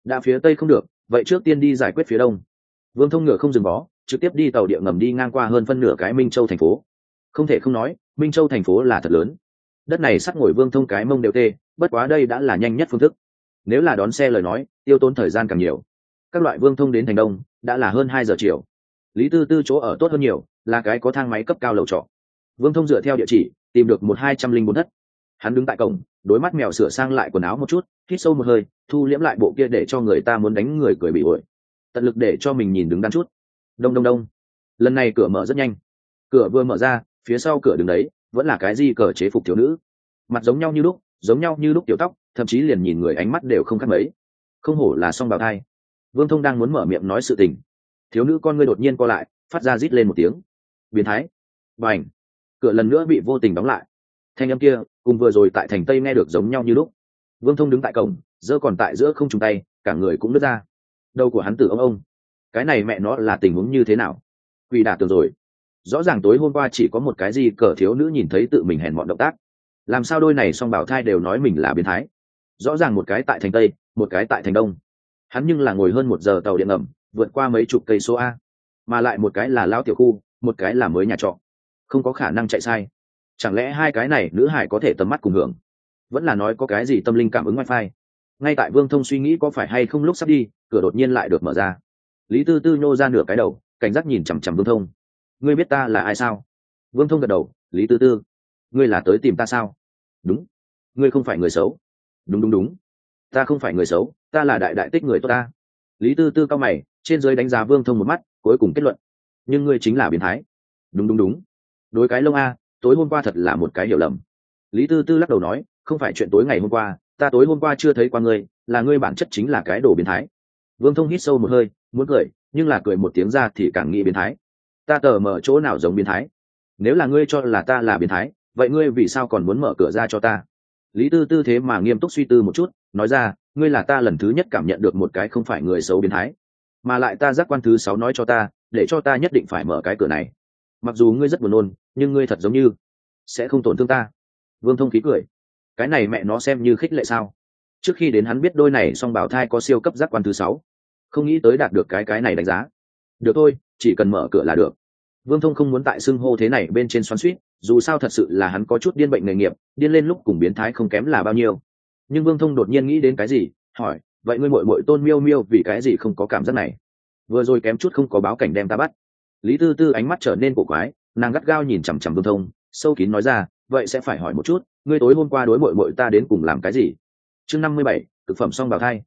Speaker 1: Đã phía tây không được, vậy trước tiên đi giải quyết phía đông vương thông ngựa không dừng bó, trực tiếp đi tàu địa ngầm đi ngang qua hơn phân nửa cái minh châu thành phố. Không thể không nói, minh châu thành phố là thật lớn. Đất này sắt ngồi vương thông cái mông đều tê, bất quá đây đã là nhanh nhất phương thức. Nếu là đón xe lời nói, tiêu tốn thời gian càng nhiều. Các loại vương thông đến thành đông, đã là hơn hai giờ chiều. Lý tư tư chỗ ở tốt hơn nhiều, là cái có thang máy cấp cao lầu trọ. Vương thông dựa theo địa chỉ, tìm được một hai trăm linh bốn thất hắn đứng tại cổng, đối mắt mèo sửa sang lại quần áo một chút, hít sâu một hơi, thu liễm lại bộ kia để cho người ta muốn đánh người cười bị ổi tận lực để cho mình nhìn đứng đắn chút. Đông đông đông. Lần này cửa mở rất nhanh. Cửa vừa mở ra, phía sau cửa đứng đấy, vẫn là cái gì cờ chế phục thiếu nữ. Mặt giống nhau như lúc, giống nhau như lúc tiểu tóc, thậm chí liền nhìn người ánh mắt đều không khác mấy. Không hổ là song bào thai. Vương thông đang muốn mở miệng nói sự tình. Thiếu nữ con ngươi đột nhiên co lại, phát ra rít lên một tiếng. Biến thái. Và ảnh cửa lần nữa bị vô tình đóng lại. Thanh âm kia, cùng vừa rồi tại thành tây nghe được giống nhau như lúc. Vương thông đứng tại cổng, giơ còn tại giữa không trùng tay, cả người cũng nứt ra đầu của hắn tử ông ông. Cái này mẹ nó là tình huống như thế nào? Quỷ đả tường rồi. Rõ ràng tối hôm qua chỉ có một cái gì cờ thiếu nữ nhìn thấy tự mình hèn mọn động tác. Làm sao đôi này song bảo thai đều nói mình là biến thái? Rõ ràng một cái tại thành tây, một cái tại thành đông. Hắn nhưng là ngồi hơn một giờ tàu điện ngầm, vượt qua mấy chục cây số a. Mà lại một cái là lao tiểu khu, một cái là mới nhà trọ. Không có khả năng chạy sai. Chẳng lẽ hai cái này nữ hải có thể tầm mắt cùng hưởng? Vẫn là nói có cái gì tâm linh cảm ứng wifi? Ngay tại vương thông suy nghĩ có phải hay không lúc sắp đi, cửa đột nhiên lại được mở ra. Lý tư tư nhô ra nửa cái đầu, cảnh giác nhìn chằm chằm vương thông. Ngươi biết ta là ai sao? Vương thông gật đầu, lý tư tư, ngươi là tới tìm ta sao? Đúng. Ngươi không phải người xấu. Đúng đúng đúng. Ta không phải người xấu, ta là đại đại tích người tốt ta. Lý tư tư cao mày, trên dưới đánh giá vương thông một mắt, cuối cùng kết luận. Nhưng ngươi chính là biến thái. Đúng đúng đúng. Đối cái lông a, tối hôm qua thật là một cái hiểu lầm. Lý tư tư lắc đầu nói, không phải chuyện tối ngày hôm qua ta tối hôm qua chưa thấy qua ngươi, là ngươi bản chất chính là cái đồ biến thái. Vương thông hít sâu một hơi, muốn cười, nhưng là cười một tiếng ra thì càng nghĩ biến thái. Ta tờ mở chỗ nào giống biến thái? Nếu là ngươi cho là ta là biến thái, vậy ngươi vì sao còn muốn mở cửa ra cho ta? Lý tư tư thế mà nghiêm túc suy tư một chút, nói ra, ngươi là ta lần thứ nhất cảm nhận được một cái không phải người xấu biến thái. Mà lại ta giác quan thứ sáu nói cho ta, để cho ta nhất định phải mở cái cửa này. Mặc dù ngươi rất buồn nôn, nhưng ngươi thật giống như sẽ không tổn thương ta. Vương thông khí cười cái này mẹ nó xem như khích lệ sao? Trước khi đến hắn biết đôi này song bảo thai có siêu cấp giác quan thứ sáu. Không nghĩ tới đạt được cái cái này đánh giá. Được thôi, chỉ cần mở cửa là được. Vương thông không muốn tại xưng hô thế này bên trên xoắn suýt dù sao thật sự là hắn có chút điên bệnh nghề nghiệp, điên lên lúc cùng biến thái không kém là bao nhiêu. Nhưng vương thông đột nhiên nghĩ đến cái gì, hỏi, vậy ngươi mội mội tôn miêu miêu vì cái gì không có cảm giác này? Vừa rồi kém chút không có báo cảnh đem ta bắt. Lý tư tư ánh mắt trở nên cổ quái, nàng gắt gao nhìn chằm chằm vương thông, sâu kín nói ra, vậy sẽ phải hỏi một chút ngươi tối hôm qua đối mội mội ta đến cùng làm cái gì? Chương năm mươi bảy, thực phẩm song bào thai.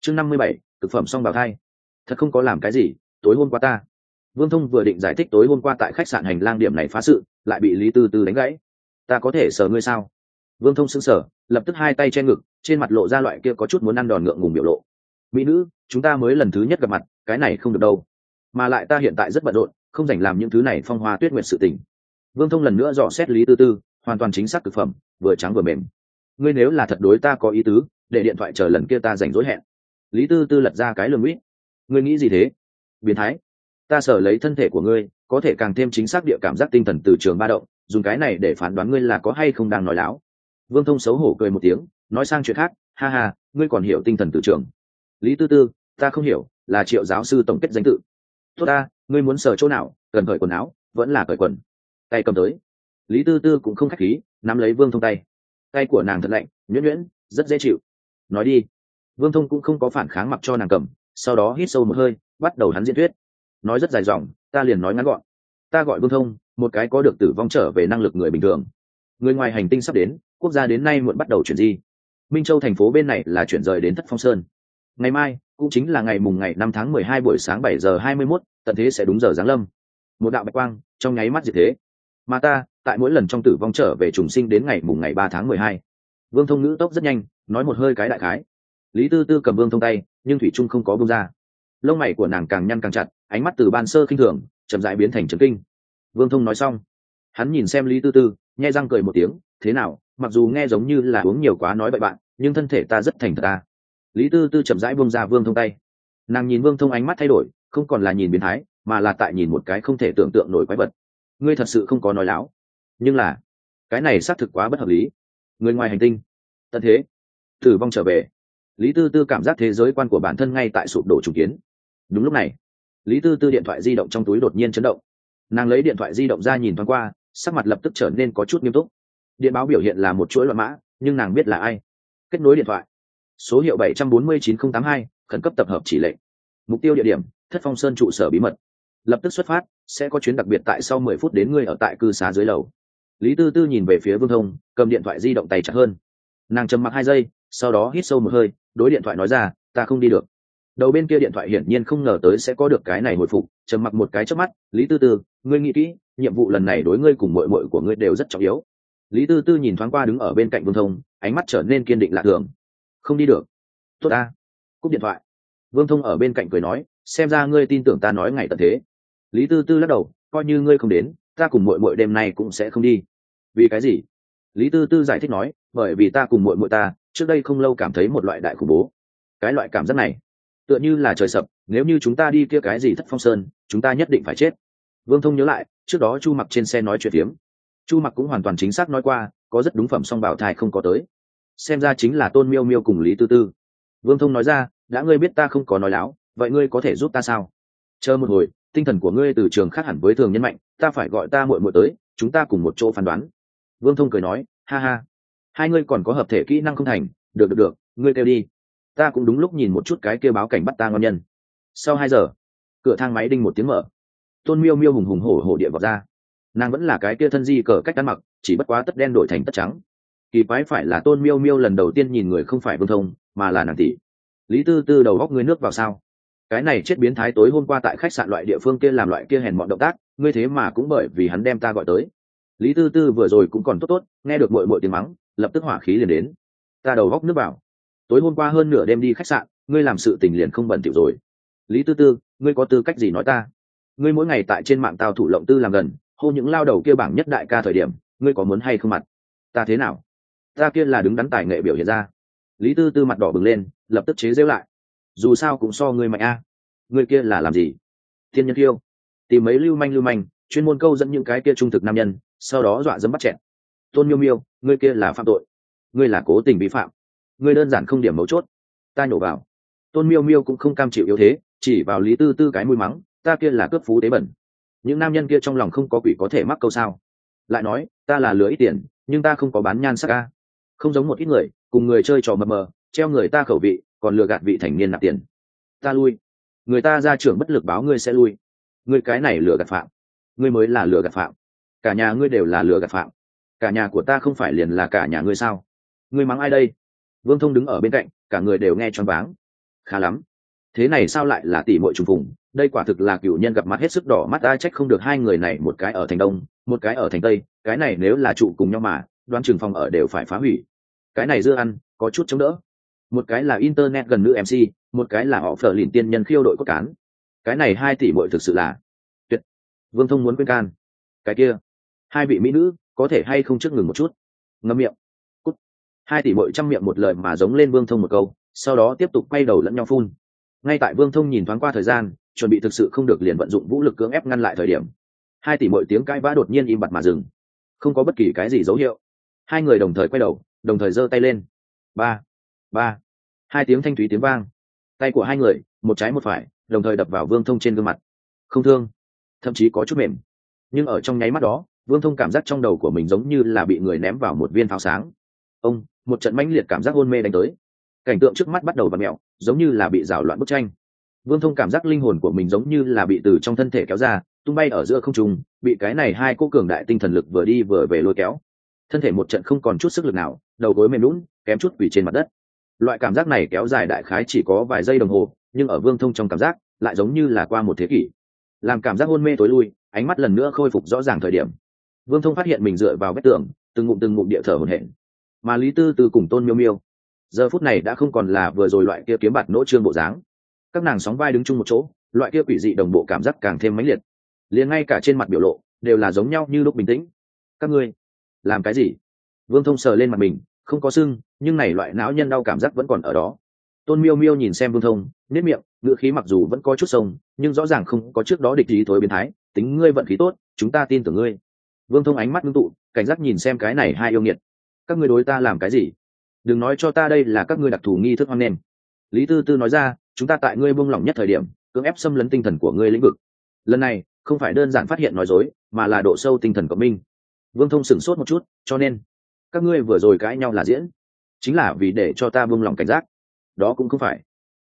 Speaker 1: Chương năm mươi bảy, thực phẩm song bào thai. Thật không có làm cái gì, tối hôm qua ta. Vương thông vừa định giải thích tối hôm qua tại khách sạn hành lang điểm này phá sự, lại bị lý tư tư đánh gãy. Ta có thể sờ ngươi sao? Vương thông sững sờ, lập tức hai tay che ngực, trên mặt lộ ra loại kia có chút muốn ăn đòn ngượng ngùng biểu lộ. Mỹ nữ, chúng ta mới lần thứ nhất gặp mặt, cái này không được đâu. Mà lại ta hiện tại rất bận rộn, không dành làm những thứ này phong hoa tuyết nguyệt sự tình. Vương thông lần nữa dò xét lý tư tư hoàn toàn chính xác thực phẩm, vừa trắng vừa mềm. Ngươi nếu là thật đối ta có ý tứ, để điện thoại chờ lần kia ta rảnh rỗi hẹn. Lý tư tư lật ra cái lường uýt ngươi nghĩ gì thế? Biến thái. Ta sở lấy thân thể của ngươi, có thể càng thêm chính xác địa cảm giác tinh thần từ trường ba động, dùng cái này để phán đoán ngươi là có hay không đang nói láo. Vương thông xấu hổ cười một tiếng, nói sang chuyện khác, ha ha, ngươi còn hiểu tinh thần từ trường. Lý tư tư, ta không hiểu, là triệu giáo sư tổng kết danh tự. Tốt ta, ngươi muốn sờ chỗ nào, cần cởi quần áo, vẫn là cởi quần. Tay cầm tới lý tư tư cũng không k h á c h khí, nắm lấy vương thông tay. Tay của nàng thật lạnh, nhuyễn nhuyễn, rất dễ chịu. Nói đi. Vương thông cũng không có phản kháng mặc cho nàng cầm, sau đó hít sâu một hơi, bắt đầu hắn diễn thuyết. Nói rất dài dòng, ta liền nói ngắn gọn. Ta gọi vương thông, một cái có được tử vong trở về năng lực người bình thường. Người ngoài hành tinh sắp đến, quốc gia đến nay muộn bắt đầu chuyển di. Minh châu thành phố bên này là chuyển rời đến thất phong sơn. Ngày mai, cũng chính là ngày mùng ngày năm tháng mười hai buổi sáng bảy giờ hai mươi mốt, tận thế sẽ đúng giờ giáng lâm. Một đạo bạch quang, trong nháy mắt diệt thế. Mà ta tại mỗi lần trong tử vong trở về trùng sinh đến ngày mùng ngày ba tháng mười hai. Vương thông ngữ tốc rất nhanh, nói một hơi cái đại khái. Lý tư tư cầm vương thông tay, nhưng thủy trung không có bông ra. Lông mày của nàng càng nhăn càng chặt, ánh mắt từ ban sơ khinh thường, chậm rãi biến thành trấn kinh. Vương thông nói xong, hắn nhìn xem lý tư tư nhai răng cười một tiếng, thế nào, mặc dù nghe giống như là uống nhiều quá nói bậy bạn, nhưng thân thể ta rất thành thật ta. Lý tư tư chậm rãi buông ra vương thông tay. Nàng nhìn vương thông ánh mắt thay đổi, không còn là nhìn biến thái, mà là tại nhìn một cái không thể tưởng tượng nổi quái vật. Ngươi thật sự không có nói láo nhưng là cái này xác thực quá bất hợp lý. Người ngoài hành tinh tận thế tử vong trở về. Lý tư tư cảm giác thế giới quan của bản thân ngay tại sụp đổ chủ kiến. Đúng lúc này lý tư tư điện thoại di động trong túi đột nhiên chấn động. Nàng lấy điện thoại di động ra nhìn thoáng qua sắc mặt lập tức trở nên có chút nghiêm túc. Điện báo biểu hiện là một chuỗi loại mã nhưng nàng biết là ai. Kết nối điện thoại. Số hiệu 749-082, khẩn cấp tập hợp chỉ lệnh. Mục tiêu địa điểm thất phong sơn trụ sở bí mật. Lập tức xuất phát sẽ có chuyến đặc biệt tại sau 10 phút đến ngươi ở tại cư xá dưới lầu lý tư tư nhìn về phía vương thông, cầm điện thoại di động tay chặt hơn. Nàng trầm mặc hai giây, sau đó hít sâu một hơi, đối điện thoại nói ra, ta không đi được. Đầu bên kia điện thoại hiển nhiên không ngờ tới sẽ có được cái này hồi phục, trầm mặc một cái trước mắt, lý tư tư, ngươi nghĩ kỹ, nhiệm vụ lần này đối ngươi cùng mội mội của ngươi đều rất trọng yếu. Lý tư tư nhìn thoáng qua đứng ở bên cạnh vương thông, ánh mắt trở nên kiên định lạ thường. Không đi được. Tốt ta. Cúp điện thoại. Vương thông ở bên cạnh cười nói, xem ra ngươi tin tưởng ta nói ngày tận thế. Lý tư tư lắc đầu, coi như ngươi không đến ta cùng muội muội đêm nay cũng sẽ không đi. Vì cái gì? Lý tư tư giải thích nói, bởi vì ta cùng muội muội ta, trước đây không lâu cảm thấy một loại đại khủng bố. Cái loại cảm giác này, tựa như là trời sập, nếu như chúng ta đi kia cái gì thất phong sơn, chúng ta nhất định phải chết. Vương thông nhớ lại, trước đó chu mặc trên xe nói chuyện tiếng chu mặc cũng hoàn toàn chính xác nói qua, có rất đúng phẩm song bảo thai không có tới. Xem ra chính là tôn miêu miêu cùng lý tư tư. Vương thông nói ra, đã ngươi biết ta không có nói láo, vậy ngươi có thể giúp ta sao? Chờ một hồi, tinh thần của ngươi từ trường khác hẳn với thường nhân mạnh ta phải gọi ta muội muội tới, chúng ta cùng một chỗ phán đoán. Vương thông cười nói, ha ha, hai ngươi còn có hợp thể kỹ năng không thành, được được được, ngươi kêu đi. Ta cũng đúng lúc nhìn một chút cái kêu báo cảnh bắt ta ngon nhân. Sau hai giờ, cửa thang máy đinh một tiếng mở. Tôn miêu miêu hùng hùng hổ hổ địa vào ra. Nàng vẫn là cái kia thân di cờ cách ăn mặc, chỉ bất quá tất đen đổi thành tất trắng. Kỳ quái phải là tôn miêu miêu lần đầu tiên nhìn người không phải vương thông, mà là nàng tỷ. Lý tư tư đầu góc ngươi nước vào sao? Cái này chết biến thái tối hôm qua tại khách sạn loại địa phương kia làm loại kia hèn mọn động tác ngươi thế mà cũng bởi vì hắn đem ta gọi tới. Lý tư tư vừa rồi cũng còn tốt tốt, nghe được mội mội tiếng mắng, lập tức hỏa khí liền đến. Ta đầu góc nước vào. Tối hôm qua hơn nửa đêm đi khách sạn, ngươi làm sự tình liền không bẩn tiểu rồi. Lý tư tư, ngươi có tư cách gì nói ta? Ngươi mỗi ngày tại trên mạng tao thủ lộng tư làm gần, hô những lao đầu kia bảng nhất đại ca thời điểm, ngươi có muốn hay không mặt? Ta thế nào? Ta kia là đứng đắn tài nghệ biểu hiện ra. Lý tư tư mặt đỏ bừng lên, lập tức chế rêu lại. Dù sao cũng so ngươi mạnh a. À. ngươi kia là làm gì? Thiên nhân kiêu tìm mấy lưu manh lưu manh, chuyên môn câu dẫn những cái kia trung thực nam nhân, sau đó dọa dẫm bắt chẹn tôn miêu miêu, ngươi kia là phạm tội. Ngươi là cố tình vi phạm. Ngươi đơn giản không điểm mấu chốt. Ta nhổ vào. Tôn miêu miêu cũng không cam chịu yếu thế, chỉ vào lý tư tư cái mũi mắng, ta kia là cướp phú tế bẩn. Những nam nhân kia trong lòng không có quỷ có thể mắc câu sao. Lại nói, ta là lừa ít tiền, nhưng ta không có bán nhan sắc ca không giống một ít người, cùng người chơi trò mờ mờ, treo người ta khẩu vị, còn lừa gạt vị thành niên nạp tiền. Ta lui. Người ta ra trưởng bất lực báo ngươi sẽ lui ngươi cái này lừa gạt phạm. Ngươi mới là lừa gạt phạm. Cả nhà ngươi đều là lừa gạt phạm. Cả nhà của ta không phải liền là cả nhà ngươi sao? Ngươi mắng ai đây? Vương thông đứng ở bên cạnh, cả người đều nghe choáng váng. Khá lắm. Thế này sao lại là tỷ muội trùng phùng? Đây quả thực là cựu nhân gặp mặt hết sức đỏ mắt, ai trách không được hai người này một cái ở thành đông, một cái ở thành tây, cái này nếu là trụ cùng nhau mà Đoan trường phòng ở đều phải phá hủy. Cái này dưa ăn, có chút chống đỡ. Một cái là internet gần nữ mc một cái là họ phở lìn tiên nhân khiêu đội cốt cán cái này hai tỷ bội thực sự là tuyệt. Vương thông muốn quên can. Cái kia, hai vị mỹ nữ có thể hay không trước ngừng một chút? Ngâm miệng. Cút. Hai tỷ bội chăm miệng một lời mà giống lên vương thông một câu, sau đó tiếp tục quay đầu lẫn nhau phun. Ngay tại vương thông nhìn thoáng qua thời gian, chuẩn bị thực sự không được liền vận dụng vũ lực cưỡng ép ngăn lại thời điểm, hai tỷ mọi tiếng cãi vã đột nhiên im bặt mà dừng. Không có bất kỳ cái gì dấu hiệu. Hai người đồng thời quay đầu, đồng thời giơ tay lên. Ba ba. Hai tiếng thanh thúy tiếng vang. Tay của hai người, một trái một phải đồng thời đập vào vương thông trên gương mặt. Không thương, thậm chí có chút mềm. Nhưng ở trong nháy mắt đó, vương thông cảm giác trong đầu của mình giống như là bị người ném vào một viên pháo sáng. Ông, một trận mãnh liệt cảm giác hôn mê đánh tới. Cảnh tượng trước mắt bắt đầu và mẹo, giống như là bị rào loạn bức tranh. Vương thông cảm giác linh hồn của mình giống như là bị từ trong thân thể kéo ra, tung bay ở giữa không trung, bị cái này hai cô cường đại tinh thần lực vừa đi vừa về lôi kéo. Thân thể một trận không còn chút sức lực nào, đầu gối mềm lún, kém chút quỷ trên mặt đất. Loại cảm giác này kéo dài đại khái chỉ có vài giây đồng hồ nhưng ở vương thông trong cảm giác, lại giống như là qua một thế kỷ. Làm cảm giác hôn mê tối lui, ánh mắt lần nữa khôi phục rõ ràng thời điểm. Vương thông phát hiện mình dựa vào vết tường, từng ngụm từng ngụm địa thở hồn hển. Mà lý tư từ cùng tôn miêu miêu, giờ phút này đã không còn là vừa rồi loại kia kiếm bạt nỗ trương bộ dáng. Các nàng sóng vai đứng chung một chỗ, loại kia quỷ dị đồng bộ cảm giác càng thêm mãnh liệt. Liền ngay cả trên mặt biểu lộ, đều là giống nhau như lúc bình tĩnh. Các ngươi, làm cái gì? Vương thông sờ lên mặt mình, không có sưng, nhưng này loại não nhân đau cảm giác vẫn còn ở đó. Tôn miêu miêu nhìn xem vương thông nếp miệng ngựa khí mặc dù vẫn có chút sông, nhưng rõ ràng không có trước đó địch ý thối biến thái, tính ngươi vận khí tốt, chúng ta tin tưởng ngươi. Vương thông ánh mắt ngưng tụ, cảnh giác nhìn xem cái này hai yêu nghiệt. Các ngươi đối ta làm cái gì? Đừng nói cho ta đây là các ngươi đặc thù nghi thức hoang nền. Lý tư tư nói ra, chúng ta tại ngươi buông lỏng nhất thời điểm, cưỡng ép xâm lấn tinh thần của ngươi lĩnh vực. Lần này, không phải đơn giản phát hiện nói dối, mà là độ sâu tinh thần của minh. Vương thông sửng sốt một chút, cho nên, các ngươi vừa rồi cãi nhau là diễn. Chính là vì để cho ta buông lỏng cảnh giác. Đó cũng không phải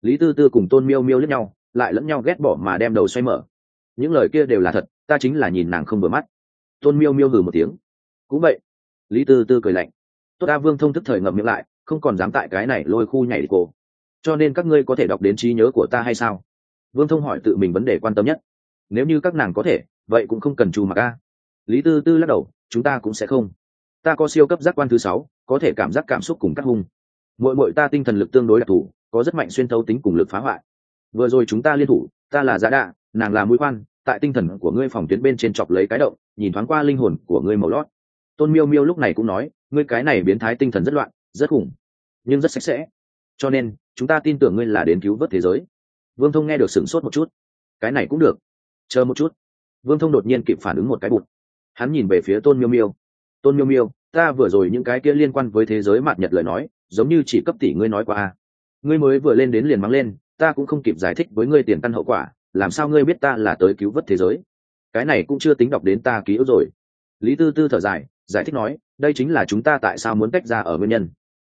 Speaker 1: lý tư tư cùng tôn miêu miêu lẫn nhau, lại lẫn nhau ghét bỏ mà đem đầu xoay mở. Những lời kia đều là thật, ta chính là nhìn nàng không vừa mắt. Tôn miêu miêu hừ một tiếng. Cũng vậy. Lý tư tư cười lạnh. Tốt ta vương thông thức thời ngậm miệng lại, không còn dám tại cái này lôi khu nhảy cô cho nên các ngươi có thể đọc đến trí nhớ của ta hay sao? Vương thông hỏi tự mình vấn đề quan tâm nhất. Nếu như các nàng có thể, vậy cũng không cần trù mặc a. Lý tư tư lắc đầu, chúng ta cũng sẽ không. Ta có siêu cấp giác quan thứ sáu, có thể cảm giác cảm xúc cùng các hung. Mỗi mỗi ta tinh thần lực tương đối đặc thù có rất mạnh xuyên thấu tính cùng lực phá hoại. Vừa rồi chúng ta liên thủ, ta là giá đạ, nàng là mũi khoan, tại tinh thần của ngươi phòng tuyến bên trên chọc lấy cái động, nhìn thoáng qua linh hồn của ngươi màu lót. Tôn miêu miêu lúc này cũng nói, ngươi cái này biến thái tinh thần rất loạn, rất khủng, nhưng rất sạch sẽ. Cho nên, chúng ta tin tưởng ngươi là đến cứu vớt thế giới. Vương thông nghe được sửng sốt một chút. Cái này cũng được. Chờ một chút. Vương thông đột nhiên kịp phản ứng một cái bụt. Hắn nhìn về phía tôn miêu miêu. Tôn miêu miêu, ta vừa rồi những cái kia liên quan với thế giới mạt nhật lời nói, giống như chỉ cấp tỷ ngươi nói qua à ngươi mới vừa lên đến liền mắng lên, ta cũng không kịp giải thích với ngươi tiền căn hậu quả, làm sao ngươi biết ta là tới cứu vớt thế giới? Cái này cũng chưa tính đọc đến ta ký ức rồi. Lý tư tư thở dài, giải thích nói, đây chính là chúng ta tại sao muốn tách ra ở nguyên nhân.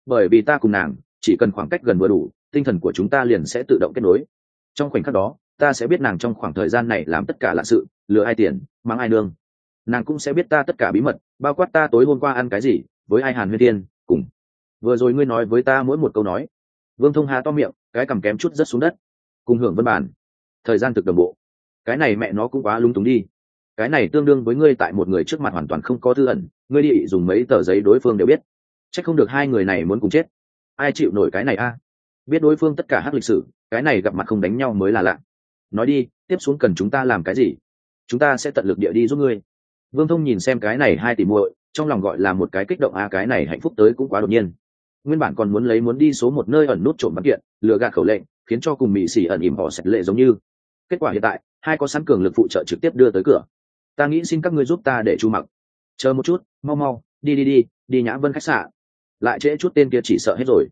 Speaker 1: Bởi vì ta cùng nàng, chỉ cần khoảng cách gần vừa đủ, tinh thần của chúng ta liền sẽ tự động kết nối. Trong khoảnh khắc đó, ta sẽ biết nàng trong khoảng thời gian này làm tất cả lạ sự, lừa ai tiền mang ai nương. Nàng cũng sẽ biết ta tất cả bí mật, bao quát ta tối hôm qua ăn cái gì, với ai hàn huyên tiên cùng. Vừa rồi ngươi nói với ta mỗi một câu nói vương thông hà to miệng, cái cầm kém chút rất xuống đất. Cùng hưởng văn bản thời gian thực đồng bộ. Cái này mẹ nó cũng quá lung túng đi. Cái này tương đương với ngươi tại một người trước mặt hoàn toàn không có tư ẩn, ngươi đi dùng mấy tờ giấy đối phương đều biết. C h ắ c không được hai người này muốn cùng chết. Ai chịu nổi cái này a? Biết đối phương tất cả hát lịch sử, cái này gặp mặt không đánh nhau mới là lạ. Nói đi, tiếp xuống cần chúng ta làm cái gì? Chúng ta sẽ tận lực địa đi giúp ngươi. Vương thông nhìn xem cái này hai tỷ muội, trong lòng gọi là một cái kích động a cái này hạnh phúc tới cũng quá đột nhiên nguyên bản còn muốn lấy muốn đi số một nơi ẩn nút trộm văn kiện, lừa gạt khẩu lệnh, khiến cho cùng mỹ xỉ ẩn ỉm họ sạch lệ giống như. Kết quả hiện tại, hai có sẵn cường lực phụ trợ trực tiếp đưa tới cửa. Ta nghĩ xin các ngươi giúp ta để chu mặc. Chờ một chút, mau mau, đi đi đi đi nhã vân khách sạn. Lại trễ chút tên kia chỉ sợ hết rồi.